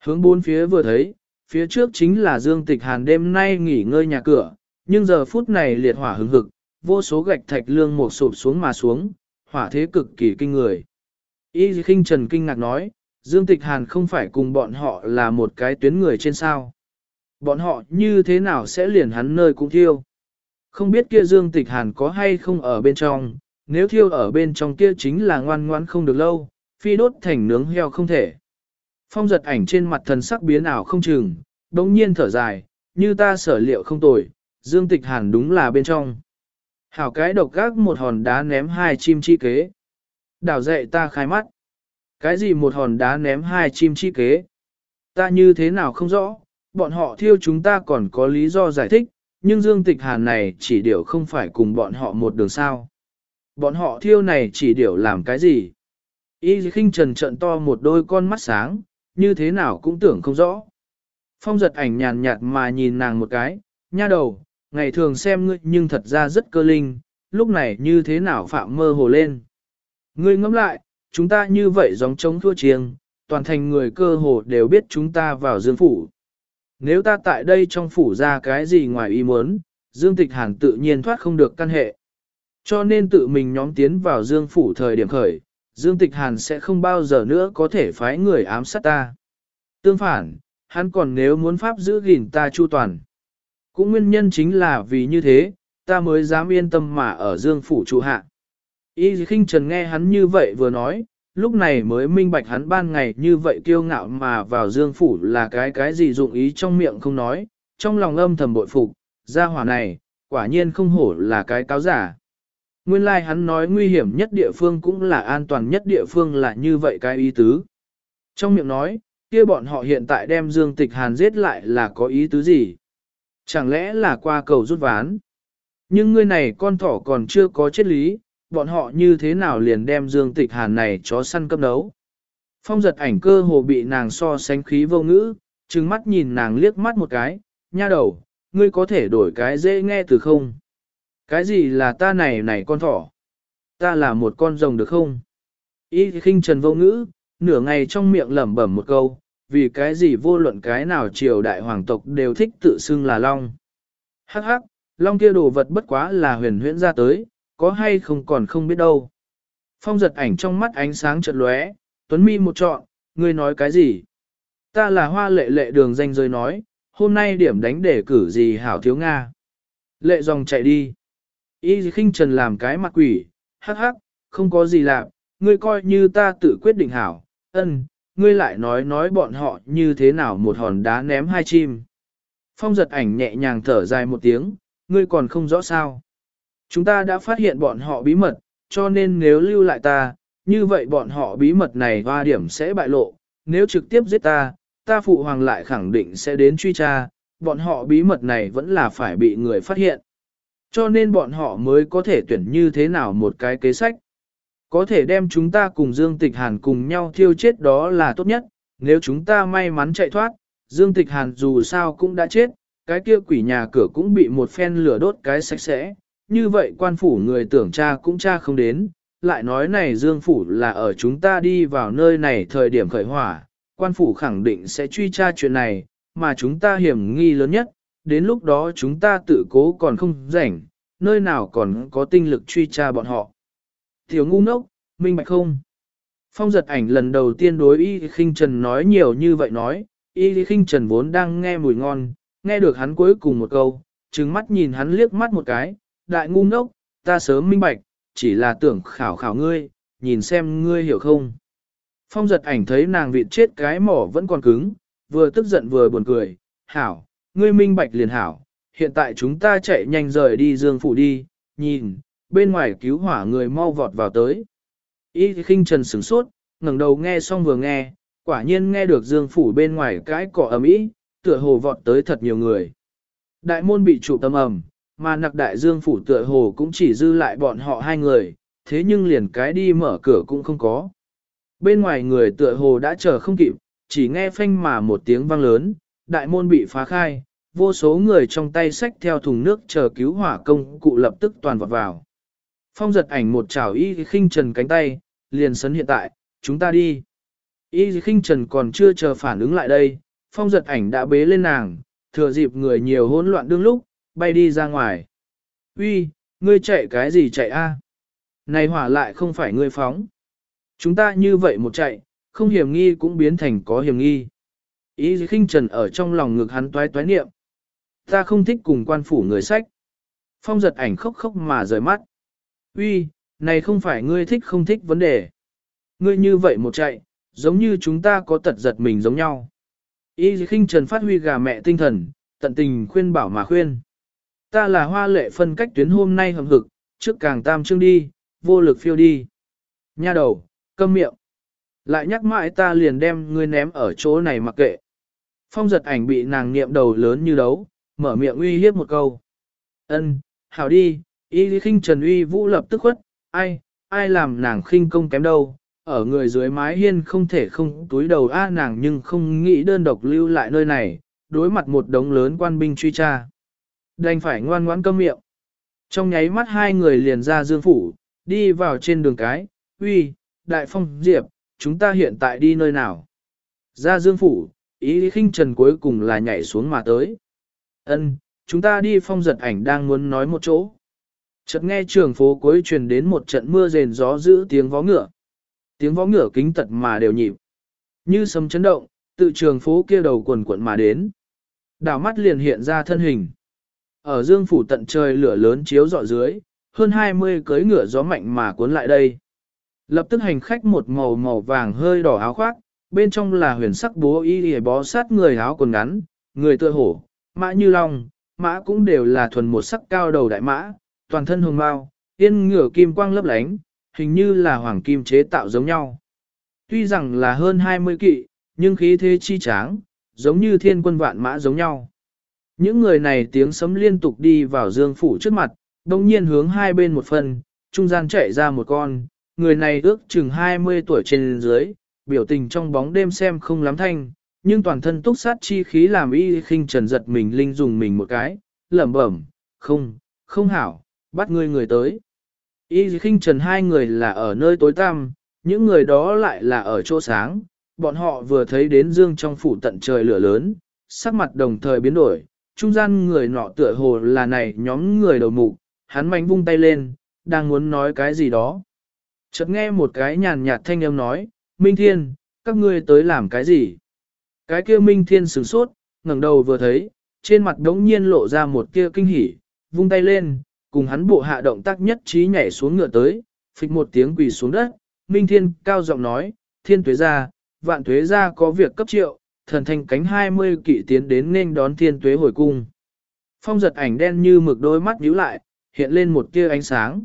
Hướng bốn phía vừa thấy, phía trước chính là Dương Tịch Hàn đêm nay nghỉ ngơi nhà cửa, nhưng giờ phút này liệt hỏa hứng hực, vô số gạch thạch lương một sụp xuống mà xuống, hỏa thế cực kỳ kinh người. Y khinh trần kinh ngạc nói, Dương Tịch Hàn không phải cùng bọn họ là một cái tuyến người trên sao. Bọn họ như thế nào sẽ liền hắn nơi cũng thiêu. Không biết kia Dương Tịch Hàn có hay không ở bên trong, nếu thiêu ở bên trong kia chính là ngoan ngoan không được lâu, phi đốt thành nướng heo không thể. Phong giật ảnh trên mặt thần sắc biến ảo không chừng, đống nhiên thở dài, như ta sở liệu không tồi, Dương Tịch Hàn đúng là bên trong. Hảo cái độc gác một hòn đá ném hai chim chi kế. Đảo dậy ta khai mắt. Cái gì một hòn đá ném hai chim chi kế? Ta như thế nào không rõ, bọn họ thiêu chúng ta còn có lý do giải thích, nhưng Dương Tịch Hàn này chỉ điều không phải cùng bọn họ một đường sao. Bọn họ thiêu này chỉ điều làm cái gì? Y khinh trần trận to một đôi con mắt sáng, như thế nào cũng tưởng không rõ. Phong giật ảnh nhàn nhạt mà nhìn nàng một cái, nha đầu, ngày thường xem ngươi nhưng thật ra rất cơ linh, lúc này như thế nào phạm mơ hồ lên. Ngươi ngẫm lại, chúng ta như vậy giống chống thua chiêng, toàn thành người cơ hồ đều biết chúng ta vào dương phủ. Nếu ta tại đây trong phủ ra cái gì ngoài ý muốn, Dương Tịch Hàn tự nhiên thoát không được căn hệ. Cho nên tự mình nhóm tiến vào Dương phủ thời điểm khởi, Dương Tịch Hàn sẽ không bao giờ nữa có thể phái người ám sát ta. Tương phản, hắn còn nếu muốn pháp giữ gìn ta chu toàn. Cũng nguyên nhân chính là vì như thế, ta mới dám yên tâm mà ở Dương phủ trụ hạ. Y khinh trần nghe hắn như vậy vừa nói, lúc này mới minh bạch hắn ban ngày như vậy kiêu ngạo mà vào dương phủ là cái cái gì dụng ý trong miệng không nói, trong lòng âm thầm bội phục, gia hỏa này, quả nhiên không hổ là cái cáo giả. Nguyên lai like hắn nói nguy hiểm nhất địa phương cũng là an toàn nhất địa phương là như vậy cái ý tứ. Trong miệng nói, kia bọn họ hiện tại đem Dương Tịch Hàn giết lại là có ý tứ gì? Chẳng lẽ là qua cầu rút ván? Nhưng ngươi này con thỏ còn chưa có chết lý, bọn họ như thế nào liền đem Dương Tịch Hàn này chó săn cấp đấu? Phong giật ảnh cơ hồ bị nàng so sánh khí vô ngữ, trừng mắt nhìn nàng liếc mắt một cái, nha đầu, ngươi có thể đổi cái dễ nghe từ không? Cái gì là ta này này con thỏ? Ta là một con rồng được không? Y khinh trần vô ngữ, nửa ngày trong miệng lẩm bẩm một câu, vì cái gì vô luận cái nào triều đại hoàng tộc đều thích tự xưng là long. Hắc hắc, long kia đồ vật bất quá là huyền huyễn ra tới, có hay không còn không biết đâu. Phong giật ảnh trong mắt ánh sáng chợt lóe, tuấn mi một trọn, ngươi nói cái gì? Ta là hoa lệ lệ đường danh rơi nói, hôm nay điểm đánh để cử gì hảo thiếu Nga. Lệ dòng chạy đi. Y khinh trần làm cái mặt quỷ, hắc hắc, không có gì làm, ngươi coi như ta tự quyết định hảo, ân, ngươi lại nói nói bọn họ như thế nào một hòn đá ném hai chim. Phong giật ảnh nhẹ nhàng thở dài một tiếng, ngươi còn không rõ sao. Chúng ta đã phát hiện bọn họ bí mật, cho nên nếu lưu lại ta, như vậy bọn họ bí mật này hoa điểm sẽ bại lộ, nếu trực tiếp giết ta, ta phụ hoàng lại khẳng định sẽ đến truy tra, bọn họ bí mật này vẫn là phải bị người phát hiện. Cho nên bọn họ mới có thể tuyển như thế nào một cái kế sách. Có thể đem chúng ta cùng Dương Tịch Hàn cùng nhau thiêu chết đó là tốt nhất, nếu chúng ta may mắn chạy thoát, Dương Tịch Hàn dù sao cũng đã chết, cái kia quỷ nhà cửa cũng bị một phen lửa đốt cái sạch sẽ, như vậy quan phủ người tưởng cha cũng cha không đến, lại nói này Dương Phủ là ở chúng ta đi vào nơi này thời điểm khởi hỏa, quan phủ khẳng định sẽ truy tra chuyện này, mà chúng ta hiểm nghi lớn nhất, đến lúc đó chúng ta tự cố còn không rảnh, nơi nào còn có tinh lực truy tra bọn họ. Tiểu ngu ngốc, minh bạch không? Phong giật ảnh lần đầu tiên đối Y khinh Trần nói nhiều như vậy nói, Y khinh Trần vốn đang nghe mùi ngon, nghe được hắn cuối cùng một câu, trừng mắt nhìn hắn liếc mắt một cái, đại ngu ngốc, ta sớm minh bạch, chỉ là tưởng khảo khảo ngươi, nhìn xem ngươi hiểu không. Phong giật ảnh thấy nàng vịt chết cái mỏ vẫn còn cứng, vừa tức giận vừa buồn cười, hảo, ngươi minh bạch liền hảo, hiện tại chúng ta chạy nhanh rời đi dương phủ đi, nhìn, bên ngoài cứu hỏa người mau vọt vào tới. Y khinh trần sửng sốt, ngẩng đầu nghe xong vừa nghe, quả nhiên nghe được dương phủ bên ngoài cái cỏ ầm ĩ, tựa hồ vọt tới thật nhiều người. Đại môn bị trụ tâm ầm, mà nặc đại dương phủ tựa hồ cũng chỉ dư lại bọn họ hai người, thế nhưng liền cái đi mở cửa cũng không có. Bên ngoài người tựa hồ đã chờ không kịp, chỉ nghe phanh mà một tiếng vang lớn, đại môn bị phá khai, vô số người trong tay sách theo thùng nước chờ cứu hỏa công cụ lập tức toàn vọt vào. Phong giật ảnh một chảo y khinh trần cánh tay, liền sấn hiện tại, chúng ta đi. Y khinh trần còn chưa chờ phản ứng lại đây, phong giật ảnh đã bế lên nàng, thừa dịp người nhiều hỗn loạn đương lúc, bay đi ra ngoài. Uy, ngươi chạy cái gì chạy a? Này hỏa lại không phải ngươi phóng. Chúng ta như vậy một chạy, không hiểm nghi cũng biến thành có hiểm nghi. Ý khinh trần ở trong lòng ngực hắn toái toái niệm. Ta không thích cùng quan phủ người sách. Phong giật ảnh khóc khóc mà rời mắt. Uy, này không phải ngươi thích không thích vấn đề. Ngươi như vậy một chạy, giống như chúng ta có tật giật mình giống nhau. Y khinh trần phát huy gà mẹ tinh thần, tận tình khuyên bảo mà khuyên. Ta là hoa lệ phân cách tuyến hôm nay hầm hực, trước càng tam trương đi, vô lực phiêu đi. Nha đầu, câm miệng. Lại nhắc mãi ta liền đem ngươi ném ở chỗ này mặc kệ. Phong giật ảnh bị nàng niệm đầu lớn như đấu, mở miệng uy hiếp một câu. Ân, hảo đi, y khinh trần uy vũ lập tức khuất, ai, ai làm nàng khinh công kém đâu, ở người dưới mái hiên không thể không túi đầu a nàng nhưng không nghĩ đơn độc lưu lại nơi này, đối mặt một đống lớn quan binh truy tra. Đành phải ngoan ngoãn câm miệng. Trong nháy mắt hai người liền ra dương phủ, đi vào trên đường cái, uy, đại phong diệp, chúng ta hiện tại đi nơi nào? Ra dương phủ, ý khinh trần cuối cùng là nhảy xuống mà tới. Ân, chúng ta đi phong giật ảnh đang muốn nói một chỗ. Chợt nghe trường phố cuối truyền đến một trận mưa rền gió giữ tiếng vó ngựa. Tiếng vó ngựa kính tật mà đều nhịp. Như sấm chấn động, tự trường phố kia đầu quần quận mà đến. Đảo mắt liền hiện ra thân hình. Ở dương phủ tận trời lửa lớn chiếu dọ dưới, hơn 20 cưới ngựa gió mạnh mà cuốn lại đây. Lập tức hành khách một màu màu vàng hơi đỏ áo khoác, bên trong là huyền sắc bố y y bó sát người áo quần ngắn, người tựa hổ, mã như long, mã cũng đều là thuần một sắc cao đầu đại mã, toàn thân hồng mao, yên ngửa kim quang lấp lánh, hình như là hoàng kim chế tạo giống nhau. Tuy rằng là hơn 20 kỵ, nhưng khí thế chi tráng, giống như thiên quân vạn mã giống nhau. Những người này tiếng sấm liên tục đi vào dương phủ trước mặt, đồng nhiên hướng hai bên một phần, trung gian chạy ra một con, người này ước chừng 20 tuổi trên dưới, biểu tình trong bóng đêm xem không lắm thanh, nhưng toàn thân túc sát chi khí làm y khinh trần giật mình linh dùng mình một cái, lẩm bẩm, không, không hảo, bắt ngươi người tới. Y khinh trần hai người là ở nơi tối tăm, những người đó lại là ở chỗ sáng, bọn họ vừa thấy đến dương trong phủ tận trời lửa lớn, sắc mặt đồng thời biến đổi, trung gian người nọ tựa hồ là này nhóm người đầu mục, hắn mạnh vung tay lên, đang muốn nói cái gì đó. Chợt nghe một cái nhàn nhạt thanh âm nói, Minh Thiên, các ngươi tới làm cái gì? Cái kia Minh Thiên sửng sốt, ngẩng đầu vừa thấy, trên mặt đống nhiên lộ ra một kia kinh hỉ, vung tay lên, cùng hắn bộ hạ động tác nhất trí nhảy xuống ngựa tới, phịch một tiếng quỳ xuống đất, Minh Thiên cao giọng nói, Thiên tuế gia, vạn tuế gia có việc cấp triệu, thần thành cánh 20 kỵ tiến đến nên đón Thiên tuế hồi cung. Phong giật ảnh đen như mực đôi mắt nhíu lại, hiện lên một tia ánh sáng.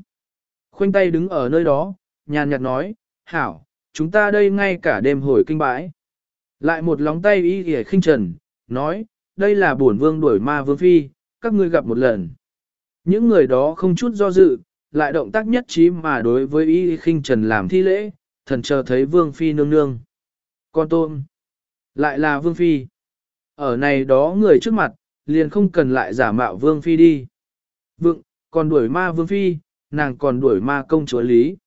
Khoanh tay đứng ở nơi đó, nhàn nhạt nói, hảo, chúng ta đây ngay cả đêm hồi kinh bãi. Lại một lóng tay y hề khinh trần, nói, đây là bổn vương đuổi ma vương phi, các ngươi gặp một lần. Những người đó không chút do dự, lại động tác nhất trí mà đối với y khinh trần làm thi lễ, thần chờ thấy vương phi nương nương. Con tôm, lại là vương phi. Ở này đó người trước mặt, liền không cần lại giả mạo vương phi đi. Vượng, còn đuổi ma vương phi, nàng còn đuổi ma công chúa lý.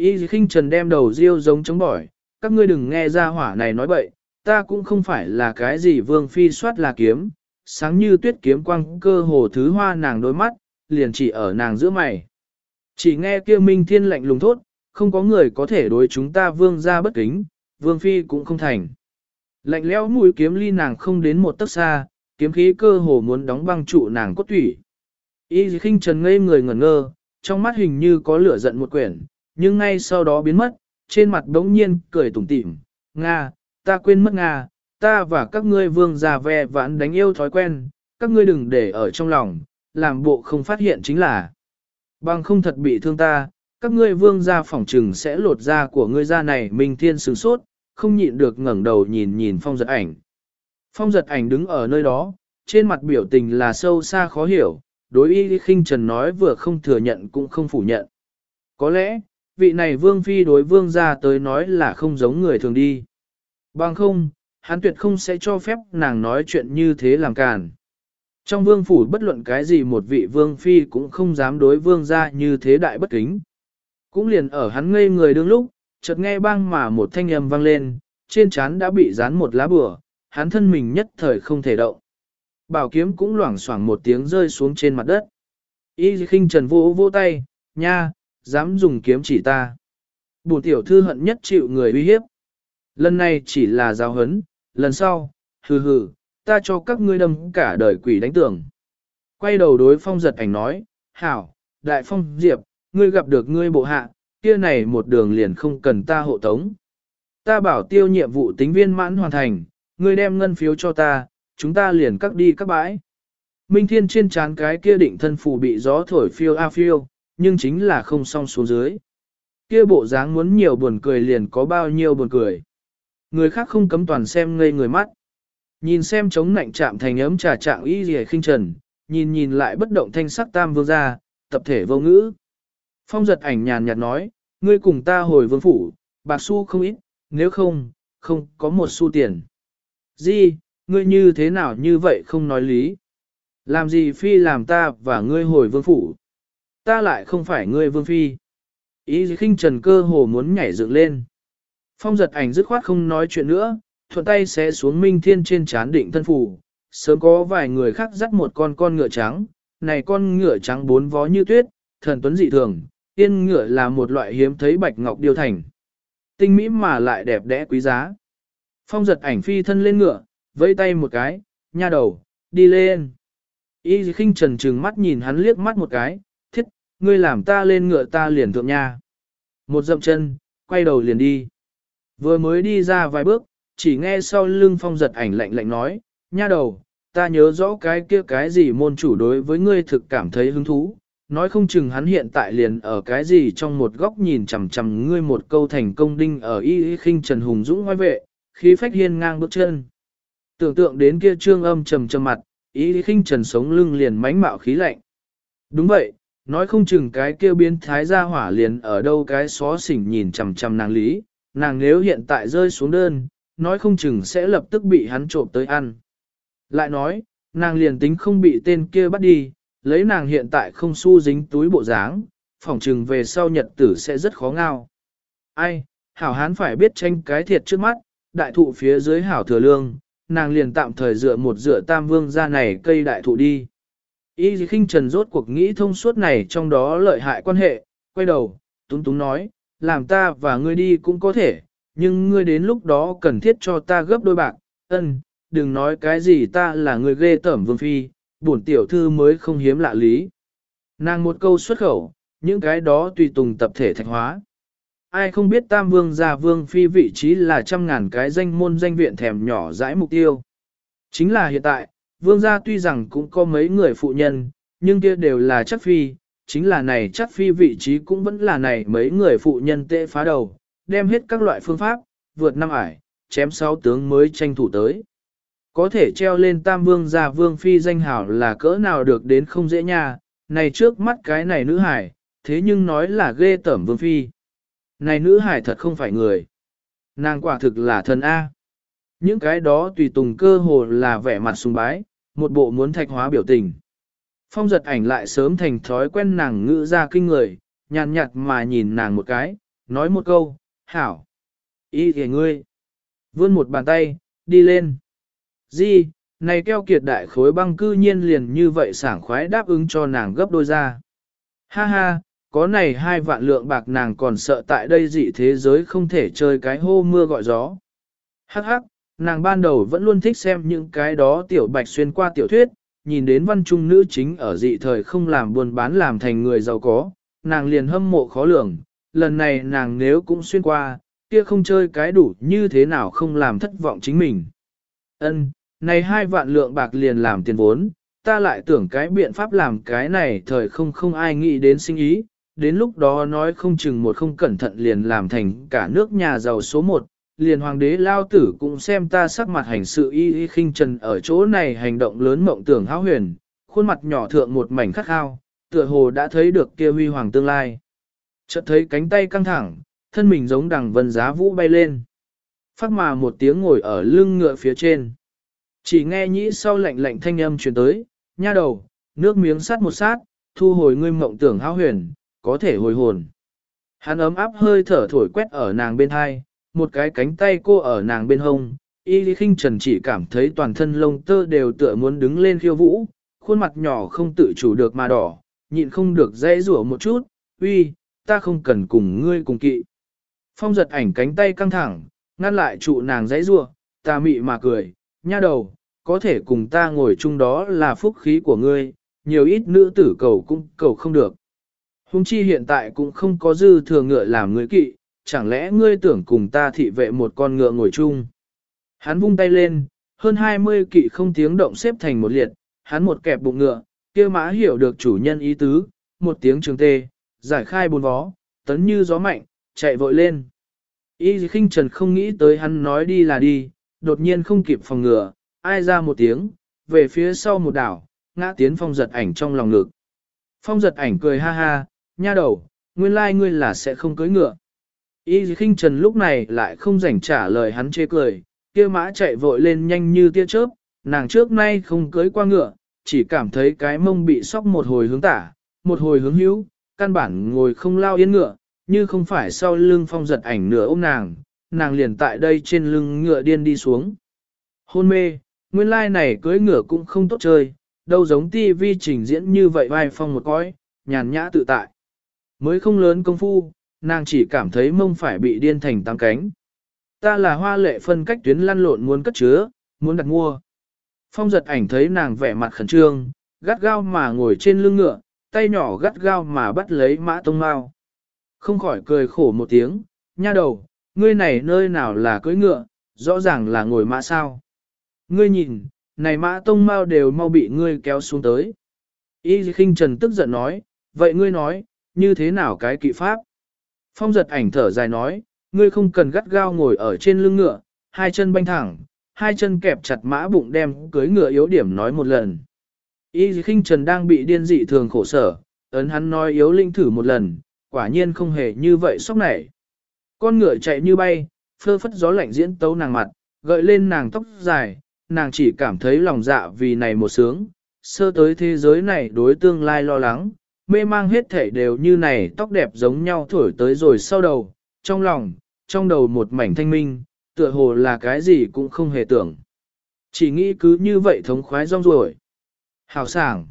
Y khinh trần đem đầu riêu giống chống bỏi, các ngươi đừng nghe ra hỏa này nói bậy, ta cũng không phải là cái gì vương phi soát là kiếm, sáng như tuyết kiếm quang cơ hồ thứ hoa nàng đôi mắt, liền chỉ ở nàng giữa mày. Chỉ nghe kia minh thiên lạnh lùng thốt, không có người có thể đối chúng ta vương ra bất kính, vương phi cũng không thành. Lạnh lẽo mũi kiếm ly nàng không đến một tấc xa, kiếm khí cơ hồ muốn đóng băng trụ nàng cốt thủy. Y khinh trần ngây người ngẩn ngơ, trong mắt hình như có lửa giận một quyển, nhưng ngay sau đó biến mất, trên mặt đống nhiên cười tủm tỉm, Nga, ta quên mất Nga, ta và các ngươi vương già ve vãn đánh yêu thói quen, các ngươi đừng để ở trong lòng, làm bộ không phát hiện chính là. Bằng không thật bị thương ta, các ngươi vương gia phỏng trừng sẽ lột da của ngươi ra này minh thiên sướng sốt, không nhịn được ngẩng đầu nhìn nhìn phong giật ảnh. Phong giật ảnh đứng ở nơi đó, trên mặt biểu tình là sâu xa khó hiểu, đối y khinh trần nói vừa không thừa nhận cũng không phủ nhận. Có lẽ, vị này vương phi đối vương gia tới nói là không giống người thường đi. Bằng không, hắn tuyệt không sẽ cho phép nàng nói chuyện như thế làm càn. Trong vương phủ bất luận cái gì một vị vương phi cũng không dám đối vương gia như thế đại bất kính. Cũng liền ở hắn ngây người đương lúc, chợt nghe bang mà một thanh âm vang lên, trên trán đã bị dán một lá bửa, hắn thân mình nhất thời không thể động. Bảo kiếm cũng loảng xoảng một tiếng rơi xuống trên mặt đất. Y khinh trần vô vô tay, nha, dám dùng kiếm chỉ ta. Bùn tiểu thư hận nhất chịu người uy hiếp. Lần này chỉ là giáo hấn, lần sau, hừ hừ, ta cho các ngươi đâm cả đời quỷ đánh tưởng. Quay đầu đối phong giật ảnh nói, hảo, đại phong diệp, ngươi gặp được ngươi bộ hạ, kia này một đường liền không cần ta hộ tống. Ta bảo tiêu nhiệm vụ tính viên mãn hoàn thành, ngươi đem ngân phiếu cho ta, chúng ta liền cắt đi các bãi. Minh Thiên trên trán cái kia định thân phù bị gió thổi phiêu a phiêu, nhưng chính là không song xuống dưới. Kia bộ dáng muốn nhiều buồn cười liền có bao nhiêu buồn cười. Người khác không cấm toàn xem ngây người mắt. Nhìn xem chống nạnh chạm thành ấm trà trạng y rìa khinh trần, nhìn nhìn lại bất động thanh sắc tam vương ra, tập thể vô ngữ. Phong giật ảnh nhàn nhạt nói, ngươi cùng ta hồi vương phủ, bạc xu không ít, nếu không, không có một xu tiền. Di, ngươi như thế nào như vậy không nói lý. Làm gì phi làm ta và ngươi hồi vương phủ. Ta lại không phải ngươi vương phi. Ý khinh trần cơ hồ muốn nhảy dựng lên. Phong giật ảnh dứt khoát không nói chuyện nữa, thuận tay sẽ xuống minh thiên trên chán định thân phủ. Sớm có vài người khác dắt một con con ngựa trắng, này con ngựa trắng bốn vó như tuyết, thần tuấn dị thường, yên ngựa là một loại hiếm thấy bạch ngọc điêu thành. Tinh mỹ mà lại đẹp đẽ quý giá. Phong giật ảnh phi thân lên ngựa, vẫy tay một cái, nha đầu, đi lên. Y khinh trần trừng mắt nhìn hắn liếc mắt một cái, ngươi làm ta lên ngựa ta liền thượng nha. Một dậm chân, quay đầu liền đi. Vừa mới đi ra vài bước, chỉ nghe sau lưng phong giật ảnh lạnh lạnh nói, nha đầu, ta nhớ rõ cái kia cái gì môn chủ đối với ngươi thực cảm thấy hứng thú, nói không chừng hắn hiện tại liền ở cái gì trong một góc nhìn chằm chằm ngươi một câu thành công đinh ở y y khinh Trần Hùng Dũng ngoài vệ, khí phách hiên ngang bước chân. Tưởng tượng đến kia trương âm trầm trầm mặt, y y khinh Trần sống lưng liền mánh mạo khí lạnh. Đúng vậy, nói không chừng cái kia biến thái ra hỏa liền ở đâu cái xó xỉnh nhìn chằm chằm nàng lý, nàng nếu hiện tại rơi xuống đơn, nói không chừng sẽ lập tức bị hắn trộm tới ăn. Lại nói, nàng liền tính không bị tên kia bắt đi, lấy nàng hiện tại không xu dính túi bộ dáng, phỏng chừng về sau nhật tử sẽ rất khó ngao. Ai, hảo hán phải biết tranh cái thiệt trước mắt, đại thụ phía dưới hảo thừa lương, nàng liền tạm thời dựa một dựa tam vương ra này cây đại thụ đi. Y khinh trần rốt cuộc nghĩ thông suốt này trong đó lợi hại quan hệ, quay đầu, túng túng nói, làm ta và ngươi đi cũng có thể, nhưng ngươi đến lúc đó cần thiết cho ta gấp đôi bạc, ân, đừng nói cái gì ta là người ghê tởm vương phi, bổn tiểu thư mới không hiếm lạ lý. Nàng một câu xuất khẩu, những cái đó tùy tùng tập thể thạch hóa. Ai không biết tam vương gia vương phi vị trí là trăm ngàn cái danh môn danh viện thèm nhỏ dãi mục tiêu. Chính là hiện tại, vương gia tuy rằng cũng có mấy người phụ nhân, nhưng kia đều là chắc phi, chính là này chắc phi vị trí cũng vẫn là này mấy người phụ nhân tệ phá đầu, đem hết các loại phương pháp, vượt năm ải, chém sáu tướng mới tranh thủ tới. Có thể treo lên tam vương gia vương phi danh hảo là cỡ nào được đến không dễ nha, này trước mắt cái này nữ hải, thế nhưng nói là ghê tẩm vương phi. Này nữ hải thật không phải người. Nàng quả thực là thần A. Những cái đó tùy tùng cơ hồ là vẻ mặt sùng bái, một bộ muốn thạch hóa biểu tình. Phong giật ảnh lại sớm thành thói quen nàng ngữ ra kinh người, nhàn nhạt mà nhìn nàng một cái, nói một câu, hảo. Ý kìa ngươi. Vươn một bàn tay, đi lên. Di, này keo kiệt đại khối băng cư nhiên liền như vậy sảng khoái đáp ứng cho nàng gấp đôi ra. Ha ha, có này hai vạn lượng bạc nàng còn sợ tại đây dị thế giới không thể chơi cái hô mưa gọi gió. Hắc hắc, nàng ban đầu vẫn luôn thích xem những cái đó tiểu bạch xuyên qua tiểu thuyết, nhìn đến văn trung nữ chính ở dị thời không làm buôn bán làm thành người giàu có, nàng liền hâm mộ khó lường, lần này nàng nếu cũng xuyên qua, kia không chơi cái đủ như thế nào không làm thất vọng chính mình. Ân, này hai vạn lượng bạc liền làm tiền vốn, ta lại tưởng cái biện pháp làm cái này thời không không ai nghĩ đến sinh ý, đến lúc đó nói không chừng một không cẩn thận liền làm thành cả nước nhà giàu số một, liền hoàng đế lao tử cũng xem ta sắc mặt hành sự y y khinh trần ở chỗ này hành động lớn mộng tưởng háo huyền, khuôn mặt nhỏ thượng một mảnh khắc khao, tựa hồ đã thấy được kia huy hoàng tương lai. Chợt thấy cánh tay căng thẳng, thân mình giống đằng vân giá vũ bay lên. Phát mà một tiếng ngồi ở lưng ngựa phía trên. Chỉ nghe nhĩ sau lạnh lạnh thanh âm truyền tới, nha đầu, nước miếng sát một sát, thu hồi ngươi mộng tưởng háo huyền, có thể hồi hồn. Hắn ấm áp hơi thở thổi quét ở nàng bên hai, một cái cánh tay cô ở nàng bên hông, y lý khinh trần chỉ cảm thấy toàn thân lông tơ đều tựa muốn đứng lên khiêu vũ, khuôn mặt nhỏ không tự chủ được mà đỏ, nhịn không được dễ rủa một chút, uy, ta không cần cùng ngươi cùng kỵ. Phong giật ảnh cánh tay căng thẳng, ngăn lại trụ nàng dãy rủa, ta mị mà cười, nha đầu, có thể cùng ta ngồi chung đó là phúc khí của ngươi, nhiều ít nữ tử cầu cũng cầu không được. Hùng chi hiện tại cũng không có dư thừa ngựa làm người kỵ, chẳng lẽ ngươi tưởng cùng ta thị vệ một con ngựa ngồi chung. Hắn vung tay lên, hơn 20 kỵ không tiếng động xếp thành một liệt, hắn một kẹp bụng ngựa, kia mã hiểu được chủ nhân ý tứ, một tiếng trường tê, giải khai bốn vó, tấn như gió mạnh, chạy vội lên. Y khinh trần không nghĩ tới hắn nói đi là đi, đột nhiên không kịp phòng ngựa, ai ra một tiếng, về phía sau một đảo, ngã tiến phong giật ảnh trong lòng ngực. Phong giật ảnh cười ha ha, nha đầu, nguyên lai ngươi là sẽ không cưới ngựa. Y khinh trần lúc này lại không rảnh trả lời hắn chê cười, kia mã chạy vội lên nhanh như tia chớp, nàng trước nay không cưới qua ngựa, chỉ cảm thấy cái mông bị sóc một hồi hướng tả, một hồi hướng hữu, căn bản ngồi không lao yên ngựa, như không phải sau lưng phong giật ảnh nửa ôm nàng, nàng liền tại đây trên lưng ngựa điên đi xuống. Hôn mê, nguyên lai like này cưới ngựa cũng không tốt chơi, đâu giống tivi trình diễn như vậy vai phong một cõi, nhàn nhã tự tại. Mới không lớn công phu, nàng chỉ cảm thấy mông phải bị điên thành tăng cánh. Ta là hoa lệ phân cách tuyến lăn lộn muốn cất chứa, muốn đặt mua. Phong giật ảnh thấy nàng vẻ mặt khẩn trương, gắt gao mà ngồi trên lưng ngựa, tay nhỏ gắt gao mà bắt lấy mã tông mao. Không khỏi cười khổ một tiếng, nha đầu, ngươi này nơi nào là cưỡi ngựa, rõ ràng là ngồi mã sao. Ngươi nhìn, này mã tông mau đều mau bị ngươi kéo xuống tới. Y khinh trần tức giận nói, vậy ngươi nói, như thế nào cái kỵ pháp? Phong giật ảnh thở dài nói, ngươi không cần gắt gao ngồi ở trên lưng ngựa, hai chân banh thẳng, hai chân kẹp chặt mã bụng đem cưới ngựa yếu điểm nói một lần. Y khinh trần đang bị điên dị thường khổ sở, ấn hắn nói yếu linh thử một lần, quả nhiên không hề như vậy sốc nảy. Con ngựa chạy như bay, phơ phất gió lạnh diễn tấu nàng mặt, gợi lên nàng tóc dài, nàng chỉ cảm thấy lòng dạ vì này một sướng, sơ tới thế giới này đối tương lai lo lắng, mê mang hết thể đều như này tóc đẹp giống nhau thổi tới rồi sau đầu, trong lòng, trong đầu một mảnh thanh minh, tựa hồ là cái gì cũng không hề tưởng. Chỉ nghĩ cứ như vậy thống khoái rong ruổi. Hào sảng.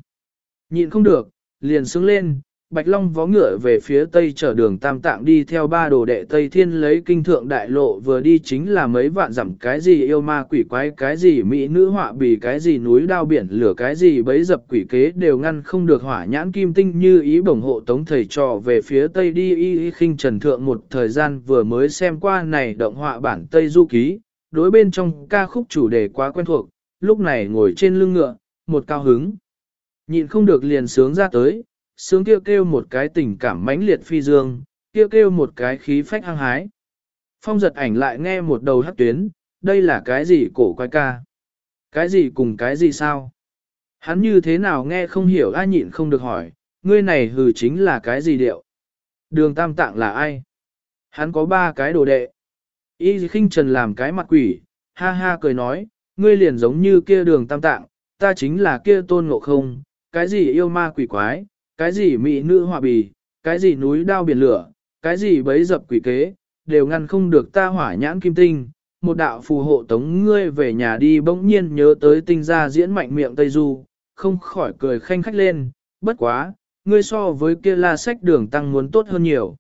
Nhịn không được, liền sướng lên, Bạch Long vó ngựa về phía tây chở đường tam tạng đi theo ba đồ đệ Tây Thiên lấy kinh thượng đại lộ vừa đi chính là mấy vạn dặm cái gì yêu ma quỷ quái cái gì mỹ nữ họa bì cái gì núi đao biển lửa cái gì bấy dập quỷ kế đều ngăn không được hỏa nhãn kim tinh như ý bổng hộ tống thầy trò về phía tây đi y y khinh trần thượng một thời gian vừa mới xem qua này động họa bản Tây Du Ký, đối bên trong ca khúc chủ đề quá quen thuộc, lúc này ngồi trên lưng ngựa, một cao hứng. Nhịn không được liền sướng ra tới sướng kêu kêu một cái tình cảm mãnh liệt phi dương, kêu kêu một cái khí phách hăng hái. Phong giật ảnh lại nghe một đầu hát tuyến, đây là cái gì cổ quái ca? Cái gì cùng cái gì sao? Hắn như thế nào nghe không hiểu ai nhịn không được hỏi, ngươi này hừ chính là cái gì điệu? Đường tam tạng là ai? Hắn có ba cái đồ đệ. Y khinh trần làm cái mặt quỷ, ha ha cười nói, ngươi liền giống như kia đường tam tạng, ta chính là kia tôn ngộ không, cái gì yêu ma quỷ quái, cái gì mỹ nữ họa bì, cái gì núi đao biển lửa, cái gì bấy dập quỷ kế, đều ngăn không được ta hỏa nhãn kim tinh. Một đạo phù hộ tống ngươi về nhà đi bỗng nhiên nhớ tới tinh gia diễn mạnh miệng Tây Du, không khỏi cười khanh khách lên, bất quá, ngươi so với kia la sách đường tăng muốn tốt hơn nhiều.